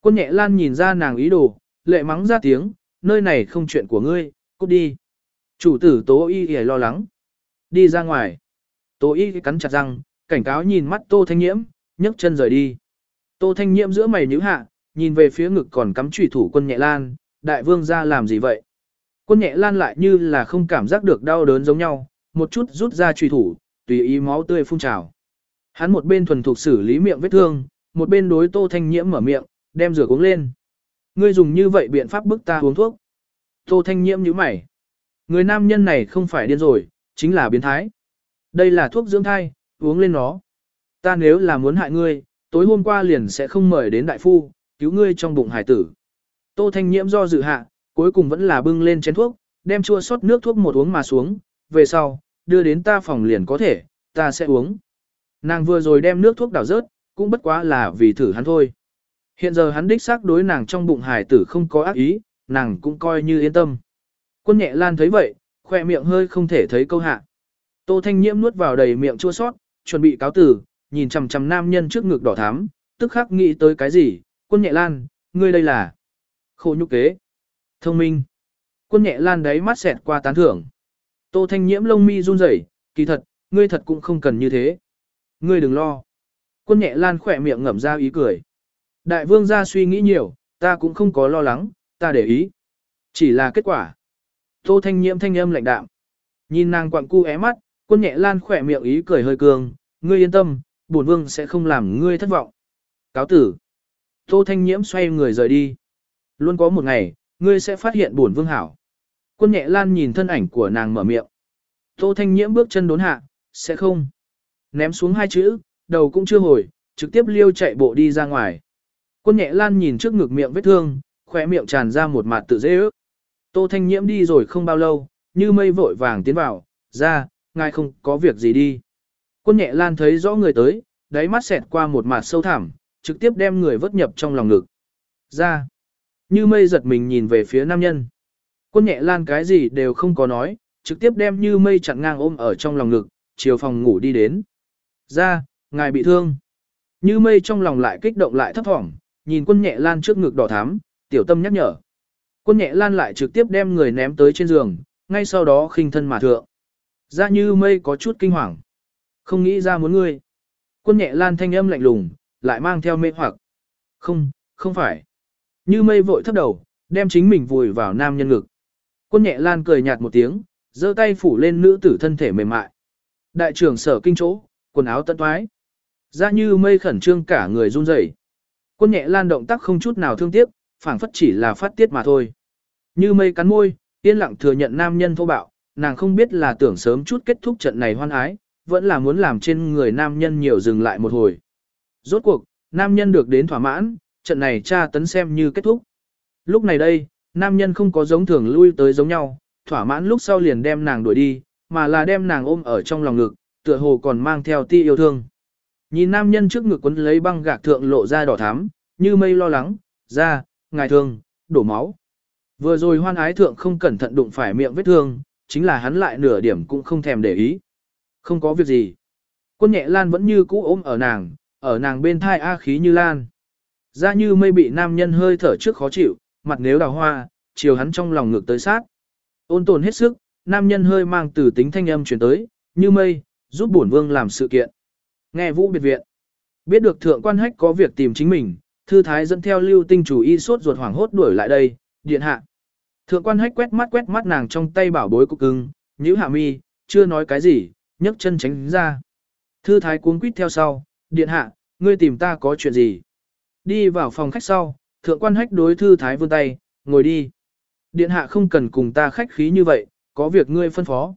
Quân nhẹ lan nhìn ra nàng ý đồ, lệ mắng ra tiếng, nơi này không chuyện của ngươi, cút đi. Chủ tử Tố Y Y lo lắng. Đi ra ngoài. Tố Y cắn chặt răng, cảnh cáo nhìn mắt Tô Thanh Nhiễm, nhấc chân rời đi. Tô Thanh Nhiễm giữa mày nhíu hạ, nhìn về phía ngực còn cắm trùy thủ quân nhẹ lan, đại vương ra làm gì vậy? Quân nhẹ lan lại như là không cảm giác được đau đớn giống nhau, một chút rút ra truy thủ, tùy ý máu tươi phun trào. Hắn một bên thuần thục xử lý miệng vết thương, một bên đối Tô Thanh Nhiễm mở miệng, đem rửa uống lên. Ngươi dùng như vậy biện pháp bức ta uống thuốc. Tô Thanh Nhiễm nhíu mày. Người nam nhân này không phải điên rồi, chính là biến thái. Đây là thuốc dưỡng thai, uống lên nó. Ta nếu là muốn hại ngươi, tối hôm qua liền sẽ không mời đến đại phu, cứu ngươi trong bụng hải tử. Tô Thanh Nhiễm do dự hạ, cuối cùng vẫn là bưng lên chén thuốc, đem chua sót nước thuốc một uống mà xuống, về sau, đưa đến ta phòng liền có thể, ta sẽ uống. Nàng vừa rồi đem nước thuốc đảo rớt, cũng bất quá là vì thử hắn thôi. Hiện giờ hắn đích xác đối nàng trong bụng hải tử không có ác ý, nàng cũng coi như yên tâm. Quân nhẹ lan thấy vậy, khoe miệng hơi không thể thấy câu hạ. Tô Thanh Nhiễm nuốt vào đầy miệng chua sót, chuẩn bị cáo tử, nhìn chằm chằm nam nhân trước ngực đỏ thắm, tức khắc nghĩ tới cái gì, quân nhẹ lan, ngươi đây là khổ nhục kế. Thông minh. Quân nhẹ lan đấy mắt xẹt qua tán thưởng. Tô Thanh Nhiễm lông mi run rẩy, Kỳ thật, ngươi thật cũng không cần như thế. Ngươi đừng lo. Quân nhẹ lan khỏe miệng ngậm ra ý cười. Đại vương gia suy nghĩ nhiều, ta cũng không có lo lắng, ta để ý. Chỉ là kết quả. Tô thanh nhiễm thanh âm lạnh đạm. Nhìn nàng quặng cu é mắt, quân nhẹ lan khỏe miệng ý cười hơi cường, ngươi yên tâm, bổn vương sẽ không làm ngươi thất vọng. Cáo tử. Tô thanh nhiễm xoay người rời đi. Luôn có một ngày, ngươi sẽ phát hiện bổn vương hảo. Quân nhẹ lan nhìn thân ảnh của nàng mở miệng. Tô thanh nhiễm bước chân đốn hạ, sẽ không. Ném xuống hai chữ, đầu cũng chưa hồi, trực tiếp liêu chạy bộ đi ra ngoài. Quân nhẹ lan nhìn trước ngực miệng vết thương, khỏe miệng tràn ra một mặt tự dễ ước. Tô thanh nhiễm đi rồi không bao lâu, như mây vội vàng tiến vào, ra, ngài không có việc gì đi. Quân nhẹ lan thấy rõ người tới, đáy mắt xẹt qua một mặt sâu thẳm, trực tiếp đem người vớt nhập trong lòng ngực. Ra, như mây giật mình nhìn về phía nam nhân. Quân nhẹ lan cái gì đều không có nói, trực tiếp đem như mây chặn ngang ôm ở trong lòng ngực, chiều phòng ngủ đi đến. Ra, ngài bị thương. Như mây trong lòng lại kích động lại thấp thỏm, nhìn quân nhẹ lan trước ngực đỏ thắm, tiểu tâm nhắc nhở. Quân nhẹ lan lại trực tiếp đem người ném tới trên giường, ngay sau đó khinh thân mà thượng. Ra như mây có chút kinh hoàng. Không nghĩ ra muốn ngươi. Quân nhẹ lan thanh âm lạnh lùng, lại mang theo mê hoặc. Không, không phải. Như mây vội thấp đầu, đem chính mình vùi vào nam nhân ngực. Quân nhẹ lan cười nhạt một tiếng, giơ tay phủ lên nữ tử thân thể mềm mại. Đại trưởng sở kinh chỗ, quần áo tận toái. Ra như mây khẩn trương cả người run rẩy. Quân nhẹ lan động tác không chút nào thương tiếc, phảng phất chỉ là phát tiết mà thôi. Như mây cắn môi, yên lặng thừa nhận nam nhân thô bạo, nàng không biết là tưởng sớm chút kết thúc trận này hoan ái, vẫn là muốn làm trên người nam nhân nhiều dừng lại một hồi. Rốt cuộc, nam nhân được đến thỏa mãn, trận này tra tấn xem như kết thúc. Lúc này đây, nam nhân không có giống thường lui tới giống nhau, thỏa mãn lúc sau liền đem nàng đuổi đi, mà là đem nàng ôm ở trong lòng ngực, tựa hồ còn mang theo ti yêu thương. Nhìn nam nhân trước ngực quấn lấy băng gạc thượng lộ ra đỏ thắm, như mây lo lắng, ra, ngài thương, đổ máu. Vừa rồi hoan ái thượng không cẩn thận đụng phải miệng vết thương, chính là hắn lại nửa điểm cũng không thèm để ý. Không có việc gì. Quân nhẹ lan vẫn như cũ ôm ở nàng, ở nàng bên thai A khí như lan. Ra như mây bị nam nhân hơi thở trước khó chịu, mặt nếu đào hoa, chiều hắn trong lòng ngược tới sát. Ôn tồn hết sức, nam nhân hơi mang từ tính thanh âm chuyển tới, như mây, giúp bổn vương làm sự kiện. Nghe vũ biệt viện. Biết được thượng quan hách có việc tìm chính mình, thư thái dẫn theo lưu tinh chủ y sốt ruột hoảng hốt đuổi lại đây, điện hạ. Thượng quan hách quét mắt quét mắt nàng trong tay bảo bối cục cưng, nhíu hạ mi, chưa nói cái gì, nhấc chân tránh ra. Thư thái cuống quýt theo sau, điện hạ, ngươi tìm ta có chuyện gì? Đi vào phòng khách sau, thượng quan hách đối thư thái vươn tay, ngồi đi. Điện hạ không cần cùng ta khách khí như vậy, có việc ngươi phân phó.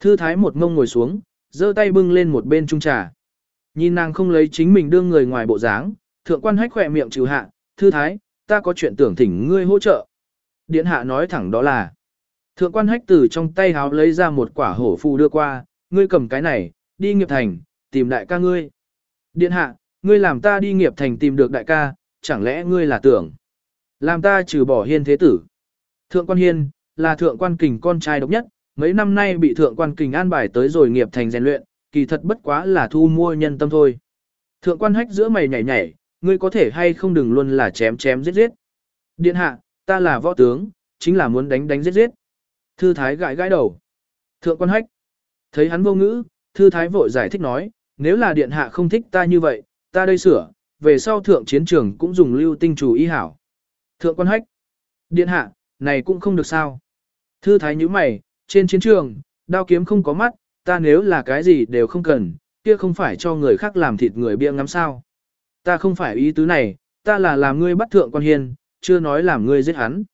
Thư thái một ngông ngồi xuống, giơ tay bưng lên một bên trung trà. Nhìn nàng không lấy chính mình đương người ngoài bộ dáng, thượng quan hách khỏe miệng trừ hạ, thư thái, ta có chuyện tưởng thỉnh ngươi hỗ trợ. Điện hạ nói thẳng đó là, thượng quan hách từ trong tay háo lấy ra một quả hổ phù đưa qua, ngươi cầm cái này, đi nghiệp thành, tìm đại ca ngươi. Điện hạ, ngươi làm ta đi nghiệp thành tìm được đại ca, chẳng lẽ ngươi là tưởng. Làm ta trừ bỏ hiên thế tử. Thượng quan hiên, là thượng quan kình con trai độc nhất, mấy năm nay bị thượng quan kình an bài tới rồi nghiệp thành rèn luyện, kỳ thật bất quá là thu mua nhân tâm thôi. Thượng quan hách giữa mày nhảy nhảy, ngươi có thể hay không đừng luôn là chém chém giết giết. Điện hạ, ta là võ tướng, chính là muốn đánh đánh giết giết. Thư thái gãi gãi đầu. Thượng quan hách. Thấy hắn vô ngữ, thư thái vội giải thích nói, nếu là điện hạ không thích ta như vậy, ta đây sửa, về sau thượng chiến trường cũng dùng lưu tinh chủ y hảo. Thượng quan hách. Điện hạ, này cũng không được sao. Thư thái như mày, trên chiến trường, đao kiếm không có mắt, ta nếu là cái gì đều không cần, kia không phải cho người khác làm thịt người bia ngắm sao. Ta không phải ý tứ này, ta là làm ngươi bắt thượng quan hiên, chưa nói làm ngươi giết hắn.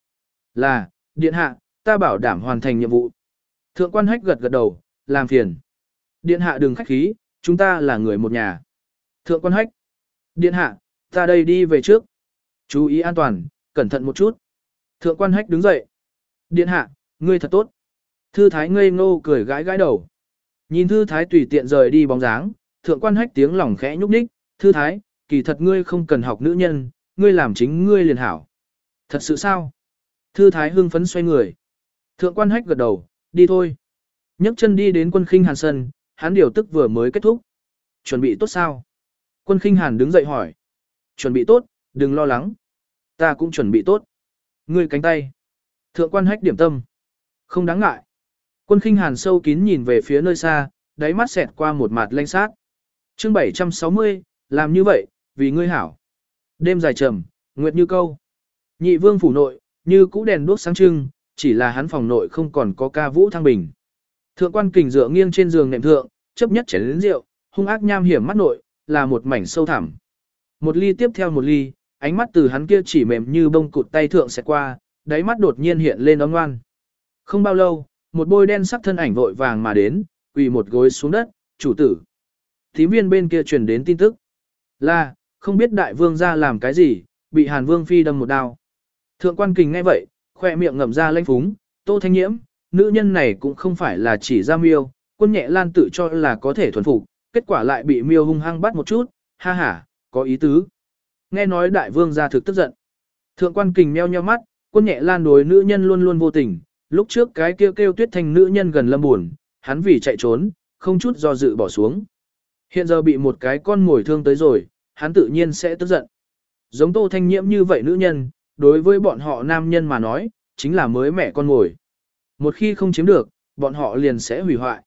Là, điện hạ, ta bảo đảm hoàn thành nhiệm vụ. Thượng quan hách gật gật đầu, làm phiền. Điện hạ đừng khách khí, chúng ta là người một nhà. Thượng quan hách. Điện hạ, ta đây đi về trước. Chú ý an toàn, cẩn thận một chút. Thượng quan hách đứng dậy. Điện hạ, ngươi thật tốt. Thư thái ngây ngô cười gãi gãi đầu. Nhìn thư thái tùy tiện rời đi bóng dáng, thượng quan hách tiếng lòng khẽ nhúc nhích, thư thái, kỳ thật ngươi không cần học nữ nhân, ngươi làm chính ngươi liền hảo. Thật sự sao? Thư thái hưng phấn xoay người. Thượng quan hách gật đầu, đi thôi. nhấc chân đi đến quân khinh hàn sân, hắn điều tức vừa mới kết thúc. Chuẩn bị tốt sao? Quân khinh hàn đứng dậy hỏi. Chuẩn bị tốt, đừng lo lắng. Ta cũng chuẩn bị tốt. Ngươi cánh tay. Thượng quan hách điểm tâm. Không đáng ngại. Quân khinh hàn sâu kín nhìn về phía nơi xa, đáy mắt xẹt qua một mặt lanh sát. chương 760, làm như vậy, vì ngươi hảo. Đêm dài trầm, nguyệt như câu. Nhị vương phủ nội, như cũ đèn đuốc sáng trưng, chỉ là hắn phòng nội không còn có ca vũ thăng bình. Thượng quan kình dựa nghiêng trên giường nệm thượng, chấp nhất chén lớn rượu, hung ác nham hiểm mắt nội, là một mảnh sâu thẳm. Một ly tiếp theo một ly, ánh mắt từ hắn kia chỉ mềm như bông cụt tay thượng sẽ qua, đáy mắt đột nhiên hiện lên ấm ngoan. Không bao lâu, một bôi đen sắc thân ảnh vội vàng mà đến, quỳ một gối xuống đất, chủ tử. Thím viên bên kia truyền đến tin tức. Là, không biết đại vương ra làm cái gì, bị hàn vương phi đâm một đao. Thượng quan kình nghe vậy, khoe miệng ngậm ra lanh phúng, tô thanh nhiễm, nữ nhân này cũng không phải là chỉ ra miêu, quân nhẹ lan tự cho là có thể thuần phục, kết quả lại bị miêu hung hăng bắt một chút, ha ha, có ý tứ. Nghe nói đại vương ra thực tức giận. Thượng quan kình meo nheo mắt, quân nhẹ lan đối nữ nhân luôn luôn vô tình, lúc trước cái kêu kêu tuyết thanh nữ nhân gần lâm buồn, hắn vì chạy trốn, không chút do dự bỏ xuống. Hiện giờ bị một cái con ngồi thương tới rồi, hắn tự nhiên sẽ tức giận. Giống tô thanh nhiễm như vậy nữ nhân, đối với bọn họ nam nhân mà nói, chính là mới mẹ con ngồi. Một khi không chiếm được, bọn họ liền sẽ hủy hoại.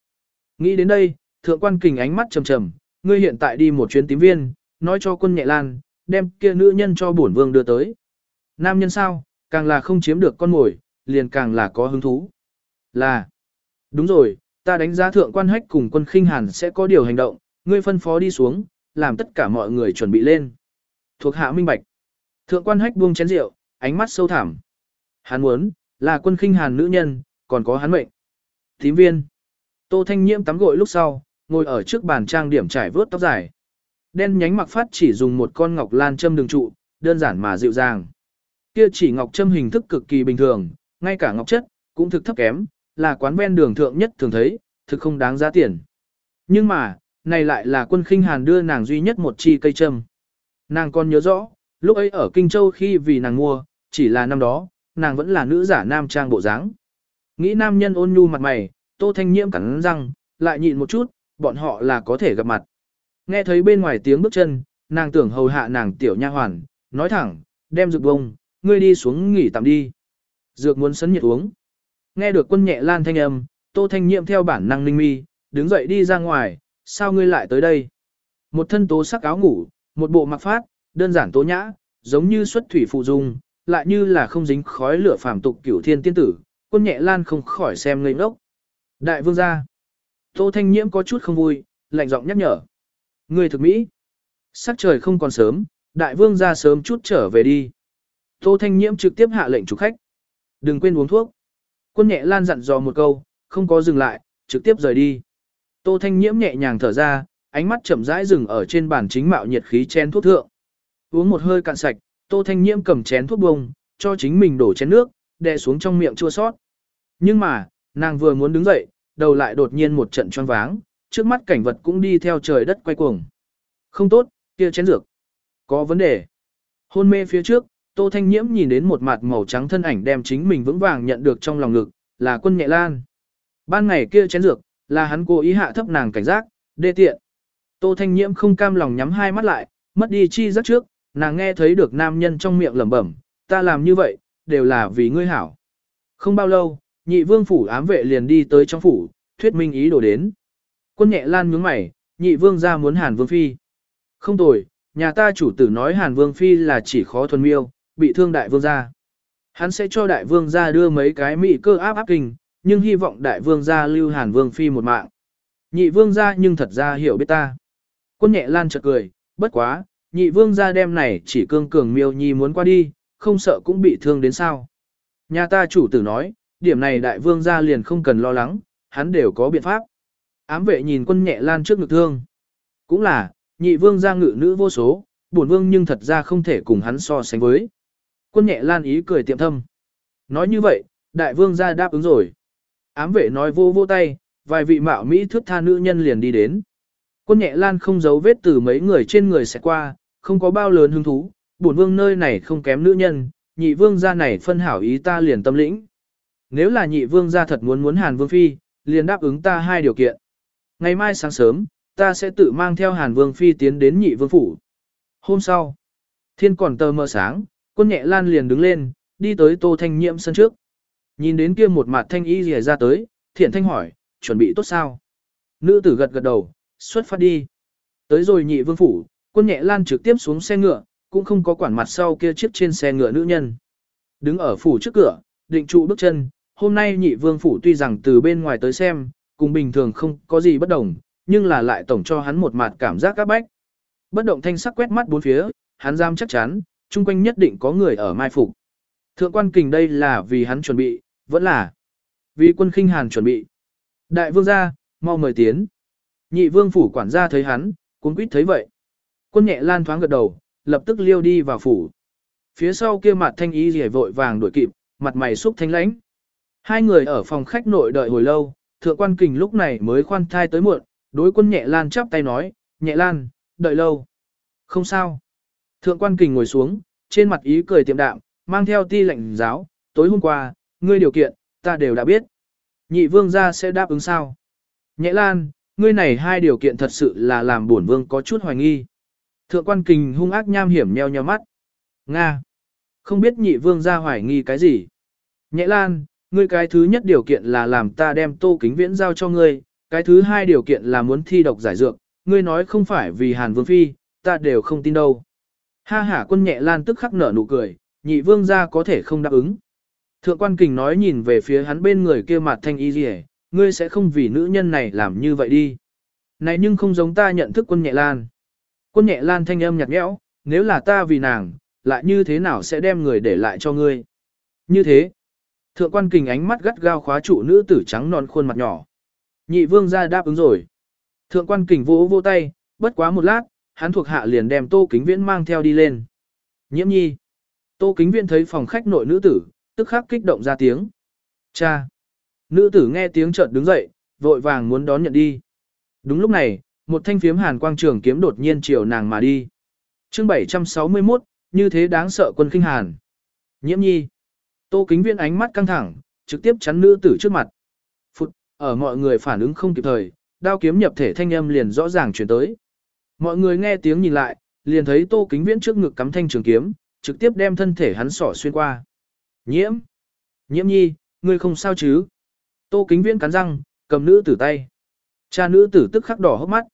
Nghĩ đến đây, thượng quan kình ánh mắt trầm trầm, ngươi hiện tại đi một chuyến tím viên, nói cho quân nhẹ lan, đem kia nữ nhân cho bổn vương đưa tới. Nam nhân sao, càng là không chiếm được con mồi, liền càng là có hứng thú. Là, đúng rồi, ta đánh giá thượng quan hách cùng quân khinh hàn sẽ có điều hành động, ngươi phân phó đi xuống, làm tất cả mọi người chuẩn bị lên. Thuộc hạ minh bạch. Thượng quan hách buông chén rượu, ánh mắt sâu thẳm. Hắn muốn, là quân khinh hàn nữ nhân, còn có hắn mệnh. Thím viên. Tô Thanh Nhiễm tắm gội lúc sau, ngồi ở trước bàn trang điểm trải vớt tóc dài. Đen nhánh mặc phát chỉ dùng một con ngọc lan châm đường trụ, đơn giản mà dịu dàng. Kia chỉ ngọc châm hình thức cực kỳ bình thường, ngay cả ngọc chất, cũng thực thấp kém, là quán ven đường thượng nhất thường thấy, thực không đáng giá tiền. Nhưng mà, này lại là quân khinh hàn đưa nàng duy nhất một chi cây châm. Nàng còn nhớ rõ, lúc ấy ở Kinh Châu khi vì nàng mua, chỉ là năm đó, nàng vẫn là nữ giả nam trang bộ dáng. Nghĩ nam nhân ôn nhu mặt mày, tô thanh nhiễm cắn răng, lại nhịn một chút, bọn họ là có thể gặp mặt. Nghe thấy bên ngoài tiếng bước chân, nàng tưởng hầu hạ nàng tiểu nha hoàn, nói thẳng, đem rực bông, ngươi đi xuống nghỉ tạm đi. Dược muốn sấn nhiệt uống. Nghe được quân nhẹ lan thanh âm, tô thanh nhiệm theo bản năng linh mi, đứng dậy đi ra ngoài, sao ngươi lại tới đây? Một thân tố sắc áo ngủ, một bộ mặc phát, đơn giản tố nhã, giống như xuất thủy phụ dung, lại như là không dính khói lửa phàm tục cửu thiên tiên tử, quân nhẹ lan không khỏi xem ngây ngốc. Đại vương gia. Tô Thanh Nhiễm có chút không vui, lạnh giọng nhắc nhở. Người thực mỹ. Sắc trời không còn sớm, đại vương gia sớm chút trở về đi. Tô Thanh Nhiễm trực tiếp hạ lệnh chủ khách. Đừng quên uống thuốc. Quân nhẹ lan dặn dò một câu, không có dừng lại, trực tiếp rời đi. Tô Thanh Nhiễm nhẹ nhàng thở ra, ánh mắt chậm rãi dừng ở trên bàn chính mạo nhiệt khí chén thuốc thượng. Uống một hơi cạn sạch, Tô Thanh Nhiễm cầm chén thuốc bông, cho chính mình đổ chén nước, đè xuống trong miệng chua sót. Nhưng mà, nàng vừa muốn đứng dậy, đầu lại đột nhiên một trận choáng váng, trước mắt cảnh vật cũng đi theo trời đất quay cuồng. Không tốt, kia chén dược. Có vấn đề. Hôn mê phía trước, Tô Thanh Nhiễm nhìn đến một mặt màu trắng thân ảnh đem chính mình vững vàng nhận được trong lòng ngực, là quân nhẹ lan. Ban ngày kia chén dược, là hắn cố ý hạ thấp nàng cảnh giác, đê tiện. Tô Thanh Nhiễm không cam lòng nhắm hai mắt lại, mất đi chi giác trước, nàng nghe thấy được nam nhân trong miệng lẩm bẩm, ta làm như vậy, đều là vì ngươi hảo. Không bao lâu, nhị vương phủ ám vệ liền đi tới trong phủ, thuyết minh ý đồ đến. Quân nhẹ lan nhướng mày, nhị vương ra muốn hàn vương phi. Không tồi, nhà ta chủ tử nói hàn vương phi là chỉ khó thuần miêu, bị thương đại vương gia. Hắn sẽ cho đại vương gia đưa mấy cái mỹ cơ áp áp kinh, nhưng hy vọng đại vương gia lưu hàn vương phi một mạng. Nhị vương gia nhưng thật ra hiểu biết ta. Quân nhẹ lan chợt cười, bất quá, nhị vương gia đem này chỉ cương cường miêu nhi muốn qua đi, không sợ cũng bị thương đến sao. Nhà ta chủ tử nói, điểm này đại vương gia liền không cần lo lắng, hắn đều có biện pháp. Ám vệ nhìn quân nhẹ lan trước ngực thương. Cũng là, nhị vương gia ngự nữ vô số, bổn vương nhưng thật ra không thể cùng hắn so sánh với. Quân nhẹ lan ý cười tiệm thâm. Nói như vậy, đại vương gia đáp ứng rồi. Ám vệ nói vô vô tay, vài vị mạo Mỹ thước tha nữ nhân liền đi đến. Quân nhẹ lan không giấu vết từ mấy người trên người sẽ qua, không có bao lớn hứng thú, bổn vương nơi này không kém nữ nhân, nhị vương gia này phân hảo ý ta liền tâm lĩnh. Nếu là nhị vương gia thật muốn muốn Hàn Vương Phi, liền đáp ứng ta hai điều kiện. Ngày mai sáng sớm, ta sẽ tự mang theo Hàn Vương Phi tiến đến nhị vương phủ. Hôm sau, thiên còn tờ mờ sáng, quân nhẹ lan liền đứng lên, đi tới tô thanh nhiễm sân trước. Nhìn đến kia một mặt thanh y rìa ra tới, thiện thanh hỏi, chuẩn bị tốt sao? Nữ tử gật gật đầu, xuất phát đi. Tới rồi nhị vương phủ, quân nhẹ lan trực tiếp xuống xe ngựa, cũng không có quản mặt sau kia chiếc trên xe ngựa nữ nhân. Đứng ở phủ trước cửa, định trụ bước chân, hôm nay nhị vương phủ tuy rằng từ bên ngoài tới xem, cùng bình thường không có gì bất đồng, nhưng là lại tổng cho hắn một mặt cảm giác các bách. Bất động thanh sắc quét mắt bốn phía, hắn giam chắc chắn, chung quanh nhất định có người ở mai phục. Thượng quan kình đây là vì hắn chuẩn bị, vẫn là vì quân khinh hàn chuẩn bị. Đại vương gia, mau mời tiến. Nhị vương phủ quản gia thấy hắn, cuốn quýt thấy vậy. Quân nhẹ lan thoáng gật đầu, lập tức liêu đi vào phủ. Phía sau kia mặt thanh y rỉa vội vàng đuổi kịp, mặt mày xúc thanh lãnh. Hai người ở phòng khách nội đợi hồi lâu, thượng quan kình lúc này mới khoan thai tới muộn, đối quân nhẹ lan chắp tay nói, nhẹ lan, đợi lâu. Không sao. Thượng quan kình ngồi xuống, trên mặt ý cười tiệm đạm, mang theo ti lệnh giáo, tối hôm qua, ngươi điều kiện, ta đều đã biết. Nhị vương gia sẽ đáp ứng sao? Nhẹ lan, ngươi này hai điều kiện thật sự là làm bổn vương có chút hoài nghi. Thượng quan kình hung ác nham hiểm nheo nheo mắt. Nga. Không biết nhị vương gia hoài nghi cái gì. Nhẹ lan, ngươi cái thứ nhất điều kiện là làm ta đem tô kính viễn giao cho ngươi, cái thứ hai điều kiện là muốn thi độc giải dược, ngươi nói không phải vì hàn vương phi, ta đều không tin đâu. Ha hả quân nhẹ lan tức khắc nở nụ cười, nhị vương gia có thể không đáp ứng. Thượng quan kình nói nhìn về phía hắn bên người kia mặt thanh y gì ngươi sẽ không vì nữ nhân này làm như vậy đi. Này nhưng không giống ta nhận thức quân nhẹ lan. Quân nhẹ lan thanh âm nhạt nhẽo, nếu là ta vì nàng, lại như thế nào sẽ đem người để lại cho ngươi. Như thế, thượng quan kình ánh mắt gắt gao khóa trụ nữ tử trắng non khuôn mặt nhỏ. Nhị vương ra đáp ứng rồi. Thượng quan kình vỗ vỗ tay, bất quá một lát, hắn thuộc hạ liền đem tô kính viễn mang theo đi lên. Nhiễm nhi. Tô kính viễn thấy phòng khách nội nữ tử, tức khắc kích động ra tiếng. Cha. Nữ tử nghe tiếng chợt đứng dậy, vội vàng muốn đón nhận đi. Đúng lúc này, một thanh phiếm hàn quang trường kiếm đột nhiên chiều nàng mà đi. chương 761, như thế đáng sợ quân kinh hàn. Nhiễm nhi. Tô kính viên ánh mắt căng thẳng, trực tiếp chắn nữ tử trước mặt. Phụt, ở mọi người phản ứng không kịp thời, đao kiếm nhập thể thanh âm liền rõ ràng chuyển tới. Mọi người nghe tiếng nhìn lại, liền thấy tô kính viễn trước ngực cắm thanh trường kiếm, trực tiếp đem thân thể hắn sỏ xuyên qua. Nhiễm! Nhiễm nhi, ngươi không sao chứ? Tô kính viễn cắn răng, cầm nữ tử tay. Cha nữ tử tức khắc đỏ hốc mắt.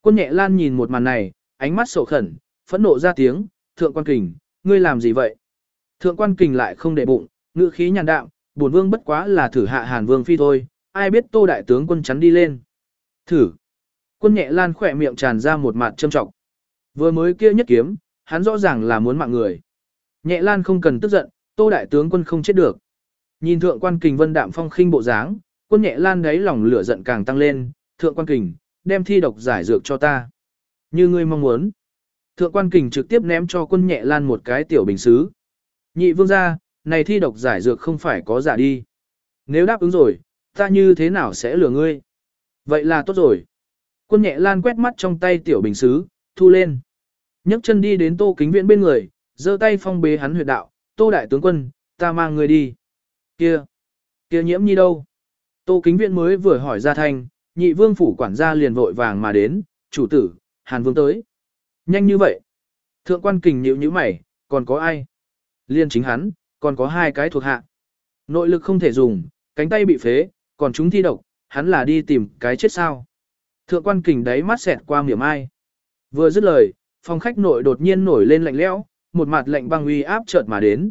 Quân nhẹ lan nhìn một màn này, ánh mắt sổ khẩn, phẫn nộ ra tiếng, thượng quan kình, ngươi làm gì vậy? Thượng quan kình lại không để bụng, ngữ khí nhàn đạm, bổn vương bất quá là thử hạ hàn vương phi thôi, ai biết tô đại tướng quân chắn đi lên. Thử. Quân nhẹ lan khỏe miệng tràn ra một mặt châm trọng. Vừa mới kia nhất kiếm, hắn rõ ràng là muốn mạng người. Nhẹ lan không cần tức giận, tô đại tướng quân không chết được. Nhìn thượng quan kình vân đạm phong khinh bộ dáng, quân nhẹ lan đấy lòng lửa giận càng tăng lên, thượng quan kình, đem thi độc giải dược cho ta. Như ngươi mong muốn. Thượng quan kình trực tiếp ném cho quân nhẹ lan một cái tiểu bình xứ. Nhị vương gia, này thi độc giải dược không phải có giả đi. Nếu đáp ứng rồi, ta như thế nào sẽ lừa ngươi? Vậy là tốt rồi. Quân nhẹ lan quét mắt trong tay tiểu bình xứ, thu lên. nhấc chân đi đến tô kính viện bên người, giơ tay phong bế hắn huyệt đạo, tô đại tướng quân, ta mang người đi. Kia, kia nhiễm nhi đâu? Tô kính viện mới vừa hỏi ra thanh, nhị vương phủ quản gia liền vội vàng mà đến, chủ tử, hàn vương tới. Nhanh như vậy. Thượng quan kình nhịu như mày, còn có ai? Liên chính hắn, còn có hai cái thuộc hạ. Nội lực không thể dùng, cánh tay bị phế, còn chúng thi độc, hắn là đi tìm cái chết sao. Thượng quan kình đáy mắt xẹt qua miệng ai. Vừa dứt lời, phòng khách nội đột nhiên nổi lên lạnh lẽo, một mặt lạnh băng uy áp chợt mà đến.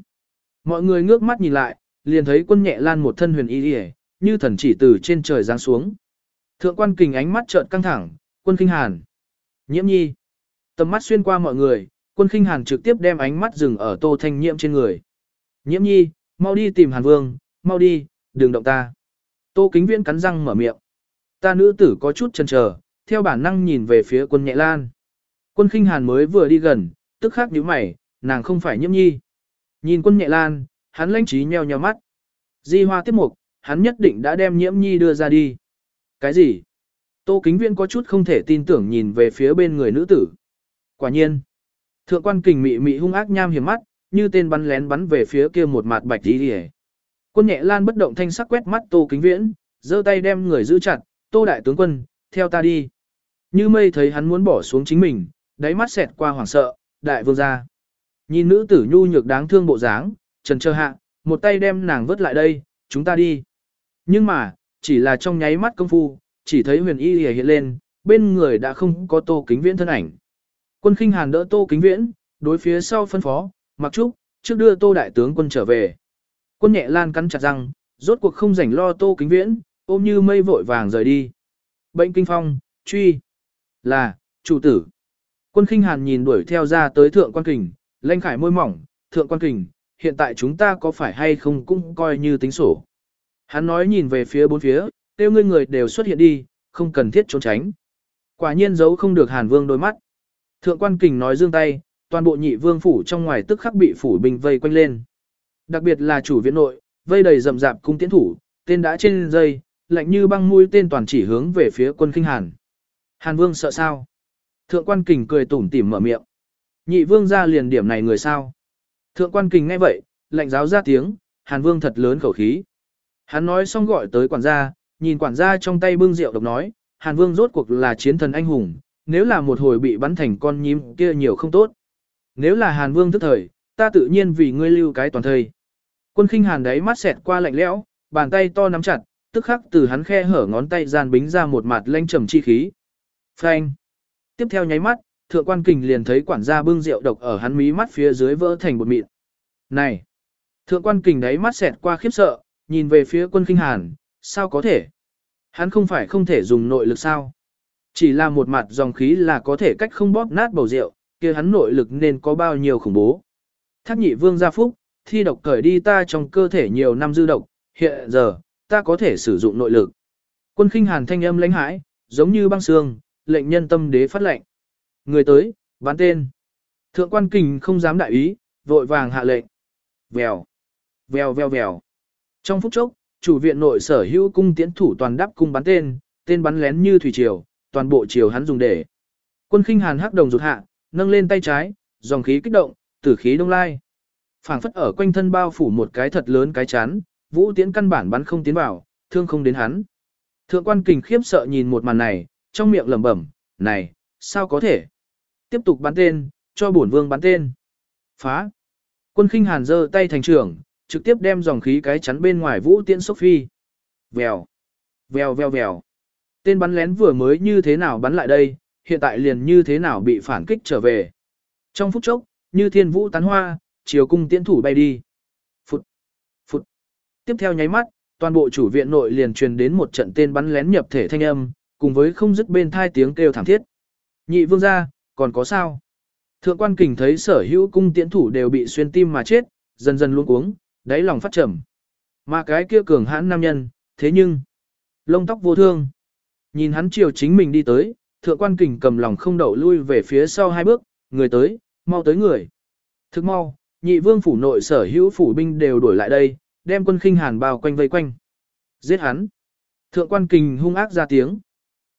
Mọi người ngước mắt nhìn lại, liền thấy quân nhẹ lan một thân huyền y điề, như thần chỉ từ trên trời giáng xuống. Thượng quan kình ánh mắt chợt căng thẳng, quân kinh hàn. Nhiễm nhi. Tầm mắt xuyên qua mọi người, quân kinh hàn trực tiếp đem ánh mắt dừng ở tô thanh nhiễm trên người. Nhiễm nhi, mau đi tìm hàn vương, mau đi, đừng động ta. Tô kính viễn cắn răng mở miệng. Ta nữ tử có chút chần chờ, theo bản năng nhìn về phía quân nhẹ lan. Quân kinh hàn mới vừa đi gần, tức khắc nhíu mày, nàng không phải nhiễm nhi. Nhìn quân nhẹ lan, hắn lãnh trí nheo nheo mắt. Di hoa tiếp mục, hắn nhất định đã đem nhiễm nhi đưa ra đi. Cái gì? Tô kính viễn có chút không thể tin tưởng nhìn về phía bên người nữ tử. Quả nhiên. Thượng quan kình mị mị hung ác nham hiểm mắt, như tên bắn lén bắn về phía kia một mặt bạch đi hề. Quân nhẹ lan bất động thanh sắc quét mắt tô kính viễn, giơ tay đem người giữ chặt, tô đại tướng quân, theo ta đi. Như mây thấy hắn muốn bỏ xuống chính mình, đáy mắt xẹt qua hoảng sợ, đại vương ra. Nhìn nữ tử nhu nhược đáng thương bộ dáng, trần chờ hạ, một tay đem nàng vớt lại đây, chúng ta đi. Nhưng mà, chỉ là trong nháy mắt công phu, chỉ thấy huyền y hiện lên, bên người đã không có tô kính viễn thân ảnh. Quân khinh hàn đỡ tô kính viễn, đối phía sau phân phó, mặc trúc, trước đưa tô đại tướng quân trở về. Quân nhẹ lan cắn chặt răng, rốt cuộc không rảnh lo tô kính viễn, ôm như mây vội vàng rời đi. Bệnh kinh phong, truy, là, chủ tử. Quân khinh hàn nhìn đuổi theo ra tới thượng quan kình, lanh khải môi mỏng, thượng quan kình, hiện tại chúng ta có phải hay không cũng coi như tính sổ. Hắn nói nhìn về phía bốn phía, tiêu ngươi người đều xuất hiện đi, không cần thiết trốn tránh. Quả nhiên giấu không được hàn vương đôi mắt. Thượng quan kình nói dương tay, toàn bộ nhị vương phủ trong ngoài tức khắc bị phủ binh vây quanh lên. Đặc biệt là chủ viện nội, vây đầy rậm rạp cung tiến thủ, tên đã trên dây, lạnh như băng mũi tên toàn chỉ hướng về phía quân kinh hàn. Hàn vương sợ sao? Thượng quan kình cười tủm tỉm mở miệng. Nhị vương ra liền điểm này người sao? Thượng quan kình nghe vậy, lạnh giáo ra tiếng, hàn vương thật lớn khẩu khí. Hắn nói xong gọi tới quản gia, nhìn quản gia trong tay bưng rượu độc nói, hàn vương rốt cuộc là chiến thần anh hùng, nếu là một hồi bị bắn thành con nhím kia nhiều không tốt. Nếu là hàn vương thức thời, ta tự nhiên vì ngươi lưu cái toàn thời. Quân khinh hàn đấy mắt xẹt qua lạnh lẽo, bàn tay to nắm chặt, tức khắc từ hắn khe hở ngón tay gian bính ra một mặt lanh trầm chi khí. Phanh. Tiếp theo nháy mắt, thượng quan kình liền thấy quản gia bưng rượu độc ở hắn mí mắt phía dưới vỡ thành bột mịn. Này! Thượng quan kình đấy mắt xẹt qua khiếp sợ, nhìn về phía quân kinh hàn, sao có thể? Hắn không phải không thể dùng nội lực sao? Chỉ là một mặt dòng khí là có thể cách không bóp nát bầu rượu, kia hắn nội lực nên có bao nhiêu khủng bố. Thác nhị vương gia phúc, thi độc cởi đi ta trong cơ thể nhiều năm dư độc, hiện giờ, ta có thể sử dụng nội lực. Quân khinh hàn thanh âm lãnh hãi, giống như băng xương, lệnh nhân tâm đế phát lệnh. Người tới, bán tên. Thượng quan kình không dám đại ý, vội vàng hạ lệnh. Vèo, vèo vèo vèo. Trong phút chốc, chủ viện nội sở hữu cung tiễn thủ toàn đáp cung bắn tên, tên bắn lén như thủy triều, toàn bộ triều hắn dùng để. Quân khinh hàn hắc đồng rụt hạ, nâng lên tay trái, dòng khí kích động, tử khí đông lai. phảng phất ở quanh thân bao phủ một cái thật lớn cái chán, vũ tiễn căn bản bắn không tiến vào, thương không đến hắn. Thượng quan kình khiếp sợ nhìn một màn này, trong miệng lẩm bẩm, này, sao có thể? Tiếp tục bắn tên, cho bổn vương bắn tên. Phá. Quân khinh hàn giơ tay thành trưởng, trực tiếp đem dòng khí cái chắn bên ngoài vũ tiễn sốc phi. Vèo. Vèo vèo vèo. Tên bắn lén vừa mới như thế nào bắn lại đây, hiện tại liền như thế nào bị phản kích trở về. Trong phút chốc, như thiên vũ tán hoa, chiều cung tiễn thủ bay đi. Tiếp theo nháy mắt, toàn bộ chủ viện nội liền truyền đến một trận tên bắn lén nhập thể thanh âm, cùng với không dứt bên thai tiếng kêu thảm thiết. Nhị vương gia, còn có sao? Thượng quan kình thấy sở hữu cung tiễn thủ đều bị xuyên tim mà chết, dần dần luôn uống, đáy lòng phát trầm. Mà cái kia cường hãn nam nhân, thế nhưng, lông tóc vô thương. Nhìn hắn chiều chính mình đi tới, thượng quan kình cầm lòng không đậu lui về phía sau hai bước, người tới, mau tới người. Thức mau, nhị vương phủ nội sở hữu phủ binh đều đuổi lại đây, đem quân khinh hàn bao quanh vây quanh. Giết hắn. Thượng quan kình hung ác ra tiếng.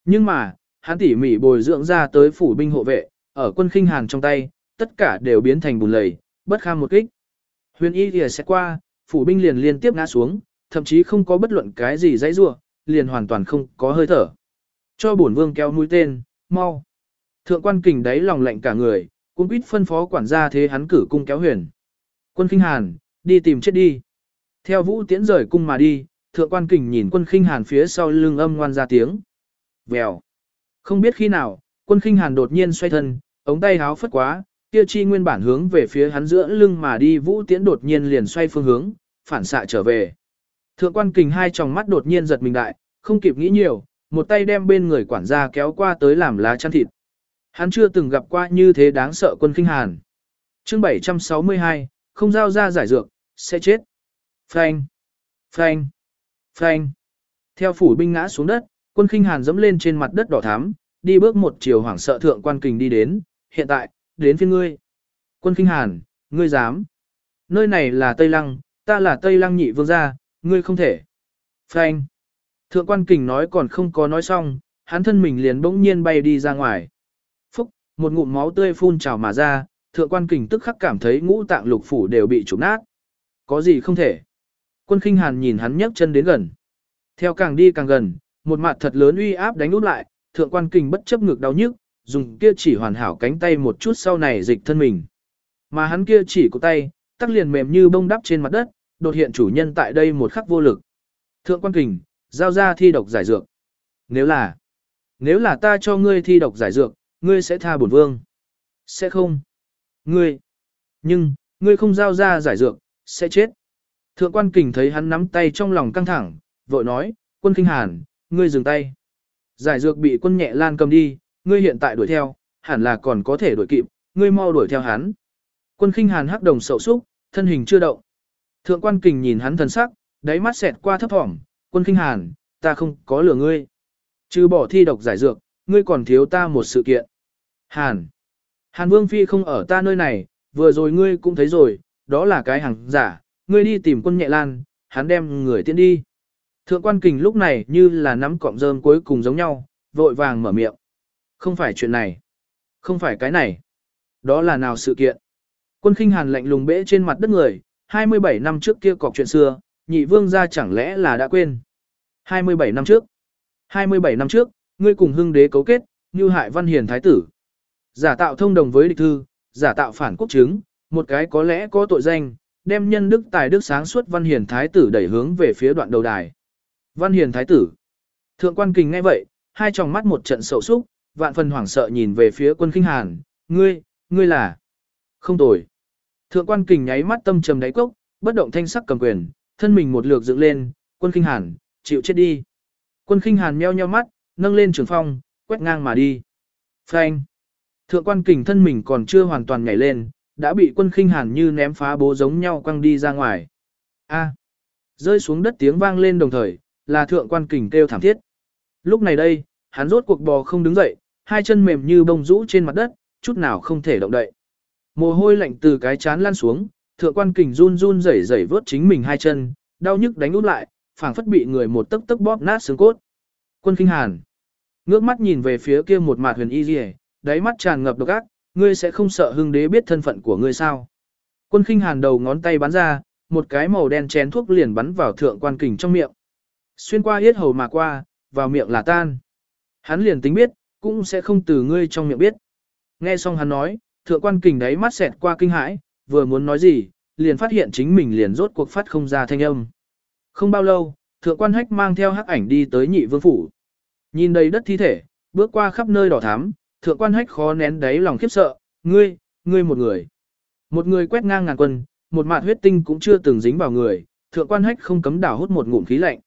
Nhưng mà, hắn tỉ mỉ bồi dưỡng ra tới phủ binh hộ vệ, ở quân khinh hàn trong tay, tất cả đều biến thành bùn lầy, bất kham một kích. Huyền y lìa sẽ qua, phủ binh liền liên tiếp ngã xuống, thậm chí không có bất luận cái gì dãy rua, liền hoàn toàn không có hơi thở. Cho bổn vương kéo mũi tên, mau. Thượng quan kình đáy lòng lạnh cả người, cũng biết phân phó quản gia thế hắn cử cung kéo huyền. Quân khinh hàn, đi tìm chết đi. Theo vũ tiễn rời cung mà đi, thượng quan kình nhìn quân khinh hàn phía sau lưng âm ngoan ra tiếng. Vèo. Không biết khi nào, quân khinh hàn đột nhiên xoay thân, ống tay háo phất quá, kia chi nguyên bản hướng về phía hắn giữa lưng mà đi vũ tiễn đột nhiên liền xoay phương hướng, phản xạ trở về. Thượng quan kình hai tròng mắt đột nhiên giật mình đại, không kịp nghĩ nhiều, một tay đem bên người quản gia kéo qua tới làm lá chăn thịt. Hắn chưa từng gặp qua như thế đáng sợ quân khinh hàn. chương 762, không giao ra giải dược, sẽ chết. Phanh, phanh, phanh. Theo phủ binh ngã xuống đất, quân khinh hàn dẫm lên trên mặt đất đỏ thắm, đi bước một chiều hoảng sợ thượng quan kình đi đến, hiện tại, đến phiên ngươi. Quân khinh hàn, ngươi dám. Nơi này là Tây Lăng, ta là Tây Lăng nhị vương gia, ngươi không thể. Phanh. Thượng quan kình nói còn không có nói xong, hắn thân mình liền bỗng nhiên bay đi ra ngoài. Phúc, một ngụm máu tươi phun trào mà ra, thượng quan kình tức khắc cảm thấy ngũ tạng lục phủ đều bị trục nát. Có gì không thể. Quân khinh hàn nhìn hắn nhấc chân đến gần. Theo càng đi càng gần, một mặt thật lớn uy áp đánh út lại, thượng quan kình bất chấp ngực đau nhức, dùng kia chỉ hoàn hảo cánh tay một chút sau này dịch thân mình. Mà hắn kia chỉ của tay, tắc liền mềm như bông đắp trên mặt đất, đột hiện chủ nhân tại đây một khắc vô lực. Thượng quan kình, giao ra thi độc giải dược. Nếu là, nếu là ta cho ngươi thi độc giải dược, ngươi sẽ tha bổn vương. Sẽ không. Ngươi, nhưng, ngươi không giao ra giải dược, sẽ chết. Thượng quan kình thấy hắn nắm tay trong lòng căng thẳng, vội nói, quân kinh hàn, ngươi dừng tay. Giải dược bị quân nhẹ lan cầm đi, ngươi hiện tại đuổi theo, hẳn là còn có thể đuổi kịp, ngươi mau đuổi theo hắn. Quân khinh hàn hắc đồng sậu súc, thân hình chưa động. Thượng quan kình nhìn hắn thần sắc, đáy mắt xẹt qua thấp thỏm, quân khinh hàn, ta không có lừa ngươi. Trừ bỏ thi độc giải dược, ngươi còn thiếu ta một sự kiện. Hàn. Hàn Vương Phi không ở ta nơi này, vừa rồi ngươi cũng thấy rồi, đó là cái hàng giả, ngươi đi tìm quân nhẹ lan, hắn đem người tiến đi. Thượng quan kình lúc này như là nắm cọng rơm cuối cùng giống nhau, vội vàng mở miệng. Không phải chuyện này. Không phải cái này. Đó là nào sự kiện? Quân khinh hàn lạnh lùng bẽ trên mặt đất người, 27 năm trước kia cọc chuyện xưa, nhị vương gia chẳng lẽ là đã quên. 27 năm trước. 27 năm trước, ngươi cùng hưng đế cấu kết, như hại văn hiền thái tử. Giả tạo thông đồng với địch thư, giả tạo phản quốc chứng, một cái có lẽ có tội danh, đem nhân đức tài đức sáng suốt văn hiền thái tử đẩy hướng về phía đoạn đầu đài. Văn hiền thái tử. Thượng quan kình nghe vậy, hai tròng mắt một trận sầu xúc, vạn phần hoảng sợ nhìn về phía quân kinh hàn, ngươi, ngươi là... Không tồi. Thượng quan kình nháy mắt tâm trầm đáy cốc, bất động thanh sắc cầm quyền, thân mình một lượt dựng lên, quân kinh hàn, chịu chết đi. Quân kinh hàn meo nheo mắt, nâng lên trường phong, quét ngang mà đi. Phanh. Thượng quan kình thân mình còn chưa hoàn toàn nhảy lên, đã bị quân kinh hàn như ném phá bố giống nhau quăng đi ra ngoài. A. Rơi xuống đất tiếng vang lên đồng thời, là thượng quan kình kêu thảm thiết. Lúc này đây, hắn rốt cuộc bò không đứng dậy, hai chân mềm như bông rũ trên mặt đất, chút nào không thể động đậy. Mồ hôi lạnh từ cái chán lan xuống, thượng quan kình run run rẩy rẩy vớt chính mình hai chân, đau nhức đánh út lại, phảng phất bị người một tấc tấc bóp nát xương cốt. Quân kinh hàn, ngước mắt nhìn về phía kia một mặt huyền y rìa, đáy mắt tràn ngập độc ác, ngươi sẽ không sợ hưng đế biết thân phận của ngươi sao? Quân kinh hàn đầu ngón tay bắn ra, một cái màu đen chén thuốc liền bắn vào thượng quan kình trong miệng. Xuyên qua yết hầu mà qua, vào miệng là tan. Hắn liền tính biết, cũng sẽ không từ ngươi trong miệng biết. Nghe xong hắn nói, thượng quan kình đáy mắt xẹt qua kinh hãi, vừa muốn nói gì, liền phát hiện chính mình liền rốt cuộc phát không ra thanh âm. Không bao lâu, thượng quan hách mang theo hắc ảnh đi tới nhị vương phủ. Nhìn đầy đất thi thể, bước qua khắp nơi đỏ thắm, thượng quan hách khó nén đáy lòng khiếp sợ, ngươi, ngươi một người. Một người quét ngang ngàn quân, một mạt huyết tinh cũng chưa từng dính vào người, thượng quan hách không cấm đảo hút một ngụm khí lạnh.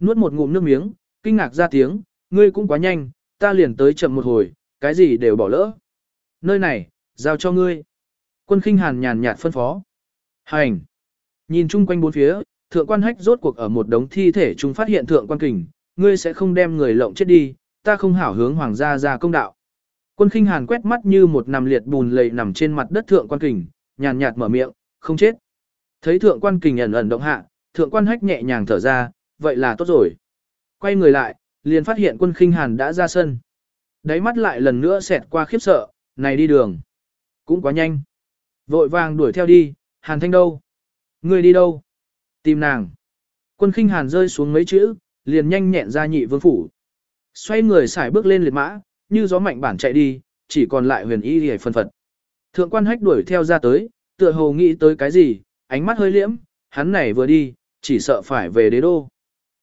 Nuốt một ngụm nước miếng, kinh ngạc ra tiếng, ngươi cũng quá nhanh, ta liền tới chậm một hồi, cái gì đều bỏ lỡ. Nơi này, giao cho ngươi. Quân khinh hàn nhàn nhạt phân phó. Hành. Nhìn chung quanh bốn phía, thượng quan hách rốt cuộc ở một đống thi thể chúng phát hiện thượng quan kình, ngươi sẽ không đem người lộng chết đi, ta không hảo hướng hoàng gia ra công đạo. Quân khinh hàn quét mắt như một nằm liệt bùn lầy nằm trên mặt đất thượng quan kình, nhàn nhạt mở miệng, không chết. Thấy thượng quan kình ẩn ẩn động hạ, thượng quan hách nhẹ nhàng thở ra, vậy là tốt rồi. Quay người lại, liền phát hiện quân khinh hàn đã ra sân. Đáy mắt lại lần nữa xẹt qua khiếp sợ, này đi đường. Cũng quá nhanh. Vội vàng đuổi theo đi, hàn thanh đâu? Người đi đâu? Tìm nàng. Quân khinh hàn rơi xuống mấy chữ, liền nhanh nhẹn ra nhị vương phủ. Xoay người xài bước lên liệt mã, như gió mạnh bản chạy đi, chỉ còn lại huyền y hề phân phật. Thượng quan hách đuổi theo ra tới, tựa hồ nghĩ tới cái gì, ánh mắt hơi liễm, hắn này vừa đi, chỉ sợ phải về đế đô.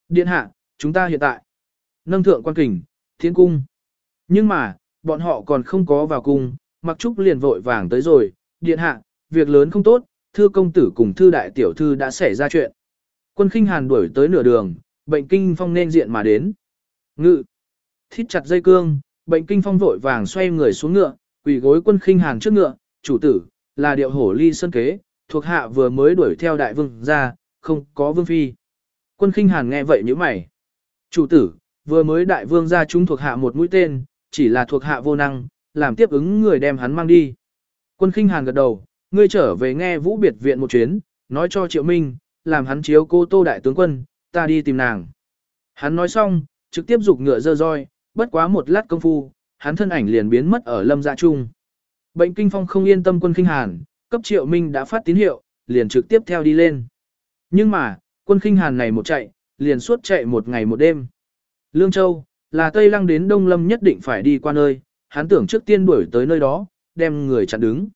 Điện hạ, chúng ta hiện tại. Nâng thượng quan kình, thiên cung. Nhưng mà, bọn họ còn không có vào cung, mặc trúc liền vội vàng tới rồi, điện hạ, việc lớn không tốt, thư công tử cùng thư đại tiểu thư đã xảy ra chuyện. Quân khinh hàn đuổi tới nửa đường, bệnh kinh phong nên diện mà đến. Ngự, thít chặt dây cương, bệnh kinh phong vội vàng xoay người xuống ngựa, quỳ gối quân khinh hàn trước ngựa, chủ tử, là điệu hổ ly sân kế, thuộc hạ vừa mới đuổi theo đại vương ra, không có vương phi. Quân khinh hàn nghe vậy như mày. Chủ tử, vừa mới đại vương ra chúng thuộc hạ một mũi tên, chỉ là thuộc hạ vô năng, làm tiếp ứng người đem hắn mang đi. Quân khinh hàn gật đầu, ngươi trở về nghe vũ biệt viện một chuyến, nói cho triệu minh, làm hắn chiếu cô tô đại tướng quân, ta đi tìm nàng. Hắn nói xong, trực tiếp dục ngựa dơ roi, bất quá một lát công phu, hắn thân ảnh liền biến mất ở lâm dạ trung. Bệnh kinh phong không yên tâm quân khinh hàn, cấp triệu minh đã phát tín hiệu, liền trực tiếp theo đi lên. Nhưng mà, quân khinh hàn này một chạy, liền suốt chạy một ngày một đêm. Lương Châu, là Tây Lăng đến Đông Lâm nhất định phải đi qua nơi, hắn tưởng trước tiên đuổi tới nơi đó, đem người chặn đứng.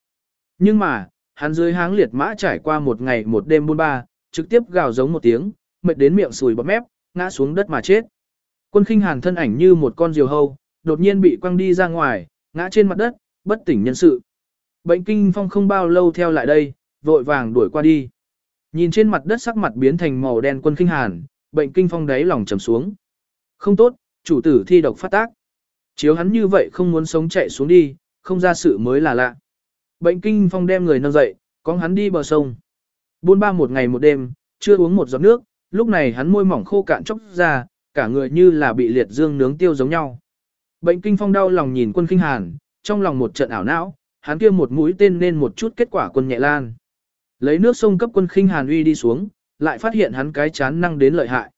Nhưng mà, hắn dưới háng liệt mã trải qua một ngày một đêm buôn ba, trực tiếp gào giống một tiếng, mệt đến miệng sùi bọt mép, ngã xuống đất mà chết. Quân khinh hàn thân ảnh như một con diều hâu, đột nhiên bị quăng đi ra ngoài, ngã trên mặt đất, bất tỉnh nhân sự. Bệnh kinh phong không bao lâu theo lại đây, vội vàng đuổi qua đi. Nhìn trên mặt đất sắc mặt biến thành màu đen quân khinh hàn, bệnh kinh phong đáy lòng trầm xuống. Không tốt, chủ tử thi độc phát tác. Chiếu hắn như vậy không muốn sống chạy xuống đi, không ra sự mới là lạ. Bệnh kinh phong đem người nâng dậy, có hắn đi bờ sông. Buôn ba một ngày một đêm, chưa uống một giọt nước, lúc này hắn môi mỏng khô cạn chốc ra, cả người như là bị liệt dương nướng tiêu giống nhau. Bệnh kinh phong đau lòng nhìn quân kinh hàn, trong lòng một trận ảo não, hắn kia một mũi tên nên một chút kết quả quân nhẹ lan. Lấy nước sông cấp quân khinh hàn uy đi xuống, lại phát hiện hắn cái chán năng đến lợi hại.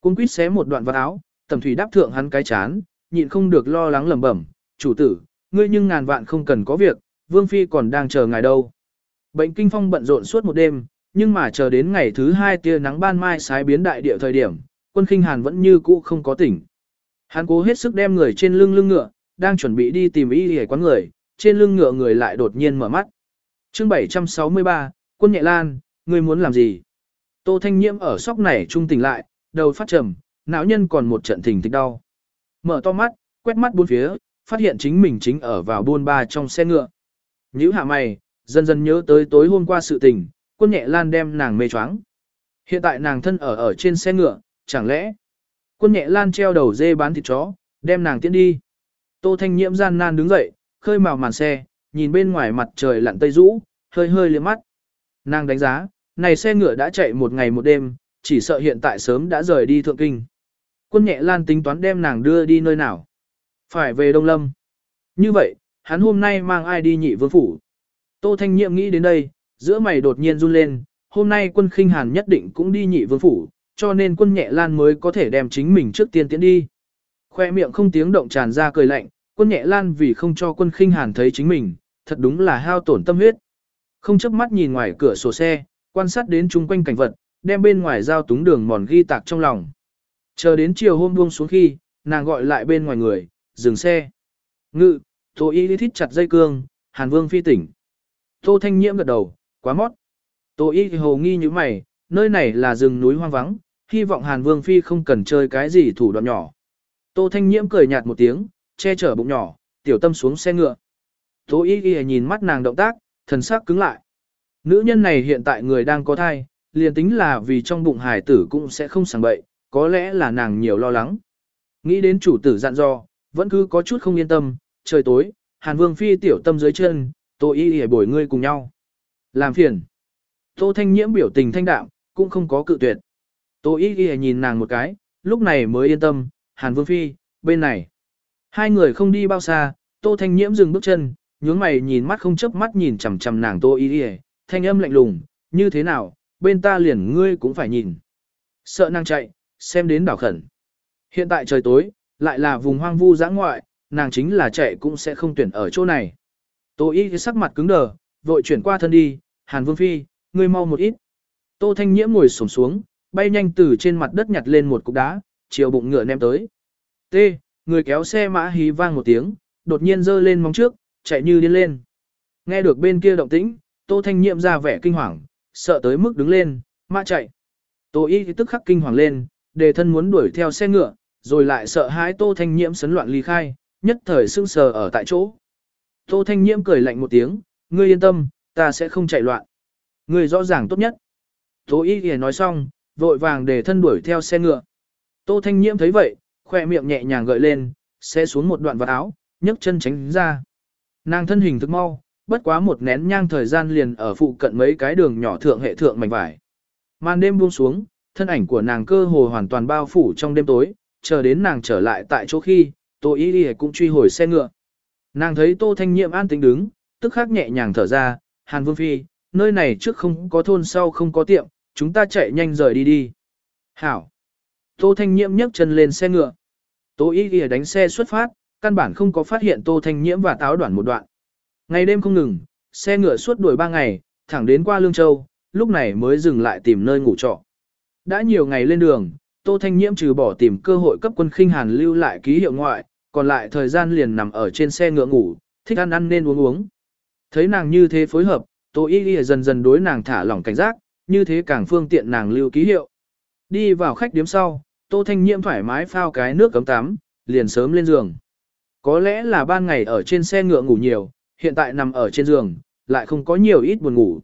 Quân quýt xé một đoạn vật áo, tầm thủy đáp thượng hắn cái chán, nhịn không được lo lắng lẩm bẩm, chủ tử, ngươi nhưng ngàn vạn không cần có việc, vương phi còn đang chờ ngài đâu. Bệnh kinh phong bận rộn suốt một đêm, nhưng mà chờ đến ngày thứ hai tia nắng ban mai sái biến đại địa thời điểm, quân khinh hàn vẫn như cũ không có tỉnh. Hắn cố hết sức đem người trên lưng lưng ngựa, đang chuẩn bị đi tìm y hề quán người, trên lưng ngựa người lại đột nhiên mở mắt. chương 763, quân nhẹ lan, ngươi muốn làm gì? Tô Thanh Nhiễm ở sóc này trung tỉnh lại, đầu phát trầm, não nhân còn một trận thình thịch đau. Mở to mắt, quét mắt bốn phía, phát hiện chính mình chính ở vào buôn ba trong xe ngựa. Nhữ hạ mày, dần dần nhớ tới tối hôm qua sự tình, quân nhẹ lan đem nàng mê choáng. Hiện tại nàng thân ở ở trên xe ngựa, chẳng lẽ quân nhẹ lan treo đầu dê bán thịt chó, đem nàng tiến đi. Tô Thanh Nhiễm gian nan đứng dậy, khơi màu màn xe, nhìn bên ngoài mặt trời lặn tây rũ, hơi hơi liếc mắt. Nàng đánh giá, này xe ngựa đã chạy một ngày một đêm, chỉ sợ hiện tại sớm đã rời đi thượng kinh. Quân nhẹ lan tính toán đem nàng đưa đi nơi nào? Phải về Đông Lâm. Như vậy, hắn hôm nay mang ai đi nhị vương phủ? Tô Thanh Nhiệm nghĩ đến đây, giữa mày đột nhiên run lên, hôm nay quân khinh hàn nhất định cũng đi nhị vương phủ, cho nên quân nhẹ lan mới có thể đem chính mình trước tiên tiến đi. Khoe miệng không tiếng động tràn ra cười lạnh, quân nhẹ lan vì không cho quân khinh hàn thấy chính mình, thật đúng là hao tổn tâm huyết. Không chớp mắt nhìn ngoài cửa sổ xe, quan sát đến chung quanh cảnh vật, đem bên ngoài giao túng đường mòn ghi tạc trong lòng. Chờ đến chiều hôm buông xuống khi, nàng gọi lại bên ngoài người, dừng xe. Ngự, Tô Y Lý thít chặt dây cương, Hàn Vương phi tỉnh. Tô Thanh Nhiễm gật đầu, quá mót. Tô Y thì hồ nghi như mày, nơi này là rừng núi hoang vắng, hy vọng Hàn Vương phi không cần chơi cái gì thủ đoạn nhỏ. Tô Thanh Nhiễm cười nhạt một tiếng, che chở bụng nhỏ, tiểu tâm xuống xe ngựa. Tô Y Y nhìn mắt nàng động tác, thần sắc cứng lại. Nữ nhân này hiện tại người đang có thai, liền tính là vì trong bụng hải tử cũng sẽ không sảng bậy, có lẽ là nàng nhiều lo lắng. Nghĩ đến chủ tử dặn dò, vẫn cứ có chút không yên tâm, trời tối, Hàn Vương phi tiểu tâm dưới chân, Tô Y Y bồi ngươi cùng nhau. Làm phiền. Tô Thanh Nhiễm biểu tình thanh đạm, cũng không có cự tuyệt. Tô Y Y nhìn nàng một cái, lúc này mới yên tâm, Hàn Vương phi, bên này. Hai người không đi bao xa, Tô Thanh Nhiễm dừng bước chân, nhướng mày nhìn mắt không chớp mắt nhìn chằm chằm nàng Tô Y Y, thanh âm lạnh lùng, như thế nào, bên ta liền ngươi cũng phải nhìn. Sợ nàng chạy, xem đến đảo khẩn. Hiện tại trời tối, lại là vùng hoang vu giã ngoại, nàng chính là chạy cũng sẽ không tuyển ở chỗ này. Tô Y sắc mặt cứng đờ, vội chuyển qua thân đi, Hàn Vương Phi, ngươi mau một ít. Tô Thanh Nhiễm ngồi xổm xuống, bay nhanh từ trên mặt đất nhặt lên một cục đá, chiều bụng ngựa ném tới. T, người kéo xe mã hí vang một tiếng, đột nhiên giơ lên móng trước, chạy như điên lên. Nghe được bên kia động tĩnh, Tô Thanh Nhiệm ra vẻ kinh hoàng, sợ tới mức đứng lên, mã chạy. Tô Y tức khắc kinh hoàng lên, đề thân muốn đuổi theo xe ngựa, rồi lại sợ hãi Tô Thanh Nhiệm sấn loạn ly khai, nhất thời sưng sờ ở tại chỗ. Tô Thanh Nhiệm cười lạnh một tiếng, ngươi yên tâm, ta sẽ không chạy loạn. Ngươi rõ ràng tốt nhất. Tô Y thì nói xong, vội vàng để thân đuổi theo xe ngựa. Tô Thanh Nhiễm thấy vậy, khoe miệng nhẹ nhàng gợi lên, xe xuống một đoạn vật áo, nhấc chân tránh ra. Nàng thân hình thức mau, bất quá một nén nhang thời gian liền ở phụ cận mấy cái đường nhỏ thượng hệ thượng mảnh vải. Màn đêm buông xuống, thân ảnh của nàng cơ hồ hoàn toàn bao phủ trong đêm tối, chờ đến nàng trở lại tại chỗ khi, Tô Y Y cũng truy hồi xe ngựa. Nàng thấy Tô Thanh Nhiệm an tĩnh đứng, tức khắc nhẹ nhàng thở ra, Hàn Vương Phi, nơi này trước không có thôn sau không có tiệm, chúng ta chạy nhanh rời đi đi. Hảo. Tô Thanh Nhiễm nhấc chân lên xe ngựa. Tô Y Y đánh xe xuất phát, căn bản không có phát hiện Tô Thanh Nhiễm và táo đoạn một đoạn. Ngày đêm không ngừng, xe ngựa suốt đuổi ba ngày, thẳng đến qua Lương Châu, lúc này mới dừng lại tìm nơi ngủ trọ. Đã nhiều ngày lên đường, Tô Thanh Nhiễm trừ bỏ tìm cơ hội cấp quân khinh hàn lưu lại ký hiệu ngoại, còn lại thời gian liền nằm ở trên xe ngựa ngủ, thích ăn ăn nên uống uống. Thấy nàng như thế phối hợp, Tô Y Y dần dần đối nàng thả lỏng cảnh giác, như thế càng phương tiện nàng lưu ký hiệu. Đi vào khách điếm sau, Tô Thanh Nhiễm thoải mái phao cái nước cấm tắm, liền sớm lên giường. Có lẽ là ban ngày ở trên xe ngựa ngủ nhiều, hiện tại nằm ở trên giường, lại không có nhiều ít buồn ngủ.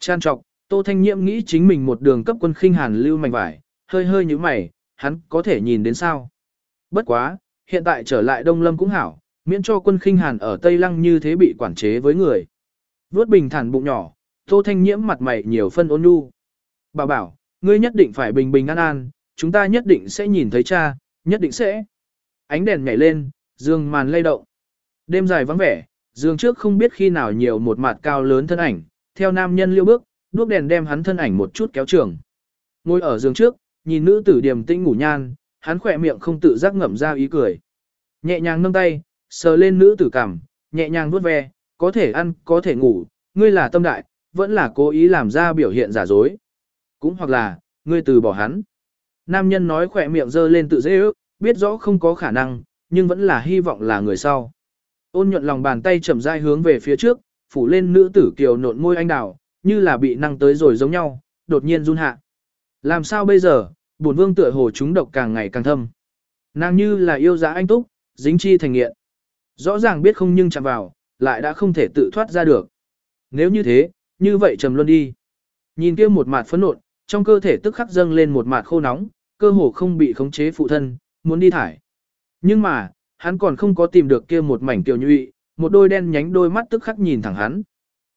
Chan trọc, Tô Thanh Nhiễm nghĩ chính mình một đường cấp quân khinh hàn lưu mảnh vải, hơi hơi như mày, hắn có thể nhìn đến sao. Bất quá, hiện tại trở lại Đông Lâm cũng hảo, miễn cho quân khinh hàn ở Tây Lăng như thế bị quản chế với người. Vốt bình thản bụng nhỏ, Tô Thanh Nhiễm mặt mày nhiều phân ôn nhu. bà bảo, ngươi nhất định phải bình bình an an, chúng ta nhất định sẽ nhìn thấy cha, nhất định sẽ. Ánh đèn nhảy lên, dương màn lay động. Đêm dài vắng vẻ, dương trước không biết khi nào nhiều một mặt cao lớn thân ảnh, theo nam nhân liêu bước, đuốc đèn đem hắn thân ảnh một chút kéo trường. Ngồi ở giường trước, nhìn nữ tử điềm tĩnh ngủ nhan, hắn khỏe miệng không tự giác ngậm ra ý cười. Nhẹ nhàng nâng tay, sờ lên nữ tử cằm, nhẹ nhàng vuốt ve, có thể ăn, có thể ngủ, ngươi là tâm đại, vẫn là cố ý làm ra biểu hiện giả dối. Cũng hoặc là, ngươi từ bỏ hắn. Nam nhân nói khỏe miệng dơ lên tự dễ ước, biết rõ không có khả năng, nhưng vẫn là hy vọng là người sau. Ôn nhuận lòng bàn tay chậm rãi hướng về phía trước, phủ lên nữ tử kiều nộn môi anh đào, như là bị năng tới rồi giống nhau, đột nhiên run hạ. Làm sao bây giờ, bổn vương tựa hồ chúng độc càng ngày càng thâm. Nàng như là yêu giá anh túc, dính chi thành nghiện. Rõ ràng biết không nhưng chạm vào, lại đã không thể tự thoát ra được. Nếu như thế, như vậy trầm luân đi. Nhìn kia một mặt phẫn nộn, trong cơ thể tức khắc dâng lên một mặt khô nóng, cơ hồ không bị khống chế phụ thân, muốn đi thải. Nhưng mà, hắn còn không có tìm được kia một mảnh tiểu nhụy, một đôi đen nhánh đôi mắt tức khắc nhìn thẳng hắn.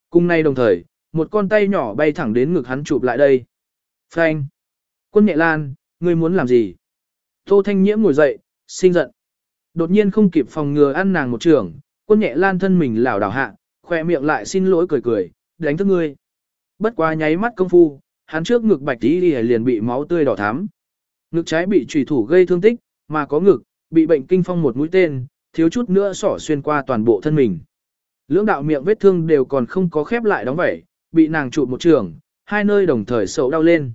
Cùng nay đồng thời, một con tay nhỏ bay thẳng đến ngực hắn chụp lại đây. Phanh! Quân nhẹ lan, ngươi muốn làm gì? Tô Thanh Nhiễm ngồi dậy, sinh giận. Đột nhiên không kịp phòng ngừa ăn nàng một trường, quân nhẹ lan thân mình lảo đảo hạ, khoe miệng lại xin lỗi cười cười, đánh thức ngươi. Bất quá nháy mắt công phu, hắn trước ngực bạch tí đi liền bị máu tươi đỏ thắm. Ngực trái bị trùy thủ gây thương tích, mà có ngực, bị bệnh kinh phong một mũi tên, thiếu chút nữa sỏ xuyên qua toàn bộ thân mình. Lưỡng đạo miệng vết thương đều còn không có khép lại đóng vẩy, bị nàng chụp một trường, hai nơi đồng thời sầu đau lên.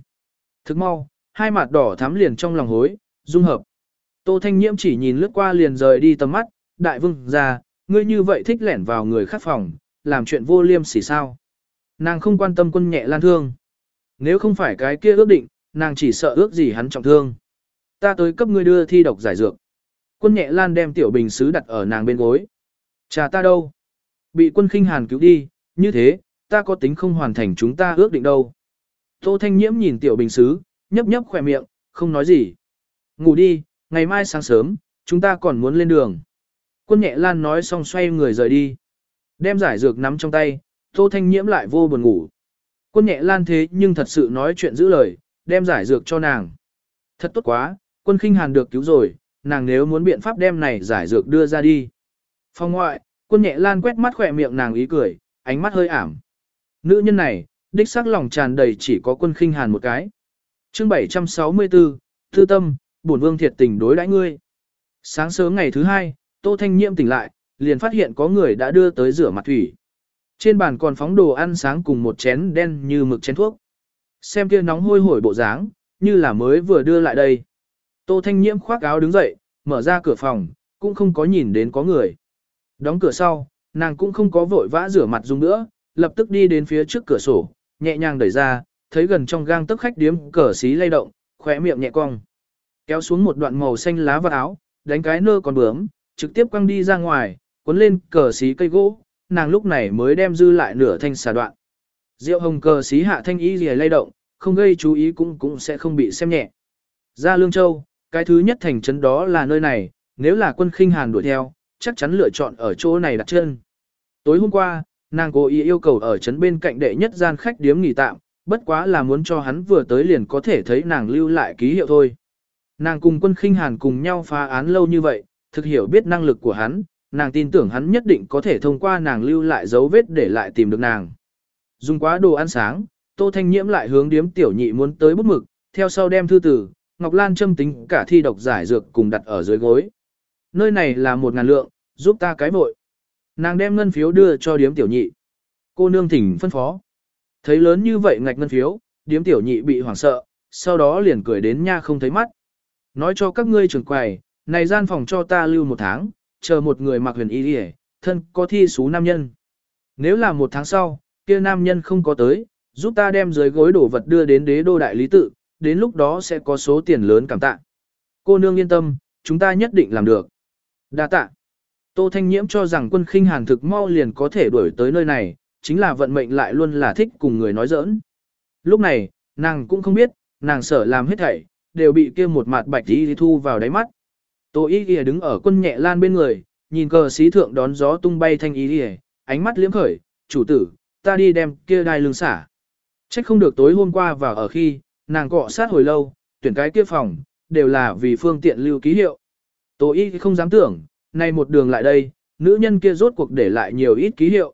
Thức mau, hai mặt đỏ thắm liền trong lòng hối, dung hợp. Tô Thanh Nhiễm chỉ nhìn lướt qua liền rời đi tầm mắt, đại vương ra, ngươi như vậy thích lẻn vào người khác phòng, làm chuyện vô liêm sỉ sao. Nàng không quan tâm quân nhẹ lan thương. Nếu không phải cái kia ước định, nàng chỉ sợ ước gì hắn trọng thương. Ta tới cấp ngươi đưa thi độc giải dược. Quân nhẹ lan đem tiểu bình sứ đặt ở nàng bên gối. Cha ta đâu? Bị quân khinh hàn cứu đi, như thế, ta có tính không hoàn thành chúng ta ước định đâu. Tô Thanh Nhiễm nhìn tiểu bình sứ, nhấp nhấp khỏe miệng, không nói gì. Ngủ đi, ngày mai sáng sớm, chúng ta còn muốn lên đường. Quân nhẹ lan nói xong xoay người rời đi. Đem giải dược nắm trong tay, Tô Thanh Nhiễm lại vô buồn ngủ. Quân nhẹ lan thế nhưng thật sự nói chuyện giữ lời, đem giải dược cho nàng. Thật tốt quá, quân khinh hàn được cứu rồi, nàng nếu muốn biện pháp đem này giải dược đưa ra đi. Phòng ngoại, quân nhẹ lan quét mắt khỏe miệng nàng ý cười, ánh mắt hơi ảm. Nữ nhân này, đích xác lòng tràn đầy chỉ có quân khinh hàn một cái. chương 764, Thư Tâm, bổn vương thiệt tình đối đãi ngươi. Sáng sớm ngày thứ hai, Tô Thanh Nhiễm tỉnh lại, liền phát hiện có người đã đưa tới rửa mặt thủy. Trên bàn còn phóng đồ ăn sáng cùng một chén đen như mực chén thuốc. Xem kia nóng hôi hổi bộ dáng, như là mới vừa đưa lại đây. Tô Thanh Nhiễm khoác áo đứng dậy, mở ra cửa phòng, cũng không có nhìn đến có người. Đóng cửa sau, nàng cũng không có vội vã rửa mặt dùng nữa, lập tức đi đến phía trước cửa sổ, nhẹ nhàng đẩy ra, thấy gần trong gang tấc khách điếm cờ xí lay động, khỏe miệng nhẹ cong. Kéo xuống một đoạn màu xanh lá vật áo, đánh cái nơ còn bướm, trực tiếp quăng đi ra ngoài, cuốn lên cờ xí cây gỗ, nàng lúc này mới đem dư lại nửa thanh xà đoạn. Diệu hồng cờ xí hạ thanh ý gì lay động, không gây chú ý cũng cũng sẽ không bị xem nhẹ. Ra Lương Châu, cái thứ nhất thành trấn đó là nơi này, nếu là quân khinh hàn đuổi theo, chắc chắn lựa chọn ở chỗ này đặt chân. Tối hôm qua, nàng cố ý yêu cầu ở trấn bên cạnh đệ nhất gian khách điếm nghỉ tạm, bất quá là muốn cho hắn vừa tới liền có thể thấy nàng lưu lại ký hiệu thôi. Nàng cùng quân khinh hàn cùng nhau phá án lâu như vậy, thực hiểu biết năng lực của hắn, nàng tin tưởng hắn nhất định có thể thông qua nàng lưu lại dấu vết để lại tìm được nàng. Dùng quá đồ ăn sáng, Tô Thanh Nhiễm lại hướng điếm tiểu nhị muốn tới bút mực, theo sau đem thư tử, Ngọc Lan châm tính cả thi độc giải dược cùng đặt ở dưới gối. Nơi này là một ngàn lượng, giúp ta cái vội. Nàng đem ngân phiếu đưa cho điếm tiểu nhị. Cô nương thỉnh phân phó. Thấy lớn như vậy ngạch ngân phiếu, điếm tiểu nhị bị hoảng sợ, sau đó liền cười đến nha không thấy mắt. Nói cho các ngươi trưởng quầy, này gian phòng cho ta lưu một tháng, chờ một người mặc huyền y đi thân có thi số nam nhân. Nếu là một tháng sau, kia nam nhân không có tới, giúp ta đem dưới gối đổ vật đưa đến đế đô đại lý tự, đến lúc đó sẽ có số tiền lớn cảm tạ. Cô nương yên tâm, chúng ta nhất định làm được. Đa tạ. Tô Thanh Nhiễm cho rằng quân khinh hàn thực mau liền có thể đuổi tới nơi này, chính là vận mệnh lại luôn là thích cùng người nói giỡn. Lúc này, nàng cũng không biết, nàng sợ làm hết thảy, đều bị kia một mặt bạch đi thu vào đáy mắt. Tô y Y đứng ở quân nhẹ lan bên người, nhìn cờ xí thượng đón gió tung bay thanh y Y, ánh mắt liếm khởi, chủ tử, ta đi đem kia đai lưng xả. Trách không được tối hôm qua vào ở khi, nàng cọ sát hồi lâu, tuyển cái kia phòng, đều là vì phương tiện lưu ký hiệu. Tô y không dám tưởng, nay một đường lại đây, nữ nhân kia rốt cuộc để lại nhiều ít ký hiệu.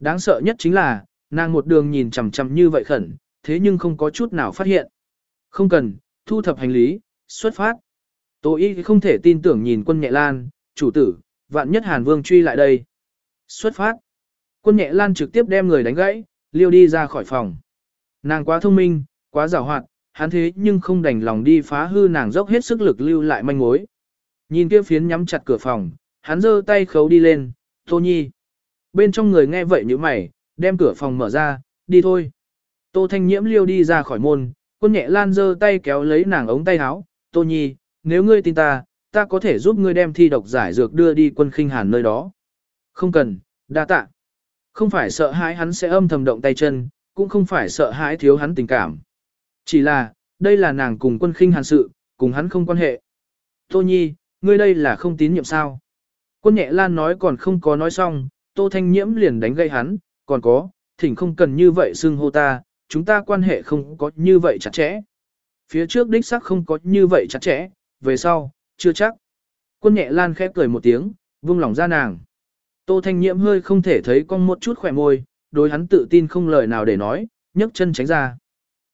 Đáng sợ nhất chính là, nàng một đường nhìn chằm chằm như vậy khẩn, thế nhưng không có chút nào phát hiện. Không cần, thu thập hành lý, xuất phát. Tô y không thể tin tưởng nhìn quân nhẹ lan, chủ tử, vạn nhất Hàn Vương truy lại đây. Xuất phát. Quân nhẹ lan trực tiếp đem người đánh gãy, liêu đi ra khỏi phòng. Nàng quá thông minh, quá giàu hoạt, hắn thế nhưng không đành lòng đi phá hư nàng dốc hết sức lực lưu lại manh mối. Nhìn kia phiến nhắm chặt cửa phòng, hắn giơ tay khấu đi lên, Tô Nhi. Bên trong người nghe vậy như mày, đem cửa phòng mở ra, đi thôi. Tô Thanh Nhiễm liêu đi ra khỏi môn, quân nhẹ lan giơ tay kéo lấy nàng ống tay áo, Tô Nhi, nếu ngươi tin ta, ta có thể giúp ngươi đem thi độc giải dược đưa đi quân khinh hàn nơi đó. Không cần, đa tạ. Không phải sợ hãi hắn sẽ âm thầm động tay chân, cũng không phải sợ hãi thiếu hắn tình cảm. Chỉ là, đây là nàng cùng quân khinh hàn sự, cùng hắn không quan hệ. Tô Nhi, ngươi đây là không tín nhiệm sao? Quân nhẹ lan nói còn không có nói xong, Tô Thanh Nhiễm liền đánh gây hắn, còn có, thỉnh không cần như vậy xưng hô ta, chúng ta quan hệ không có như vậy chặt chẽ. Phía trước đích xác không có như vậy chặt chẽ, về sau, chưa chắc. Quân nhẹ lan khép cười một tiếng, vung lòng ra nàng. Tô Thanh Nhiễm hơi không thể thấy con một chút khỏe môi, đối hắn tự tin không lời nào để nói, nhấc chân tránh ra.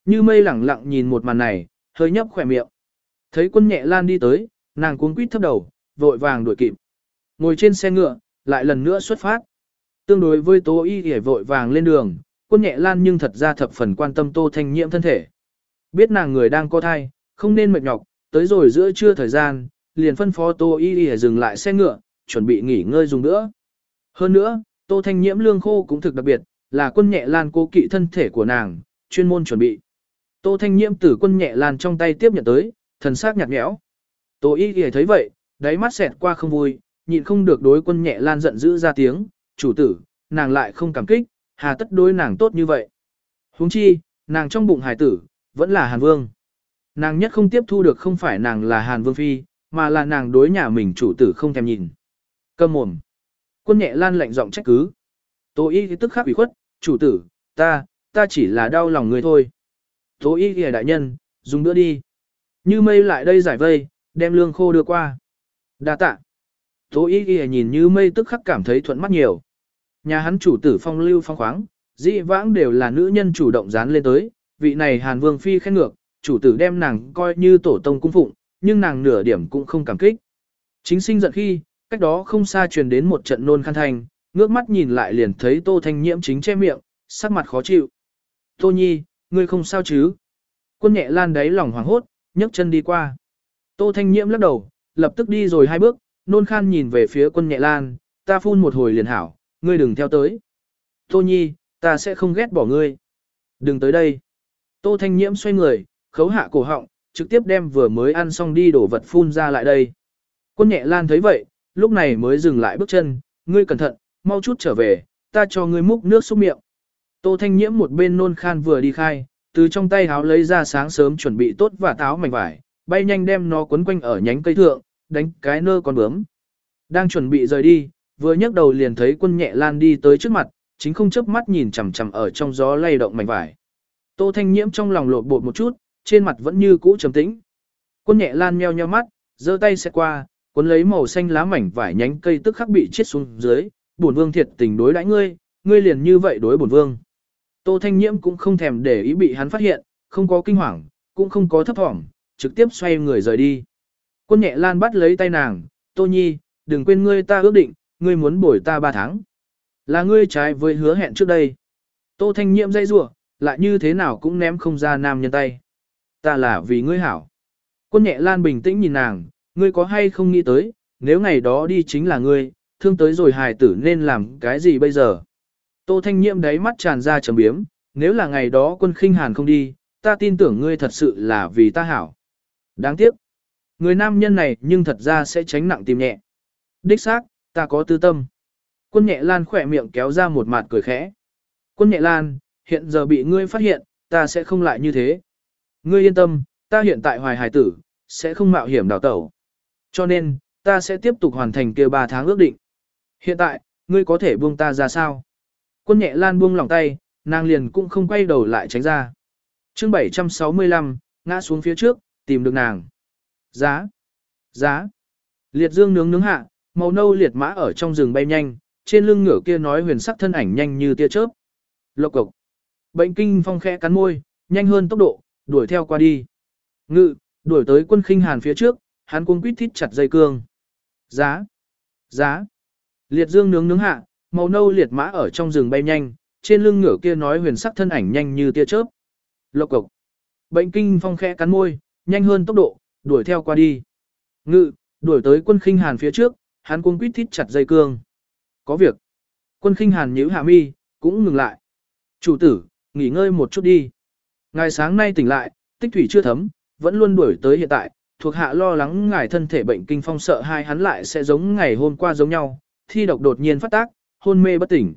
Như mây lẳng lặng nhìn một màn này, hơi nhấp khỏe miệng. Thấy quân nhẹ lan đi tới, nàng cuống quýt thấp đầu, vội vàng đuổi kịp. Ngồi trên xe ngựa, lại lần nữa xuất phát. Tương đối với Tô Y thì vội vàng lên đường, quân nhẹ lan nhưng thật ra thập phần quan tâm Tô Thanh Nhiễm thân thể. Biết nàng người đang có thai, không nên mệt nhọc, tới rồi giữa trưa thời gian, liền phân phó Tô Y Y dừng lại xe ngựa, chuẩn bị nghỉ ngơi dùng nữa. Hơn nữa, Tô Thanh Nhiễm lương khô cũng thực đặc biệt, là quân nhẹ lan cố kỵ thân thể của nàng, chuyên môn chuẩn bị. Tô Thanh Nhiễm từ quân nhẹ lan trong tay tiếp nhận tới, thần sắc nhạt nhẽo. Tô Y Y thấy vậy, đáy mắt xẹt qua không vui, nhịn không được đối quân nhẹ lan giận dữ ra tiếng, chủ tử, nàng lại không cảm kích, hà tất đối nàng tốt như vậy. huống chi, nàng trong bụng hải tử, vẫn là Hàn Vương. Nàng nhất không tiếp thu được không phải nàng là Hàn Vương Phi, mà là nàng đối nhà mình chủ tử không thèm nhìn. Cầm mồm. Quân nhẹ lan lạnh giọng trách cứ. tố y thì tức khắc ủy khuất, chủ tử, ta, ta chỉ là đau lòng người thôi. tố y thì đại nhân, dùng bữa đi. Như mây lại đây giải vây, đem lương khô đưa qua. đa tạ. tố y thì nhìn như mây tức khắc cảm thấy thuận mắt nhiều. Nhà hắn chủ tử phong lưu phong khoáng, dị vãng đều là nữ nhân chủ động dán lên tới, vị này Hàn Vương Phi khen ngược, chủ tử đem nàng coi như tổ tông cung phụng, nhưng nàng nửa điểm cũng không cảm kích. Chính sinh giận khi, cách đó không xa truyền đến một trận nôn khăn thành, ngước mắt nhìn lại liền thấy Tô Thanh Nhiễm chính che miệng, sắc mặt khó chịu. Tô Nhi, ngươi không sao chứ? Quân nhẹ lan đáy lòng hoảng hốt, nhấc chân đi qua. Tô Thanh Nhiễm lắc đầu, lập tức đi rồi hai bước, nôn khan nhìn về phía quân nhẹ lan, ta phun một hồi liền hảo, ngươi đừng theo tới. Tô Nhi, ta sẽ không ghét bỏ ngươi. Đừng tới đây. Tô Thanh Nhiễm xoay người, khấu hạ cổ họng, trực tiếp đem vừa mới ăn xong đi đổ vật phun ra lại đây. Quân nhẹ lan thấy vậy, lúc này mới dừng lại bước chân, ngươi cẩn thận, mau chút trở về, ta cho ngươi múc nước xúc miệng. Tô Thanh Nhiễm một bên nôn khan vừa đi khai, từ trong tay háo lấy ra sáng sớm chuẩn bị tốt và táo mảnh vải, bay nhanh đem nó quấn quanh ở nhánh cây thượng, đánh cái nơ con bướm. Đang chuẩn bị rời đi, vừa nhấc đầu liền thấy quân nhẹ lan đi tới trước mặt, chính không chớp mắt nhìn chằm chằm ở trong gió lay động mảnh vải. Tô Thanh Nhiễm trong lòng lột bột một chút, trên mặt vẫn như cũ trầm tĩnh. Quân nhẹ lan meo nheo mắt, giơ tay xe qua, cuốn lấy màu xanh lá mảnh vải nhánh cây tức khắc bị chết xuống dưới, bổn vương thiệt tình đối đãi ngươi, ngươi liền như vậy đối bổn vương. Tô Thanh Nhiễm cũng không thèm để ý bị hắn phát hiện, không có kinh hoàng, cũng không có thấp thỏm, trực tiếp xoay người rời đi. Quân nhẹ lan bắt lấy tay nàng, Tô Nhi, đừng quên ngươi ta ước định, ngươi muốn bồi ta ba tháng. Là ngươi trái với hứa hẹn trước đây. Tô Thanh Nhiễm dây rủa lại như thế nào cũng ném không ra nam nhân tay. Ta là vì ngươi hảo. Quân nhẹ lan bình tĩnh nhìn nàng, ngươi có hay không nghĩ tới, nếu ngày đó đi chính là ngươi, thương tới rồi hài tử nên làm cái gì bây giờ. Tô Thanh Nhiễm đáy mắt tràn ra trầm biếm, nếu là ngày đó quân khinh hàn không đi, ta tin tưởng ngươi thật sự là vì ta hảo. Đáng tiếc. người nam nhân này nhưng thật ra sẽ tránh nặng tìm nhẹ. Đích xác, ta có tư tâm. Quân nhẹ lan khỏe miệng kéo ra một mặt cười khẽ. Quân nhẹ lan, hiện giờ bị ngươi phát hiện, ta sẽ không lại như thế. Ngươi yên tâm, ta hiện tại hoài hài tử, sẽ không mạo hiểm đào tẩu. Cho nên, ta sẽ tiếp tục hoàn thành kia 3 tháng ước định. Hiện tại, ngươi có thể buông ta ra sao? Quân nhẹ lan buông lòng tay, nàng liền cũng không quay đầu lại tránh ra. chương 765, ngã xuống phía trước, tìm được nàng. Giá! Giá! Liệt dương nướng nướng hạ, màu nâu liệt mã ở trong rừng bay nhanh, trên lưng ngựa kia nói huyền sắc thân ảnh nhanh như tia chớp. Lộc cục, Bệnh kinh phong khẽ cắn môi, nhanh hơn tốc độ, đuổi theo qua đi. Ngự, đuổi tới quân khinh hàn phía trước, hắn cuống quýt thít chặt dây cương. Giá! Giá! Liệt dương nướng nướng hạ, màu nâu liệt mã ở trong rừng bay nhanh, trên lưng ngựa kia nói huyền sắc thân ảnh nhanh như tia chớp. Lộc cộc. Bệnh kinh phong khẽ cắn môi, nhanh hơn tốc độ, đuổi theo qua đi. Ngự, đuổi tới quân khinh hàn phía trước, hắn cuống quýt thít chặt dây cương. Có việc. Quân khinh hàn nhíu hạ mi, cũng ngừng lại. Chủ tử, nghỉ ngơi một chút đi. Ngài sáng nay tỉnh lại, tích thủy chưa thấm, vẫn luôn đuổi tới hiện tại, thuộc hạ lo lắng ngài thân thể bệnh kinh phong sợ hai hắn lại sẽ giống ngày hôm qua giống nhau, thi độc đột nhiên phát tác, hôn mê bất tỉnh.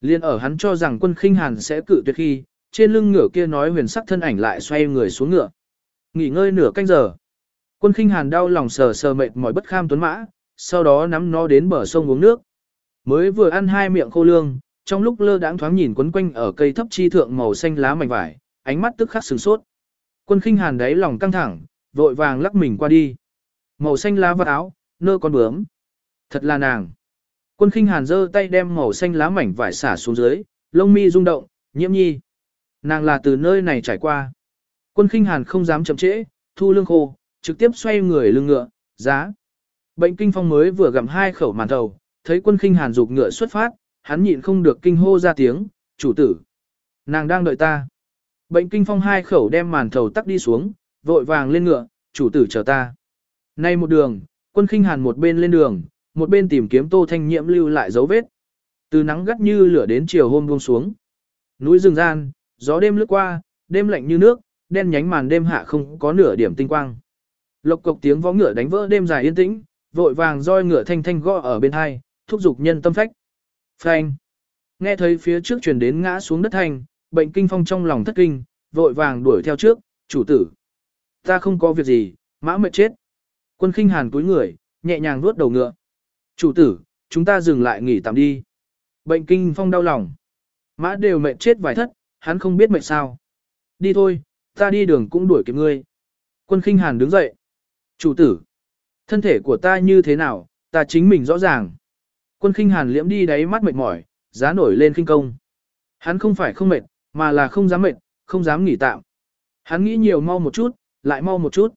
Liên ở hắn cho rằng quân khinh hàn sẽ cự tuyệt khi, trên lưng ngựa kia nói huyền sắc thân ảnh lại xoay người xuống ngựa. Nghỉ ngơi nửa canh giờ. Quân khinh hàn đau lòng sờ sờ mệt mỏi bất kham tuấn mã, sau đó nắm nó đến bờ sông uống nước. Mới vừa ăn hai miệng khô lương, trong lúc lơ đãng thoáng nhìn quấn quanh ở cây thấp chi thượng màu xanh lá mảnh vải, ánh mắt tức khắc sửng sốt. Quân khinh hàn đáy lòng căng thẳng, vội vàng lắc mình qua đi. Màu xanh lá vật áo, nơ con bướm. Thật là nàng. Quân khinh hàn giơ tay đem màu xanh lá mảnh vải xả xuống dưới, lông mi rung động, nhiễm nhi. Nàng là từ nơi này trải qua. Quân khinh hàn không dám chậm trễ, thu lương khô, trực tiếp xoay người lưng ngựa, giá. Bệnh kinh phong mới vừa gặm hai khẩu màn thầu, thấy quân khinh hàn dục ngựa xuất phát, hắn nhịn không được kinh hô ra tiếng, chủ tử. Nàng đang đợi ta. Bệnh kinh phong hai khẩu đem màn thầu tắc đi xuống, vội vàng lên ngựa, chủ tử chờ ta. Nay một đường, quân khinh hàn một bên lên đường, một bên tìm kiếm tô thanh nhiễm lưu lại dấu vết. Từ nắng gắt như lửa đến chiều hôm buông xuống. Núi rừng gian, gió đêm lướt qua, đêm lạnh như nước, đen nhánh màn đêm hạ không có nửa điểm tinh quang. Lộc cộc tiếng vó ngựa đánh vỡ đêm dài yên tĩnh, vội vàng roi ngựa thanh thanh gõ ở bên hai, thúc giục nhân tâm phách. Phanh. Nghe thấy phía trước truyền đến ngã xuống đất thanh, bệnh kinh phong trong lòng thất kinh, vội vàng đuổi theo trước, chủ tử. Ta không có việc gì, mã mệt chết. Quân khinh hàn túi người, nhẹ nhàng vuốt đầu ngựa. Chủ tử, chúng ta dừng lại nghỉ tạm đi. Bệnh kinh phong đau lòng. Mã đều mệt chết vài thất, hắn không biết mệt sao. Đi thôi, ta đi đường cũng đuổi kịp ngươi. Quân khinh hàn đứng dậy. Chủ tử, thân thể của ta như thế nào, ta chính mình rõ ràng. Quân khinh hàn liễm đi đáy mắt mệt mỏi, giá nổi lên kinh công. Hắn không phải không mệt, mà là không dám mệt, không dám nghỉ tạm. Hắn nghĩ nhiều mau một chút, lại mau một chút.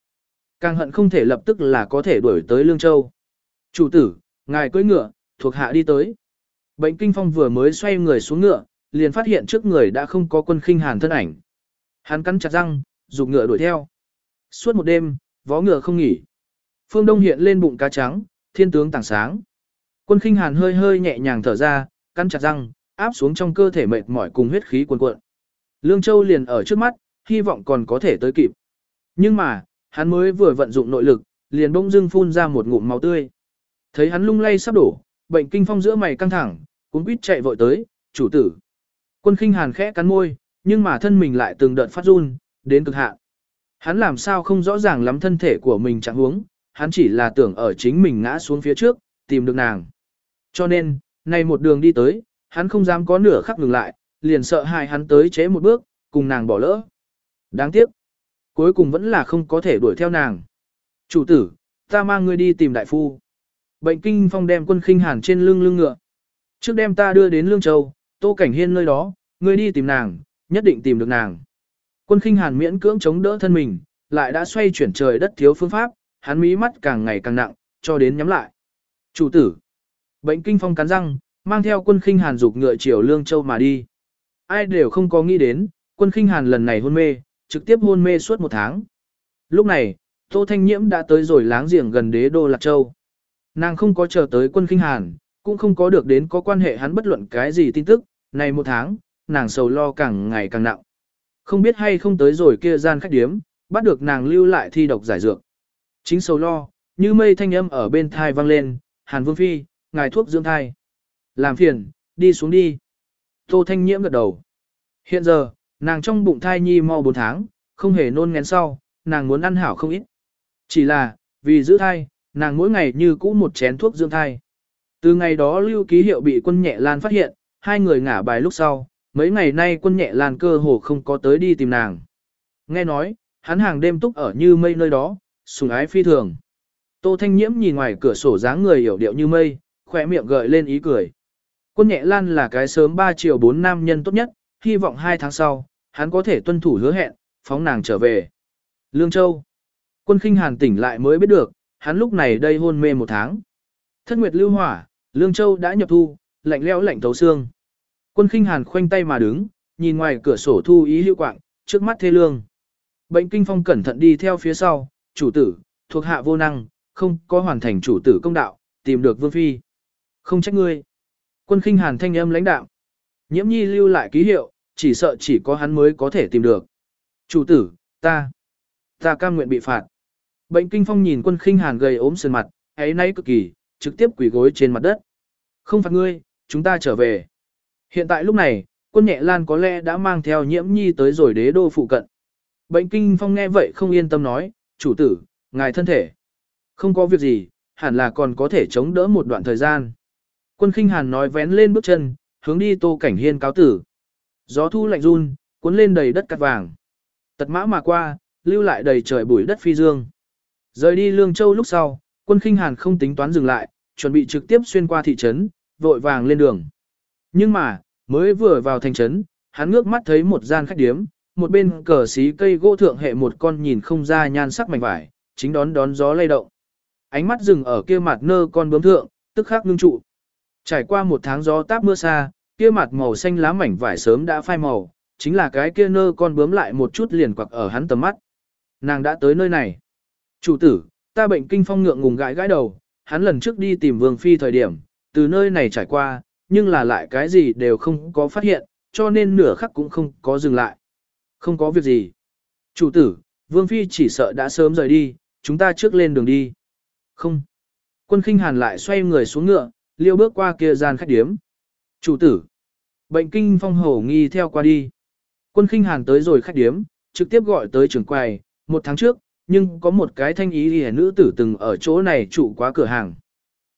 Càng hận không thể lập tức là có thể đuổi tới Lương Châu. Chủ tử, ngài cưỡi ngựa, thuộc hạ đi tới. Bệnh kinh phong vừa mới xoay người xuống ngựa, liền phát hiện trước người đã không có quân khinh hàn thân ảnh. Hắn cắn chặt răng, dục ngựa đuổi theo. Suốt một đêm, vó ngựa không nghỉ. Phương Đông hiện lên bụng cá trắng, thiên tướng tảng sáng. Quân khinh hàn hơi hơi nhẹ nhàng thở ra, cắn chặt răng, áp xuống trong cơ thể mệt mỏi cùng huyết khí cuồn cuộn. Lương Châu liền ở trước mắt, hy vọng còn có thể tới kịp. Nhưng mà, hắn mới vừa vận dụng nội lực, liền bỗng dưng phun ra một ngụm máu tươi. Thấy hắn lung lay sắp đổ, bệnh kinh phong giữa mày căng thẳng, cũng quýt chạy vội tới, chủ tử. Quân khinh hàn khẽ cắn môi, nhưng mà thân mình lại từng đợt phát run, đến cực hạn. Hắn làm sao không rõ ràng lắm thân thể của mình chẳng huống, hắn chỉ là tưởng ở chính mình ngã xuống phía trước, tìm được nàng. Cho nên, nay một đường đi tới, hắn không dám có nửa khắc ngừng lại, liền sợ hai hắn tới chế một bước, cùng nàng bỏ lỡ. Đáng tiếc, cuối cùng vẫn là không có thể đuổi theo nàng. Chủ tử, ta mang ngươi đi tìm đại phu. Bệnh kinh phong đem quân khinh hàn trên lưng lưng ngựa. Trước đem ta đưa đến Lương Châu, Tô Cảnh Hiên nơi đó, ngươi đi tìm nàng, nhất định tìm được nàng. Quân khinh hàn miễn cưỡng chống đỡ thân mình, lại đã xoay chuyển trời đất thiếu phương pháp, hắn mí mắt càng ngày càng nặng, cho đến nhắm lại. Chủ tử. Bệnh kinh phong cắn răng, mang theo quân khinh hàn dục ngựa chiều Lương Châu mà đi. Ai đều không có nghĩ đến, quân khinh hàn lần này hôn mê, trực tiếp hôn mê suốt một tháng. Lúc này, Tô Thanh Nhiễm đã tới rồi láng giềng gần đế đô Lạc Châu. Nàng không có chờ tới quân khinh hàn, cũng không có được đến có quan hệ hắn bất luận cái gì tin tức, này một tháng, nàng sầu lo càng ngày càng nặng. Không biết hay không tới rồi kia gian khách điếm, bắt được nàng lưu lại thi độc giải dược. Chính sầu lo, như mây thanh âm ở bên thai vang lên, Hàn Vương Phi, ngài thuốc dưỡng thai. Làm phiền, đi xuống đi. Tô Thanh Nhiễm gật đầu. Hiện giờ, nàng trong bụng thai nhi mau 4 tháng, không hề nôn ngén sau, nàng muốn ăn hảo không ít. Chỉ là, vì giữ thai, nàng mỗi ngày như cũ một chén thuốc dưỡng thai. Từ ngày đó lưu ký hiệu bị quân nhẹ lan phát hiện, hai người ngả bài lúc sau, mấy ngày nay quân nhẹ lan cơ hồ không có tới đi tìm nàng. Nghe nói, hắn hàng đêm túc ở như mây nơi đó, sùng ái phi thường. Tô Thanh Nhiễm nhìn ngoài cửa sổ dáng người hiểu điệu như mây, khỏe miệng gợi lên ý cười. Quân nhẹ lan là cái sớm 3 triệu 4 nam nhân tốt nhất, hy vọng 2 tháng sau, hắn có thể tuân thủ hứa hẹn, phóng nàng trở về. Lương Châu. Quân khinh hàn tỉnh lại mới biết được, hắn lúc này đây hôn mê một tháng. Thất nguyệt lưu hỏa, Lương Châu đã nhập thu, lạnh lẽo lạnh thấu xương. Quân khinh hàn khoanh tay mà đứng, nhìn ngoài cửa sổ thu ý hữu quạng, trước mắt thê lương. Bệnh kinh phong cẩn thận đi theo phía sau, chủ tử, thuộc hạ vô năng, không có hoàn thành chủ tử công đạo, tìm được vương phi. Không trách ngươi. Quân khinh hàn thanh âm lãnh đạo. Nhiễm nhi lưu lại ký hiệu, chỉ sợ chỉ có hắn mới có thể tìm được. Chủ tử, ta, ta cam nguyện bị phạt. Bệnh kinh phong nhìn quân khinh hàn gầy ốm sườn mặt, ấy nay cực kỳ, trực tiếp quỳ gối trên mặt đất. Không phạt ngươi, chúng ta trở về. Hiện tại lúc này, quân nhẹ lan có lẽ đã mang theo nhiễm nhi tới rồi đế đô phụ cận. Bệnh kinh phong nghe vậy không yên tâm nói, chủ tử, ngài thân thể. Không có việc gì, hẳn là còn có thể chống đỡ một đoạn thời gian. Quân khinh hàn nói vén lên bước chân, hướng đi tô cảnh hiên cáo tử. Gió thu lạnh run, cuốn lên đầy đất cát vàng. Tật mã mà qua, lưu lại đầy trời bụi đất phi dương. Rời đi Lương Châu lúc sau, quân khinh hàn không tính toán dừng lại, chuẩn bị trực tiếp xuyên qua thị trấn, vội vàng lên đường. Nhưng mà, mới vừa vào thành trấn, hắn ngước mắt thấy một gian khách điếm, một bên cờ xí cây gỗ thượng hệ một con nhìn không ra nhan sắc mảnh vải, chính đón đón gió lay động. Ánh mắt dừng ở kia mặt nơ con bướm thượng, tức khắc ngưng trụ. Trải qua một tháng gió táp mưa xa, kia mặt màu xanh lá mảnh vải sớm đã phai màu, chính là cái kia nơ con bướm lại một chút liền quặc ở hắn tầm mắt. Nàng đã tới nơi này. Chủ tử, ta bệnh kinh phong ngượng ngùng gãi gãi đầu, hắn lần trước đi tìm vương phi thời điểm, từ nơi này trải qua, nhưng là lại cái gì đều không có phát hiện, cho nên nửa khắc cũng không có dừng lại. Không có việc gì. Chủ tử, vương phi chỉ sợ đã sớm rời đi, chúng ta trước lên đường đi. Không. Quân khinh hàn lại xoay người xuống ngựa, liêu bước qua kia gian khách điếm. Chủ tử. Bệnh kinh phong hổ nghi theo qua đi. Quân khinh hàn tới rồi khách điếm, trực tiếp gọi tới trưởng quầy, một tháng trước, nhưng có một cái thanh ý ghi nữ tử từng ở chỗ này trụ quá cửa hàng.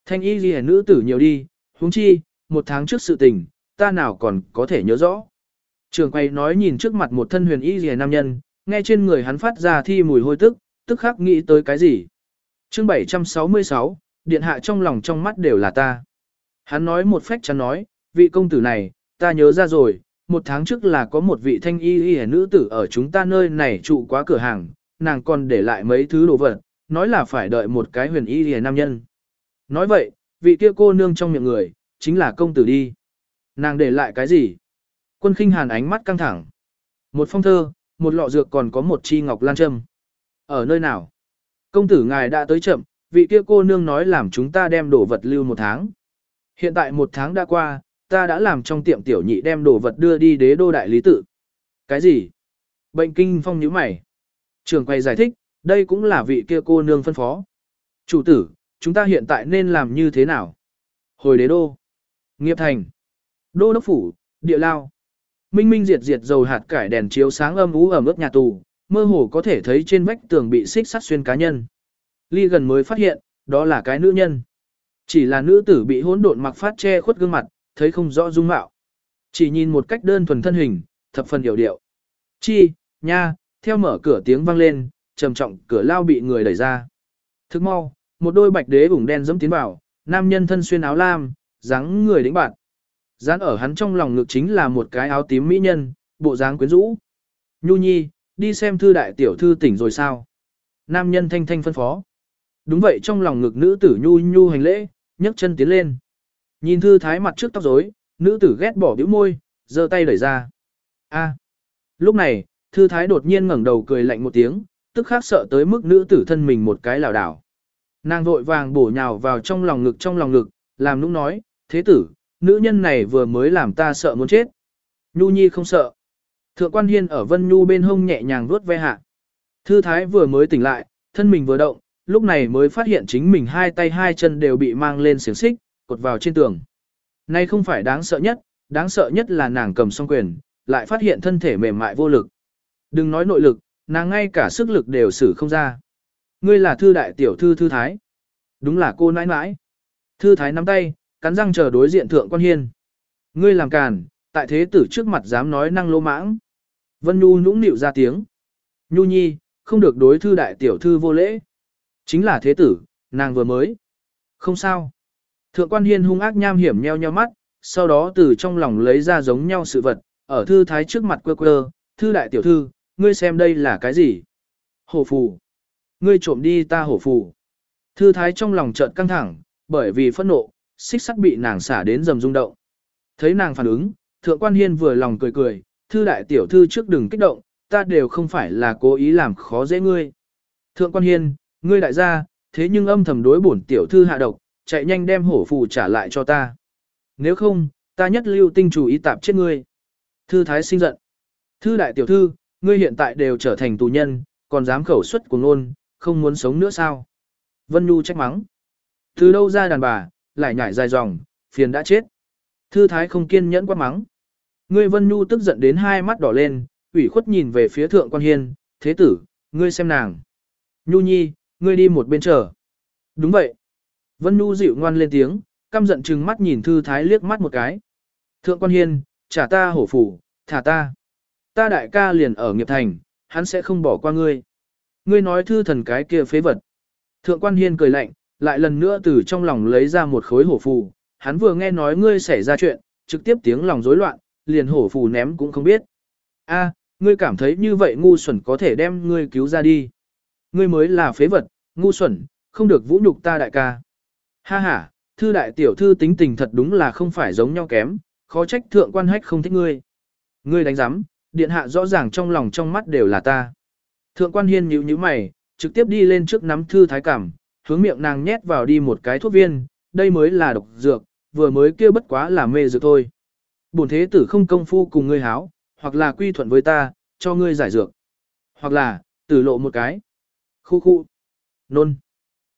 Thanh ý ghi nữ tử nhiều đi, huống chi, một tháng trước sự tình, ta nào còn có thể nhớ rõ. Trường quay nói nhìn trước mặt một thân huyền y rìa nam nhân, nghe trên người hắn phát ra thi mùi hôi tức, tức khắc nghĩ tới cái gì. chương 766, điện hạ trong lòng trong mắt đều là ta. Hắn nói một phách chắn nói, vị công tử này, ta nhớ ra rồi, một tháng trước là có một vị thanh y y nữ tử ở chúng ta nơi này trụ quá cửa hàng, nàng còn để lại mấy thứ đồ vật, nói là phải đợi một cái huyền y y nam nhân. Nói vậy, vị kia cô nương trong miệng người, chính là công tử đi. Nàng để lại cái gì? Quân khinh hàn ánh mắt căng thẳng. Một phong thơ, một lọ dược còn có một chi ngọc lan châm. Ở nơi nào? Công tử ngài đã tới chậm, vị kia cô nương nói làm chúng ta đem đồ vật lưu một tháng. Hiện tại một tháng đã qua, ta đã làm trong tiệm tiểu nhị đem đồ vật đưa đi đế đô đại lý tự. Cái gì? Bệnh kinh phong nhíu mày. Trường quay giải thích, đây cũng là vị kia cô nương phân phó. Chủ tử, chúng ta hiện tại nên làm như thế nào? Hồi đế đô. Nghiệp thành. Đô đốc phủ, địa lao. Minh minh diệt diệt dầu hạt cải đèn chiếu sáng âm ú ẩm ướt nhà tù, mơ hồ có thể thấy trên vách tường bị xích sắt xuyên cá nhân. Ly gần mới phát hiện, đó là cái nữ nhân. Chỉ là nữ tử bị hỗn độn mặc phát che khuất gương mặt, thấy không rõ dung mạo. Chỉ nhìn một cách đơn thuần thân hình, thập phần hiểu điệu. Chi, nha, theo mở cửa tiếng vang lên, trầm trọng cửa lao bị người đẩy ra. Thức mau, một đôi bạch đế ủng đen dẫm tiến vào, nam nhân thân xuyên áo lam, dáng người đĩnh bạn. Dán ở hắn trong lòng ngực chính là một cái áo tím mỹ nhân, bộ dáng quyến rũ. Nhu nhi, đi xem thư đại tiểu thư tỉnh rồi sao? Nam nhân thanh thanh phân phó. Đúng vậy trong lòng ngực nữ tử nhu nhu hành lễ, nhấc chân tiến lên. Nhìn thư thái mặt trước tóc rối, nữ tử ghét bỏ bĩu môi, giơ tay đẩy ra. A. Lúc này, thư thái đột nhiên ngẩng đầu cười lạnh một tiếng, tức khắc sợ tới mức nữ tử thân mình một cái lảo đảo. Nàng vội vàng bổ nhào vào trong lòng ngực trong lòng ngực, làm nũng nói, thế tử, nữ nhân này vừa mới làm ta sợ muốn chết. Nhu nhi không sợ. Thượng quan hiên ở vân nhu bên hông nhẹ nhàng vuốt ve hạ. Thư thái vừa mới tỉnh lại, thân mình vừa động, lúc này mới phát hiện chính mình hai tay hai chân đều bị mang lên xiềng xích, cột vào trên tường. Nay không phải đáng sợ nhất, đáng sợ nhất là nàng cầm song quyền, lại phát hiện thân thể mềm mại vô lực. Đừng nói nội lực, nàng ngay cả sức lực đều xử không ra. Ngươi là thư đại tiểu thư thư thái. Đúng là cô nãi nãi. Thư thái nắm tay, cắn răng chờ đối diện thượng quan hiên. Ngươi làm càn, tại thế tử trước mặt dám nói năng lô mãng. Vân Nhu nũng nịu ra tiếng. Nhu nhi, không được đối thư đại tiểu thư vô lễ. Chính là thế tử, nàng vừa mới. Không sao. Thượng quan hiên hung ác nham hiểm nheo nheo mắt, sau đó từ trong lòng lấy ra giống nhau sự vật, ở thư thái trước mặt quơ quơ, thư đại tiểu thư, ngươi xem đây là cái gì? Hổ phù. Ngươi trộm đi ta hổ phù. Thư thái trong lòng chợt căng thẳng, bởi vì phẫn nộ, xích sắt bị nàng xả đến dầm rung động. Thấy nàng phản ứng, thượng quan hiên vừa lòng cười cười, thư đại tiểu thư trước đừng kích động, ta đều không phải là cố ý làm khó dễ ngươi. Thượng quan hiên, ngươi đại gia, thế nhưng âm thầm đối bổn tiểu thư hạ độc, chạy nhanh đem hổ phù trả lại cho ta. Nếu không, ta nhất lưu tinh chủ ý tạp chết ngươi. Thư thái sinh giận. Thư đại tiểu thư, ngươi hiện tại đều trở thành tù nhân, còn dám khẩu xuất của ngôn, không muốn sống nữa sao? Vân Nhu trách mắng. Từ đâu ra đàn bà, lại nhảy dài dòng, phiền đã chết. Thư thái không kiên nhẫn quá mắng. Ngươi Vân Nhu tức giận đến hai mắt đỏ lên, ủy khuất nhìn về phía thượng quan hiên, thế tử, ngươi xem nàng. Nhu nhi, ngươi đi một bên chờ. Đúng vậy. Vân Nhu dịu ngoan lên tiếng, căm giận chừng mắt nhìn thư thái liếc mắt một cái. Thượng quan hiên, trả ta hổ phủ, thả ta. Ta đại ca liền ở nghiệp thành, hắn sẽ không bỏ qua ngươi. Ngươi nói thư thần cái kia phế vật. Thượng quan hiên cười lạnh, lại lần nữa từ trong lòng lấy ra một khối hổ phù. Hắn vừa nghe nói ngươi xảy ra chuyện, trực tiếp tiếng lòng rối loạn, liền hổ phù ném cũng không biết. A, ngươi cảm thấy như vậy ngu xuẩn có thể đem ngươi cứu ra đi. Ngươi mới là phế vật, ngu xuẩn, không được vũ nhục ta đại ca. Ha ha, thư đại tiểu thư tính tình thật đúng là không phải giống nhau kém, khó trách thượng quan hách không thích ngươi. Ngươi đánh giám, điện hạ rõ ràng trong lòng trong mắt đều là ta. Thượng quan hiên nhíu nhíu mày, trực tiếp đi lên trước nắm thư thái cảm, hướng miệng nàng nhét vào đi một cái thuốc viên, đây mới là độc dược, vừa mới kêu bất quá là mê dược thôi. Bổn thế tử không công phu cùng ngươi háo, hoặc là quy thuận với ta, cho ngươi giải dược. Hoặc là, tử lộ một cái. Khu khu. Nôn.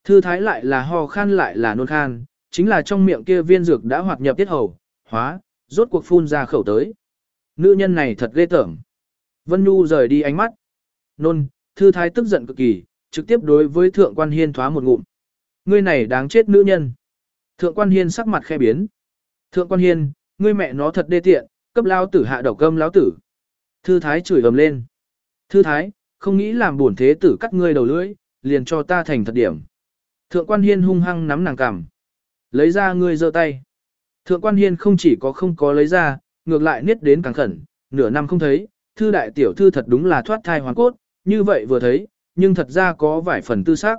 Thư thái lại là ho khan lại là nôn khan, chính là trong miệng kia viên dược đã hoạt nhập tiết hầu, hóa, rốt cuộc phun ra khẩu tới. Nữ nhân này thật ghê tởm. Vân Nhu rời đi ánh mắt. Nôn, thư thái tức giận cực kỳ, trực tiếp đối với thượng quan hiên thoá một ngụm. Ngươi này đáng chết nữ nhân. Thượng quan hiên sắc mặt khe biến. Thượng quan hiên, ngươi mẹ nó thật đê tiện, cấp lao tử hạ đầu cơm lão tử. Thư thái chửi ầm lên. Thư thái, không nghĩ làm buồn thế tử cắt ngươi đầu lưỡi, liền cho ta thành thật điểm. Thượng quan hiên hung hăng nắm nàng cằm. Lấy ra ngươi giơ tay. Thượng quan hiên không chỉ có không có lấy ra, ngược lại niết đến càng khẩn, nửa năm không thấy, thư đại tiểu thư thật đúng là thoát thai hoàn cốt, như vậy vừa thấy, nhưng thật ra có vài phần tư xác.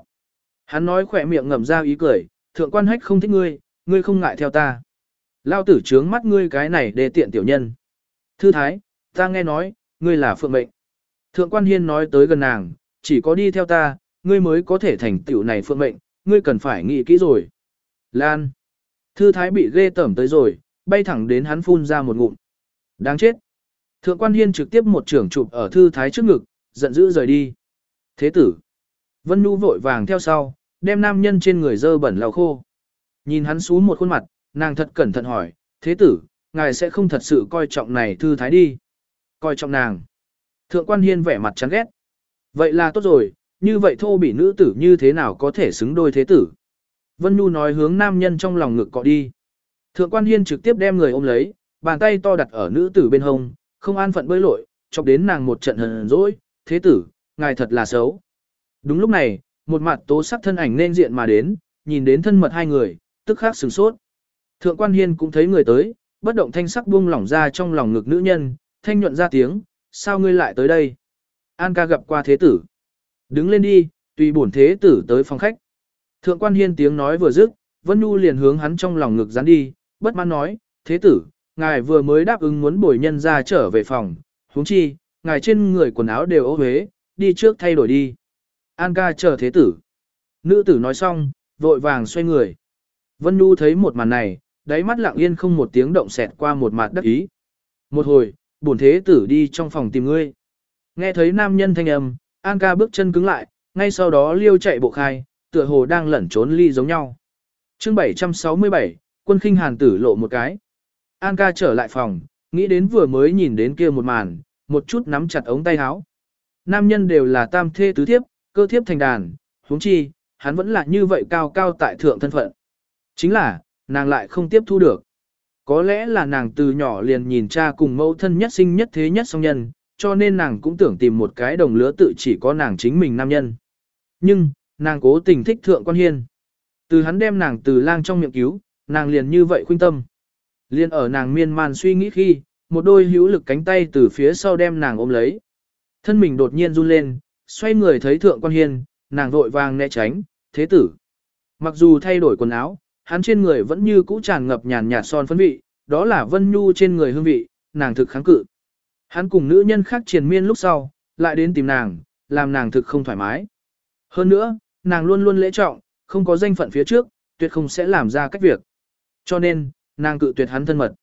Hắn nói khỏe miệng ngậm ra ý cười, thượng quan hách không thích ngươi, ngươi không ngại theo ta. Lao tử trướng mắt ngươi cái này để tiện tiểu nhân. Thư thái, ta nghe nói, ngươi là phượng mệnh. Thượng quan hiên nói tới gần nàng, chỉ có đi theo ta, ngươi mới có thể thành tựu này phương mệnh, ngươi cần phải nghĩ kỹ rồi. Lan. Thư thái bị ghê tẩm tới rồi, bay thẳng đến hắn phun ra một ngụm. Đáng chết. Thượng quan hiên trực tiếp một trưởng chụp ở thư thái trước ngực, giận dữ rời đi. Thế tử. Vân Nhu vội vàng theo sau, đem nam nhân trên người dơ bẩn lau khô. Nhìn hắn xuống một khuôn mặt, nàng thật cẩn thận hỏi, thế tử, ngài sẽ không thật sự coi trọng này thư thái đi. Coi trọng nàng. Thượng quan hiên vẻ mặt chán ghét. Vậy là tốt rồi, như vậy thô bị nữ tử như thế nào có thể xứng đôi thế tử. Vân Nhu nói hướng nam nhân trong lòng ngực cọ đi. Thượng quan hiên trực tiếp đem người ôm lấy, bàn tay to đặt ở nữ tử bên hông, không an phận bơi lội, chọc đến nàng một trận hờn dỗi, thế tử, ngài thật là xấu. Đúng lúc này, một mặt tố sắc thân ảnh nên diện mà đến, nhìn đến thân mật hai người, tức khắc sửng sốt. Thượng quan hiên cũng thấy người tới, bất động thanh sắc buông lỏng ra trong lòng ngực nữ nhân, thanh nhuận ra tiếng, sao ngươi lại tới đây? An ca gặp qua thế tử. Đứng lên đi, tùy bổn thế tử tới phòng khách. Thượng quan hiên tiếng nói vừa dứt, Vân Nhu liền hướng hắn trong lòng ngực dán đi, bất mãn nói, thế tử, ngài vừa mới đáp ứng muốn bồi nhân ra trở về phòng, huống chi, ngài trên người quần áo đều ô huế, đi trước thay đổi đi. An ca chờ thế tử. Nữ tử nói xong, vội vàng xoay người. Vân Nhu thấy một màn này, đáy mắt lặng yên không một tiếng động xẹt qua một mặt đắc ý. Một hồi, bổn thế tử đi trong phòng tìm ngươi. Nghe thấy nam nhân thanh âm, An ca bước chân cứng lại, ngay sau đó liêu chạy bộ khai, tựa hồ đang lẩn trốn ly giống nhau. chương 767, quân khinh hàn tử lộ một cái. An ca trở lại phòng, nghĩ đến vừa mới nhìn đến kia một màn, một chút nắm chặt ống tay áo. Nam nhân đều là tam thê tứ thiếp, cơ thiếp thành đàn, huống chi, hắn vẫn là như vậy cao cao tại thượng thân phận. Chính là, nàng lại không tiếp thu được. Có lẽ là nàng từ nhỏ liền nhìn cha cùng mẫu thân nhất sinh nhất thế nhất song nhân, cho nên nàng cũng tưởng tìm một cái đồng lứa tự chỉ có nàng chính mình nam nhân. Nhưng, nàng cố tình thích thượng quan hiên. Từ hắn đem nàng từ lang trong miệng cứu, nàng liền như vậy khuyên tâm. Liên ở nàng miên man suy nghĩ khi, một đôi hữu lực cánh tay từ phía sau đem nàng ôm lấy. Thân mình đột nhiên run lên, xoay người thấy thượng quan hiên, nàng vội vàng né tránh, thế tử. Mặc dù thay đổi quần áo, hắn trên người vẫn như cũ tràn ngập nhàn nhạt son phấn vị, đó là vân nhu trên người hương vị, nàng thực kháng cự. Hắn cùng nữ nhân khác triền miên lúc sau, lại đến tìm nàng, làm nàng thực không thoải mái. Hơn nữa, nàng luôn luôn lễ trọng, không có danh phận phía trước, tuyệt không sẽ làm ra cách việc. Cho nên, nàng cự tuyệt hắn thân mật.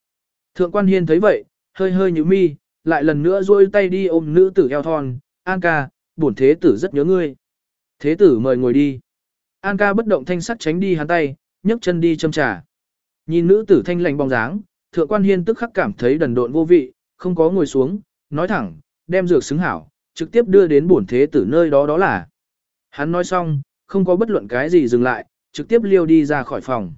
Thượng quan hiên thấy vậy, hơi hơi nhíu mi, lại lần nữa duỗi tay đi ôm nữ tử eo thon, An ca, bổn thế tử rất nhớ ngươi. Thế tử mời ngồi đi. An ca bất động thanh sắc tránh đi hắn tay, nhấc chân đi châm trà. Nhìn nữ tử thanh lành bóng dáng, thượng quan hiên tức khắc cảm thấy đần độn vô vị, không có ngồi xuống, nói thẳng, đem dược xứng hảo, trực tiếp đưa đến bổn thế tử nơi đó đó là. Hắn nói xong, không có bất luận cái gì dừng lại, trực tiếp liêu đi ra khỏi phòng.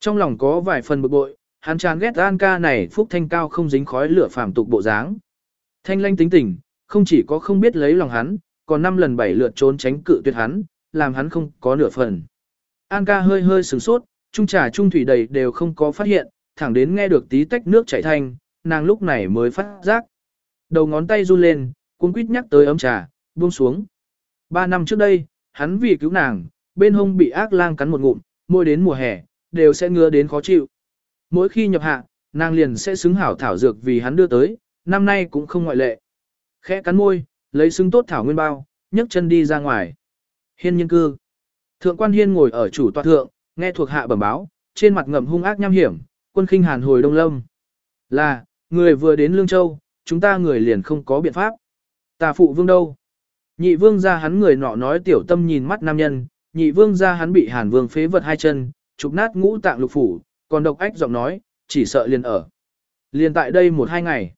Trong lòng có vài phần bực bội, hắn chán ghét An ca này phúc thanh cao không dính khói lửa phàm tục bộ dáng. Thanh lanh tính tình, không chỉ có không biết lấy lòng hắn, còn năm lần bảy lượt trốn tránh cự tuyệt hắn, làm hắn không có nửa phần. An ca hơi hơi sửng sốt, trung trà trung thủy đầy đều không có phát hiện, thẳng đến nghe được tí tách nước chảy thanh, nàng lúc này mới phát giác. Đầu ngón tay run lên, cuốn quýt nhắc tới ấm trà, buông xuống. Ba năm trước đây, hắn vì cứu nàng, bên hông bị ác lang cắn một ngụm, môi đến mùa hè, đều sẽ ngứa đến khó chịu. Mỗi khi nhập hạ, nàng liền sẽ xứng hảo thảo dược vì hắn đưa tới, năm nay cũng không ngoại lệ. Khẽ cắn môi, lấy xứng tốt thảo nguyên bao, nhấc chân đi ra ngoài. Hiên nhân cư. Thượng quan hiên ngồi ở chủ tọa thượng, nghe thuộc hạ bẩm báo, trên mặt ngậm hung ác nham hiểm, quân khinh hàn hồi đông lâm. Là, người vừa đến Lương Châu, chúng ta người liền không có biện pháp. Tà phụ vương đâu? Nhị vương ra hắn người nọ nói tiểu tâm nhìn mắt nam nhân, nhị vương ra hắn bị hàn vương phế vật hai chân, chụp nát ngũ tạng lục phủ, còn độc ách giọng nói, chỉ sợ liền ở. Liền tại đây một hai ngày.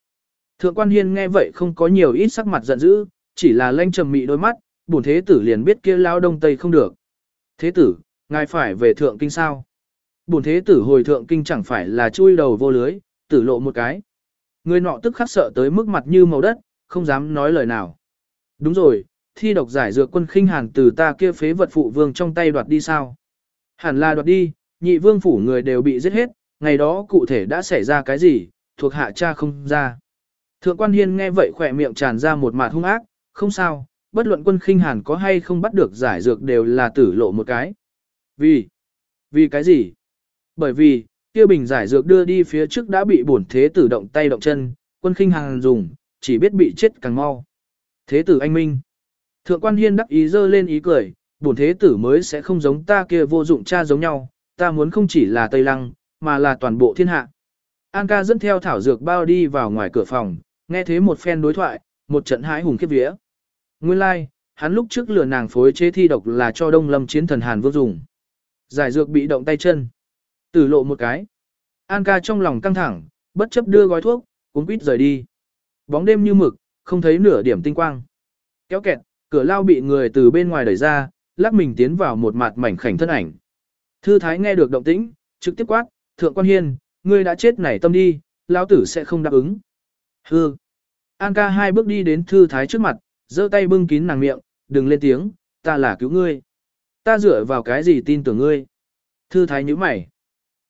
Thượng quan hiên nghe vậy không có nhiều ít sắc mặt giận dữ, chỉ là lanh trầm mị đôi mắt, bổn thế tử liền biết kia lao đông tây không được. Thế tử, ngài phải về thượng kinh sao? Bổn thế tử hồi thượng kinh chẳng phải là chui đầu vô lưới, tử lộ một cái. Người nọ tức khắc sợ tới mức mặt như màu đất, không dám nói lời nào. Đúng rồi, thi độc giải dược quân khinh hàn từ ta kia phế vật phụ vương trong tay đoạt đi sao? Hẳn là đoạt đi, nhị vương phủ người đều bị giết hết, ngày đó cụ thể đã xảy ra cái gì, thuộc hạ cha không ra. Thượng quan hiên nghe vậy khỏe miệng tràn ra một mặt hung ác, không sao, bất luận quân khinh hàn có hay không bắt được giải dược đều là tử lộ một cái. Vì? Vì cái gì? Bởi vì, kia bình giải dược đưa đi phía trước đã bị bổn thế tử động tay động chân, quân khinh hàng dùng, chỉ biết bị chết càng mau. Thế tử anh minh. Thượng quan hiên đắc ý dơ lên ý cười, bổn thế tử mới sẽ không giống ta kia vô dụng cha giống nhau, ta muốn không chỉ là Tây Lăng, mà là toàn bộ thiên hạ. An ca dẫn theo thảo dược bao đi vào ngoài cửa phòng, nghe thế một phen đối thoại, một trận hãi hùng khiếp vía. Nguyên lai, like, hắn lúc trước lừa nàng phối chế thi độc là cho đông lâm chiến thần Hàn Vương dùng. Giải dược bị động tay chân. Tử lộ một cái. An ca trong lòng căng thẳng, bất chấp đưa gói thuốc, cuốn quýt rời đi. Bóng đêm như mực, không thấy nửa điểm tinh quang. Kéo kẹt, cửa lao bị người từ bên ngoài đẩy ra, lắc mình tiến vào một mặt mảnh khảnh thân ảnh. Thư thái nghe được động tĩnh, trực tiếp quát, thượng quan hiên, ngươi đã chết nảy tâm đi, lao tử sẽ không đáp ứng. Hư. An ca hai bước đi đến thư thái trước mặt, giơ tay bưng kín nàng miệng, đừng lên tiếng, ta là cứu ngươi. Ta dựa vào cái gì tin tưởng ngươi? Thư thái nhíu mày.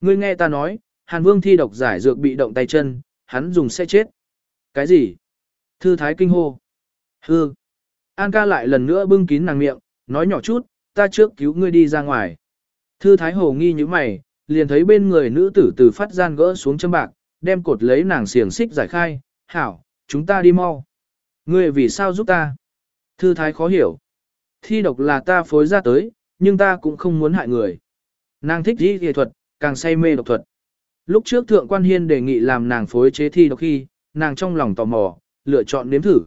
Ngươi nghe ta nói, Hàn Vương thi độc giải dược bị động tay chân, hắn dùng sẽ chết. Cái gì? Thư thái kinh hô. Hư. An ca lại lần nữa bưng kín nàng miệng, nói nhỏ chút, ta trước cứu ngươi đi ra ngoài. Thư thái hồ nghi như mày, liền thấy bên người nữ tử từ phát gian gỡ xuống châm bạc, đem cột lấy nàng xiềng xích giải khai, hảo, chúng ta đi mau. Ngươi vì sao giúp ta? Thư thái khó hiểu. Thi độc là ta phối ra tới, nhưng ta cũng không muốn hại người. Nàng thích đi nghệ thuật, càng say mê độc thuật. Lúc trước thượng quan hiên đề nghị làm nàng phối chế thi độc khi, nàng trong lòng tò mò, lựa chọn nếm thử.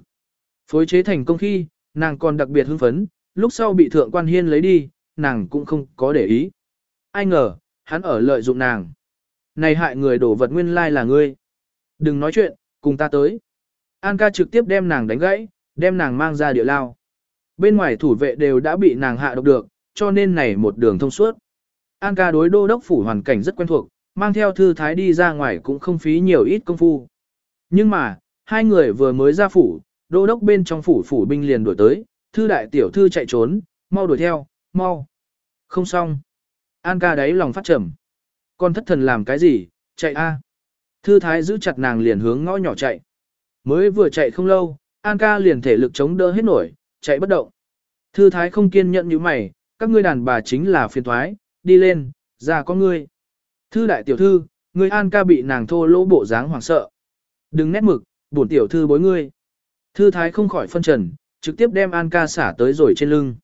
Phối chế thành công khi, nàng còn đặc biệt hưng phấn, lúc sau bị thượng quan hiên lấy đi, nàng cũng không có để ý. Ai ngờ, hắn ở lợi dụng nàng. Này hại người đổ vật nguyên lai là ngươi. Đừng nói chuyện, cùng ta tới. An ca trực tiếp đem nàng đánh gãy, đem nàng mang ra địa lao. Bên ngoài thủ vệ đều đã bị nàng hạ độc được, cho nên này một đường thông suốt. An ca đối đô đốc phủ hoàn cảnh rất quen thuộc, mang theo thư thái đi ra ngoài cũng không phí nhiều ít công phu. Nhưng mà, hai người vừa mới ra phủ, đô đốc bên trong phủ phủ binh liền đuổi tới, thư đại tiểu thư chạy trốn, mau đuổi theo, mau. Không xong. An ca đáy lòng phát trầm. Con thất thần làm cái gì, chạy a. Thư thái giữ chặt nàng liền hướng ngõ nhỏ chạy. Mới vừa chạy không lâu, An ca liền thể lực chống đỡ hết nổi, chạy bất động. Thư thái không kiên nhẫn như mày, các ngươi đàn bà chính là phiền thoái, đi lên, ra có ngươi. Thư đại tiểu thư, ngươi An ca bị nàng thô lỗ bộ dáng hoảng sợ. Đừng nét mực, bổn tiểu thư bối ngươi. Thư thái không khỏi phân trần, trực tiếp đem An ca xả tới rồi trên lưng.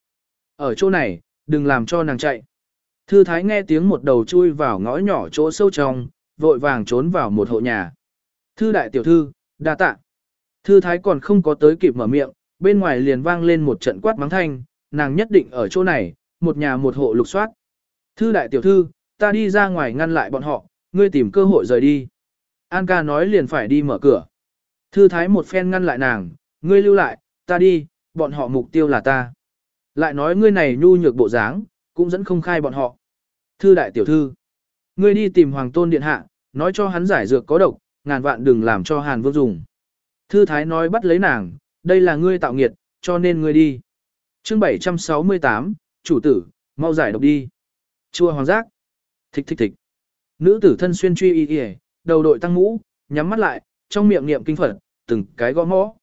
Ở chỗ này, đừng làm cho nàng chạy. Thư thái nghe tiếng một đầu chui vào ngõ nhỏ chỗ sâu trong, vội vàng trốn vào một hộ nhà. Thư đại tiểu thư, đa tạ. Thư thái còn không có tới kịp mở miệng, bên ngoài liền vang lên một trận quát mắng thanh, nàng nhất định ở chỗ này, một nhà một hộ lục soát. Thư đại tiểu thư, ta đi ra ngoài ngăn lại bọn họ, ngươi tìm cơ hội rời đi. An ca nói liền phải đi mở cửa. Thư thái một phen ngăn lại nàng, ngươi lưu lại, ta đi, bọn họ mục tiêu là ta. Lại nói ngươi này nhu nhược bộ dáng, cũng dẫn không khai bọn họ. Thư đại tiểu thư, ngươi đi tìm hoàng tôn điện hạ, nói cho hắn giải dược có độc, ngàn vạn đừng làm cho hàn vương dùng. Thư thái nói bắt lấy nàng, đây là ngươi tạo nghiệt, cho nên ngươi đi. chương 768, chủ tử, mau giải độc đi. Chua hoàng giác. Thích thích thích. Nữ tử thân xuyên truy y y, đầu đội tăng mũ, nhắm mắt lại, trong miệng niệm kinh phật, từng cái gõ mõ.